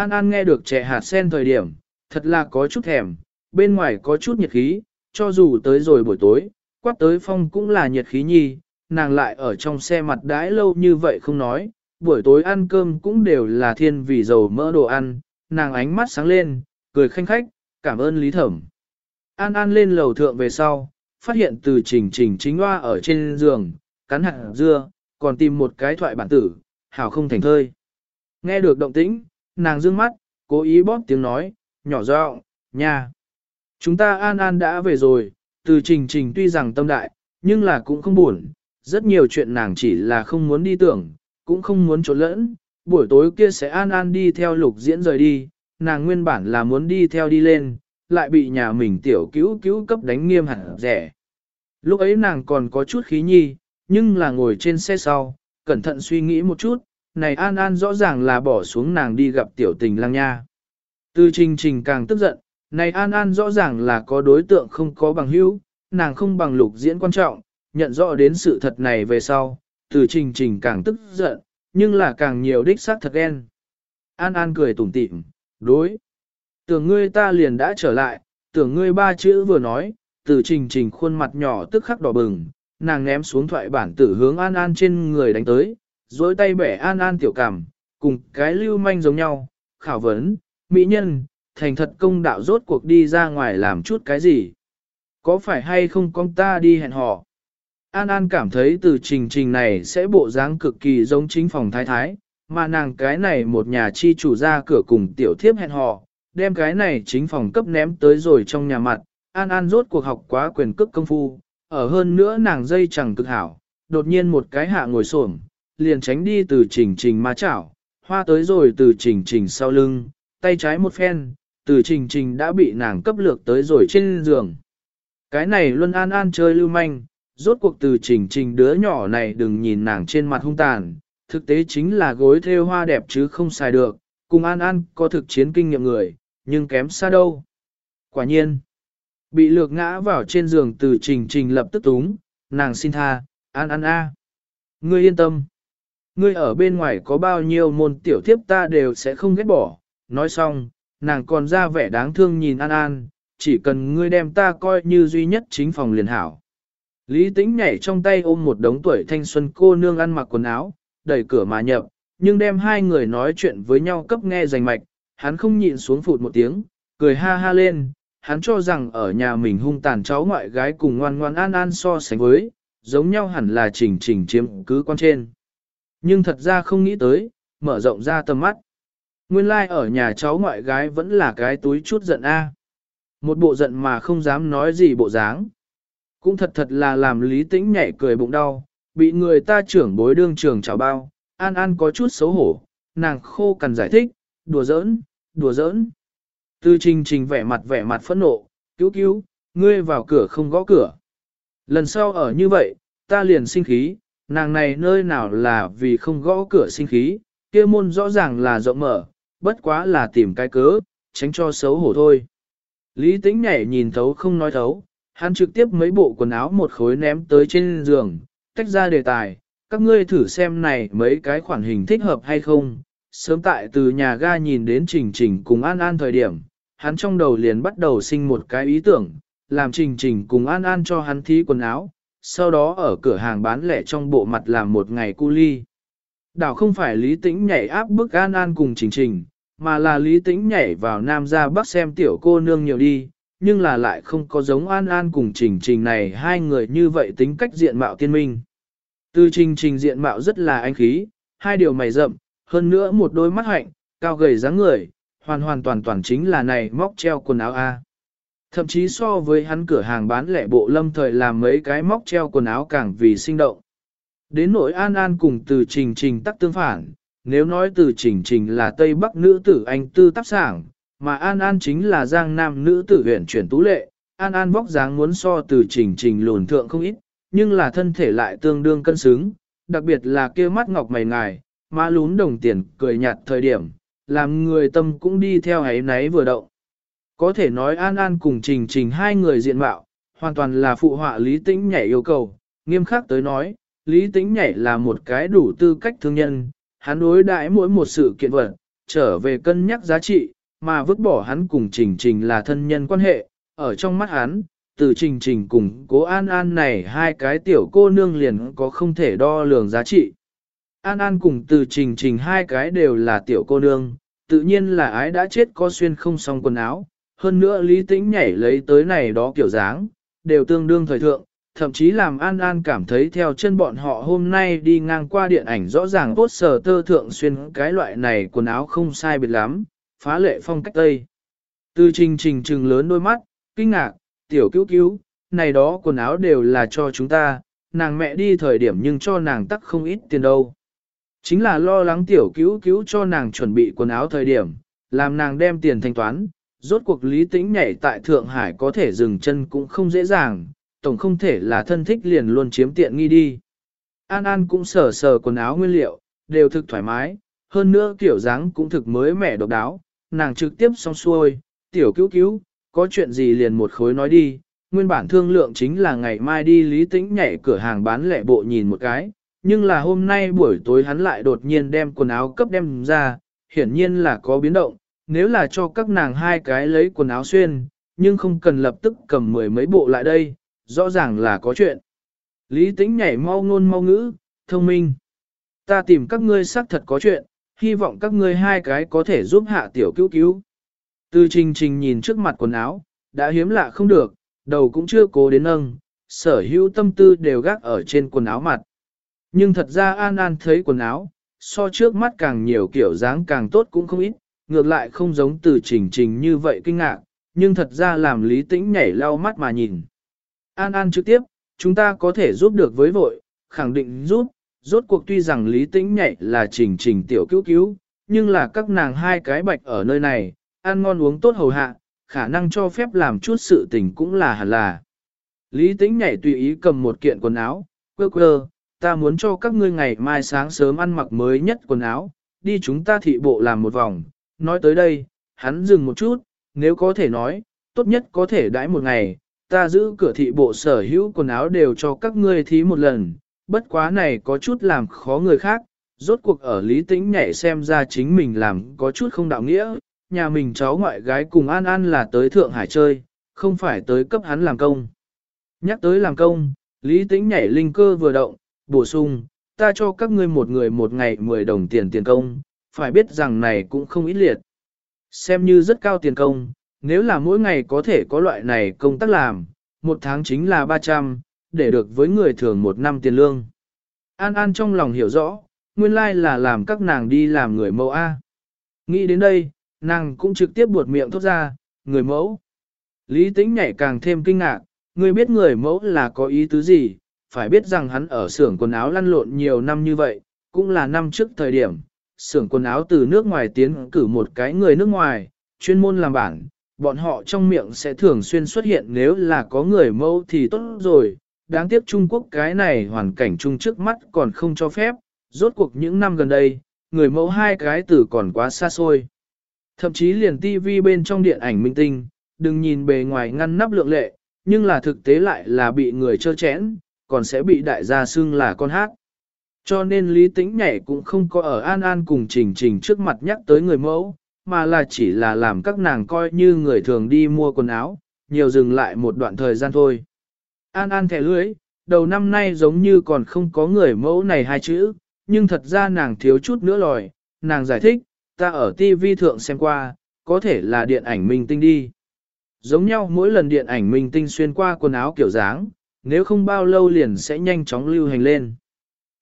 An An nghe được trẻ hạt sen thời điểm, thật là có chút thèm, bên ngoài có chút nhiệt khí, cho dù tới rồi buổi tối, quát tới phong cũng là nhiệt khí nhi, nàng lại ở trong xe mặt đãi lâu như vậy không nói, buổi tối ăn cơm cũng đều là thiên vì dầu mỡ đồ ăn, nàng ánh mắt sáng lên, cười khanh khách, cảm ơn Lý Thẩm. An An lên lầu thượng về sau, phát hiện từ trình trình chính hoa ở trên giường, cắn hạt dưa, còn tìm một cái thoại bản tử, hảo không thành thơi. Nghe được động tĩnh, nàng dương mắt, cố ý bóp tiếng nói, nhỏ giọng, nha. Chúng ta An An đã về rồi, từ trình trình tuy rằng tâm đại, nhưng là cũng không buồn, rất nhiều chuyện nàng chỉ là không muốn đi tưởng, cũng không muốn trốn lẫn, buổi tối kia sẽ An An đi theo lục diễn rời đi, nàng nguyên bản là muốn đi theo đi lên, lại bị nhà mình tiểu cứu cứu cấp đánh nghiêm hẳn rẻ. Lúc ấy nàng còn có chút khí nhi, nhưng là ngồi trên xe sau, cẩn thận suy nghĩ một chút, này An An rõ ràng là bỏ xuống nàng đi gặp tiểu tình lang nha. Từ trình trình càng tức giận, này An An rõ ràng là có đối tượng không có bằng hữu, nàng không bằng lục diễn quan trọng, nhận rõ đến sự thật này về sau, từ trình trình càng tức giận, nhưng là càng nhiều đích xác thật ghen. An An cười tủm tỉm, đối. Tưởng ngươi ta liền đã trở lại, tưởng ngươi ba chữ vừa nói, từ trình trình khuôn mặt nhỏ tức khắc đỏ bừng, nàng ném xuống thoại bản tử hướng An An trên người đánh tới, dối tay bẻ An An tiểu cảm, cùng cái lưu manh giống nhau, khảo vấn, mỹ nhân, thành thật công đạo rốt cuộc đi ra ngoài làm chút cái gì. Có phải hay không con ta đi hẹn hò? An An cảm thấy từ trình trình này sẽ bộ dáng cực kỳ giống chính phòng thái thái, mà nàng cái này một nhà chi chủ ra cửa cùng tiểu thiếp hẹn hò, đem cái này chính phòng cấp ném tới rồi trong nhà mặt. An An rốt cuộc học quá quyền cước công phu, ở hơn nữa nàng dây chẳng cực hảo, đột nhiên một cái hạ ngồi xổm liền tránh đi từ trình trình ma chảo, hoa tới rồi từ trình trình sau lưng, tay trái một phen, từ trình trình đã bị nàng cấp lược tới rồi trên giường. Cái này luôn an an chơi lưu manh, rốt cuộc từ trình trình đứa nhỏ này đừng nhìn nàng trên mặt hung tàn, thực tế chính là gối theo hoa đẹp chứ không xài được, cùng an an có thực chiến kinh nghiệm người, nhưng kém xa đâu. Quả nhiên, bị lược ngã vào trên giường từ trình trình lập tức túng, nàng xin tha, an an a. Ngươi yên tâm. Ngươi ở bên ngoài có bao nhiêu môn tiểu thiếp ta đều sẽ không ghét bỏ, nói xong, nàng còn ra vẻ đáng thương nhìn An An, chỉ cần ngươi đem ta coi như duy nhất chính phòng liền hảo. Lý Tĩnh nhảy trong tay ôm một đống tuổi thanh xuân cô nương ăn mặc quần áo, đẩy cửa mà nhập, nhưng đem hai người nói chuyện với nhau cấp nghe rành mạch, hắn không nhịn xuống phụt một tiếng, cười ha ha lên, hắn cho rằng ở nhà mình hung tàn cháu ngoại gái cùng ngoan ngoan an an so sánh với, giống nhau hẳn là trình trình chiếm cứ quan trên. Nhưng thật ra không nghĩ tới, mở rộng ra tầm mắt. Nguyên lai like ở nhà cháu ngoại gái vẫn là cái túi chút giận a. Một bộ giận mà không dám nói gì bộ dáng. Cũng thật thật là làm lý tĩnh nhảy cười bụng đau, bị người ta trưởng bối đương trường chào bao, an an có chút xấu hổ, nàng khô cần giải thích, đùa giỡn, đùa giỡn. Tư trình trình vẻ mặt vẻ mặt phẫn nộ, cứu cứu, ngươi vào cửa không gõ cửa. Lần sau ở như vậy, ta liền sinh khí, nàng này nơi nào là vì không gõ cửa sinh khí, kia môn rõ ràng là rộng mở, bất quá là tìm cái cớ, tránh cho xấu hổ thôi. Lý tĩnh nhảy nhìn thấu không nói thấu, hắn trực tiếp mấy bộ quần áo một khối ném tới trên giường, tách ra đề tài, các ngươi thử xem này mấy cái khoản hình thích hợp hay không. Sớm tại từ nhà ga nhìn đến Trình Trình cùng An An thời điểm, hắn trong đầu liền bắt đầu sinh một cái ý tưởng, làm Trình Trình cùng An An cho hắn thí quần áo, sau đó ở cửa hàng bán lẻ trong bộ mặt làm một ngày cu ly. Đảo không phải Lý Tĩnh nhảy áp bức An An cùng Trình Trình, mà là Lý Tĩnh nhảy vào Nam ra Bắc xem tiểu cô nương nhiều đi, nhưng là lại không có giống An An cùng Trình Trình này hai người như vậy tính cách diện mạo tiên minh. Từ Trình Trình diện mạo rất là anh khí, hai điều mày rậm, hơn nữa một đôi mắt hạnh, cao gầy dáng người, hoàn hoàn toàn toàn chính là này móc treo quần áo A. Thậm chí so với hắn cửa hàng bán lẻ bộ lâm thời làm mấy cái móc treo quần áo càng vì sinh động. Đến nỗi An An cùng từ Trình Trình tắc tương phản, nếu nói từ Trình Trình là Tây Bắc nữ tử anh tư tác sảng, mà An An chính là giang nam nữ tử huyện chuyển tú lệ, An An vóc dáng muốn so từ trình trình lùn thượng không ít, nhưng là thân thể lại tương đương cân xứng, đặc biệt là kia mắt ngọc mày ngài, má lún đồng tiền cười nhạt thời điểm, làm người tâm cũng đi theo ấy náy vừa động. Có thể nói An An cùng trình trình hai người diện mạo, hoàn toàn là phụ họa Lý Tĩnh nhảy yêu cầu, nghiêm khắc tới nói, Lý Tĩnh nhảy là một cái đủ tư cách thương nhân, hắn đối đãi mỗi một sự kiện vật, trở về cân nhắc giá trị, mà vứt bỏ hắn cùng Trình Trình là thân nhân quan hệ, ở trong mắt hắn, từ Trình Trình cùng cố An An này hai cái tiểu cô nương liền có không thể đo lường giá trị. An An cùng từ Trình Trình hai cái đều là tiểu cô nương, tự nhiên là ái đã chết có xuyên không xong quần áo, hơn nữa lý tĩnh nhảy lấy tới này đó kiểu dáng, đều tương đương thời thượng, thậm chí làm An An cảm thấy theo chân bọn họ hôm nay đi ngang qua điện ảnh rõ ràng tốt sở tơ thượng xuyên cái loại này quần áo không sai biệt lắm, phá lệ phong cách Tây. Từ trình trình trừng lớn đôi mắt, kinh ngạc, tiểu cứu cứu, này đó quần áo đều là cho chúng ta, nàng mẹ đi thời điểm nhưng cho nàng tắc không ít tiền đâu. Chính là lo lắng tiểu cứu cứu cho nàng chuẩn bị quần áo thời điểm, làm nàng đem tiền thanh toán, rốt cuộc lý tĩnh nhảy tại Thượng Hải có thể dừng chân cũng không dễ dàng, tổng không thể là thân thích liền luôn chiếm tiện nghi đi. An An cũng sờ sờ quần áo nguyên liệu, đều thực thoải mái, hơn nữa kiểu dáng cũng thực mới mẻ độc đáo, nàng trực tiếp xong xuôi, tiểu cứu cứu, có chuyện gì liền một khối nói đi, nguyên bản thương lượng chính là ngày mai đi lý tĩnh nhảy cửa hàng bán lẻ bộ nhìn một cái, nhưng là hôm nay buổi tối hắn lại đột nhiên đem quần áo cấp đem ra, hiển nhiên là có biến động, nếu là cho các nàng hai cái lấy quần áo xuyên, nhưng không cần lập tức cầm mười mấy bộ lại đây, rõ ràng là có chuyện. Lý tĩnh nhảy mau ngôn mau ngữ, thông minh. Ta tìm các ngươi xác thật có chuyện, hy vọng các ngươi hai cái có thể giúp hạ tiểu cứu cứu. Từ trình trình nhìn trước mặt quần áo, đã hiếm lạ không được, đầu cũng chưa cố đến nâng, sở hữu tâm tư đều gác ở trên quần áo mặt. Nhưng thật ra An An thấy quần áo, so trước mắt càng nhiều kiểu dáng càng tốt cũng không ít, ngược lại không giống từ trình trình như vậy kinh ngạc, nhưng thật ra làm lý tĩnh nhảy lau mắt mà nhìn. An An trực tiếp, chúng ta có thể giúp được với vội, khẳng định giúp, rốt cuộc tuy rằng lý tĩnh nhảy là trình trình tiểu cứu cứu, nhưng là các nàng hai cái bạch ở nơi này, ăn ngon uống tốt hầu hạ, khả năng cho phép làm chút sự tình cũng là hẳn là. Lý tĩnh nhảy tùy ý cầm một kiện quần áo, quơ quơ, ta muốn cho các ngươi ngày mai sáng sớm ăn mặc mới nhất quần áo, đi chúng ta thị bộ làm một vòng. Nói tới đây, hắn dừng một chút, nếu có thể nói, tốt nhất có thể đãi một ngày, ta giữ cửa thị bộ sở hữu quần áo đều cho các ngươi thí một lần, bất quá này có chút làm khó người khác, rốt cuộc ở lý tĩnh nhảy xem ra chính mình làm có chút không đạo nghĩa, nhà mình cháu ngoại gái cùng An An là tới Thượng Hải chơi, không phải tới cấp hắn làm công. Nhắc tới làm công, Lý Tĩnh nhảy linh cơ vừa động, bổ sung, ta cho các ngươi một người một ngày 10 đồng tiền tiền công, phải biết rằng này cũng không ít liệt. Xem như rất cao tiền công, nếu là mỗi ngày có thể có loại này công tác làm, một tháng chính là 300, để được với người thường một năm tiền lương. An An trong lòng hiểu rõ, nguyên lai là làm các nàng đi làm người mẫu A. Nghĩ đến đây, nàng cũng trực tiếp buột miệng thốt ra, người mẫu. Lý tính nhảy càng thêm kinh ngạc, người biết người mẫu là có ý tứ gì, phải biết rằng hắn ở xưởng quần áo lăn lộn nhiều năm như vậy, cũng là năm trước thời điểm, xưởng quần áo từ nước ngoài tiến cử một cái người nước ngoài, chuyên môn làm bản, bọn họ trong miệng sẽ thường xuyên xuất hiện nếu là có người mẫu thì tốt rồi, đáng tiếc Trung Quốc cái này hoàn cảnh chung trước mắt còn không cho phép, rốt cuộc những năm gần đây, người mẫu hai cái từ còn quá xa xôi. Thậm chí liền TV bên trong điện ảnh minh tinh, đừng nhìn bề ngoài ngăn nắp lượng lệ, nhưng là thực tế lại là bị người chơ chẽn, còn sẽ bị đại gia xưng là con hát. Cho nên Lý Tĩnh nhảy cũng không có ở An An cùng Trình Trình trước mặt nhắc tới người mẫu, mà là chỉ là làm các nàng coi như người thường đi mua quần áo, nhiều dừng lại một đoạn thời gian thôi. An An thẻ lưới, đầu năm nay giống như còn không có người mẫu này hai chữ, nhưng thật ra nàng thiếu chút nữa lòi, nàng giải thích, ta ở TV thượng xem qua, có thể là điện ảnh minh tinh đi. Giống nhau mỗi lần điện ảnh minh tinh xuyên qua quần áo kiểu dáng, nếu không bao lâu liền sẽ nhanh chóng lưu hành lên.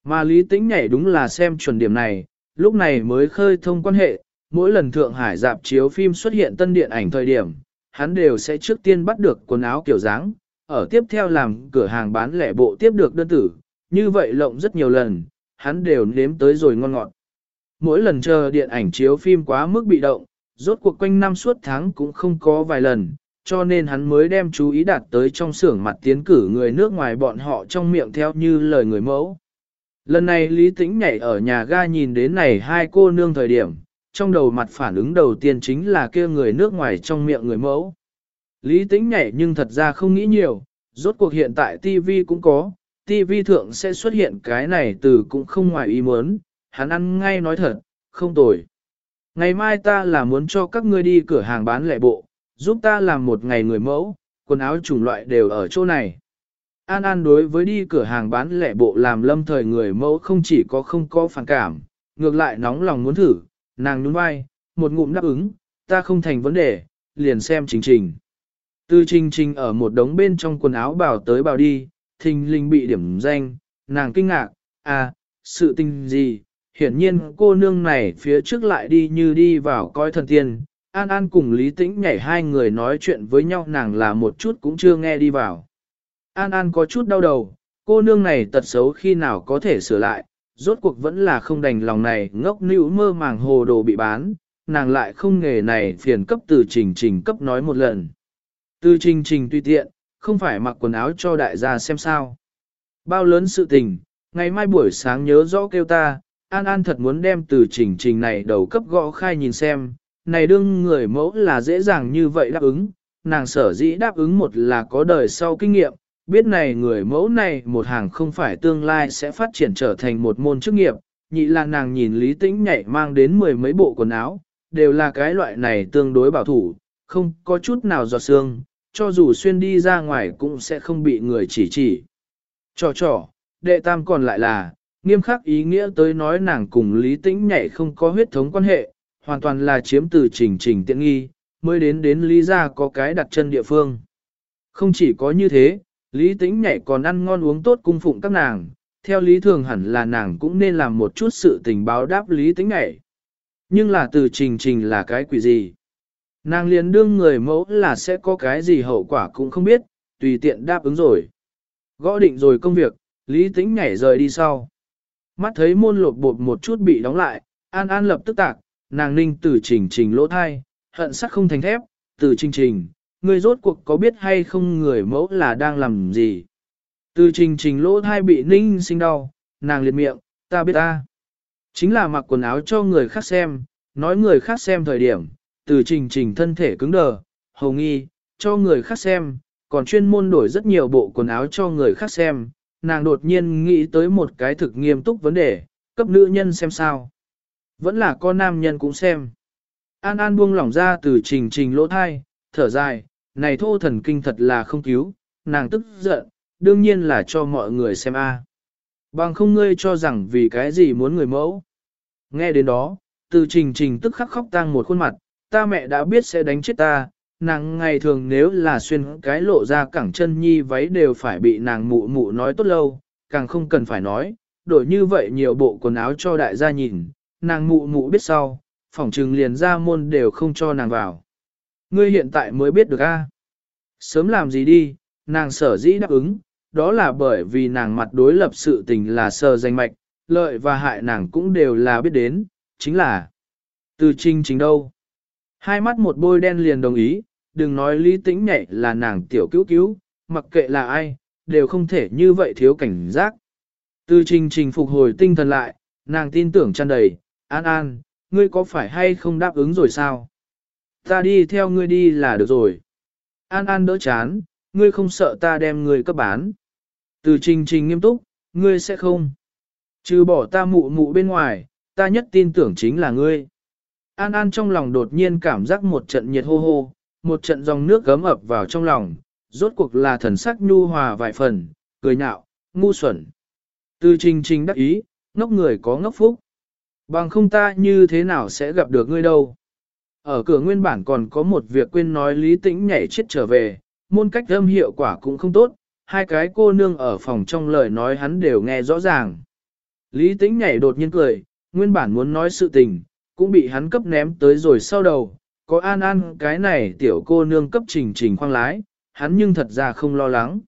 Mà Lý Tĩnh nhảy đúng là xem chuẩn điểm này, lúc này mới khơi thông quan hệ, mỗi lần Thượng Hải dạp chiếu phim xuất hiện tân điện ảnh thời điểm, hắn đều sẽ trước tiên bắt được quần áo kiểu dáng, ở tiếp theo làm cửa hàng bán lẻ bộ tiếp được đơn tử, như vậy lộng rất nhiều lần, hắn đều nếm tới rồi ngon ngọt. Mỗi lần chờ điện ảnh chiếu phim quá mức bị động, rốt cuộc quanh năm suốt tháng cũng không có vài lần, cho nên hắn mới đem chú ý đặt tới trong xưởng mặt tiến cử người nước ngoài bọn họ trong miệng theo như lời người mẫu. Lần này Lý Tĩnh nhảy ở nhà ga nhìn đến này hai cô nương thời điểm, trong đầu mặt phản ứng đầu tiên chính là kia người nước ngoài trong miệng người mẫu. Lý Tĩnh nhảy nhưng thật ra không nghĩ nhiều, rốt cuộc hiện tại TV cũng có, TV thượng sẽ xuất hiện cái này từ cũng không ngoài ý muốn, hắn ăn ngay nói thật, không tồi. Ngày mai ta là muốn cho các ngươi đi cửa hàng bán lẻ bộ, giúp ta làm một ngày người mẫu, quần áo chủng loại đều ở chỗ này. An An đối với đi cửa hàng bán lẻ bộ làm lâm thời người mẫu không chỉ có không có phản cảm, ngược lại nóng lòng muốn thử, nàng nhún vai, một ngụm đáp ứng, ta không thành vấn đề, liền xem trình trình. Từ trình trình ở một đống bên trong quần áo bảo tới bảo đi, thình linh bị điểm danh, nàng kinh ngạc, à, sự tình gì, hiển nhiên cô nương này phía trước lại đi như đi vào coi thần tiên. An An cùng Lý Tĩnh nhảy hai người nói chuyện với nhau nàng là một chút cũng chưa nghe đi vào. An An có chút đau đầu, cô nương này tật xấu khi nào có thể sửa lại, rốt cuộc vẫn là không đành lòng này ngốc nữ mơ màng hồ đồ bị bán, nàng lại không nghề này phiền cấp từ trình trình cấp nói một lần. Từ trình trình tùy tiện, không phải mặc quần áo cho đại gia xem sao. Bao lớn sự tình, ngày mai buổi sáng nhớ rõ kêu ta, An An thật muốn đem từ trình trình này đầu cấp gõ khai nhìn xem, này đương người mẫu là dễ dàng như vậy đáp ứng, nàng sở dĩ đáp ứng một là có đời sau kinh nghiệm, biết này người mẫu này một hàng không phải tương lai sẽ phát triển trở thành một môn chức nghiệp, nhị là nàng nhìn lý tĩnh nhảy mang đến mười mấy bộ quần áo, đều là cái loại này tương đối bảo thủ, không có chút nào giọt xương, cho dù xuyên đi ra ngoài cũng sẽ không bị người chỉ chỉ. Trò trò, đệ tam còn lại là, nghiêm khắc ý nghĩa tới nói nàng cùng lý tĩnh nhảy không có huyết thống quan hệ, hoàn toàn là chiếm từ trình trình tiện nghi, mới đến đến lý gia có cái đặt chân địa phương. Không chỉ có như thế, Lý Tĩnh nhảy còn ăn ngon uống tốt cung phụng các nàng, theo lý thường hẳn là nàng cũng nên làm một chút sự tình báo đáp Lý Tĩnh nhảy. Nhưng là từ trình trình là cái quỷ gì? Nàng liền đương người mẫu là sẽ có cái gì hậu quả cũng không biết, tùy tiện đáp ứng rồi. Gõ định rồi công việc, Lý Tĩnh nhảy rời đi sau. Mắt thấy môn lột bột một chút bị đóng lại, An An lập tức tạc, nàng ninh từ trình trình lỗ thai, hận sắc không thành thép, từ trình trình, ngươi rốt cuộc có biết hay không người mẫu là đang làm gì. Từ trình trình lỗ thai bị ninh sinh đau, nàng liệt miệng, ta biết ta. Chính là mặc quần áo cho người khác xem, nói người khác xem thời điểm, từ trình trình thân thể cứng đờ, hầu nghi, cho người khác xem, còn chuyên môn đổi rất nhiều bộ quần áo cho người khác xem, nàng đột nhiên nghĩ tới một cái thực nghiêm túc vấn đề, cấp nữ nhân xem sao. Vẫn là con nam nhân cũng xem. An An buông lỏng ra từ trình trình lỗ thai, thở dài, này thô thần kinh thật là không cứu, nàng tức giận, đương nhiên là cho mọi người xem a. Bằng không ngươi cho rằng vì cái gì muốn người mẫu. Nghe đến đó, từ trình trình tức khắc khóc tang một khuôn mặt, ta mẹ đã biết sẽ đánh chết ta, nàng ngày thường nếu là xuyên cái lộ ra cẳng chân nhi váy đều phải bị nàng mụ mụ nói tốt lâu, càng không cần phải nói, đổi như vậy nhiều bộ quần áo cho đại gia nhìn, nàng mụ mụ biết sau, phỏng trừng liền ra môn đều không cho nàng vào. Ngươi hiện tại mới biết được a? Sớm làm gì đi, nàng sở dĩ đáp ứng, đó là bởi vì nàng mặt đối lập sự tình là sờ danh mạch, lợi và hại nàng cũng đều là biết đến, chính là từ trinh chính đâu. Hai mắt một bôi đen liền đồng ý, đừng nói lý tĩnh nhẹ là nàng tiểu cứu cứu, mặc kệ là ai, đều không thể như vậy thiếu cảnh giác. Từ trình trình phục hồi tinh thần lại, nàng tin tưởng tràn đầy, an an, ngươi có phải hay không đáp ứng rồi sao? Ta đi theo ngươi đi là được rồi. An an đỡ chán, ngươi không sợ ta đem ngươi cấp bán. Từ trình trình nghiêm túc, ngươi sẽ không. Trừ bỏ ta mụ mụ bên ngoài, ta nhất tin tưởng chính là ngươi. An An trong lòng đột nhiên cảm giác một trận nhiệt hô hô, một trận dòng nước gấm ập vào trong lòng, rốt cuộc là thần sắc nhu hòa vài phần, cười nhạo, ngu xuẩn. Từ trình trình đắc ý, ngốc người có ngốc phúc. Bằng không ta như thế nào sẽ gặp được ngươi đâu. Ở cửa nguyên bản còn có một việc quên nói lý tĩnh nhảy chết trở về, môn cách âm hiệu quả cũng không tốt, hai cái cô nương ở phòng trong lời nói hắn đều nghe rõ ràng. Lý tĩnh nhảy đột nhiên cười, nguyên bản muốn nói sự tình, cũng bị hắn cấp ném tới rồi sau đầu, có an an cái này tiểu cô nương cấp trình trình khoang lái, hắn nhưng thật ra không lo lắng.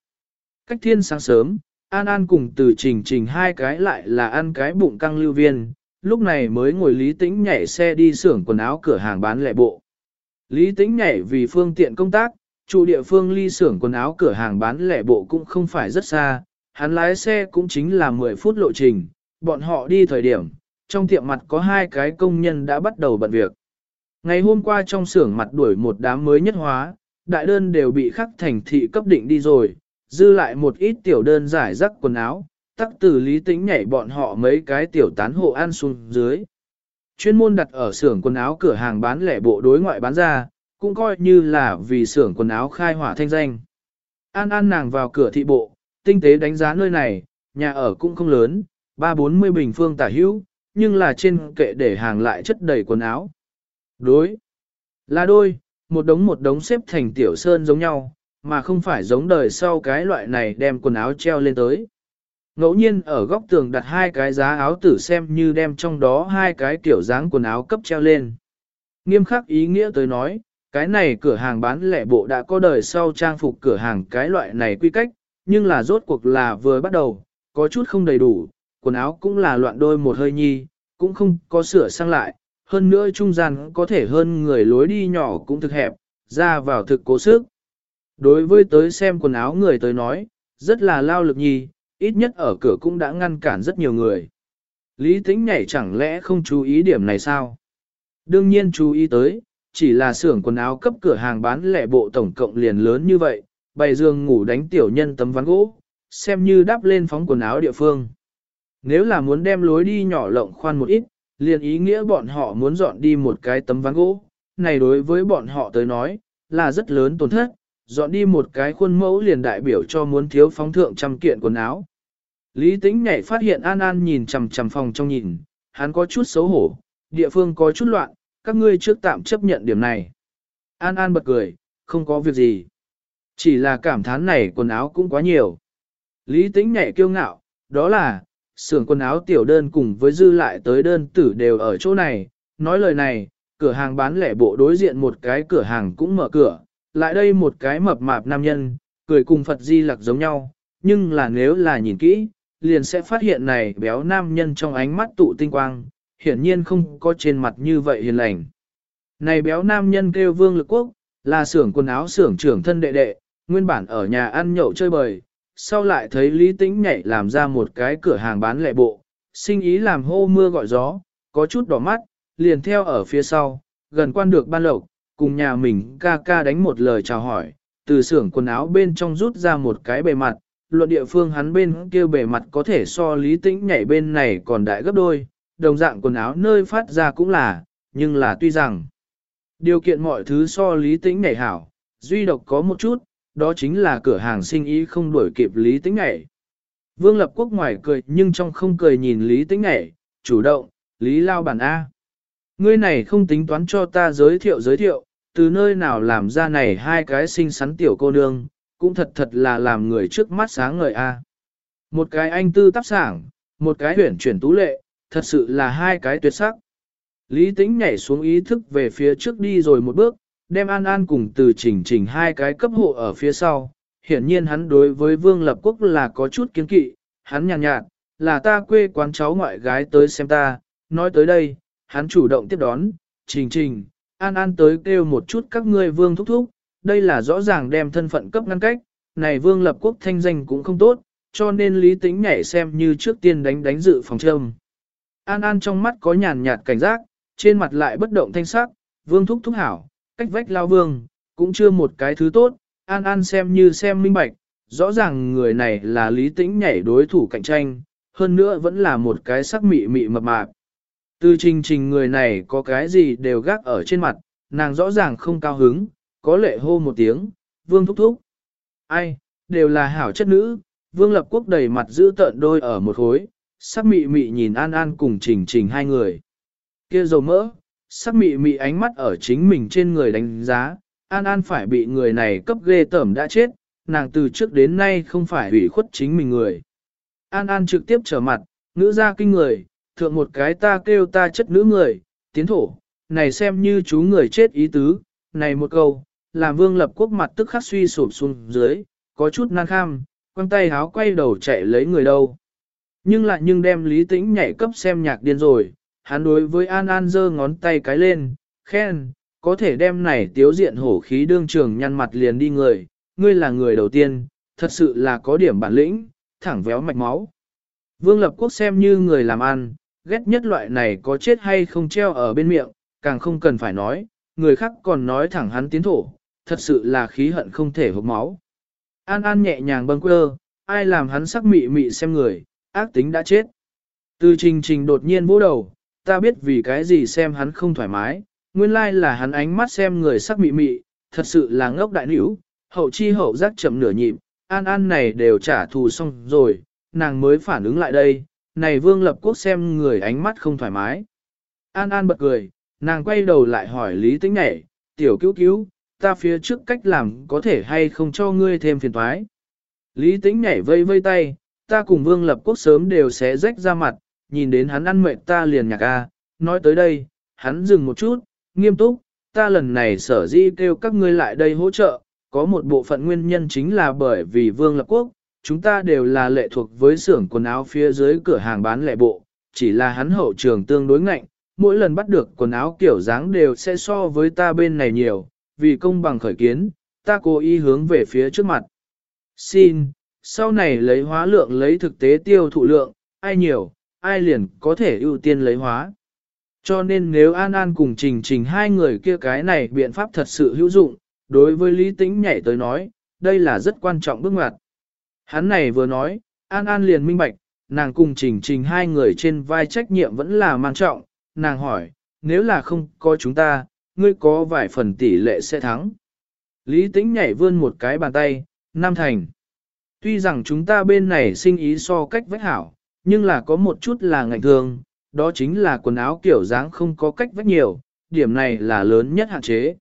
Cách thiên sáng sớm, an an cùng từ trình trình hai cái lại là ăn cái bụng căng lưu viên, lúc này mới ngồi lý tĩnh nhảy xe đi xưởng quần áo cửa hàng bán lẻ bộ. Lý tĩnh nhảy vì phương tiện công tác, chủ địa phương ly xưởng quần áo cửa hàng bán lẻ bộ cũng không phải rất xa, hắn lái xe cũng chính là 10 phút lộ trình, bọn họ đi thời điểm, trong tiệm mặt có hai cái công nhân đã bắt đầu bận việc. Ngày hôm qua trong xưởng mặt đuổi một đám mới nhất hóa, đại đơn đều bị khắc thành thị cấp định đi rồi, dư lại một ít tiểu đơn giải rắc quần áo, tắc từ lý tính nhảy bọn họ mấy cái tiểu tán hộ ăn xuống dưới. Chuyên môn đặt ở xưởng quần áo cửa hàng bán lẻ bộ đối ngoại bán ra, cũng coi như là vì xưởng quần áo khai hỏa thanh danh. An An nàng vào cửa thị bộ, tinh tế đánh giá nơi này, nhà ở cũng không lớn, ba bốn mươi bình phương tả hữu, nhưng là trên kệ để hàng lại chất đầy quần áo. Đối, là đôi, một đống một đống xếp thành tiểu sơn giống nhau, mà không phải giống đời sau cái loại này đem quần áo treo lên tới. Ngẫu nhiên ở góc tường đặt hai cái giá áo tử xem như đem trong đó hai cái kiểu dáng quần áo cấp treo lên. Nghiêm khắc ý nghĩa tới nói, cái này cửa hàng bán lẻ bộ đã có đời sau trang phục cửa hàng cái loại này quy cách, nhưng là rốt cuộc là vừa bắt đầu, có chút không đầy đủ, quần áo cũng là loạn đôi một hơi nhi, cũng không có sửa sang lại, hơn nữa trung gian có thể hơn người lối đi nhỏ cũng thực hẹp, ra vào thực cố sức. Đối với tới xem quần áo người tới nói, rất là lao lực nhi, ít nhất ở cửa cũng đã ngăn cản rất nhiều người. Lý tính nhảy chẳng lẽ không chú ý điểm này sao? Đương nhiên chú ý tới, chỉ là xưởng quần áo cấp cửa hàng bán lẻ bộ tổng cộng liền lớn như vậy, bày giường ngủ đánh tiểu nhân tấm ván gỗ, xem như đắp lên phóng quần áo địa phương. Nếu là muốn đem lối đi nhỏ lộng khoan một ít, liền ý nghĩa bọn họ muốn dọn đi một cái tấm ván gỗ, này đối với bọn họ tới nói, là rất lớn tổn thất, dọn đi một cái khuôn mẫu liền đại biểu cho muốn thiếu phóng thượng trăm kiện quần áo. Lý Tĩnh nhảy phát hiện An An nhìn chằm chằm phòng trong nhìn, hắn có chút xấu hổ, địa phương có chút loạn, các ngươi trước tạm chấp nhận điểm này. An An bật cười, không có việc gì. Chỉ là cảm thán này quần áo cũng quá nhiều. Lý Tĩnh nhảy kiêu ngạo, đó là, xưởng quần áo tiểu đơn cùng với dư lại tới đơn tử đều ở chỗ này. Nói lời này, cửa hàng bán lẻ bộ đối diện một cái cửa hàng cũng mở cửa, lại đây một cái mập mạp nam nhân, cười cùng Phật Di Lặc giống nhau, nhưng là nếu là nhìn kỹ, liền sẽ phát hiện này béo nam nhân trong ánh mắt tụ tinh quang, hiển nhiên không có trên mặt như vậy hiền lành. Này béo nam nhân kêu Vương Lực Quốc, là xưởng quần áo xưởng trưởng thân đệ đệ, nguyên bản ở nhà ăn nhậu chơi bời, sau lại thấy Lý Tĩnh nhảy làm ra một cái cửa hàng bán lẻ bộ, sinh ý làm hô mưa gọi gió, có chút đỏ mắt, liền theo ở phía sau, gần quan được ban lộc, cùng nhà mình ca ca đánh một lời chào hỏi, từ xưởng quần áo bên trong rút ra một cái bề mặt, luận địa phương hắn bên kia bề mặt có thể so Lý Tĩnh nhảy bên này còn đại gấp đôi, đồng dạng quần áo nơi phát ra cũng là, nhưng là tuy rằng Điều kiện mọi thứ so lý tĩnh nhảy hảo, duy độc có một chút, đó chính là cửa hàng sinh ý không đuổi kịp lý tĩnh nhảy. Vương Lập Quốc ngoài cười nhưng trong không cười nhìn lý tĩnh nhảy, chủ động, lý lao bản A. Ngươi này không tính toán cho ta giới thiệu giới thiệu, từ nơi nào làm ra này hai cái xinh xắn tiểu cô nương, cũng thật thật là làm người trước mắt sáng ngời A. Một cái anh tư tác sảng, một cái huyển chuyển tú lệ, thật sự là hai cái tuyệt sắc. Lý Tĩnh nhảy xuống ý thức về phía trước đi rồi một bước, đem An An cùng từ chỉnh chỉnh hai cái cấp hộ ở phía sau. Hiển nhiên hắn đối với Vương Lập Quốc là có chút kiến kỵ, hắn nhàn nhạt, nhạt, là ta quê quán cháu ngoại gái tới xem ta, nói tới đây, hắn chủ động tiếp đón, trình trình, An An tới kêu một chút các ngươi Vương thúc thúc, đây là rõ ràng đem thân phận cấp ngăn cách, này Vương Lập Quốc thanh danh cũng không tốt, cho nên Lý Tĩnh nhảy xem như trước tiên đánh đánh dự phòng trâm. An An trong mắt có nhàn nhạt cảnh giác, trên mặt lại bất động thanh sắc, vương thúc thúc hảo, cách vách lao vương, cũng chưa một cái thứ tốt, An An xem như xem minh bạch, rõ ràng người này là Lý Tĩnh nhảy đối thủ cạnh tranh, hơn nữa vẫn là một cái sắc mị mị mập mạp. Từ trình trình người này có cái gì đều gác ở trên mặt, nàng rõ ràng không cao hứng, có lệ hô một tiếng, vương thúc thúc. Ai, đều là hảo chất nữ, Vương Lập Quốc đầy mặt giữ tợn đôi ở một khối, sắc mị mị nhìn An An cùng Trình Trình hai người. Kia dầu mỡ, sắc mị mị ánh mắt ở chính mình trên người đánh giá, An An phải bị người này cấp ghê tởm đã chết, nàng từ trước đến nay không phải hủy khuất chính mình người. An An trực tiếp trở mặt, ngữ ra kinh người, thượng một cái ta kêu ta chất nữ người, tiến thổ, này xem như chú người chết ý tứ, này một câu, làm vương lập quốc mặt tức khắc suy sụp xuống dưới, có chút nan kham, quăng tay háo quay đầu chạy lấy người đâu. Nhưng lại nhưng đem lý tĩnh nhảy cấp xem nhạc điên rồi, hắn đối với An An giơ ngón tay cái lên, khen, có thể đem này tiếu diện hổ khí đương trường nhăn mặt liền đi người, ngươi là người đầu tiên, thật sự là có điểm bản lĩnh, thẳng véo mạch máu. Vương Lập Quốc xem như người làm ăn, ghét nhất loại này có chết hay không treo ở bên miệng, càng không cần phải nói, người khác còn nói thẳng hắn tiến thổ, thật sự là khí hận không thể hộp máu. An An nhẹ nhàng bâng quơ, ai làm hắn sắc mị mị xem người, ác tính đã chết. Từ trình trình đột nhiên vỗ đầu, ta biết vì cái gì xem hắn không thoải mái, nguyên lai là hắn ánh mắt xem người sắc mị mị, thật sự là ngốc đại nữ, hậu chi hậu giác chậm nửa nhịp, An An này đều trả thù xong rồi, nàng mới phản ứng lại đây, này vương lập quốc xem người ánh mắt không thoải mái. An An bật cười, nàng quay đầu lại hỏi Lý Tĩnh nhảy, tiểu cứu cứu, ta phía trước cách làm có thể hay không cho ngươi thêm phiền toái. Lý tĩnh nhảy vây vây tay, ta cùng vương lập quốc sớm đều sẽ rách ra mặt, nhìn đến hắn ăn mệt ta liền nhạc a. nói tới đây, hắn dừng một chút, nghiêm túc, ta lần này sở di kêu các ngươi lại đây hỗ trợ, có một bộ phận nguyên nhân chính là bởi vì vương lập quốc, chúng ta đều là lệ thuộc với xưởng quần áo phía dưới cửa hàng bán lẻ bộ, chỉ là hắn hậu trường tương đối ngạnh, mỗi lần bắt được quần áo kiểu dáng đều sẽ so với ta bên này nhiều, vì công bằng khởi kiến, ta cố ý hướng về phía trước mặt. Xin, sau này lấy hóa lượng lấy thực tế tiêu thụ lượng, ai nhiều, ai liền có thể ưu tiên lấy hóa. Cho nên nếu An An cùng Trình Trình hai người kia cái này biện pháp thật sự hữu dụng, đối với Lý Tĩnh nhảy tới nói, đây là rất quan trọng bước ngoặt. Hắn này vừa nói, An An liền minh bạch, nàng cùng Trình Trình hai người trên vai trách nhiệm vẫn là mang trọng, nàng hỏi, nếu là không có chúng ta, ngươi có vài phần tỷ lệ sẽ thắng. Lý Tĩnh nhảy vươn một cái bàn tay, Nam Thành. Tuy rằng chúng ta bên này sinh ý so cách vách hảo, nhưng là có một chút là ngạnh thường, đó chính là quần áo kiểu dáng không có cách vách nhiều, điểm này là lớn nhất hạn chế.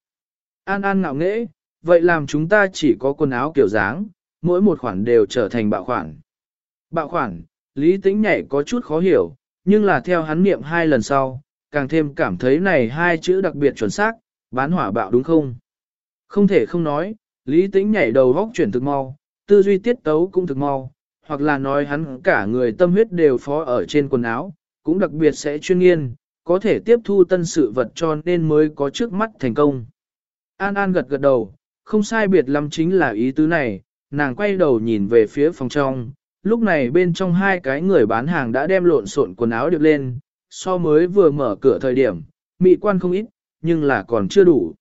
An An ngạo nghễ, vậy làm chúng ta chỉ có quần áo kiểu dáng, mỗi một khoản đều trở thành bạo khoản. Bạo khoản, Lý Tĩnh nhảy có chút khó hiểu, nhưng là theo hắn niệm hai lần sau, càng thêm cảm thấy này hai chữ đặc biệt chuẩn xác, bán hỏa bạo đúng không? Không thể không nói, Lý Tĩnh nhảy đầu góc chuyển thực mau, tư duy tiết tấu cũng thực mau, hoặc là nói hắn cả người tâm huyết đều phó ở trên quần áo, cũng đặc biệt sẽ chuyên nghiên, có thể tiếp thu tân sự vật cho nên mới có trước mắt thành công. An An gật gật đầu, không sai biệt lắm chính là ý tứ này, nàng quay đầu nhìn về phía phòng trong, lúc này bên trong hai cái người bán hàng đã đem lộn xộn quần áo điệp lên, so mới vừa mở cửa thời điểm, mị quan không ít, nhưng là còn chưa đủ.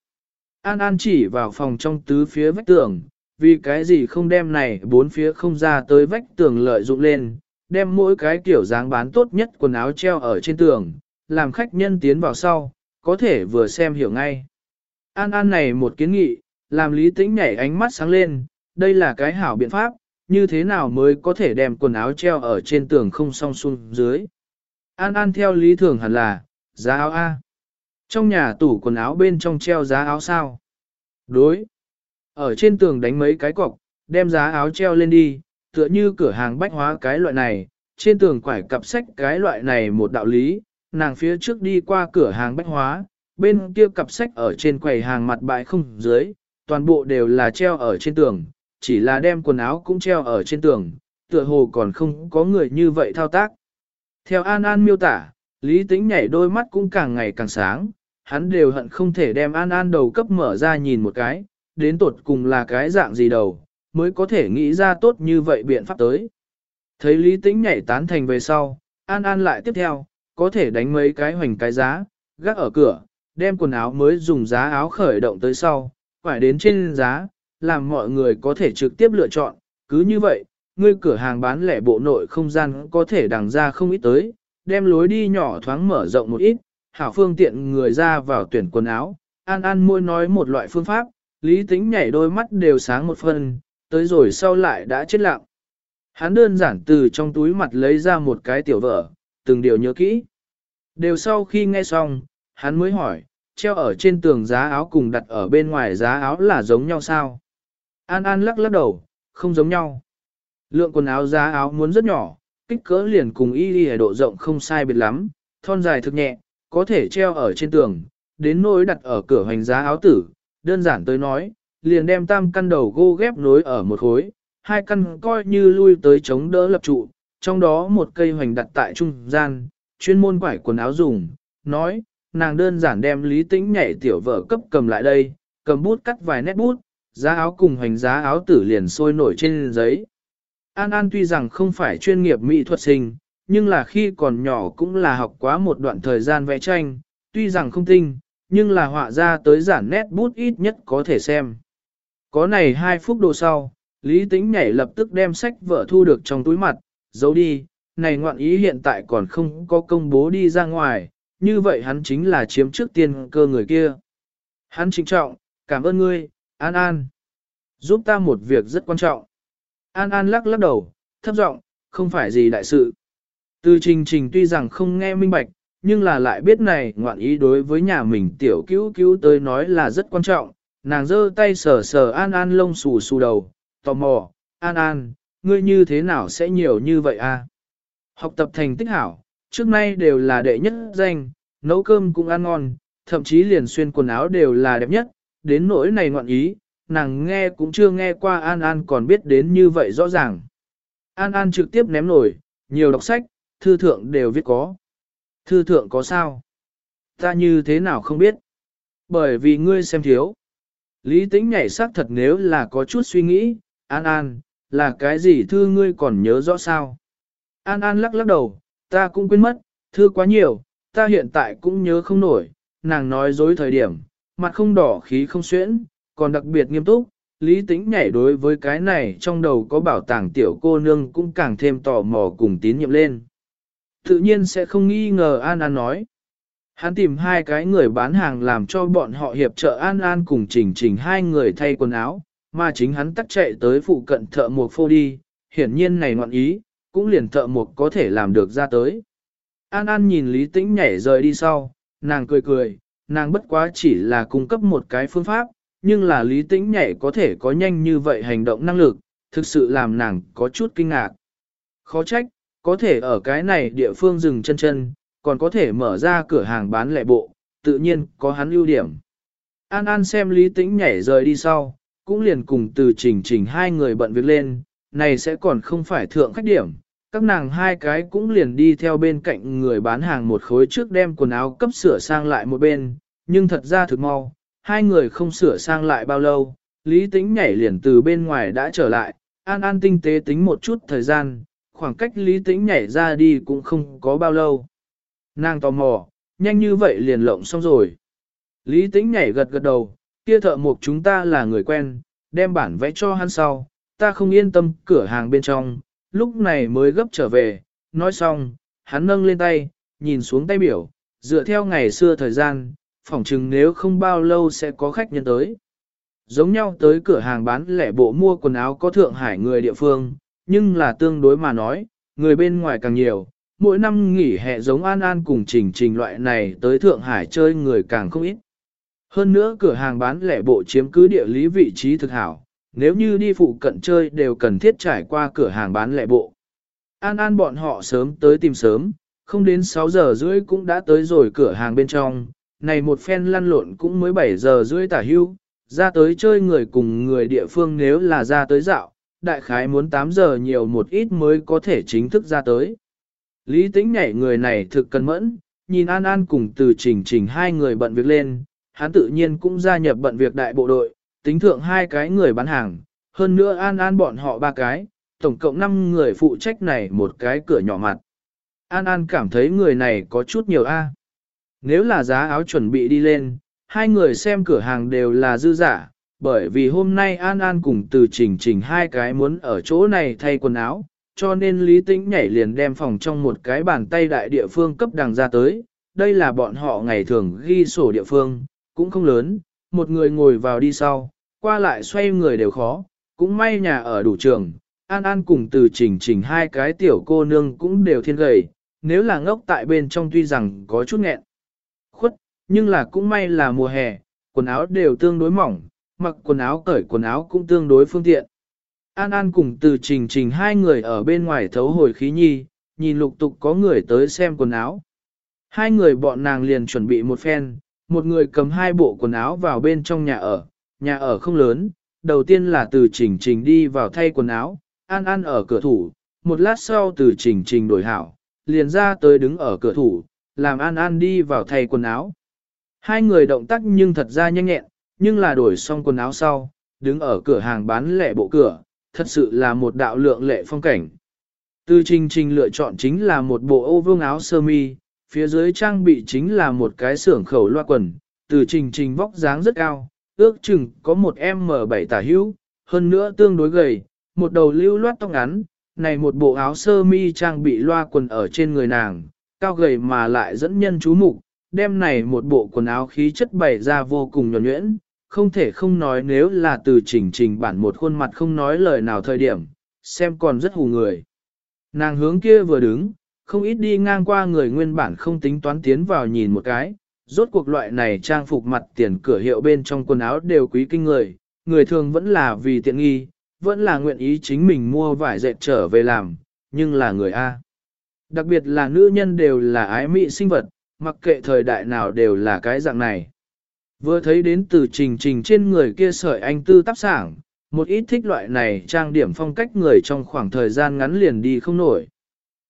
An An chỉ vào phòng trong tứ phía vách tường, vì cái gì không đem này bốn phía không ra tới vách tường lợi dụng lên, đem mỗi cái kiểu dáng bán tốt nhất quần áo treo ở trên tường, làm khách nhân tiến vào sau, có thể vừa xem hiểu ngay. An An này một kiến nghị, làm Lý Tĩnh nhảy ánh mắt sáng lên, đây là cái hảo biện pháp, như thế nào mới có thể đem quần áo treo ở trên tường không song xuống dưới. An An theo lý thường hẳn là, giá áo A. Trong nhà tủ quần áo bên trong treo giá áo sao? Đối. Ở trên tường đánh mấy cái cọc, đem giá áo treo lên đi, tựa như cửa hàng bách hóa cái loại này, trên tường quải cặp sách cái loại này một đạo lý, nàng phía trước đi qua cửa hàng bách hóa, bên kia cặp sách ở trên quầy hàng mặt bãi không dưới, toàn bộ đều là treo ở trên tường, chỉ là đem quần áo cũng treo ở trên tường, tựa hồ còn không có người như vậy thao tác. Theo An An miêu tả, Lý Tĩnh nhảy đôi mắt cũng càng ngày càng sáng, hắn đều hận không thể đem An An đầu cấp mở ra nhìn một cái, đến tột cùng là cái dạng gì đầu, mới có thể nghĩ ra tốt như vậy biện pháp tới. Thấy Lý Tĩnh nhảy tán thành về sau, An An lại tiếp theo, có thể đánh mấy cái hoành cái giá, gác ở cửa, đem quần áo mới dùng giá áo khởi động tới sau, phải đến trên giá, làm mọi người có thể trực tiếp lựa chọn, cứ như vậy, ngươi cửa hàng bán lẻ bộ nội không gian có thể đằng ra không ít tới, đem lối đi nhỏ thoáng mở rộng một ít, hảo phương tiện người ra vào tuyển quần áo, An An môi nói một loại phương pháp, lý tính nhảy đôi mắt đều sáng một phần, tới rồi sau lại đã chết lặng. Hắn đơn giản từ trong túi mặt lấy ra một cái tiểu vở, từng điều nhớ kỹ. Đều sau khi nghe xong, hắn mới hỏi, treo ở trên tường giá áo cùng đặt ở bên ngoài giá áo là giống nhau sao? An An lắc lắc đầu, không giống nhau. Lượng quần áo giá áo muốn rất nhỏ, kích cỡ liền cùng y đi độ rộng không sai biệt lắm, thon dài thực nhẹ, có thể treo ở trên tường, đến nỗi đặt ở cửa hoành giá áo tử, đơn giản tới nói, liền đem tam căn đầu gô ghép nối ở một khối, hai căn coi như lui tới chống đỡ lập trụ, trong đó một cây hoành đặt tại trung gian, chuyên môn quải quần áo dùng, nói, nàng đơn giản đem lý tĩnh nhảy tiểu vợ cấp cầm lại đây, cầm bút cắt vài nét bút, giá áo cùng hoành giá áo tử liền sôi nổi trên giấy. An An tuy rằng không phải chuyên nghiệp mỹ thuật sinh, nhưng là khi còn nhỏ cũng là học quá một đoạn thời gian vẽ tranh, tuy rằng không tinh, nhưng là họa ra tới giản nét bút ít nhất có thể xem. Có này hai phút đồ sau, Lý Tĩnh nhảy lập tức đem sách vợ thu được trong túi mặt, giấu đi, này ngoạn ý hiện tại còn không có công bố đi ra ngoài, như vậy hắn chính là chiếm trước tiên cơ người kia. Hắn trịnh trọng, cảm ơn ngươi, An An. Giúp ta một việc rất quan trọng. An An lắc lắc đầu, thấp giọng, không phải gì đại sự. Từ trình trình tuy rằng không nghe minh bạch, nhưng là lại biết này ngoạn ý đối với nhà mình tiểu cứu cứu tới nói là rất quan trọng. Nàng giơ tay sờ sờ An An lông xù xù đầu, tò mò, An An, ngươi như thế nào sẽ nhiều như vậy a? À? Học tập thành tích hảo, trước nay đều là đệ nhất danh, nấu cơm cũng ăn ngon, thậm chí liền xuyên quần áo đều là đẹp nhất, đến nỗi này ngoạn ý, nàng nghe cũng chưa nghe qua An An còn biết đến như vậy rõ ràng. An An trực tiếp ném nổi, nhiều đọc sách, thư thượng đều viết có. Thư thượng có sao? Ta như thế nào không biết? Bởi vì ngươi xem thiếu. Lý tính nhảy sắc thật nếu là có chút suy nghĩ, An An, là cái gì thư ngươi còn nhớ rõ sao? An An lắc lắc đầu, ta cũng quên mất, thư quá nhiều, ta hiện tại cũng nhớ không nổi, nàng nói dối thời điểm, mặt không đỏ khí không xuyễn, còn đặc biệt nghiêm túc, lý tính nhảy đối với cái này trong đầu có bảo tàng tiểu cô nương cũng càng thêm tò mò cùng tín nhiệm lên. Tự nhiên sẽ không nghi ngờ An An nói. Hắn tìm hai cái người bán hàng làm cho bọn họ hiệp trợ An An cùng trình trình hai người thay quần áo, mà chính hắn tắt chạy tới phụ cận thợ một phô đi, hiển nhiên này ngoạn ý, cũng liền thợ một có thể làm được ra tới. An An nhìn Lý Tĩnh nhảy rời đi sau, nàng cười cười, nàng bất quá chỉ là cung cấp một cái phương pháp, nhưng là Lý Tĩnh nhảy có thể có nhanh như vậy hành động năng lực, thực sự làm nàng có chút kinh ngạc. Khó trách, có thể ở cái này địa phương dừng chân chân, còn có thể mở ra cửa hàng bán lẻ bộ, tự nhiên có hắn ưu điểm. An An xem Lý Tĩnh nhảy rời đi sau, cũng liền cùng từ trình trình hai người bận việc lên, này sẽ còn không phải thượng khách điểm. Các nàng hai cái cũng liền đi theo bên cạnh người bán hàng một khối trước đem quần áo cấp sửa sang lại một bên, nhưng thật ra thực mau, hai người không sửa sang lại bao lâu, Lý Tĩnh nhảy liền từ bên ngoài đã trở lại, An An tinh tế tính một chút thời gian, khoảng cách Lý Tĩnh nhảy ra đi cũng không có bao lâu. Nàng tò mò, nhanh như vậy liền lộng xong rồi. Lý Tĩnh nhảy gật gật đầu, kia thợ mộc chúng ta là người quen, đem bản vẽ cho hắn sau, ta không yên tâm cửa hàng bên trong, lúc này mới gấp trở về, nói xong, hắn nâng lên tay, nhìn xuống tay biểu, dựa theo ngày xưa thời gian, phỏng chừng nếu không bao lâu sẽ có khách nhân tới. Giống nhau tới cửa hàng bán lẻ bộ mua quần áo có Thượng Hải người địa phương, nhưng là tương đối mà nói, người bên ngoài càng nhiều. Mỗi năm nghỉ hè giống An An cùng trình trình loại này tới Thượng Hải chơi người càng không ít. Hơn nữa cửa hàng bán lẻ bộ chiếm cứ địa lý vị trí thực hảo, nếu như đi phụ cận chơi đều cần thiết trải qua cửa hàng bán lẻ bộ. An An bọn họ sớm tới tìm sớm, không đến 6 giờ rưỡi cũng đã tới rồi cửa hàng bên trong, này một phen lăn lộn cũng mới 7 giờ rưỡi tả hưu, ra tới chơi người cùng người địa phương nếu là ra tới dạo, đại khái muốn 8 giờ nhiều một ít mới có thể chính thức ra tới. Lý tính nhảy người này thực cân mẫn, nhìn An An cùng từ trình trình hai người bận việc lên, hắn tự nhiên cũng gia nhập bận việc đại bộ đội, tính thượng hai cái người bán hàng, hơn nữa An An bọn họ ba cái, tổng cộng 5 người phụ trách này một cái cửa nhỏ mặt. An An cảm thấy người này có chút nhiều A. Nếu là giá áo chuẩn bị đi lên, hai người xem cửa hàng đều là dư giả, bởi vì hôm nay An An cùng từ trình trình hai cái muốn ở chỗ này thay quần áo, cho nên Lý Tĩnh nhảy liền đem phòng trong một cái bàn tay đại địa phương cấp đằng ra tới. Đây là bọn họ ngày thường ghi sổ địa phương, cũng không lớn, một người ngồi vào đi sau, qua lại xoay người đều khó, cũng may nhà ở đủ trường. An An cùng từ trình trình hai cái tiểu cô nương cũng đều thiên gầy, nếu là ngốc tại bên trong tuy rằng có chút nghẹn. Nhưng là cũng may là mùa hè, quần áo đều tương đối mỏng, mặc quần áo cởi quần áo cũng tương đối phương tiện. An An cùng từ trình trình hai người ở bên ngoài thấu hồi khí nhi, nhìn lục tục có người tới xem quần áo. Hai người bọn nàng liền chuẩn bị một phen, một người cầm hai bộ quần áo vào bên trong nhà ở, nhà ở không lớn, đầu tiên là từ trình trình đi vào thay quần áo, An An ở cửa thủ, một lát sau từ trình trình đổi hảo, liền ra tới đứng ở cửa thủ, làm An An đi vào thay quần áo. Hai người động tác nhưng thật ra nhanh nhẹn, nhưng là đổi xong quần áo sau, đứng ở cửa hàng bán lẻ bộ cửa, thật sự là một đạo lượng lệ phong cảnh. Từ trình trình lựa chọn chính là một bộ ô vương áo sơ mi, phía dưới trang bị chính là một cái xưởng khẩu loa quần, từ trình trình vóc dáng rất cao, ước chừng có một M7 tả hữu, hơn nữa tương đối gầy, một đầu lưu loát tóc ngắn, này một bộ áo sơ mi trang bị loa quần ở trên người nàng, cao gầy mà lại dẫn nhân chú mục, đem này một bộ quần áo khí chất bày ra vô cùng nhuẩn nhuyễn, không thể không nói nếu là từ trình trình bản một khuôn mặt không nói lời nào thời điểm, xem còn rất hù người. Nàng hướng kia vừa đứng, không ít đi ngang qua người nguyên bản không tính toán tiến vào nhìn một cái, rốt cuộc loại này trang phục mặt tiền cửa hiệu bên trong quần áo đều quý kinh người, người thường vẫn là vì tiện nghi, vẫn là nguyện ý chính mình mua vải dệt trở về làm, nhưng là người A. Đặc biệt là nữ nhân đều là ái mỹ sinh vật, mặc kệ thời đại nào đều là cái dạng này. Vừa thấy đến từ trình trình trên người kia sợi anh tư tác sảng, một ít thích loại này trang điểm phong cách người trong khoảng thời gian ngắn liền đi không nổi.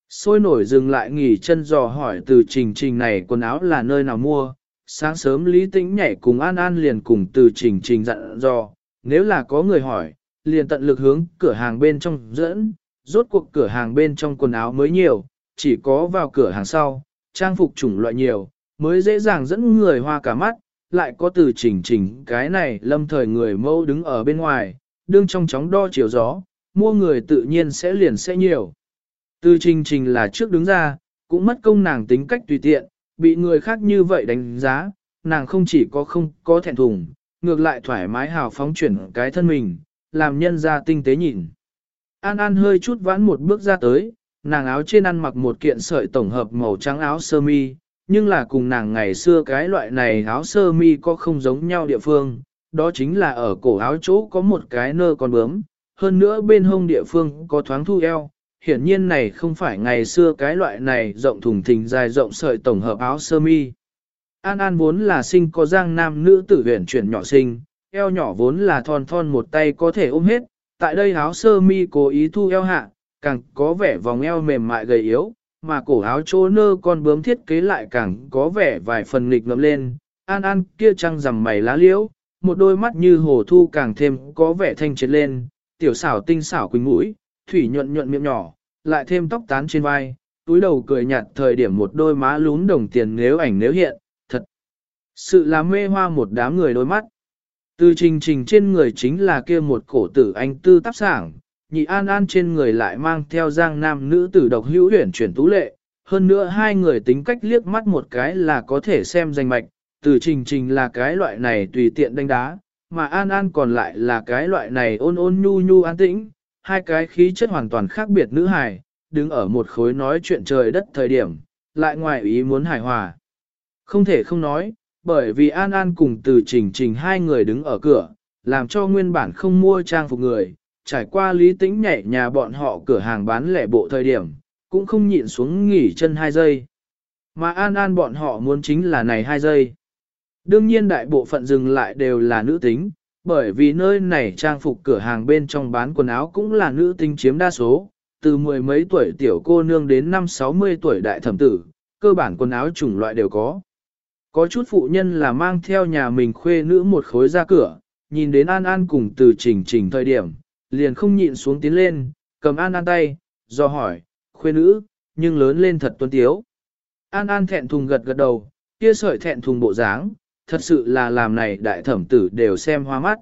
Sôi nổi dừng lại nghỉ chân dò hỏi từ trình trình này quần áo là nơi nào mua, sáng sớm Lý Tĩnh nhảy cùng An An liền cùng từ trình trình dặn dò, nếu là có người hỏi, liền tận lực hướng cửa hàng bên trong dẫn, rốt cuộc cửa hàng bên trong quần áo mới nhiều, chỉ có vào cửa hàng sau, trang phục chủng loại nhiều, mới dễ dàng dẫn người hoa cả mắt, lại có từ chỉnh chỉnh cái này lâm thời người mâu đứng ở bên ngoài, đương trong chóng đo chiều gió, mua người tự nhiên sẽ liền sẽ nhiều. Từ trình trình là trước đứng ra, cũng mất công nàng tính cách tùy tiện, bị người khác như vậy đánh giá, nàng không chỉ có không có thẹn thùng, ngược lại thoải mái hào phóng chuyển cái thân mình, làm nhân ra tinh tế nhìn. An An hơi chút vãn một bước ra tới, nàng áo trên ăn mặc một kiện sợi tổng hợp màu trắng áo sơ mi, nhưng là cùng nàng ngày xưa cái loại này áo sơ mi có không giống nhau địa phương, đó chính là ở cổ áo chỗ có một cái nơ con bướm, hơn nữa bên hông địa phương có thoáng thu eo. Hiển nhiên này không phải ngày xưa cái loại này rộng thùng thình dài rộng sợi tổng hợp áo sơ mi. An An vốn là sinh có giang nam nữ tử huyền chuyển nhỏ sinh, eo nhỏ vốn là thon thon một tay có thể ôm hết, tại đây áo sơ mi cố ý thu eo hạ, càng có vẻ vòng eo mềm mại gầy yếu, mà cổ áo trô nơ con bướm thiết kế lại càng có vẻ vài phần nghịch ngợm lên, an an kia trăng rằm mày lá liễu, một đôi mắt như hồ thu càng thêm có vẻ thanh triệt lên, tiểu xảo tinh xảo quỳnh mũi, thủy nhuận nhuận miệng nhỏ, lại thêm tóc tán trên vai, túi đầu cười nhạt thời điểm một đôi má lún đồng tiền nếu ảnh nếu hiện, thật. Sự là mê hoa một đám người đôi mắt. Từ trình trình trên người chính là kia một cổ tử anh tư tác sảng, nhị an an trên người lại mang theo giang nam nữ tử độc hữu huyển chuyển tú lệ, hơn nữa hai người tính cách liếc mắt một cái là có thể xem danh mạch, từ trình trình là cái loại này tùy tiện đánh đá, mà An An còn lại là cái loại này ôn ôn nhu nhu an tĩnh, hai cái khí chất hoàn toàn khác biệt nữ hài, đứng ở một khối nói chuyện trời đất thời điểm, lại ngoài ý muốn hài hòa. Không thể không nói, bởi vì An An cùng từ trình trình hai người đứng ở cửa, làm cho nguyên bản không mua trang phục người, trải qua lý tĩnh nhảy nhà bọn họ cửa hàng bán lẻ bộ thời điểm, cũng không nhịn xuống nghỉ chân hai giây. Mà An An bọn họ muốn chính là này hai giây. Đương nhiên đại bộ phận dừng lại đều là nữ tính, bởi vì nơi này trang phục cửa hàng bên trong bán quần áo cũng là nữ tính chiếm đa số, từ mười mấy tuổi tiểu cô nương đến năm sáu mươi tuổi đại thẩm tử, cơ bản quần áo chủng loại đều có. Có chút phụ nhân là mang theo nhà mình khuê nữ một khối ra cửa, nhìn đến An An cùng từ trình trình thời điểm, liền không nhịn xuống tiến lên, cầm An An tay, do hỏi, khuê nữ, nhưng lớn lên thật tuấn tiếu. An An thẹn thùng gật gật đầu, kia sợi thẹn thùng bộ dáng, thật sự là làm này đại thẩm tử đều xem hoa mắt.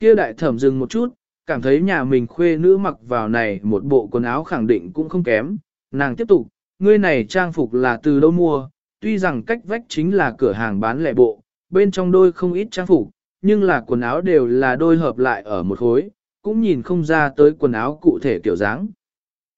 Kia đại thẩm dừng một chút, cảm thấy nhà mình khuê nữ mặc vào này một bộ quần áo khẳng định cũng không kém, nàng tiếp tục, ngươi này trang phục là từ đâu mua, tuy rằng cách vách chính là cửa hàng bán lẻ bộ, bên trong đôi không ít trang phục, nhưng là quần áo đều là đôi hợp lại ở một khối, cũng nhìn không ra tới quần áo cụ thể kiểu dáng.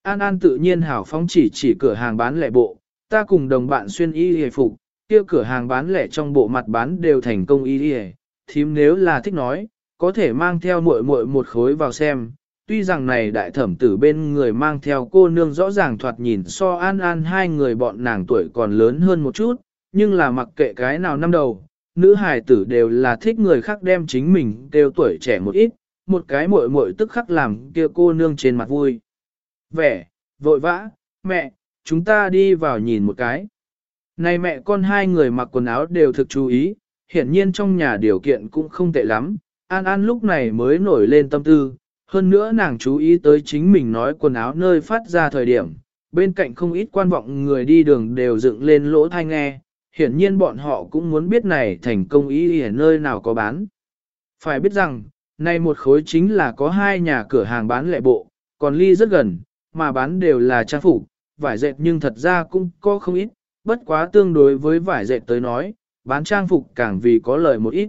An An tự nhiên hào phóng chỉ chỉ cửa hàng bán lẻ bộ, ta cùng đồng bạn xuyên y hề phục, kia cửa hàng bán lẻ trong bộ mặt bán đều thành công y hề, thím nếu là thích nói, có thể mang theo muội muội một khối vào xem. Tuy rằng này đại thẩm tử bên người mang theo cô nương rõ ràng thoạt nhìn so an an hai người bọn nàng tuổi còn lớn hơn một chút, nhưng là mặc kệ cái nào năm đầu, nữ hài tử đều là thích người khác đem chính mình đều tuổi trẻ một ít, một cái muội muội tức khắc làm kia cô nương trên mặt vui. Vẻ, vội vã, mẹ, chúng ta đi vào nhìn một cái. Này mẹ con hai người mặc quần áo đều thực chú ý, hiển nhiên trong nhà điều kiện cũng không tệ lắm, An An lúc này mới nổi lên tâm tư, hơn nữa nàng chú ý tới chính mình nói quần áo nơi phát ra thời điểm, bên cạnh không ít quan vọng người đi đường đều dựng lên lỗ thai nghe, hiển nhiên bọn họ cũng muốn biết này thành công ý ở nơi nào có bán. Phải biết rằng, này một khối chính là có hai nhà cửa hàng bán lẻ bộ, còn ly rất gần, mà bán đều là trang phục, vải dệt nhưng thật ra cũng có không ít, bất quá tương đối với vải dệt tới nói, bán trang phục càng vì có lợi một ít.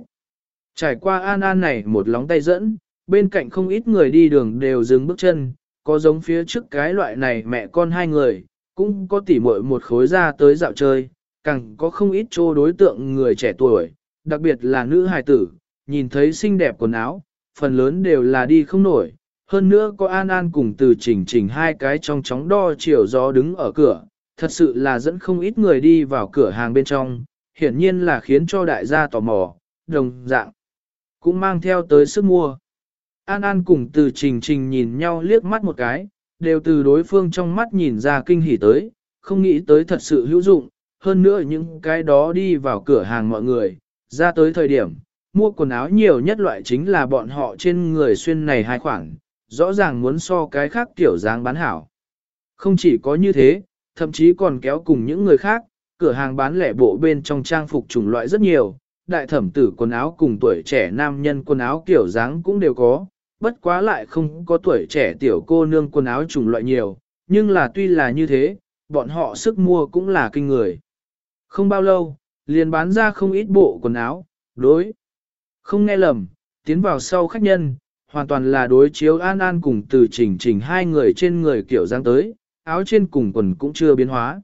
Trải qua an an này một lóng tay dẫn, bên cạnh không ít người đi đường đều dừng bước chân, có giống phía trước cái loại này mẹ con hai người, cũng có tỉ muội một khối ra tới dạo chơi, càng có không ít chỗ đối tượng người trẻ tuổi, đặc biệt là nữ hài tử, nhìn thấy xinh đẹp quần áo, phần lớn đều là đi không nổi. Hơn nữa có An An cùng từ chỉnh chỉnh hai cái trong chóng đo chiều gió đứng ở cửa, thật sự là dẫn không ít người đi vào cửa hàng bên trong, hiển nhiên là khiến cho đại gia tò mò, đồng dạng. Cũng mang theo tới sức mua. An An cùng từ trình trình nhìn nhau liếc mắt một cái, đều từ đối phương trong mắt nhìn ra kinh hỉ tới, không nghĩ tới thật sự hữu dụng, hơn nữa những cái đó đi vào cửa hàng mọi người, ra tới thời điểm, mua quần áo nhiều nhất loại chính là bọn họ trên người xuyên này hai khoản, rõ ràng muốn so cái khác kiểu dáng bán hảo. Không chỉ có như thế, thậm chí còn kéo cùng những người khác, cửa hàng bán lẻ bộ bên trong trang phục chủng loại rất nhiều, đại thẩm tử quần áo cùng tuổi trẻ nam nhân quần áo kiểu dáng cũng đều có, bất quá lại không có tuổi trẻ tiểu cô nương quần áo chủng loại nhiều, nhưng là tuy là như thế, bọn họ sức mua cũng là kinh người. Không bao lâu, liền bán ra không ít bộ quần áo, đối. Không nghe lầm, tiến vào sau khách nhân, hoàn toàn là đối chiếu an an cùng từ chỉnh chỉnh hai người trên người kiểu dáng tới, áo trên cùng quần cũng chưa biến hóa.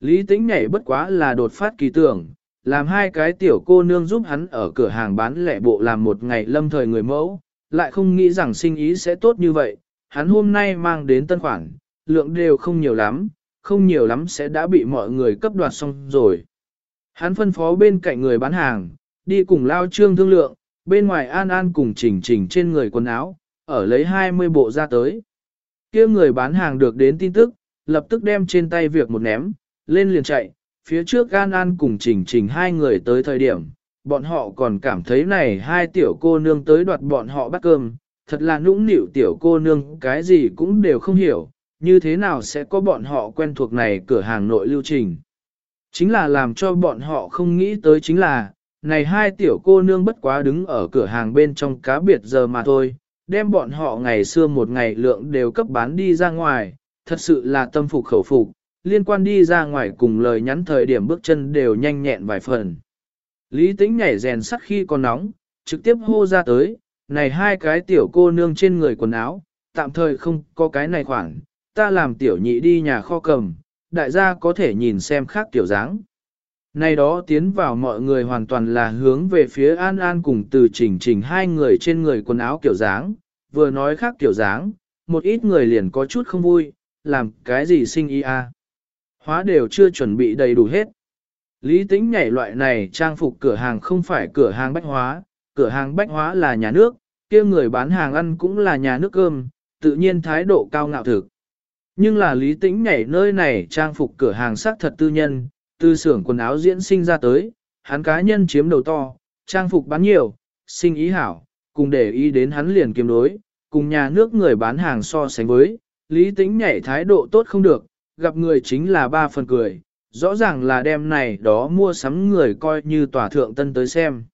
Lý tính nhảy bất quá là đột phát kỳ tưởng, làm hai cái tiểu cô nương giúp hắn ở cửa hàng bán lẻ bộ làm một ngày lâm thời người mẫu, lại không nghĩ rằng sinh ý sẽ tốt như vậy, hắn hôm nay mang đến tân khoản, lượng đều không nhiều lắm, không nhiều lắm sẽ đã bị mọi người cấp đoạt xong rồi. Hắn phân phó bên cạnh người bán hàng, đi cùng lao trương thương lượng, bên ngoài an an cùng chỉnh chỉnh trên người quần áo, ở lấy 20 bộ ra tới. kia người bán hàng được đến tin tức, lập tức đem trên tay việc một ném, lên liền chạy, phía trước An An cùng chỉnh chỉnh hai người tới thời điểm, bọn họ còn cảm thấy này hai tiểu cô nương tới đoạt bọn họ bắt cơm, thật là nũng nịu tiểu cô nương cái gì cũng đều không hiểu, như thế nào sẽ có bọn họ quen thuộc này cửa hàng nội lưu trình. Chính là làm cho bọn họ không nghĩ tới chính là, này hai tiểu cô nương bất quá đứng ở cửa hàng bên trong cá biệt giờ mà thôi, đem bọn họ ngày xưa một ngày lượng đều cấp bán đi ra ngoài, thật sự là tâm phục khẩu phục, liên quan đi ra ngoài cùng lời nhắn thời điểm bước chân đều nhanh nhẹn vài phần. Lý Tĩnh nhảy rèn sắt khi còn nóng, trực tiếp hô ra tới, này hai cái tiểu cô nương trên người quần áo, tạm thời không có cái này khoảng, ta làm tiểu nhị đi nhà kho cầm, đại gia có thể nhìn xem khác tiểu dáng. Này đó tiến vào mọi người hoàn toàn là hướng về phía An An cùng từ chỉnh chỉnh hai người trên người quần áo kiểu dáng, vừa nói khác kiểu dáng, một ít người liền có chút không vui, làm cái gì sinh y a à? Hóa đều chưa chuẩn bị đầy đủ hết. Lý tính nhảy loại này trang phục cửa hàng không phải cửa hàng bách hóa, cửa hàng bách hóa là nhà nước, kia người bán hàng ăn cũng là nhà nước cơm, tự nhiên thái độ cao ngạo thực. Nhưng là lý tĩnh nhảy nơi này trang phục cửa hàng xác thật tư nhân, từ xưởng quần áo diễn sinh ra tới, hắn cá nhân chiếm đầu to, trang phục bán nhiều, sinh ý hảo, cùng để ý đến hắn liền kiếm đối, cùng nhà nước người bán hàng so sánh với, lý tính nhảy thái độ tốt không được, gặp người chính là ba phần cười, rõ ràng là đem này đó mua sắm người coi như tòa thượng tân tới xem.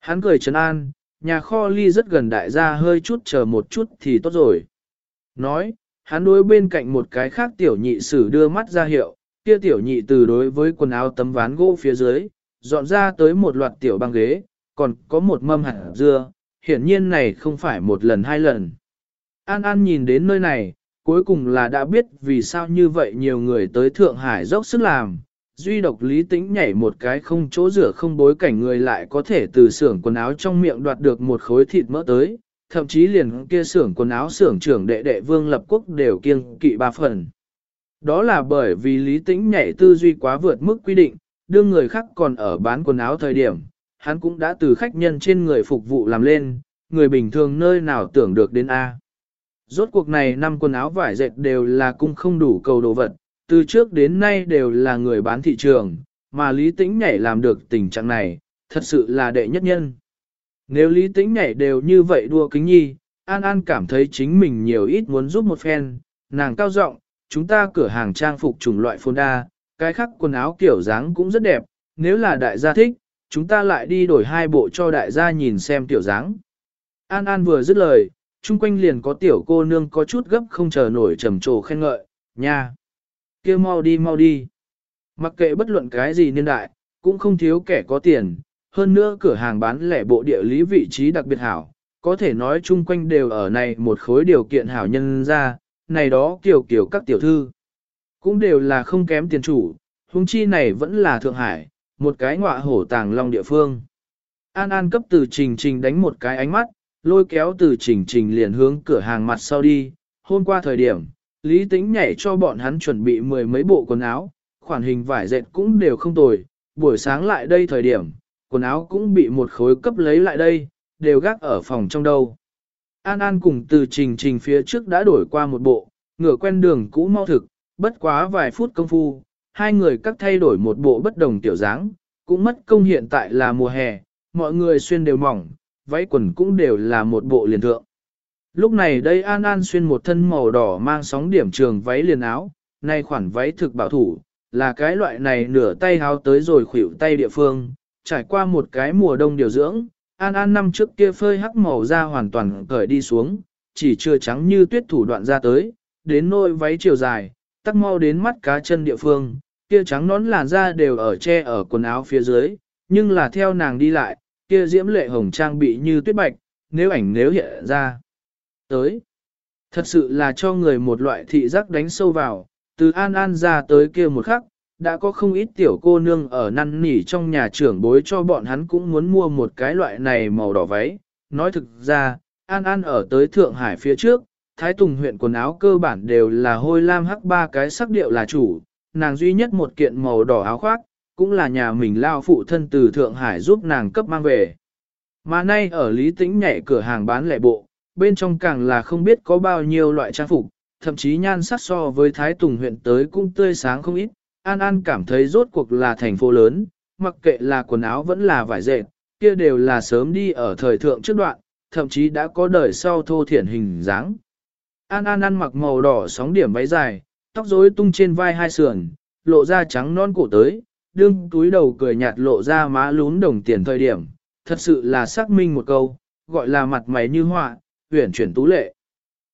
Hắn cười trấn an, nhà kho ly rất gần đại gia hơi chút chờ một chút thì tốt rồi. Nói, hắn đối bên cạnh một cái khác tiểu nhị sử đưa mắt ra hiệu, kia tiểu nhị từ đối với quần áo tấm ván gỗ phía dưới, dọn ra tới một loạt tiểu băng ghế, còn có một mâm hạt dưa, hiển nhiên này không phải một lần hai lần. An An nhìn đến nơi này, cuối cùng là đã biết vì sao như vậy nhiều người tới Thượng Hải dốc sức làm. Duy độc lý tĩnh nhảy một cái không chỗ rửa không bối cảnh người lại có thể từ xưởng quần áo trong miệng đoạt được một khối thịt mỡ tới, thậm chí liền kia xưởng quần áo xưởng trưởng đệ đệ vương lập quốc đều kiêng kỵ ba phần. Đó là bởi vì lý tĩnh nhảy tư duy quá vượt mức quy định, đương người khác còn ở bán quần áo thời điểm, hắn cũng đã từ khách nhân trên người phục vụ làm lên, người bình thường nơi nào tưởng được đến A. Rốt cuộc này năm quần áo vải dệt đều là cung không đủ cầu đồ vật, từ trước đến nay đều là người bán thị trường, mà Lý Tĩnh nhảy làm được tình trạng này, thật sự là đệ nhất nhân. Nếu Lý Tĩnh nhảy đều như vậy đua kính nhi, An An cảm thấy chính mình nhiều ít muốn giúp một phen, nàng cao giọng, chúng ta cửa hàng trang phục chủng loại phôn đa, cái khác quần áo kiểu dáng cũng rất đẹp, nếu là đại gia thích, chúng ta lại đi đổi hai bộ cho đại gia nhìn xem tiểu dáng. An An vừa dứt lời, chung quanh liền có tiểu cô nương có chút gấp không chờ nổi trầm trồ khen ngợi, nha. kia mau đi mau đi. Mặc kệ bất luận cái gì niên đại, cũng không thiếu kẻ có tiền, hơn nữa cửa hàng bán lẻ bộ địa lý vị trí đặc biệt hảo, có thể nói chung quanh đều ở này một khối điều kiện hảo nhân ra, này đó kiểu kiểu các tiểu thư. Cũng đều là không kém tiền chủ, huống chi này vẫn là Thượng Hải, một cái ngọa hổ tàng long địa phương. An An cấp từ trình trình đánh một cái ánh mắt, lôi kéo từ trình trình liền hướng cửa hàng mặt sau đi. Hôm qua thời điểm, Lý Tĩnh nhảy cho bọn hắn chuẩn bị mười mấy bộ quần áo, khoản hình vải dệt cũng đều không tồi. Buổi sáng lại đây thời điểm, quần áo cũng bị một khối cấp lấy lại đây, đều gác ở phòng trong đâu. An An cùng từ trình trình phía trước đã đổi qua một bộ, ngửa quen đường cũ mau thực, bất quá vài phút công phu, hai người cắt thay đổi một bộ bất đồng tiểu dáng, cũng mất công hiện tại là mùa hè, mọi người xuyên đều mỏng, váy quần cũng đều là một bộ liền thượng. Lúc này đây An An xuyên một thân màu đỏ mang sóng điểm trường váy liền áo, nay khoản váy thực bảo thủ, là cái loại này nửa tay háo tới rồi khuỷu tay địa phương, trải qua một cái mùa đông điều dưỡng, An An năm trước kia phơi hắc màu da hoàn toàn cởi đi xuống, chỉ chưa trắng như tuyết thủ đoạn ra tới, đến nôi váy chiều dài, tắc mau đến mắt cá chân địa phương, kia trắng nón làn da đều ở che ở quần áo phía dưới, nhưng là theo nàng đi lại, kia diễm lệ hồng trang bị như tuyết bạch, nếu ảnh nếu hiện ra. Tới, thật sự là cho người một loại thị giác đánh sâu vào, từ An An ra tới kia một khắc, đã có không ít tiểu cô nương ở năn nỉ trong nhà trưởng bối cho bọn hắn cũng muốn mua một cái loại này màu đỏ váy. Nói thực ra, An An ở tới Thượng Hải phía trước, Thái Tùng huyện quần áo cơ bản đều là hôi lam hắc ba cái sắc điệu là chủ, nàng duy nhất một kiện màu đỏ áo khoác, cũng là nhà mình lao phụ thân từ Thượng Hải giúp nàng cấp mang về. Mà nay ở Lý Tĩnh nhảy cửa hàng bán lẻ bộ, bên trong càng là không biết có bao nhiêu loại trang phục, thậm chí nhan sắc so với Thái Tùng huyện tới cũng tươi sáng không ít, An An cảm thấy rốt cuộc là thành phố lớn, mặc kệ là quần áo vẫn là vải dệt, kia đều là sớm đi ở thời thượng trước đoạn, thậm chí đã có đời sau thô thiển hình dáng. An An ăn mặc màu đỏ sóng điểm váy dài, tóc rối tung trên vai hai sườn, lộ ra trắng non cổ tới, đương túi đầu cười nhạt lộ ra má lún đồng tiền thời điểm, thật sự là xác minh một câu, gọi là mặt mày như họa, huyển chuyển tú lệ.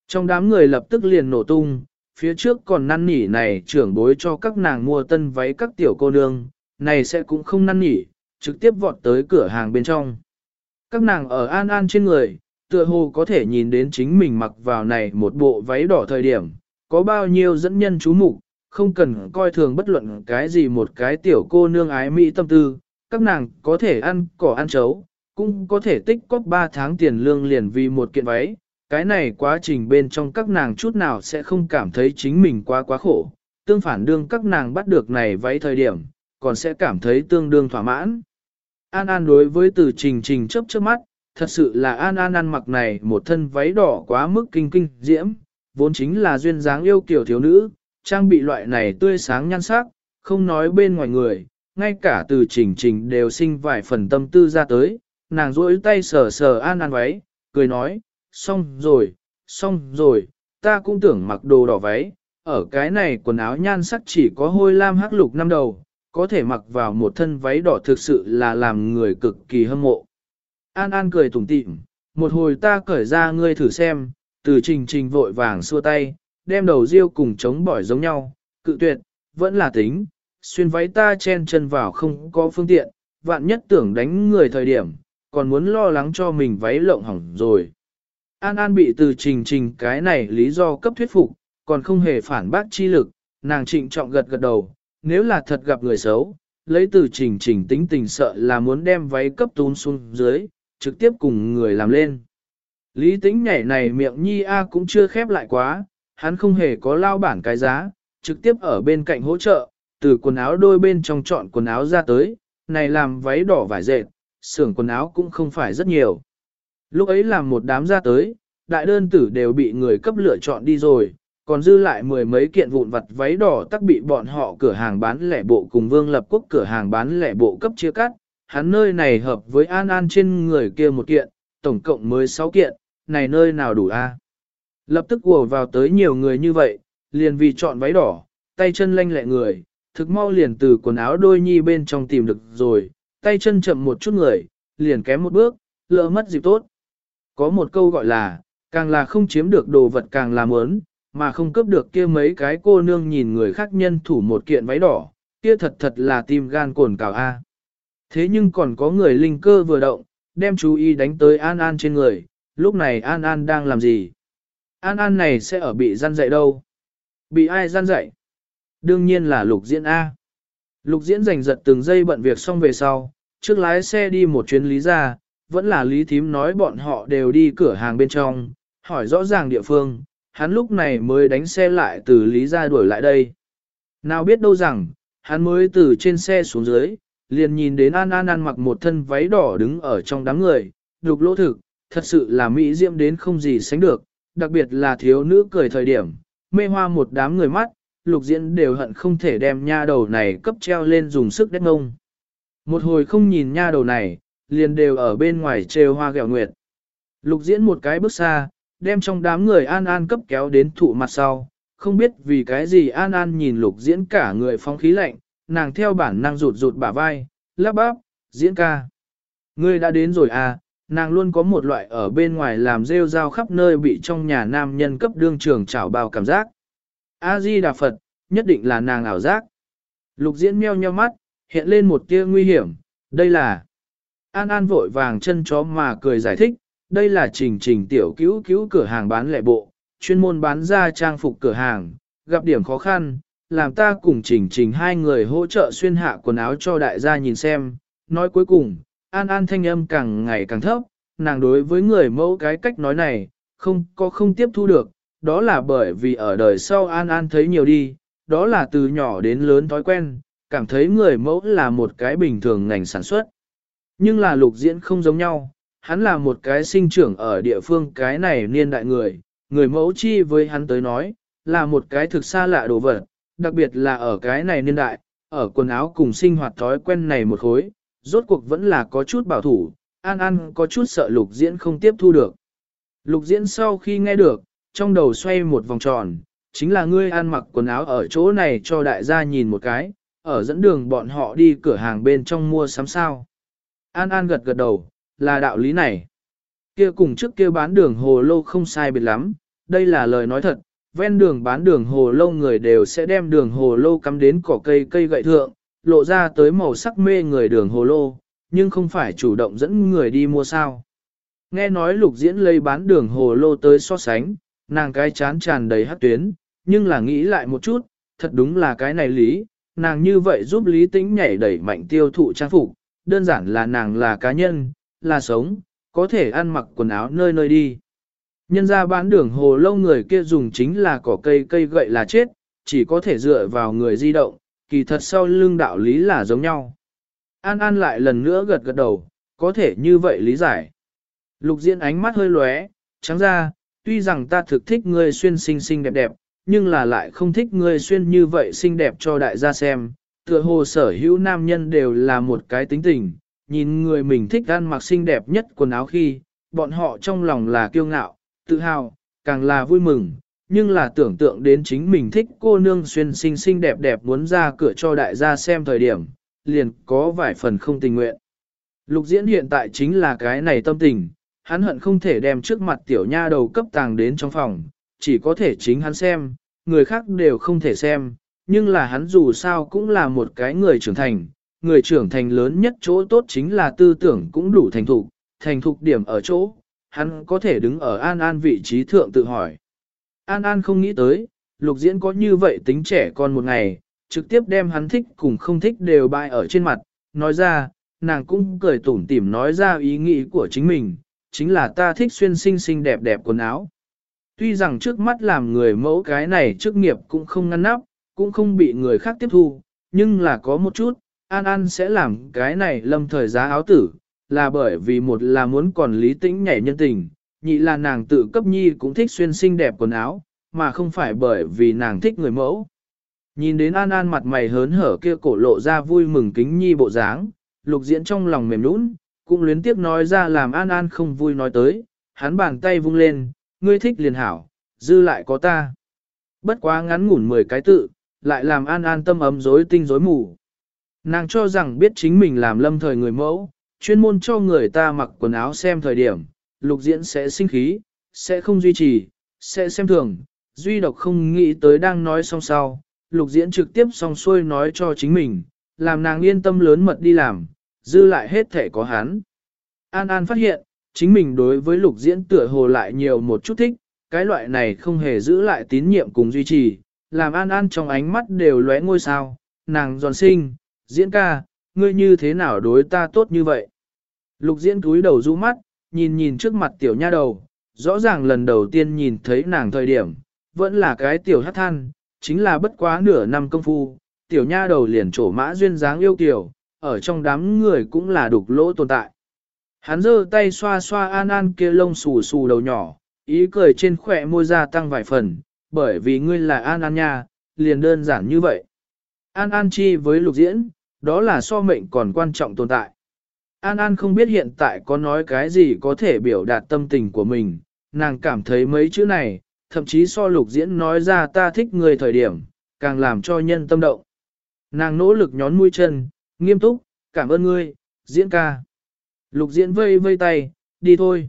Trong đám người lập tức liền nổ tung, phía trước còn năn nỉ này trưởng bối cho các nàng mua tân váy các tiểu cô nương, này sẽ cũng không năn nỉ, trực tiếp vọt tới cửa hàng bên trong. Các nàng ở an an trên người, tựa hồ có thể nhìn đến chính mình mặc vào này một bộ váy đỏ thời điểm, có bao nhiêu dẫn nhân chú mục, không cần coi thường bất luận cái gì một cái tiểu cô nương ái mỹ tâm tư, các nàng có thể ăn cỏ ăn chấu, cũng có thể tích cóp 3 tháng tiền lương liền vì một kiện váy. Cái này quá trình bên trong các nàng chút nào sẽ không cảm thấy chính mình quá quá khổ, tương phản đương các nàng bắt được này váy thời điểm, còn sẽ cảm thấy tương đương thỏa mãn. An An đối với từ trình trình chớp chớp mắt, thật sự là An An ăn mặc này một thân váy đỏ quá mức kinh kinh diễm, vốn chính là duyên dáng yêu kiểu thiếu nữ, trang bị loại này tươi sáng nhan sắc, không nói bên ngoài người, ngay cả từ trình trình đều sinh vài phần tâm tư ra tới, nàng duỗi tay sờ sờ An An váy, cười nói, xong rồi, xong rồi, ta cũng tưởng mặc đồ đỏ váy, ở cái này quần áo nhan sắc chỉ có hôi lam hắc lục năm đầu, có thể mặc vào một thân váy đỏ thực sự là làm người cực kỳ hâm mộ. An An cười tủm tỉm, một hồi ta cởi ra ngươi thử xem, từ trình trình vội vàng xua tay, đem đầu riêu cùng chống bỏi giống nhau, cự tuyệt, vẫn là tính, xuyên váy ta chen chân vào không có phương tiện, vạn nhất tưởng đánh người thời điểm, còn muốn lo lắng cho mình váy lộng hỏng rồi. An An bị từ trình trình cái này lý do cấp thuyết phục, còn không hề phản bác chi lực, nàng trịnh trọng gật gật đầu, nếu là thật gặp người xấu, lấy từ trình trình tính tình sợ là muốn đem váy cấp tún xuống dưới, trực tiếp cùng người làm lên. Lý tính nhảy này miệng nhi A cũng chưa khép lại quá, hắn không hề có lao bản cái giá, trực tiếp ở bên cạnh hỗ trợ, từ quần áo đôi bên trong chọn quần áo ra tới, này làm váy đỏ vải dệt, xưởng quần áo cũng không phải rất nhiều. Lúc ấy làm một đám ra tới, đại đơn tử đều bị người cấp lựa chọn đi rồi, còn dư lại mười mấy kiện vụn vặt váy đỏ tắc bị bọn họ cửa hàng bán lẻ bộ cùng Vương Lập Quốc cửa hàng bán lẻ bộ cấp chia cắt, hắn nơi này hợp với An An trên người kia một kiện, tổng cộng mới 6 kiện, này nơi nào đủ a? Lập tức ùa vào tới nhiều người như vậy, liền vì chọn váy đỏ, tay chân lanh lẹ người, thực mau liền từ quần áo đôi nhi bên trong tìm được rồi, tay chân chậm một chút người, liền kém một bước, lỡ mất dịp tốt. Có một câu gọi là, càng là không chiếm được đồ vật càng là muốn, mà không cướp được kia mấy cái cô nương nhìn người khác nhân thủ một kiện váy đỏ, kia thật thật là tim gan cồn cào a. Thế nhưng còn có người linh cơ vừa động, đem chú ý đánh tới An An trên người, lúc này An An đang làm gì? An An này sẽ ở bị gian dạy đâu? Bị ai gian dạy? Đương nhiên là lục diễn A. Lục diễn giành giật từng giây bận việc xong về sau, trước lái xe đi một chuyến lý ra, vẫn là lý thím nói bọn họ đều đi cửa hàng bên trong, hỏi rõ ràng địa phương, hắn lúc này mới đánh xe lại từ lý ra đuổi lại đây. Nào biết đâu rằng, hắn mới từ trên xe xuống dưới, liền nhìn đến An An ăn mặc một thân váy đỏ đứng ở trong đám người, đục lỗ thực, thật sự là mỹ diễm đến không gì sánh được, đặc biệt là thiếu nữ cười thời điểm, mê hoa một đám người mắt, lục diễn đều hận không thể đem nha đầu này cấp treo lên dùng sức đét ngông. Một hồi không nhìn nha đầu này, liền đều ở bên ngoài trêu hoa gẹo nguyệt. Lục diễn một cái bước xa, đem trong đám người An An cấp kéo đến thụ mặt sau, không biết vì cái gì An An nhìn lục diễn cả người phong khí lạnh, nàng theo bản năng rụt rụt bả vai, lắp bắp, diễn ca. Ngươi đã đến rồi à, nàng luôn có một loại ở bên ngoài làm rêu rao khắp nơi bị trong nhà nam nhân cấp đương trường chảo bao cảm giác. A-di Đà Phật, nhất định là nàng ảo giác. Lục diễn meo nheo mắt, hiện lên một tia nguy hiểm, đây là... An An vội vàng chân chó mà cười giải thích, đây là trình trình tiểu cứu cứu cửa hàng bán lẻ bộ, chuyên môn bán ra trang phục cửa hàng, gặp điểm khó khăn, làm ta cùng trình trình hai người hỗ trợ xuyên hạ quần áo cho đại gia nhìn xem. Nói cuối cùng, An An thanh âm càng ngày càng thấp, nàng đối với người mẫu cái cách nói này, không có không tiếp thu được, đó là bởi vì ở đời sau An An thấy nhiều đi, đó là từ nhỏ đến lớn thói quen, cảm thấy người mẫu là một cái bình thường ngành sản xuất. Nhưng là lục diễn không giống nhau, hắn là một cái sinh trưởng ở địa phương cái này niên đại người, người mẫu chi với hắn tới nói, là một cái thực xa lạ đồ vật, đặc biệt là ở cái này niên đại, ở quần áo cùng sinh hoạt thói quen này một khối, rốt cuộc vẫn là có chút bảo thủ, An An có chút sợ lục diễn không tiếp thu được. Lục diễn sau khi nghe được, trong đầu xoay một vòng tròn, chính là ngươi ăn mặc quần áo ở chỗ này cho đại gia nhìn một cái, ở dẫn đường bọn họ đi cửa hàng bên trong mua sắm sao. An An gật gật đầu, là đạo lý này. Kia cùng trước kia bán đường hồ lô không sai biệt lắm, đây là lời nói thật, ven đường bán đường hồ lô người đều sẽ đem đường hồ lô cắm đến cỏ cây cây gậy thượng, lộ ra tới màu sắc mê người đường hồ lô, nhưng không phải chủ động dẫn người đi mua sao. Nghe nói lục diễn lây bán đường hồ lô tới so sánh, nàng cái chán tràn đầy hát tuyến, nhưng là nghĩ lại một chút, thật đúng là cái này lý, nàng như vậy giúp Lý Tĩnh nhảy đẩy mạnh tiêu thụ trang phục, đơn giản là nàng là cá nhân, là sống, có thể ăn mặc quần áo nơi nơi đi. Nhân ra bán đường hồ lâu người kia dùng chính là cỏ cây cây gậy là chết, chỉ có thể dựa vào người di động, kỳ thật sau lưng đạo lý là giống nhau. An An lại lần nữa gật gật đầu, có thể như vậy lý giải. Lục diễn ánh mắt hơi lóe, trắng ra, tuy rằng ta thực thích ngươi xuyên xinh xinh đẹp đẹp, nhưng là lại không thích ngươi xuyên như vậy xinh đẹp cho đại gia xem. Tựa hồ sở hữu nam nhân đều là một cái tính tình, nhìn người mình thích ăn mặc xinh đẹp nhất quần áo khi, bọn họ trong lòng là kiêu ngạo, tự hào, càng là vui mừng, nhưng là tưởng tượng đến chính mình thích cô nương xuyên xinh xinh đẹp đẹp muốn ra cửa cho đại gia xem thời điểm, liền có vài phần không tình nguyện. Lục diễn hiện tại chính là cái này tâm tình, hắn hận không thể đem trước mặt tiểu nha đầu cấp tàng đến trong phòng, chỉ có thể chính hắn xem, người khác đều không thể xem, nhưng là hắn dù sao cũng là một cái người trưởng thành, người trưởng thành lớn nhất chỗ tốt chính là tư tưởng cũng đủ thành thục, thành thục điểm ở chỗ, hắn có thể đứng ở An An vị trí thượng tự hỏi. An An không nghĩ tới, lục diễn có như vậy tính trẻ con một ngày, trực tiếp đem hắn thích cùng không thích đều bại ở trên mặt, nói ra, nàng cũng cười tủm tỉm nói ra ý nghĩ của chính mình, chính là ta thích xuyên xinh xinh đẹp đẹp quần áo. Tuy rằng trước mắt làm người mẫu cái này trước nghiệp cũng không ngăn nắp, cũng không bị người khác tiếp thu, nhưng là có một chút, An An sẽ làm cái này lâm thời giá áo tử, là bởi vì một là muốn còn lý tĩnh nhảy nhân tình, nhị là nàng tự cấp nhi cũng thích xuyên xinh đẹp quần áo, mà không phải bởi vì nàng thích người mẫu. Nhìn đến An An mặt mày hớn hở kia cổ lộ ra vui mừng kính nhi bộ dáng, lục diễn trong lòng mềm nũng, cũng luyến tiếp nói ra làm An An không vui nói tới, hắn bàn tay vung lên, ngươi thích liền hảo, dư lại có ta. Bất quá ngắn ngủn 10 cái tự, lại làm An An tâm ấm rối tinh rối mù. Nàng cho rằng biết chính mình làm lâm thời người mẫu, chuyên môn cho người ta mặc quần áo xem thời điểm, lục diễn sẽ sinh khí, sẽ không duy trì, sẽ xem thường, duy độc không nghĩ tới đang nói xong sau, lục diễn trực tiếp xong xuôi nói cho chính mình, làm nàng yên tâm lớn mật đi làm, dư lại hết thể có hắn. An An phát hiện, chính mình đối với lục diễn tựa hồ lại nhiều một chút thích, cái loại này không hề giữ lại tín nhiệm cùng duy trì, làm An An trong ánh mắt đều lóe ngôi sao, nàng giòn sinh, diễn ca, ngươi như thế nào đối ta tốt như vậy? Lục diễn túi đầu rũ mắt, nhìn nhìn trước mặt tiểu nha đầu, rõ ràng lần đầu tiên nhìn thấy nàng thời điểm, vẫn là cái tiểu hát than, chính là bất quá nửa năm công phu, tiểu nha đầu liền trổ mã duyên dáng yêu kiểu, ở trong đám người cũng là đục lỗ tồn tại. Hắn giơ tay xoa xoa an an kia lông xù xù đầu nhỏ, ý cười trên khỏe môi ra tăng vài phần, bởi vì ngươi là an an nha, liền đơn giản như vậy. An an chi với lục diễn, đó là so mệnh còn quan trọng tồn tại. An An không biết hiện tại có nói cái gì có thể biểu đạt tâm tình của mình, nàng cảm thấy mấy chữ này, thậm chí so lục diễn nói ra ta thích người thời điểm, càng làm cho nhân tâm động. Nàng nỗ lực nhón mũi chân, nghiêm túc, cảm ơn ngươi, diễn ca. Lục diễn vây vây tay, đi thôi.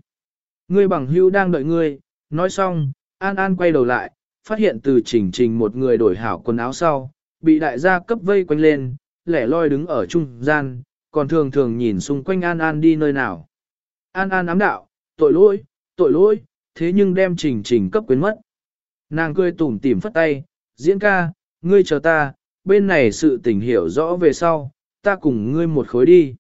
Ngươi bằng hưu đang đợi ngươi, nói xong, An An quay đầu lại, phát hiện từ trình trình một người đổi hảo quần áo sau, bị đại gia cấp vây quanh lên, lẻ loi đứng ở trung gian, còn thường thường nhìn xung quanh An An đi nơi nào. An An ám đạo, tội lỗi, tội lỗi, thế nhưng đem trình trình cấp quyến mất. Nàng cười tủm tỉm phất tay, diễn ca, ngươi chờ ta, bên này sự tình hiểu rõ về sau, ta cùng ngươi một khối đi.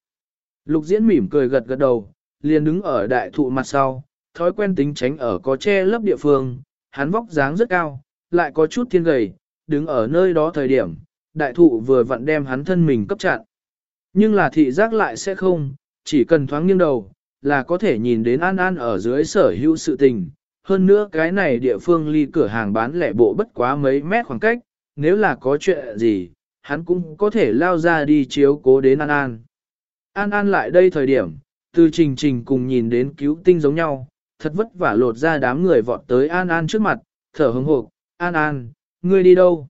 Lục diễn mỉm cười gật gật đầu, liền đứng ở đại thụ mặt sau, thói quen tính tránh ở có che lấp địa phương, hắn vóc dáng rất cao, lại có chút thiên gầy, đứng ở nơi đó thời điểm, đại thụ vừa vặn đem hắn thân mình cấp chặn. Nhưng là thị giác lại sẽ không, chỉ cần thoáng nghiêng đầu, là có thể nhìn đến An An ở dưới sở hữu sự tình. Hơn nữa cái này địa phương ly cửa hàng bán lẻ bộ bất quá mấy mét khoảng cách, nếu là có chuyện gì, hắn cũng có thể lao ra đi chiếu cố đến An An. An An lại đây thời điểm, từ trình trình cùng nhìn đến cứu tinh giống nhau, thật vất vả lột ra đám người vọt tới An An trước mặt, thở hững hộp, An An, ngươi đi đâu?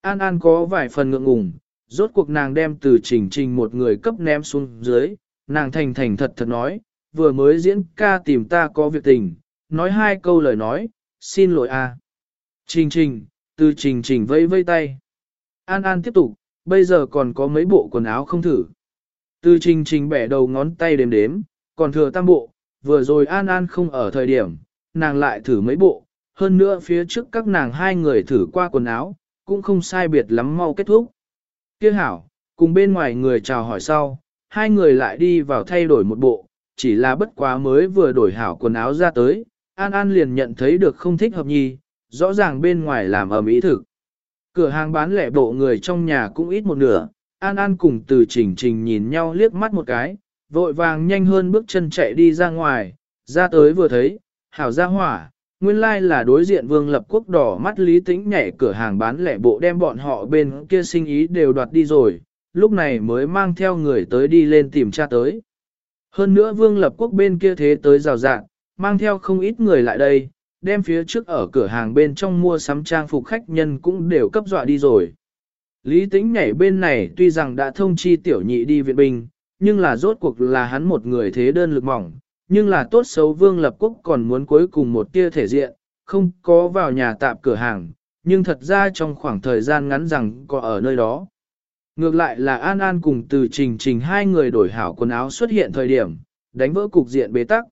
An An có vài phần ngượng ngùng, rốt cuộc nàng đem từ trình trình một người cấp ném xuống dưới, nàng thành thành thật thật nói, vừa mới diễn ca tìm ta có việc tình, nói hai câu lời nói, xin lỗi a. Trình trình, từ trình trình vây vây tay. An An tiếp tục, bây giờ còn có mấy bộ quần áo không thử. Từ trình trình bẻ đầu ngón tay đếm đếm, còn thừa tam bộ, vừa rồi An An không ở thời điểm, nàng lại thử mấy bộ, hơn nữa phía trước các nàng hai người thử qua quần áo, cũng không sai biệt lắm mau kết thúc. Kia hảo, cùng bên ngoài người chào hỏi sau, hai người lại đi vào thay đổi một bộ, chỉ là bất quá mới vừa đổi hảo quần áo ra tới, An An liền nhận thấy được không thích hợp nhi, rõ ràng bên ngoài làm ầm mỹ thực. Cửa hàng bán lẻ bộ người trong nhà cũng ít một nửa, An An cùng từ trình trình nhìn nhau liếc mắt một cái, vội vàng nhanh hơn bước chân chạy đi ra ngoài, ra tới vừa thấy, hảo ra hỏa, nguyên lai like là đối diện vương lập quốc đỏ mắt lý tĩnh nhảy cửa hàng bán lẻ bộ đem bọn họ bên kia sinh ý đều đoạt đi rồi, lúc này mới mang theo người tới đi lên tìm cha tới. Hơn nữa vương lập quốc bên kia thế tới rào rạng, mang theo không ít người lại đây, đem phía trước ở cửa hàng bên trong mua sắm trang phục khách nhân cũng đều cấp dọa đi rồi. Lý tĩnh nhảy bên này tuy rằng đã thông chi tiểu nhị đi viện binh, nhưng là rốt cuộc là hắn một người thế đơn lực mỏng, nhưng là tốt xấu vương lập quốc còn muốn cuối cùng một tia thể diện, không có vào nhà tạm cửa hàng, nhưng thật ra trong khoảng thời gian ngắn rằng có ở nơi đó. Ngược lại là An An cùng từ trình trình hai người đổi hảo quần áo xuất hiện thời điểm, đánh vỡ cục diện bế tắc.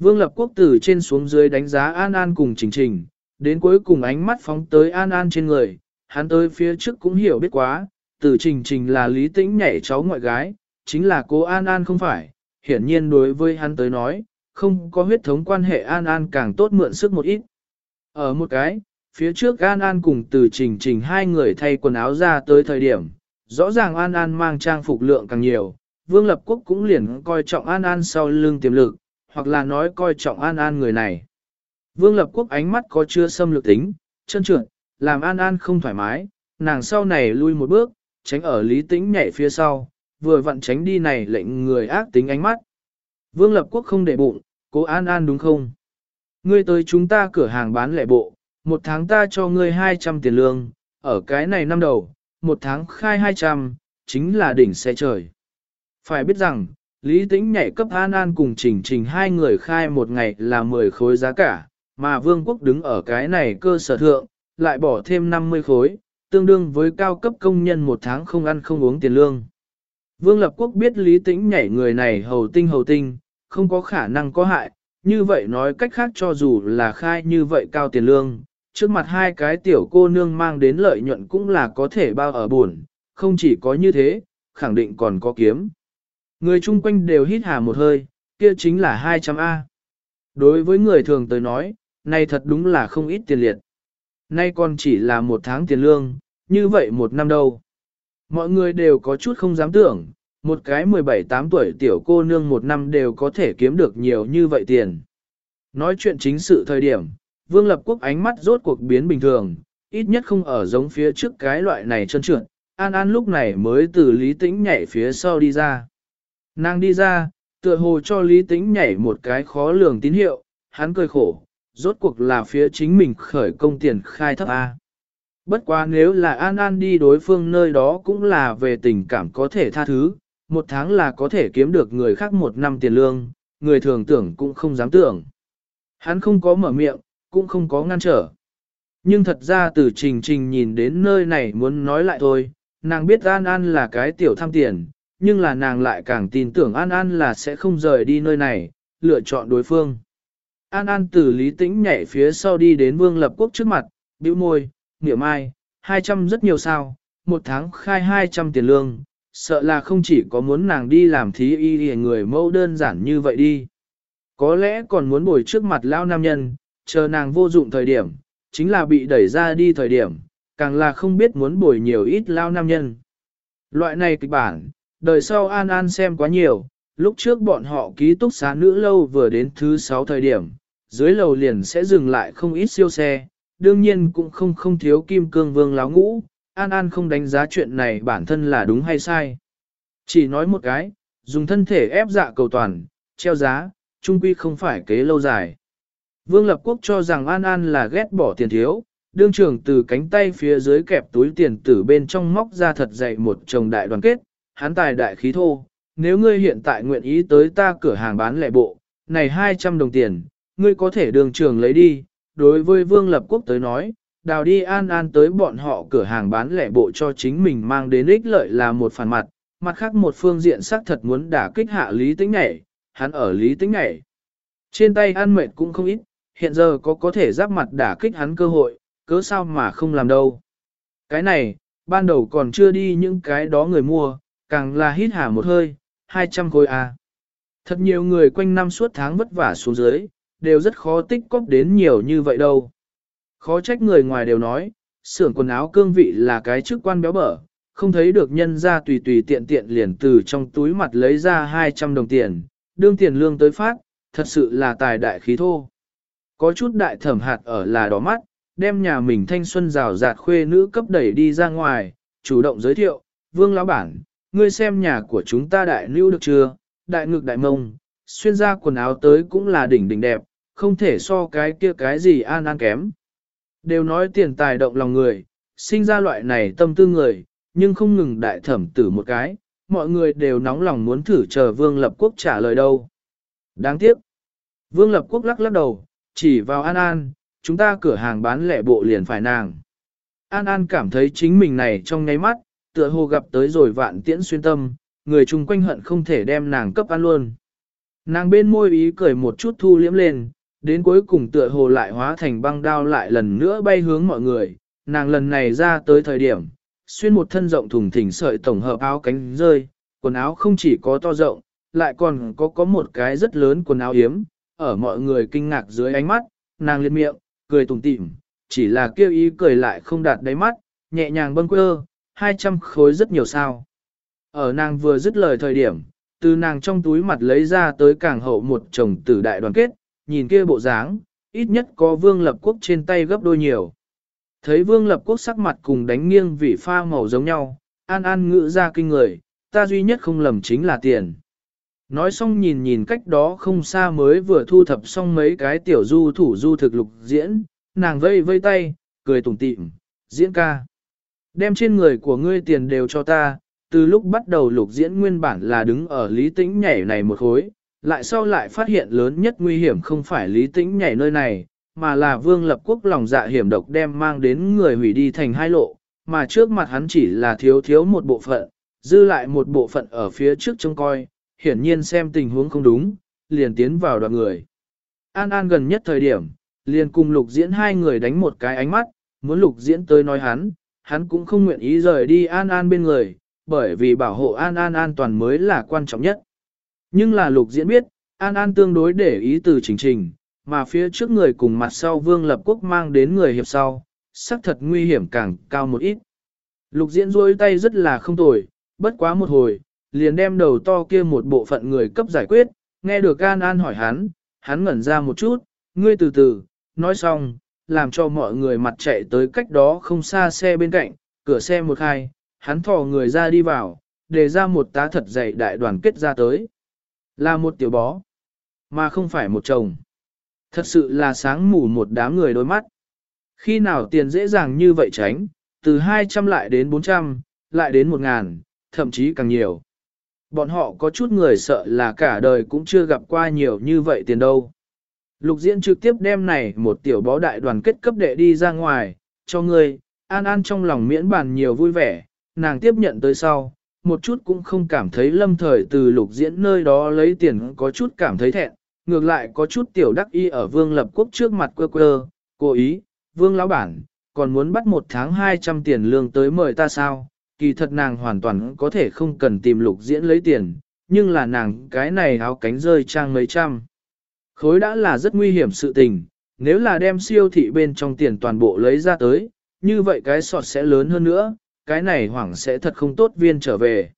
Vương Lập Quốc từ trên xuống dưới đánh giá An An cùng trình trình, đến cuối cùng ánh mắt phóng tới An An trên người, hắn tới phía trước cũng hiểu biết quá, từ trình trình là lý tĩnh nhảy cháu ngoại gái, chính là cô An An không phải, hiển nhiên đối với hắn tới nói, không có huyết thống quan hệ An An càng tốt mượn sức một ít. Ở một cái, phía trước An An cùng từ trình trình hai người thay quần áo ra tới thời điểm, rõ ràng An An mang trang phục lượng càng nhiều, Vương Lập Quốc cũng liền coi trọng An An sau lưng tiềm lực, hoặc là nói coi trọng An An người này. Vương Lập Quốc ánh mắt có chưa xâm lược tính, chân trượt, làm An An không thoải mái, nàng sau này lui một bước, tránh ở lý tĩnh nhảy phía sau, vừa vặn tránh đi này lệnh người ác tính ánh mắt. Vương Lập Quốc không để bụng, cố An An đúng không? Ngươi tới chúng ta cửa hàng bán lẻ bộ, một tháng ta cho ngươi 200 tiền lương, ở cái này năm đầu, một tháng khai 200, chính là đỉnh xe trời. Phải biết rằng, Lý Tĩnh nhảy cấp An An cùng Trình Trình hai người khai một ngày là 10 khối giá cả, mà Vương Quốc đứng ở cái này cơ sở thượng, lại bỏ thêm 50 khối, tương đương với cao cấp công nhân một tháng không ăn không uống tiền lương. Vương Lập Quốc biết Lý Tĩnh nhảy người này hầu tinh hầu tinh, không có khả năng có hại, như vậy nói cách khác cho dù là khai như vậy cao tiền lương, trước mặt hai cái tiểu cô nương mang đến lợi nhuận cũng là có thể bao ở buồn, không chỉ có như thế, khẳng định còn có kiếm. Người chung quanh đều hít hà một hơi, kia chính là 200A. Đối với người thường tới nói, này thật đúng là không ít tiền liệt. Nay còn chỉ là một tháng tiền lương, như vậy một năm đâu. Mọi người đều có chút không dám tưởng, một cái 17-8 tuổi tiểu cô nương một năm đều có thể kiếm được nhiều như vậy tiền. Nói chuyện chính sự thời điểm, Vương Lập Quốc ánh mắt rốt cuộc biến bình thường, ít nhất không ở giống phía trước cái loại này chân trượt, An An lúc này mới từ Lý Tĩnh nhảy phía sau đi ra. Nàng đi ra, tựa hồ cho Lý Tĩnh nhảy một cái khó lường tín hiệu, hắn cười khổ, rốt cuộc là phía chính mình khởi công tiền khai thấp A. Bất quá nếu là An An đi đối phương nơi đó cũng là về tình cảm có thể tha thứ, một tháng là có thể kiếm được người khác một năm tiền lương, người thường tưởng cũng không dám tưởng. Hắn không có mở miệng, cũng không có ngăn trở. Nhưng thật ra từ trình trình nhìn đến nơi này muốn nói lại thôi, nàng biết An An là cái tiểu tham tiền, nhưng là nàng lại càng tin tưởng An An là sẽ không rời đi nơi này, lựa chọn đối phương. An An từ lý tĩnh nhảy phía sau đi đến Vương Lập Quốc trước mặt, bĩu môi, nghĩa mai, 200 rất nhiều sao, một tháng khai 200 tiền lương, sợ là không chỉ có muốn nàng đi làm thí y người mẫu đơn giản như vậy đi. Có lẽ còn muốn bồi trước mặt lao nam nhân, chờ nàng vô dụng thời điểm, chính là bị đẩy ra đi thời điểm, càng là không biết muốn bồi nhiều ít lao nam nhân. Loại này kịch bản, đời sau An An xem quá nhiều, lúc trước bọn họ ký túc xá nữ lâu vừa đến thứ 6 thời điểm, dưới lầu liền sẽ dừng lại không ít siêu xe, đương nhiên cũng không không thiếu kim cương vương láo ngũ, An An không đánh giá chuyện này bản thân là đúng hay sai. Chỉ nói một cái, dùng thân thể ép dạ cầu toàn, treo giá, trung quy không phải kế lâu dài. Vương Lập Quốc cho rằng An An là ghét bỏ tiền thiếu, đương trưởng từ cánh tay phía dưới kẹp túi tiền từ bên trong móc ra thật dày một chồng đại đoàn kết, hắn tài đại khí thô, nếu ngươi hiện tại nguyện ý tới ta cửa hàng bán lẻ bộ, này 200 đồng tiền, ngươi có thể đường trường lấy đi, đối với Vương Lập Quốc tới nói, đào đi an an tới bọn họ cửa hàng bán lẻ bộ cho chính mình mang đến ích lợi là một phản mặt, mặt khác một phương diện xác thật muốn đả kích hạ lý tính nhảy, hắn ở lý tính nhảy. Trên tay ăn mệt cũng không ít, hiện giờ có có thể giáp mặt đả kích hắn cơ hội, cớ sao mà không làm đâu. Cái này, ban đầu còn chưa đi những cái đó người mua, càng là hít hà một hơi, 200 khối A. Thật nhiều người quanh năm suốt tháng vất vả xuống dưới, đều rất khó tích cóp đến nhiều như vậy đâu. Khó trách người ngoài đều nói, xưởng quần áo cương vị là cái chức quan béo bở, không thấy được nhân ra tùy tùy tiện tiện liền từ trong túi mặt lấy ra 200 đồng tiền, đương tiền lương tới phát, thật sự là tài đại khí thô. Có chút đại thẩm hạt ở là đỏ mắt, đem nhà mình thanh xuân rào rạt khuê nữ cấp đẩy đi ra ngoài, chủ động giới thiệu, vương lão bản, ngươi xem nhà của chúng ta đại lưu được chưa, đại ngực đại mông, xuyên ra quần áo tới cũng là đỉnh đỉnh đẹp, không thể so cái kia cái gì an an kém. Đều nói tiền tài động lòng người, sinh ra loại này tâm tư người, nhưng không ngừng đại thẩm tử một cái, mọi người đều nóng lòng muốn thử chờ Vương Lập Quốc trả lời đâu. Đáng tiếc. Vương Lập Quốc lắc lắc đầu, chỉ vào An An, chúng ta cửa hàng bán lẻ bộ liền phải nàng. An An cảm thấy chính mình này trong nháy mắt, tựa hồ gặp tới rồi vạn tiễn xuyên tâm, người chung quanh hận không thể đem nàng cấp ăn luôn. Nàng bên môi ý cười một chút thu liếm lên, đến cuối cùng tựa hồ lại hóa thành băng đao lại lần nữa bay hướng mọi người, nàng lần này ra tới thời điểm, xuyên một thân rộng thùng thình sợi tổng hợp áo cánh rơi, quần áo không chỉ có to rộng, lại còn có có một cái rất lớn quần áo yếm, ở mọi người kinh ngạc dưới ánh mắt, nàng liệt miệng, cười tủm tỉm, chỉ là kêu ý cười lại không đạt đáy mắt, nhẹ nhàng bâng quơ, 200 khối rất nhiều sao. Ở nàng vừa dứt lời thời điểm, từ nàng trong túi mặt lấy ra tới càng hậu một chồng tử đại đoàn kết, nhìn kia bộ dáng, ít nhất có vương lập quốc trên tay gấp đôi nhiều. Thấy vương lập quốc sắc mặt cùng đánh nghiêng vì pha màu giống nhau, an an ngữ ra kinh người, ta duy nhất không lầm chính là tiền. Nói xong nhìn nhìn cách đó không xa mới vừa thu thập xong mấy cái tiểu du thủ du thực lục diễn, nàng vây vây tay, cười tủm tịm diễn ca. Đem trên người của ngươi tiền đều cho ta, từ lúc bắt đầu lục diễn nguyên bản là đứng ở lý tĩnh nhảy này một khối, lại sau lại phát hiện lớn nhất nguy hiểm không phải lý tĩnh nhảy nơi này, mà là vương lập quốc lòng dạ hiểm độc đem mang đến người hủy đi thành hai lộ, mà trước mặt hắn chỉ là thiếu thiếu một bộ phận, dư lại một bộ phận ở phía trước trông coi, hiển nhiên xem tình huống không đúng, liền tiến vào đoàn người. An An gần nhất thời điểm, liền cùng lục diễn hai người đánh một cái ánh mắt, muốn lục diễn tới nói hắn, hắn cũng không nguyện ý rời đi An An bên người, bởi vì bảo hộ An An an toàn mới là quan trọng nhất. Nhưng là lục diễn biết, An An tương đối để ý từ trình trình, mà phía trước người cùng mặt sau Vương Lập Quốc mang đến người hiệp sau, xác thật nguy hiểm càng cao một ít. Lục diễn rôi tay rất là không tồi, bất quá một hồi, liền đem đầu to kia một bộ phận người cấp giải quyết, nghe được An An hỏi hắn, hắn ngẩn ra một chút, ngươi từ từ, nói xong, làm cho mọi người mặt chạy tới cách đó không xa xe bên cạnh, cửa xe một khai, hắn thò người ra đi vào, để ra một tá thật dày đại đoàn kết ra tới. Là một tiểu bó, mà không phải một chồng. Thật sự là sáng mù một đám người đôi mắt. Khi nào tiền dễ dàng như vậy tránh, từ 200 lại đến 400, lại đến 1.000, thậm chí càng nhiều. Bọn họ có chút người sợ là cả đời cũng chưa gặp qua nhiều như vậy tiền đâu. Lục diễn trực tiếp đem này một tiểu bó đại đoàn kết cấp đệ đi ra ngoài, cho ngươi, an an trong lòng miễn bàn nhiều vui vẻ, nàng tiếp nhận tới sau, một chút cũng không cảm thấy lâm thời từ lục diễn nơi đó lấy tiền có chút cảm thấy thẹn, ngược lại có chút tiểu đắc y ở vương lập quốc trước mặt quơ quơ, cố ý, vương lão bản, còn muốn bắt một tháng 200 tiền lương tới mời ta sao, kỳ thật nàng hoàn toàn có thể không cần tìm lục diễn lấy tiền, nhưng là nàng cái này áo cánh rơi trang mấy trăm. Khối đã là rất nguy hiểm sự tình, nếu là đem siêu thị bên trong tiền toàn bộ lấy ra tới, như vậy cái sọt sẽ lớn hơn nữa, cái này hoảng sẽ thật không tốt viên trở về.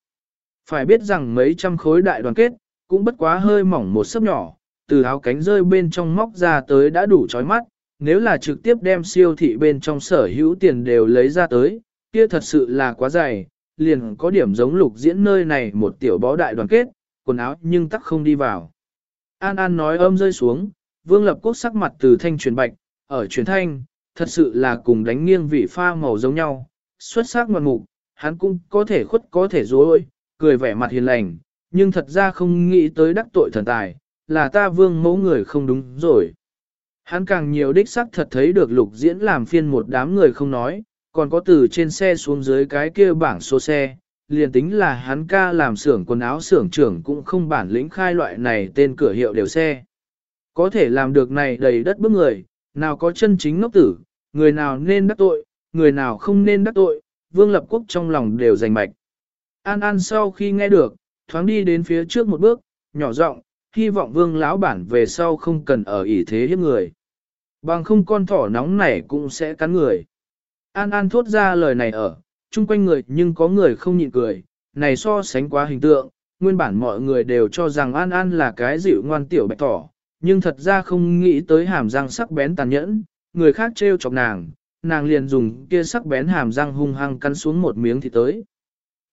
Phải biết rằng mấy trăm khối đại đoàn kết, cũng bất quá hơi mỏng một sấp nhỏ, từ áo cánh rơi bên trong móc ra tới đã đủ chói mắt, nếu là trực tiếp đem siêu thị bên trong sở hữu tiền đều lấy ra tới, kia thật sự là quá dày, liền có điểm giống lục diễn nơi này một tiểu bó đại đoàn kết, quần áo nhưng tắc không đi vào. An An nói âm rơi xuống, vương lập quốc sắc mặt từ thanh truyền bạch, ở truyền thanh, thật sự là cùng đánh nghiêng vị pha màu giống nhau, xuất sắc ngoạn mục, hắn cũng có thể khuất có thể dối, cười vẻ mặt hiền lành, nhưng thật ra không nghĩ tới đắc tội thần tài, là ta vương mẫu người không đúng rồi. Hắn càng nhiều đích sắc thật thấy được lục diễn làm phiên một đám người không nói, còn có từ trên xe xuống dưới cái kia bảng số xe, liền tính là hắn ca làm xưởng quần áo xưởng trưởng cũng không bản lĩnh khai loại này tên cửa hiệu đều xe. Có thể làm được này đầy đất bước người, nào có chân chính ngốc tử, người nào nên đắc tội, người nào không nên đắc tội, Vương Lập Quốc trong lòng đều rành mạch. An An sau khi nghe được, thoáng đi đến phía trước một bước, nhỏ giọng, hy vọng Vương lão bản về sau không cần ở ỷ thế hiếp người. Bằng không con thỏ nóng này cũng sẽ cắn người. An An thốt ra lời này ở, chung quanh người nhưng có người không nhịn cười, này so sánh quá hình tượng, nguyên bản mọi người đều cho rằng An An là cái dịu ngoan tiểu bạch thỏ, nhưng thật ra không nghĩ tới hàm răng sắc bén tàn nhẫn, người khác trêu chọc nàng, nàng liền dùng kia sắc bén hàm răng hung hăng cắn xuống một miếng thì tới.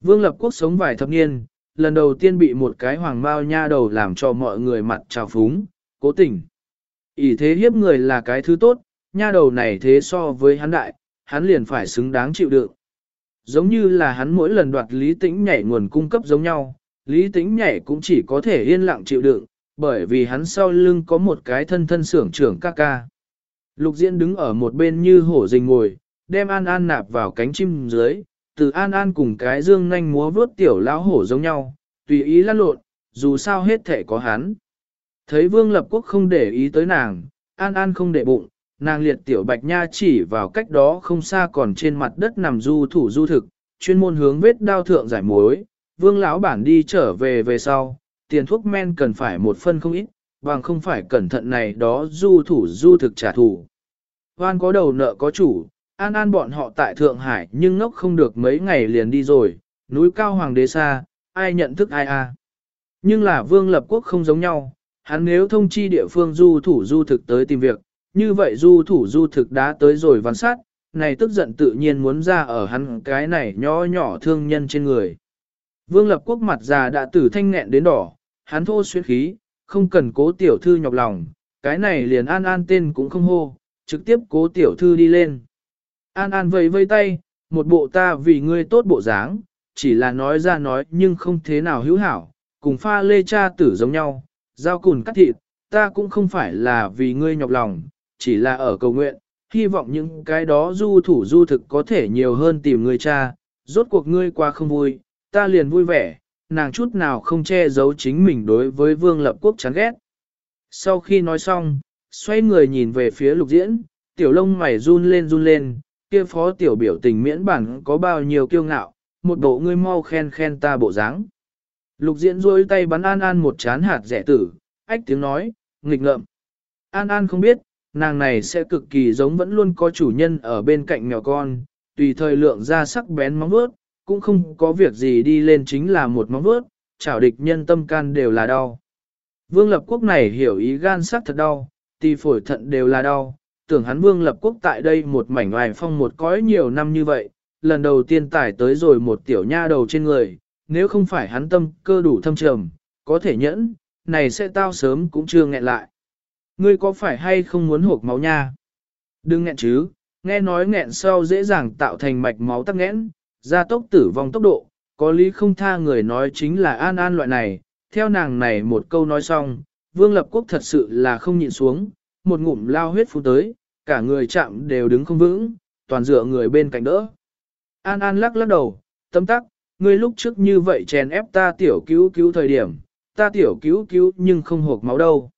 Vương Lập Quốc sống vài thập niên, lần đầu tiên bị một cái hoàng mao nha đầu làm cho mọi người mặt trào phúng, cố tình. ỷ thế hiếp người là cái thứ tốt, nha đầu này thế so với hắn đại, hắn liền phải xứng đáng chịu đựng. Giống như là hắn mỗi lần đoạt lý tĩnh nhảy nguồn cung cấp giống nhau, lý tĩnh nhảy cũng chỉ có thể yên lặng chịu đựng, bởi vì hắn sau lưng có một cái thân thân xưởng trưởng ca ca. Lục Diễn đứng ở một bên như hổ rình ngồi, đem An An nạp vào cánh chim dưới, từ An An cùng cái dương nhanh múa vướt tiểu lão hổ giống nhau, tùy ý lăn lộn, dù sao hết thể có hắn. Thấy Vương Lập Quốc không để ý tới nàng, An An không để bụng, nàng liệt tiểu bạch nha chỉ vào cách đó không xa còn trên mặt đất nằm du thủ du thực, chuyên môn hướng vết đao thượng giải mối, Vương lão bản đi trở về về sau, tiền thuốc men cần phải một phân không ít, bằng không phải cẩn thận này đó du thủ du thực trả thù. Hoan có đầu nợ có chủ, an an bọn họ tại Thượng Hải nhưng ngốc không được mấy ngày liền đi rồi, núi cao hoàng đế xa, ai nhận thức ai a. Nhưng là vương lập quốc không giống nhau, hắn nếu thông chi địa phương du thủ du thực tới tìm việc, như vậy du thủ du thực đã tới rồi văn sát, này tức giận tự nhiên muốn ra ở hắn cái này nhỏ nhỏ thương nhân trên người. Vương lập quốc mặt già đã tử thanh nghẹn đến đỏ, hắn thô xuyên khí, không cần cố tiểu thư nhọc lòng, cái này liền an an tên cũng không hô, trực tiếp cố tiểu thư đi lên. An an vẫy vây tay, một bộ ta vì ngươi tốt bộ dáng, chỉ là nói ra nói nhưng không thế nào hữu hảo, cùng pha lê cha tử giống nhau, giao cùn cắt thịt, ta cũng không phải là vì ngươi nhọc lòng, chỉ là ở cầu nguyện, hy vọng những cái đó du thủ du thực có thể nhiều hơn tìm người cha, rốt cuộc ngươi qua không vui, ta liền vui vẻ, nàng chút nào không che giấu chính mình đối với vương lập quốc chán ghét. Sau khi nói xong, xoay người nhìn về phía lục diễn, tiểu lông mày run lên run lên, kia phó tiểu biểu tình miễn bản có bao nhiêu kiêu ngạo, một bộ ngươi mau khen khen ta bộ dáng. Lục diễn rôi tay bắn An An một chán hạt rẻ tử, ách tiếng nói, nghịch ngợm. An An không biết, nàng này sẽ cực kỳ giống vẫn luôn có chủ nhân ở bên cạnh mèo con, tùy thời lượng ra sắc bén móng vuốt, cũng không có việc gì đi lên chính là một móng vuốt, chảo địch nhân tâm can đều là đau. Vương lập quốc này hiểu ý gan sắc thật đau, tì phổi thận đều là đau, tưởng hắn vương lập quốc tại đây một mảnh ngoài phong một cõi nhiều năm như vậy, lần đầu tiên tải tới rồi một tiểu nha đầu trên người, nếu không phải hắn tâm cơ đủ thâm trầm, có thể nhẫn, này sẽ tao sớm cũng chưa nghẹn lại. Ngươi có phải hay không muốn hộp máu nha? Đừng nghẹn chứ, nghe nói nghẹn sau dễ dàng tạo thành mạch máu tắc nghẽn, gia tốc tử vong tốc độ, có lý không tha người nói chính là an an loại này, theo nàng này một câu nói xong, vương lập quốc thật sự là không nhịn xuống, một ngụm lao huyết phun tới, cả người chạm đều đứng không vững, toàn dựa người bên cạnh đỡ. An an lắc lắc đầu, tâm tắc, ngươi lúc trước như vậy chèn ép ta tiểu cứu cứu thời điểm, ta tiểu cứu cứu nhưng không hộp máu đâu.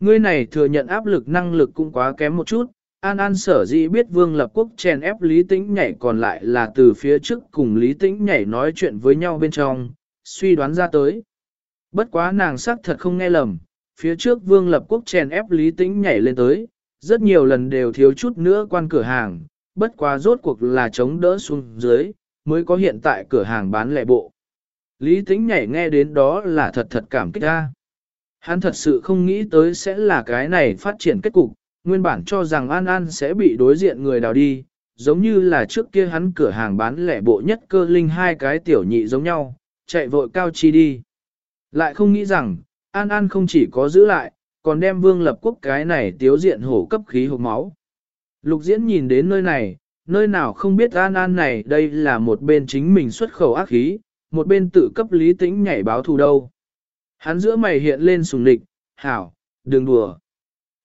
Ngươi này thừa nhận áp lực năng lực cũng quá kém một chút, An An sở dĩ biết Vương Lập Quốc chèn ép Lý Tĩnh nhảy còn lại là từ phía trước cùng Lý Tĩnh nhảy nói chuyện với nhau bên trong, suy đoán ra tới. Bất quá nàng sắc thật không nghe lầm, phía trước Vương Lập Quốc chèn ép Lý Tĩnh nhảy lên tới, rất nhiều lần đều thiếu chút nữa quan cửa hàng, bất quá rốt cuộc là chống đỡ xuống dưới, mới có hiện tại cửa hàng bán lẻ bộ. Lý Tĩnh nhảy nghe đến đó là thật thật cảm kích ra. Hắn thật sự không nghĩ tới sẽ là cái này phát triển kết cục, Nguyên bản cho rằng An An sẽ bị đối diện người đào đi, giống như là trước kia hắn cửa hàng bán lẻ bộ nhất cơ linh hai cái tiểu nhị giống nhau, chạy vội cao chi đi. Lại không nghĩ rằng, An An không chỉ có giữ lại, còn đem vương lập quốc cái này tiếu diện hổ cấp khí hộp máu. Lục diễn nhìn đến nơi này, nơi nào không biết An An này đây là một bên chính mình xuất khẩu ác khí, một bên tự cấp lý tĩnh nhảy báo thù đâu. Hắn giữa mày hiện lên sùng địch, hảo, đừng đùa.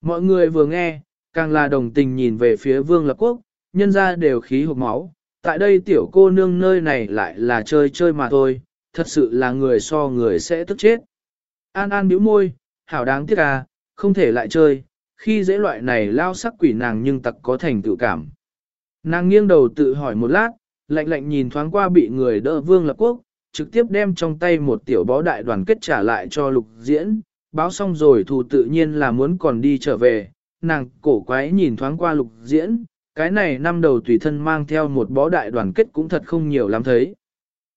Mọi người vừa nghe, càng là đồng tình nhìn về phía vương lập quốc, nhân ra đều khí hộp máu, tại đây tiểu cô nương nơi này lại là chơi chơi mà thôi, thật sự là người so người sẽ tức chết. An An bĩu môi, hảo đáng tiếc à, không thể lại chơi, khi dễ loại này lao sắc quỷ nàng nhưng tặc có thành tự cảm. Nàng nghiêng đầu tự hỏi một lát, lạnh lạnh nhìn thoáng qua bị người đỡ vương lập quốc, trực tiếp đem trong tay một tiểu bó đại đoàn kết trả lại cho lục diễn, báo xong rồi thù tự nhiên là muốn còn đi trở về, nàng cổ quái nhìn thoáng qua lục diễn, cái này năm đầu tùy thân mang theo một bó đại đoàn kết cũng thật không nhiều lắm thấy.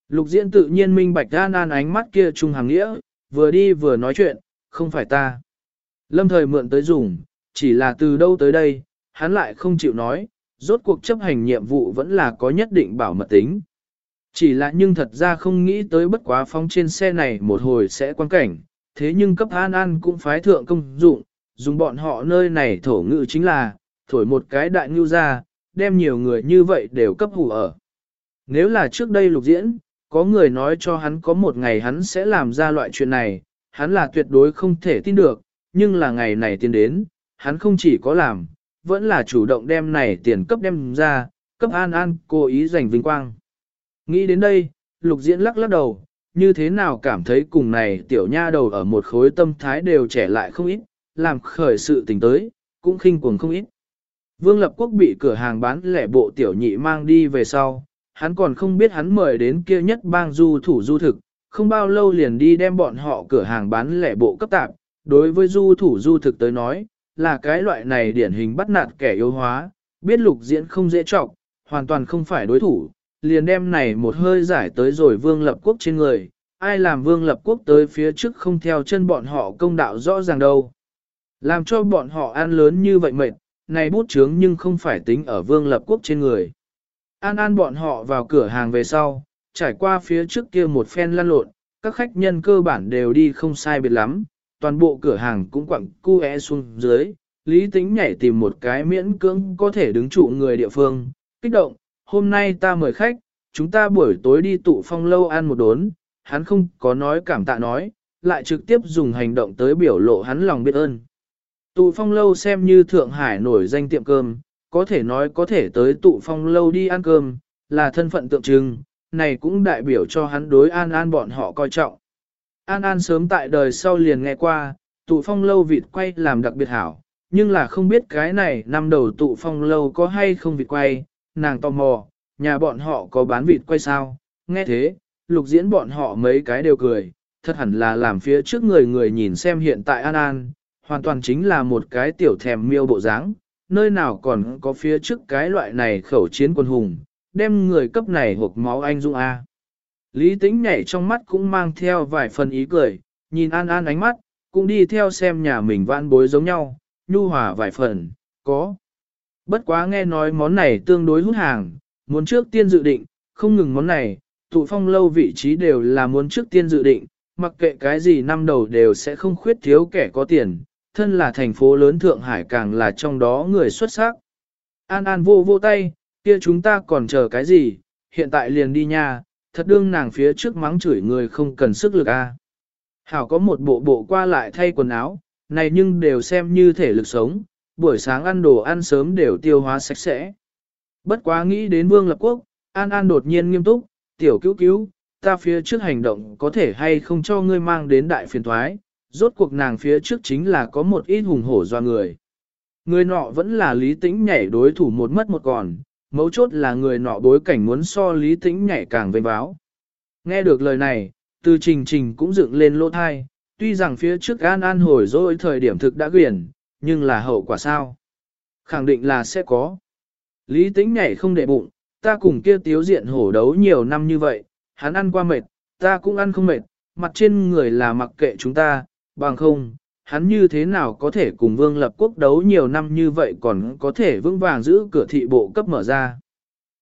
Lục diễn tự nhiên minh bạch An An ánh mắt kia trung hàng nghĩa, vừa đi vừa nói chuyện, không phải ta. Lâm thời mượn tới dùng, chỉ là từ đâu tới đây, hắn lại không chịu nói, rốt cuộc chấp hành nhiệm vụ vẫn là có nhất định bảo mật tính. Chỉ là nhưng thật ra không nghĩ tới bất quá phóng trên xe này một hồi sẽ quan cảnh, thế nhưng cấp an an cũng phái thượng công dụng, dùng bọn họ nơi này thổ ngữ chính là, thổi một cái đại ngưu ra, đem nhiều người như vậy đều cấp hủ ở. Nếu là trước đây lục diễn, có người nói cho hắn có một ngày hắn sẽ làm ra loại chuyện này, hắn là tuyệt đối không thể tin được, nhưng là ngày này tiến đến, hắn không chỉ có làm, vẫn là chủ động đem này tiền cấp đem ra, cấp an an cố ý giành vinh quang. Nghĩ đến đây, lục diễn lắc lắc đầu, như thế nào cảm thấy cùng này tiểu nha đầu ở một khối tâm thái đều trẻ lại không ít, làm khởi sự tình tới, cũng khinh cuồng không ít. Vương Lập Quốc bị cửa hàng bán lẻ bộ tiểu nhị mang đi về sau, hắn còn không biết hắn mời đến kia nhất bang du thủ du thực, không bao lâu liền đi đem bọn họ cửa hàng bán lẻ bộ cấp tạp, đối với du thủ du thực tới nói, là cái loại này điển hình bắt nạt kẻ yếu hóa, biết lục diễn không dễ trọng, hoàn toàn không phải đối thủ, liền đem này một hơi giải tới rồi vương lập quốc trên người, ai làm vương lập quốc tới phía trước không theo chân bọn họ công đạo rõ ràng đâu. Làm cho bọn họ ăn lớn như vậy mệt, này bút chướng nhưng không phải tính ở vương lập quốc trên người. An an bọn họ vào cửa hàng về sau, trải qua phía trước kia một phen lăn lộn, các khách nhân cơ bản đều đi không sai biệt lắm, toàn bộ cửa hàng cũng quặng cu é xuống dưới, lý tính nhảy tìm một cái miễn cưỡng có thể đứng trụ người địa phương, kích động, hôm nay ta mời khách, chúng ta buổi tối đi tụ phong lâu ăn một đốn, hắn không có nói cảm tạ nói, lại trực tiếp dùng hành động tới biểu lộ hắn lòng biết ơn. Tụ phong lâu xem như Thượng Hải nổi danh tiệm cơm, có thể nói có thể tới tụ phong lâu đi ăn cơm, là thân phận tượng trưng, này cũng đại biểu cho hắn đối an an bọn họ coi trọng. An an sớm tại đời sau liền nghe qua, tụ phong lâu vịt quay làm đặc biệt hảo, nhưng là không biết cái này năm đầu tụ phong lâu có hay không vịt quay, nàng tò mò, nhà bọn họ có bán vịt quay sao, nghe thế, lục diễn bọn họ mấy cái đều cười, thật hẳn là làm phía trước người người nhìn xem hiện tại An An, hoàn toàn chính là một cái tiểu thèm miêu bộ dáng, nơi nào còn có phía trước cái loại này khẩu chiến quân hùng, đem người cấp này hộp máu anh dung A. Lý tính nhảy trong mắt cũng mang theo vài phần ý cười, nhìn An An ánh mắt, cũng đi theo xem nhà mình vãn bối giống nhau, nhu hòa vài phần, có. Bất quá nghe nói món này tương đối hút hàng, muốn trước tiên dự định, không ngừng món này, tụ phong lâu vị trí đều là muốn trước tiên dự định, mặc kệ cái gì năm đầu đều sẽ không khuyết thiếu kẻ có tiền, thân là thành phố lớn Thượng Hải càng là trong đó người xuất sắc. An An vô vô tay, kia chúng ta còn chờ cái gì, hiện tại liền đi nha, thật đương nàng phía trước mắng chửi người không cần sức lực a. Hảo có một bộ bộ qua lại thay quần áo, này nhưng đều xem như thể lực sống, buổi sáng ăn đồ ăn sớm đều tiêu hóa sạch sẽ. Bất quá nghĩ đến Vương Lập Quốc, An An đột nhiên nghiêm túc, tiểu cứu cứu, ta phía trước hành động có thể hay không cho ngươi mang đến đại phiền thoái, rốt cuộc nàng phía trước chính là có một ít hùng hổ do người. Người nọ vẫn là lý tĩnh nhảy đối thủ một mất một còn, mấu chốt là người nọ bối cảnh muốn so lý tĩnh nhảy càng vênh báo. Nghe được lời này, từ trình trình cũng dựng lên lỗ thai, tuy rằng phía trước an an hồi dối thời điểm thực đã quyển, nhưng là hậu quả sao? Khẳng định là sẽ có. Lý tĩnh nhảy không để bụng, ta cùng kia tiếu diện hổ đấu nhiều năm như vậy, hắn ăn qua mệt, ta cũng ăn không mệt, mặt trên người là mặc kệ chúng ta, bằng không, hắn như thế nào có thể cùng vương lập quốc đấu nhiều năm như vậy còn có thể vững vàng giữ cửa thị bộ cấp mở ra.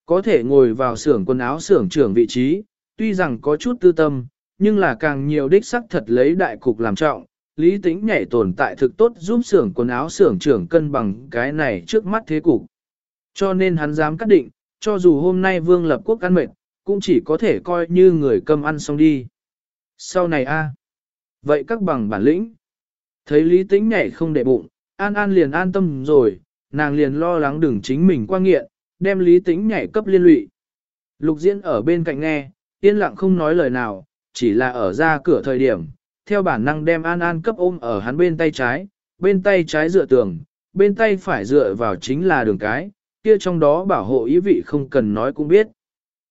Có thể ngồi vào xưởng quần áo xưởng trưởng vị trí, tuy rằng có chút tư tâm, nhưng là càng nhiều đích sắc thật lấy đại cục làm trọng, lý tính nhảy tồn tại thực tốt giúp xưởng quần áo xưởng trưởng cân bằng cái này trước mắt thế cục. Cho nên hắn dám cắt định, cho dù hôm nay vương lập quốc ăn mệt, cũng chỉ có thể coi như người cơm ăn xong đi. Sau này a Vậy các bằng bản lĩnh. Thấy lý tính nhảy không để bụng, an an liền an tâm rồi, nàng liền lo lắng đừng chính mình qua nghiện, đem lý tính nhảy cấp liên lụy. Lục diễn ở bên cạnh nghe, yên lặng không nói lời nào, chỉ là ở ra cửa thời điểm, theo bản năng đem An An cấp ôm ở hắn bên tay trái, bên tay trái dựa tường, bên tay phải dựa vào chính là đường cái, kia trong đó bảo hộ ý vị không cần nói cũng biết.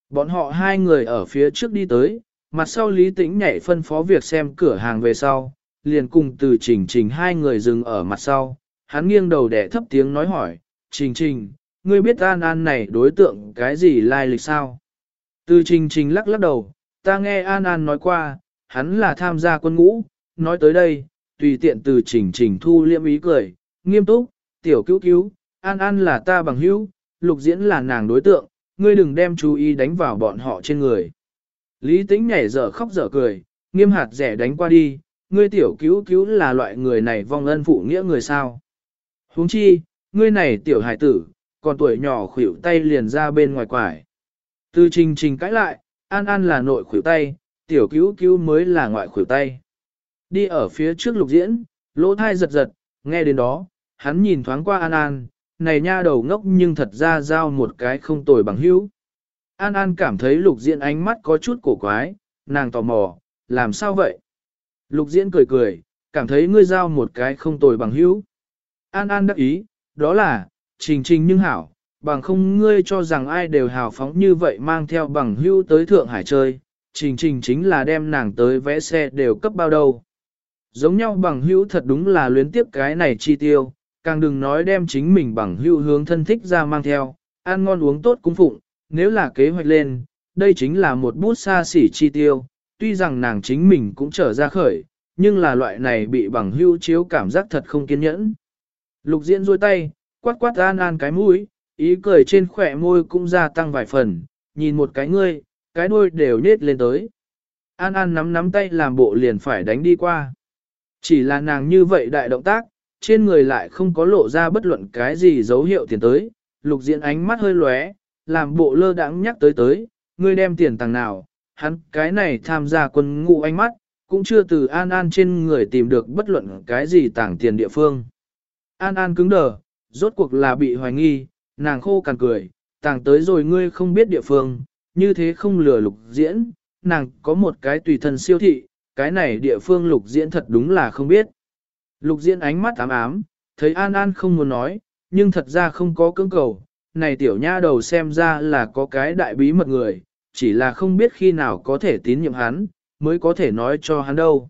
Bọn họ hai người ở phía trước đi tới, mặt sau Lý Tĩnh nhảy phân phó việc xem cửa hàng về sau, liền cùng từ trình trình hai người dừng ở mặt sau, hắn nghiêng đầu để thấp tiếng nói hỏi, trình trình, ngươi biết An An này đối tượng cái gì lai lịch sao? Từ trình trình lắc lắc đầu, ta nghe An An nói qua, hắn là tham gia quân ngũ, nói tới đây, tùy tiện từ trình trình thu liêm ý cười, nghiêm túc, tiểu cứu cứu, An An là ta bằng hữu, lục diễn là nàng đối tượng, ngươi đừng đem chú ý đánh vào bọn họ trên người. Lý tính nhảy dở khóc dở cười, nghiêm hạt rẻ đánh qua đi, ngươi tiểu cứu cứu là loại người này vong ân phụ nghĩa người sao. huống chi, ngươi này tiểu hải tử, còn tuổi nhỏ khuỷu tay liền ra bên ngoài quải. Từ trình trình cãi lại, An An là nội khuỷu tay, tiểu cứu cứu mới là ngoại khuỷu tay. Đi ở phía trước lục diễn, lỗ thai giật giật, nghe đến đó, hắn nhìn thoáng qua An An, này nha đầu ngốc nhưng thật ra giao một cái không tồi bằng hữu. An An cảm thấy lục diễn ánh mắt có chút cổ quái, nàng tò mò, làm sao vậy? Lục diễn cười cười, cảm thấy ngươi giao một cái không tồi bằng hữu. An An đắc ý, đó là, trình trình nhưng hảo, bằng không ngươi cho rằng ai đều hào phóng như vậy mang theo bằng hữu tới Thượng Hải chơi, trình trình chính là đem nàng tới vẽ xe đều cấp bao đâu. Giống nhau bằng hữu thật đúng là luyến tiếp cái này chi tiêu, càng đừng nói đem chính mình bằng hữu hướng thân thích ra mang theo, ăn ngon uống tốt cung phụng, nếu là kế hoạch lên, đây chính là một bút xa xỉ chi tiêu, tuy rằng nàng chính mình cũng trở ra khởi, nhưng là loại này bị bằng hữu chiếu cảm giác thật không kiên nhẫn. Lục diễn duỗi tay, quát quát an an cái mũi, ý cười trên khỏe môi cũng gia tăng vài phần, nhìn một cái ngươi, cái đuôi đều nết lên tới. An An nắm nắm tay làm bộ liền phải đánh đi qua. Chỉ là nàng như vậy đại động tác, trên người lại không có lộ ra bất luận cái gì dấu hiệu tiền tới, lục diễn ánh mắt hơi lóe, làm bộ lơ đãng nhắc tới tới, ngươi đem tiền tàng nào, hắn cái này tham gia quân ngũ ánh mắt, cũng chưa từ An An trên người tìm được bất luận cái gì tàng tiền địa phương. An An cứng đờ, rốt cuộc là bị hoài nghi, nàng khô cằn cười, tàng tới rồi ngươi không biết địa phương, như thế không lừa lục diễn, nàng có một cái tùy thân siêu thị, cái này địa phương lục diễn thật đúng là không biết. Lục diễn ánh mắt ám ám, thấy An An không muốn nói, nhưng thật ra không có cưỡng cầu, này tiểu nha đầu xem ra là có cái đại bí mật người, chỉ là không biết khi nào có thể tín nhiệm hắn, mới có thể nói cho hắn đâu.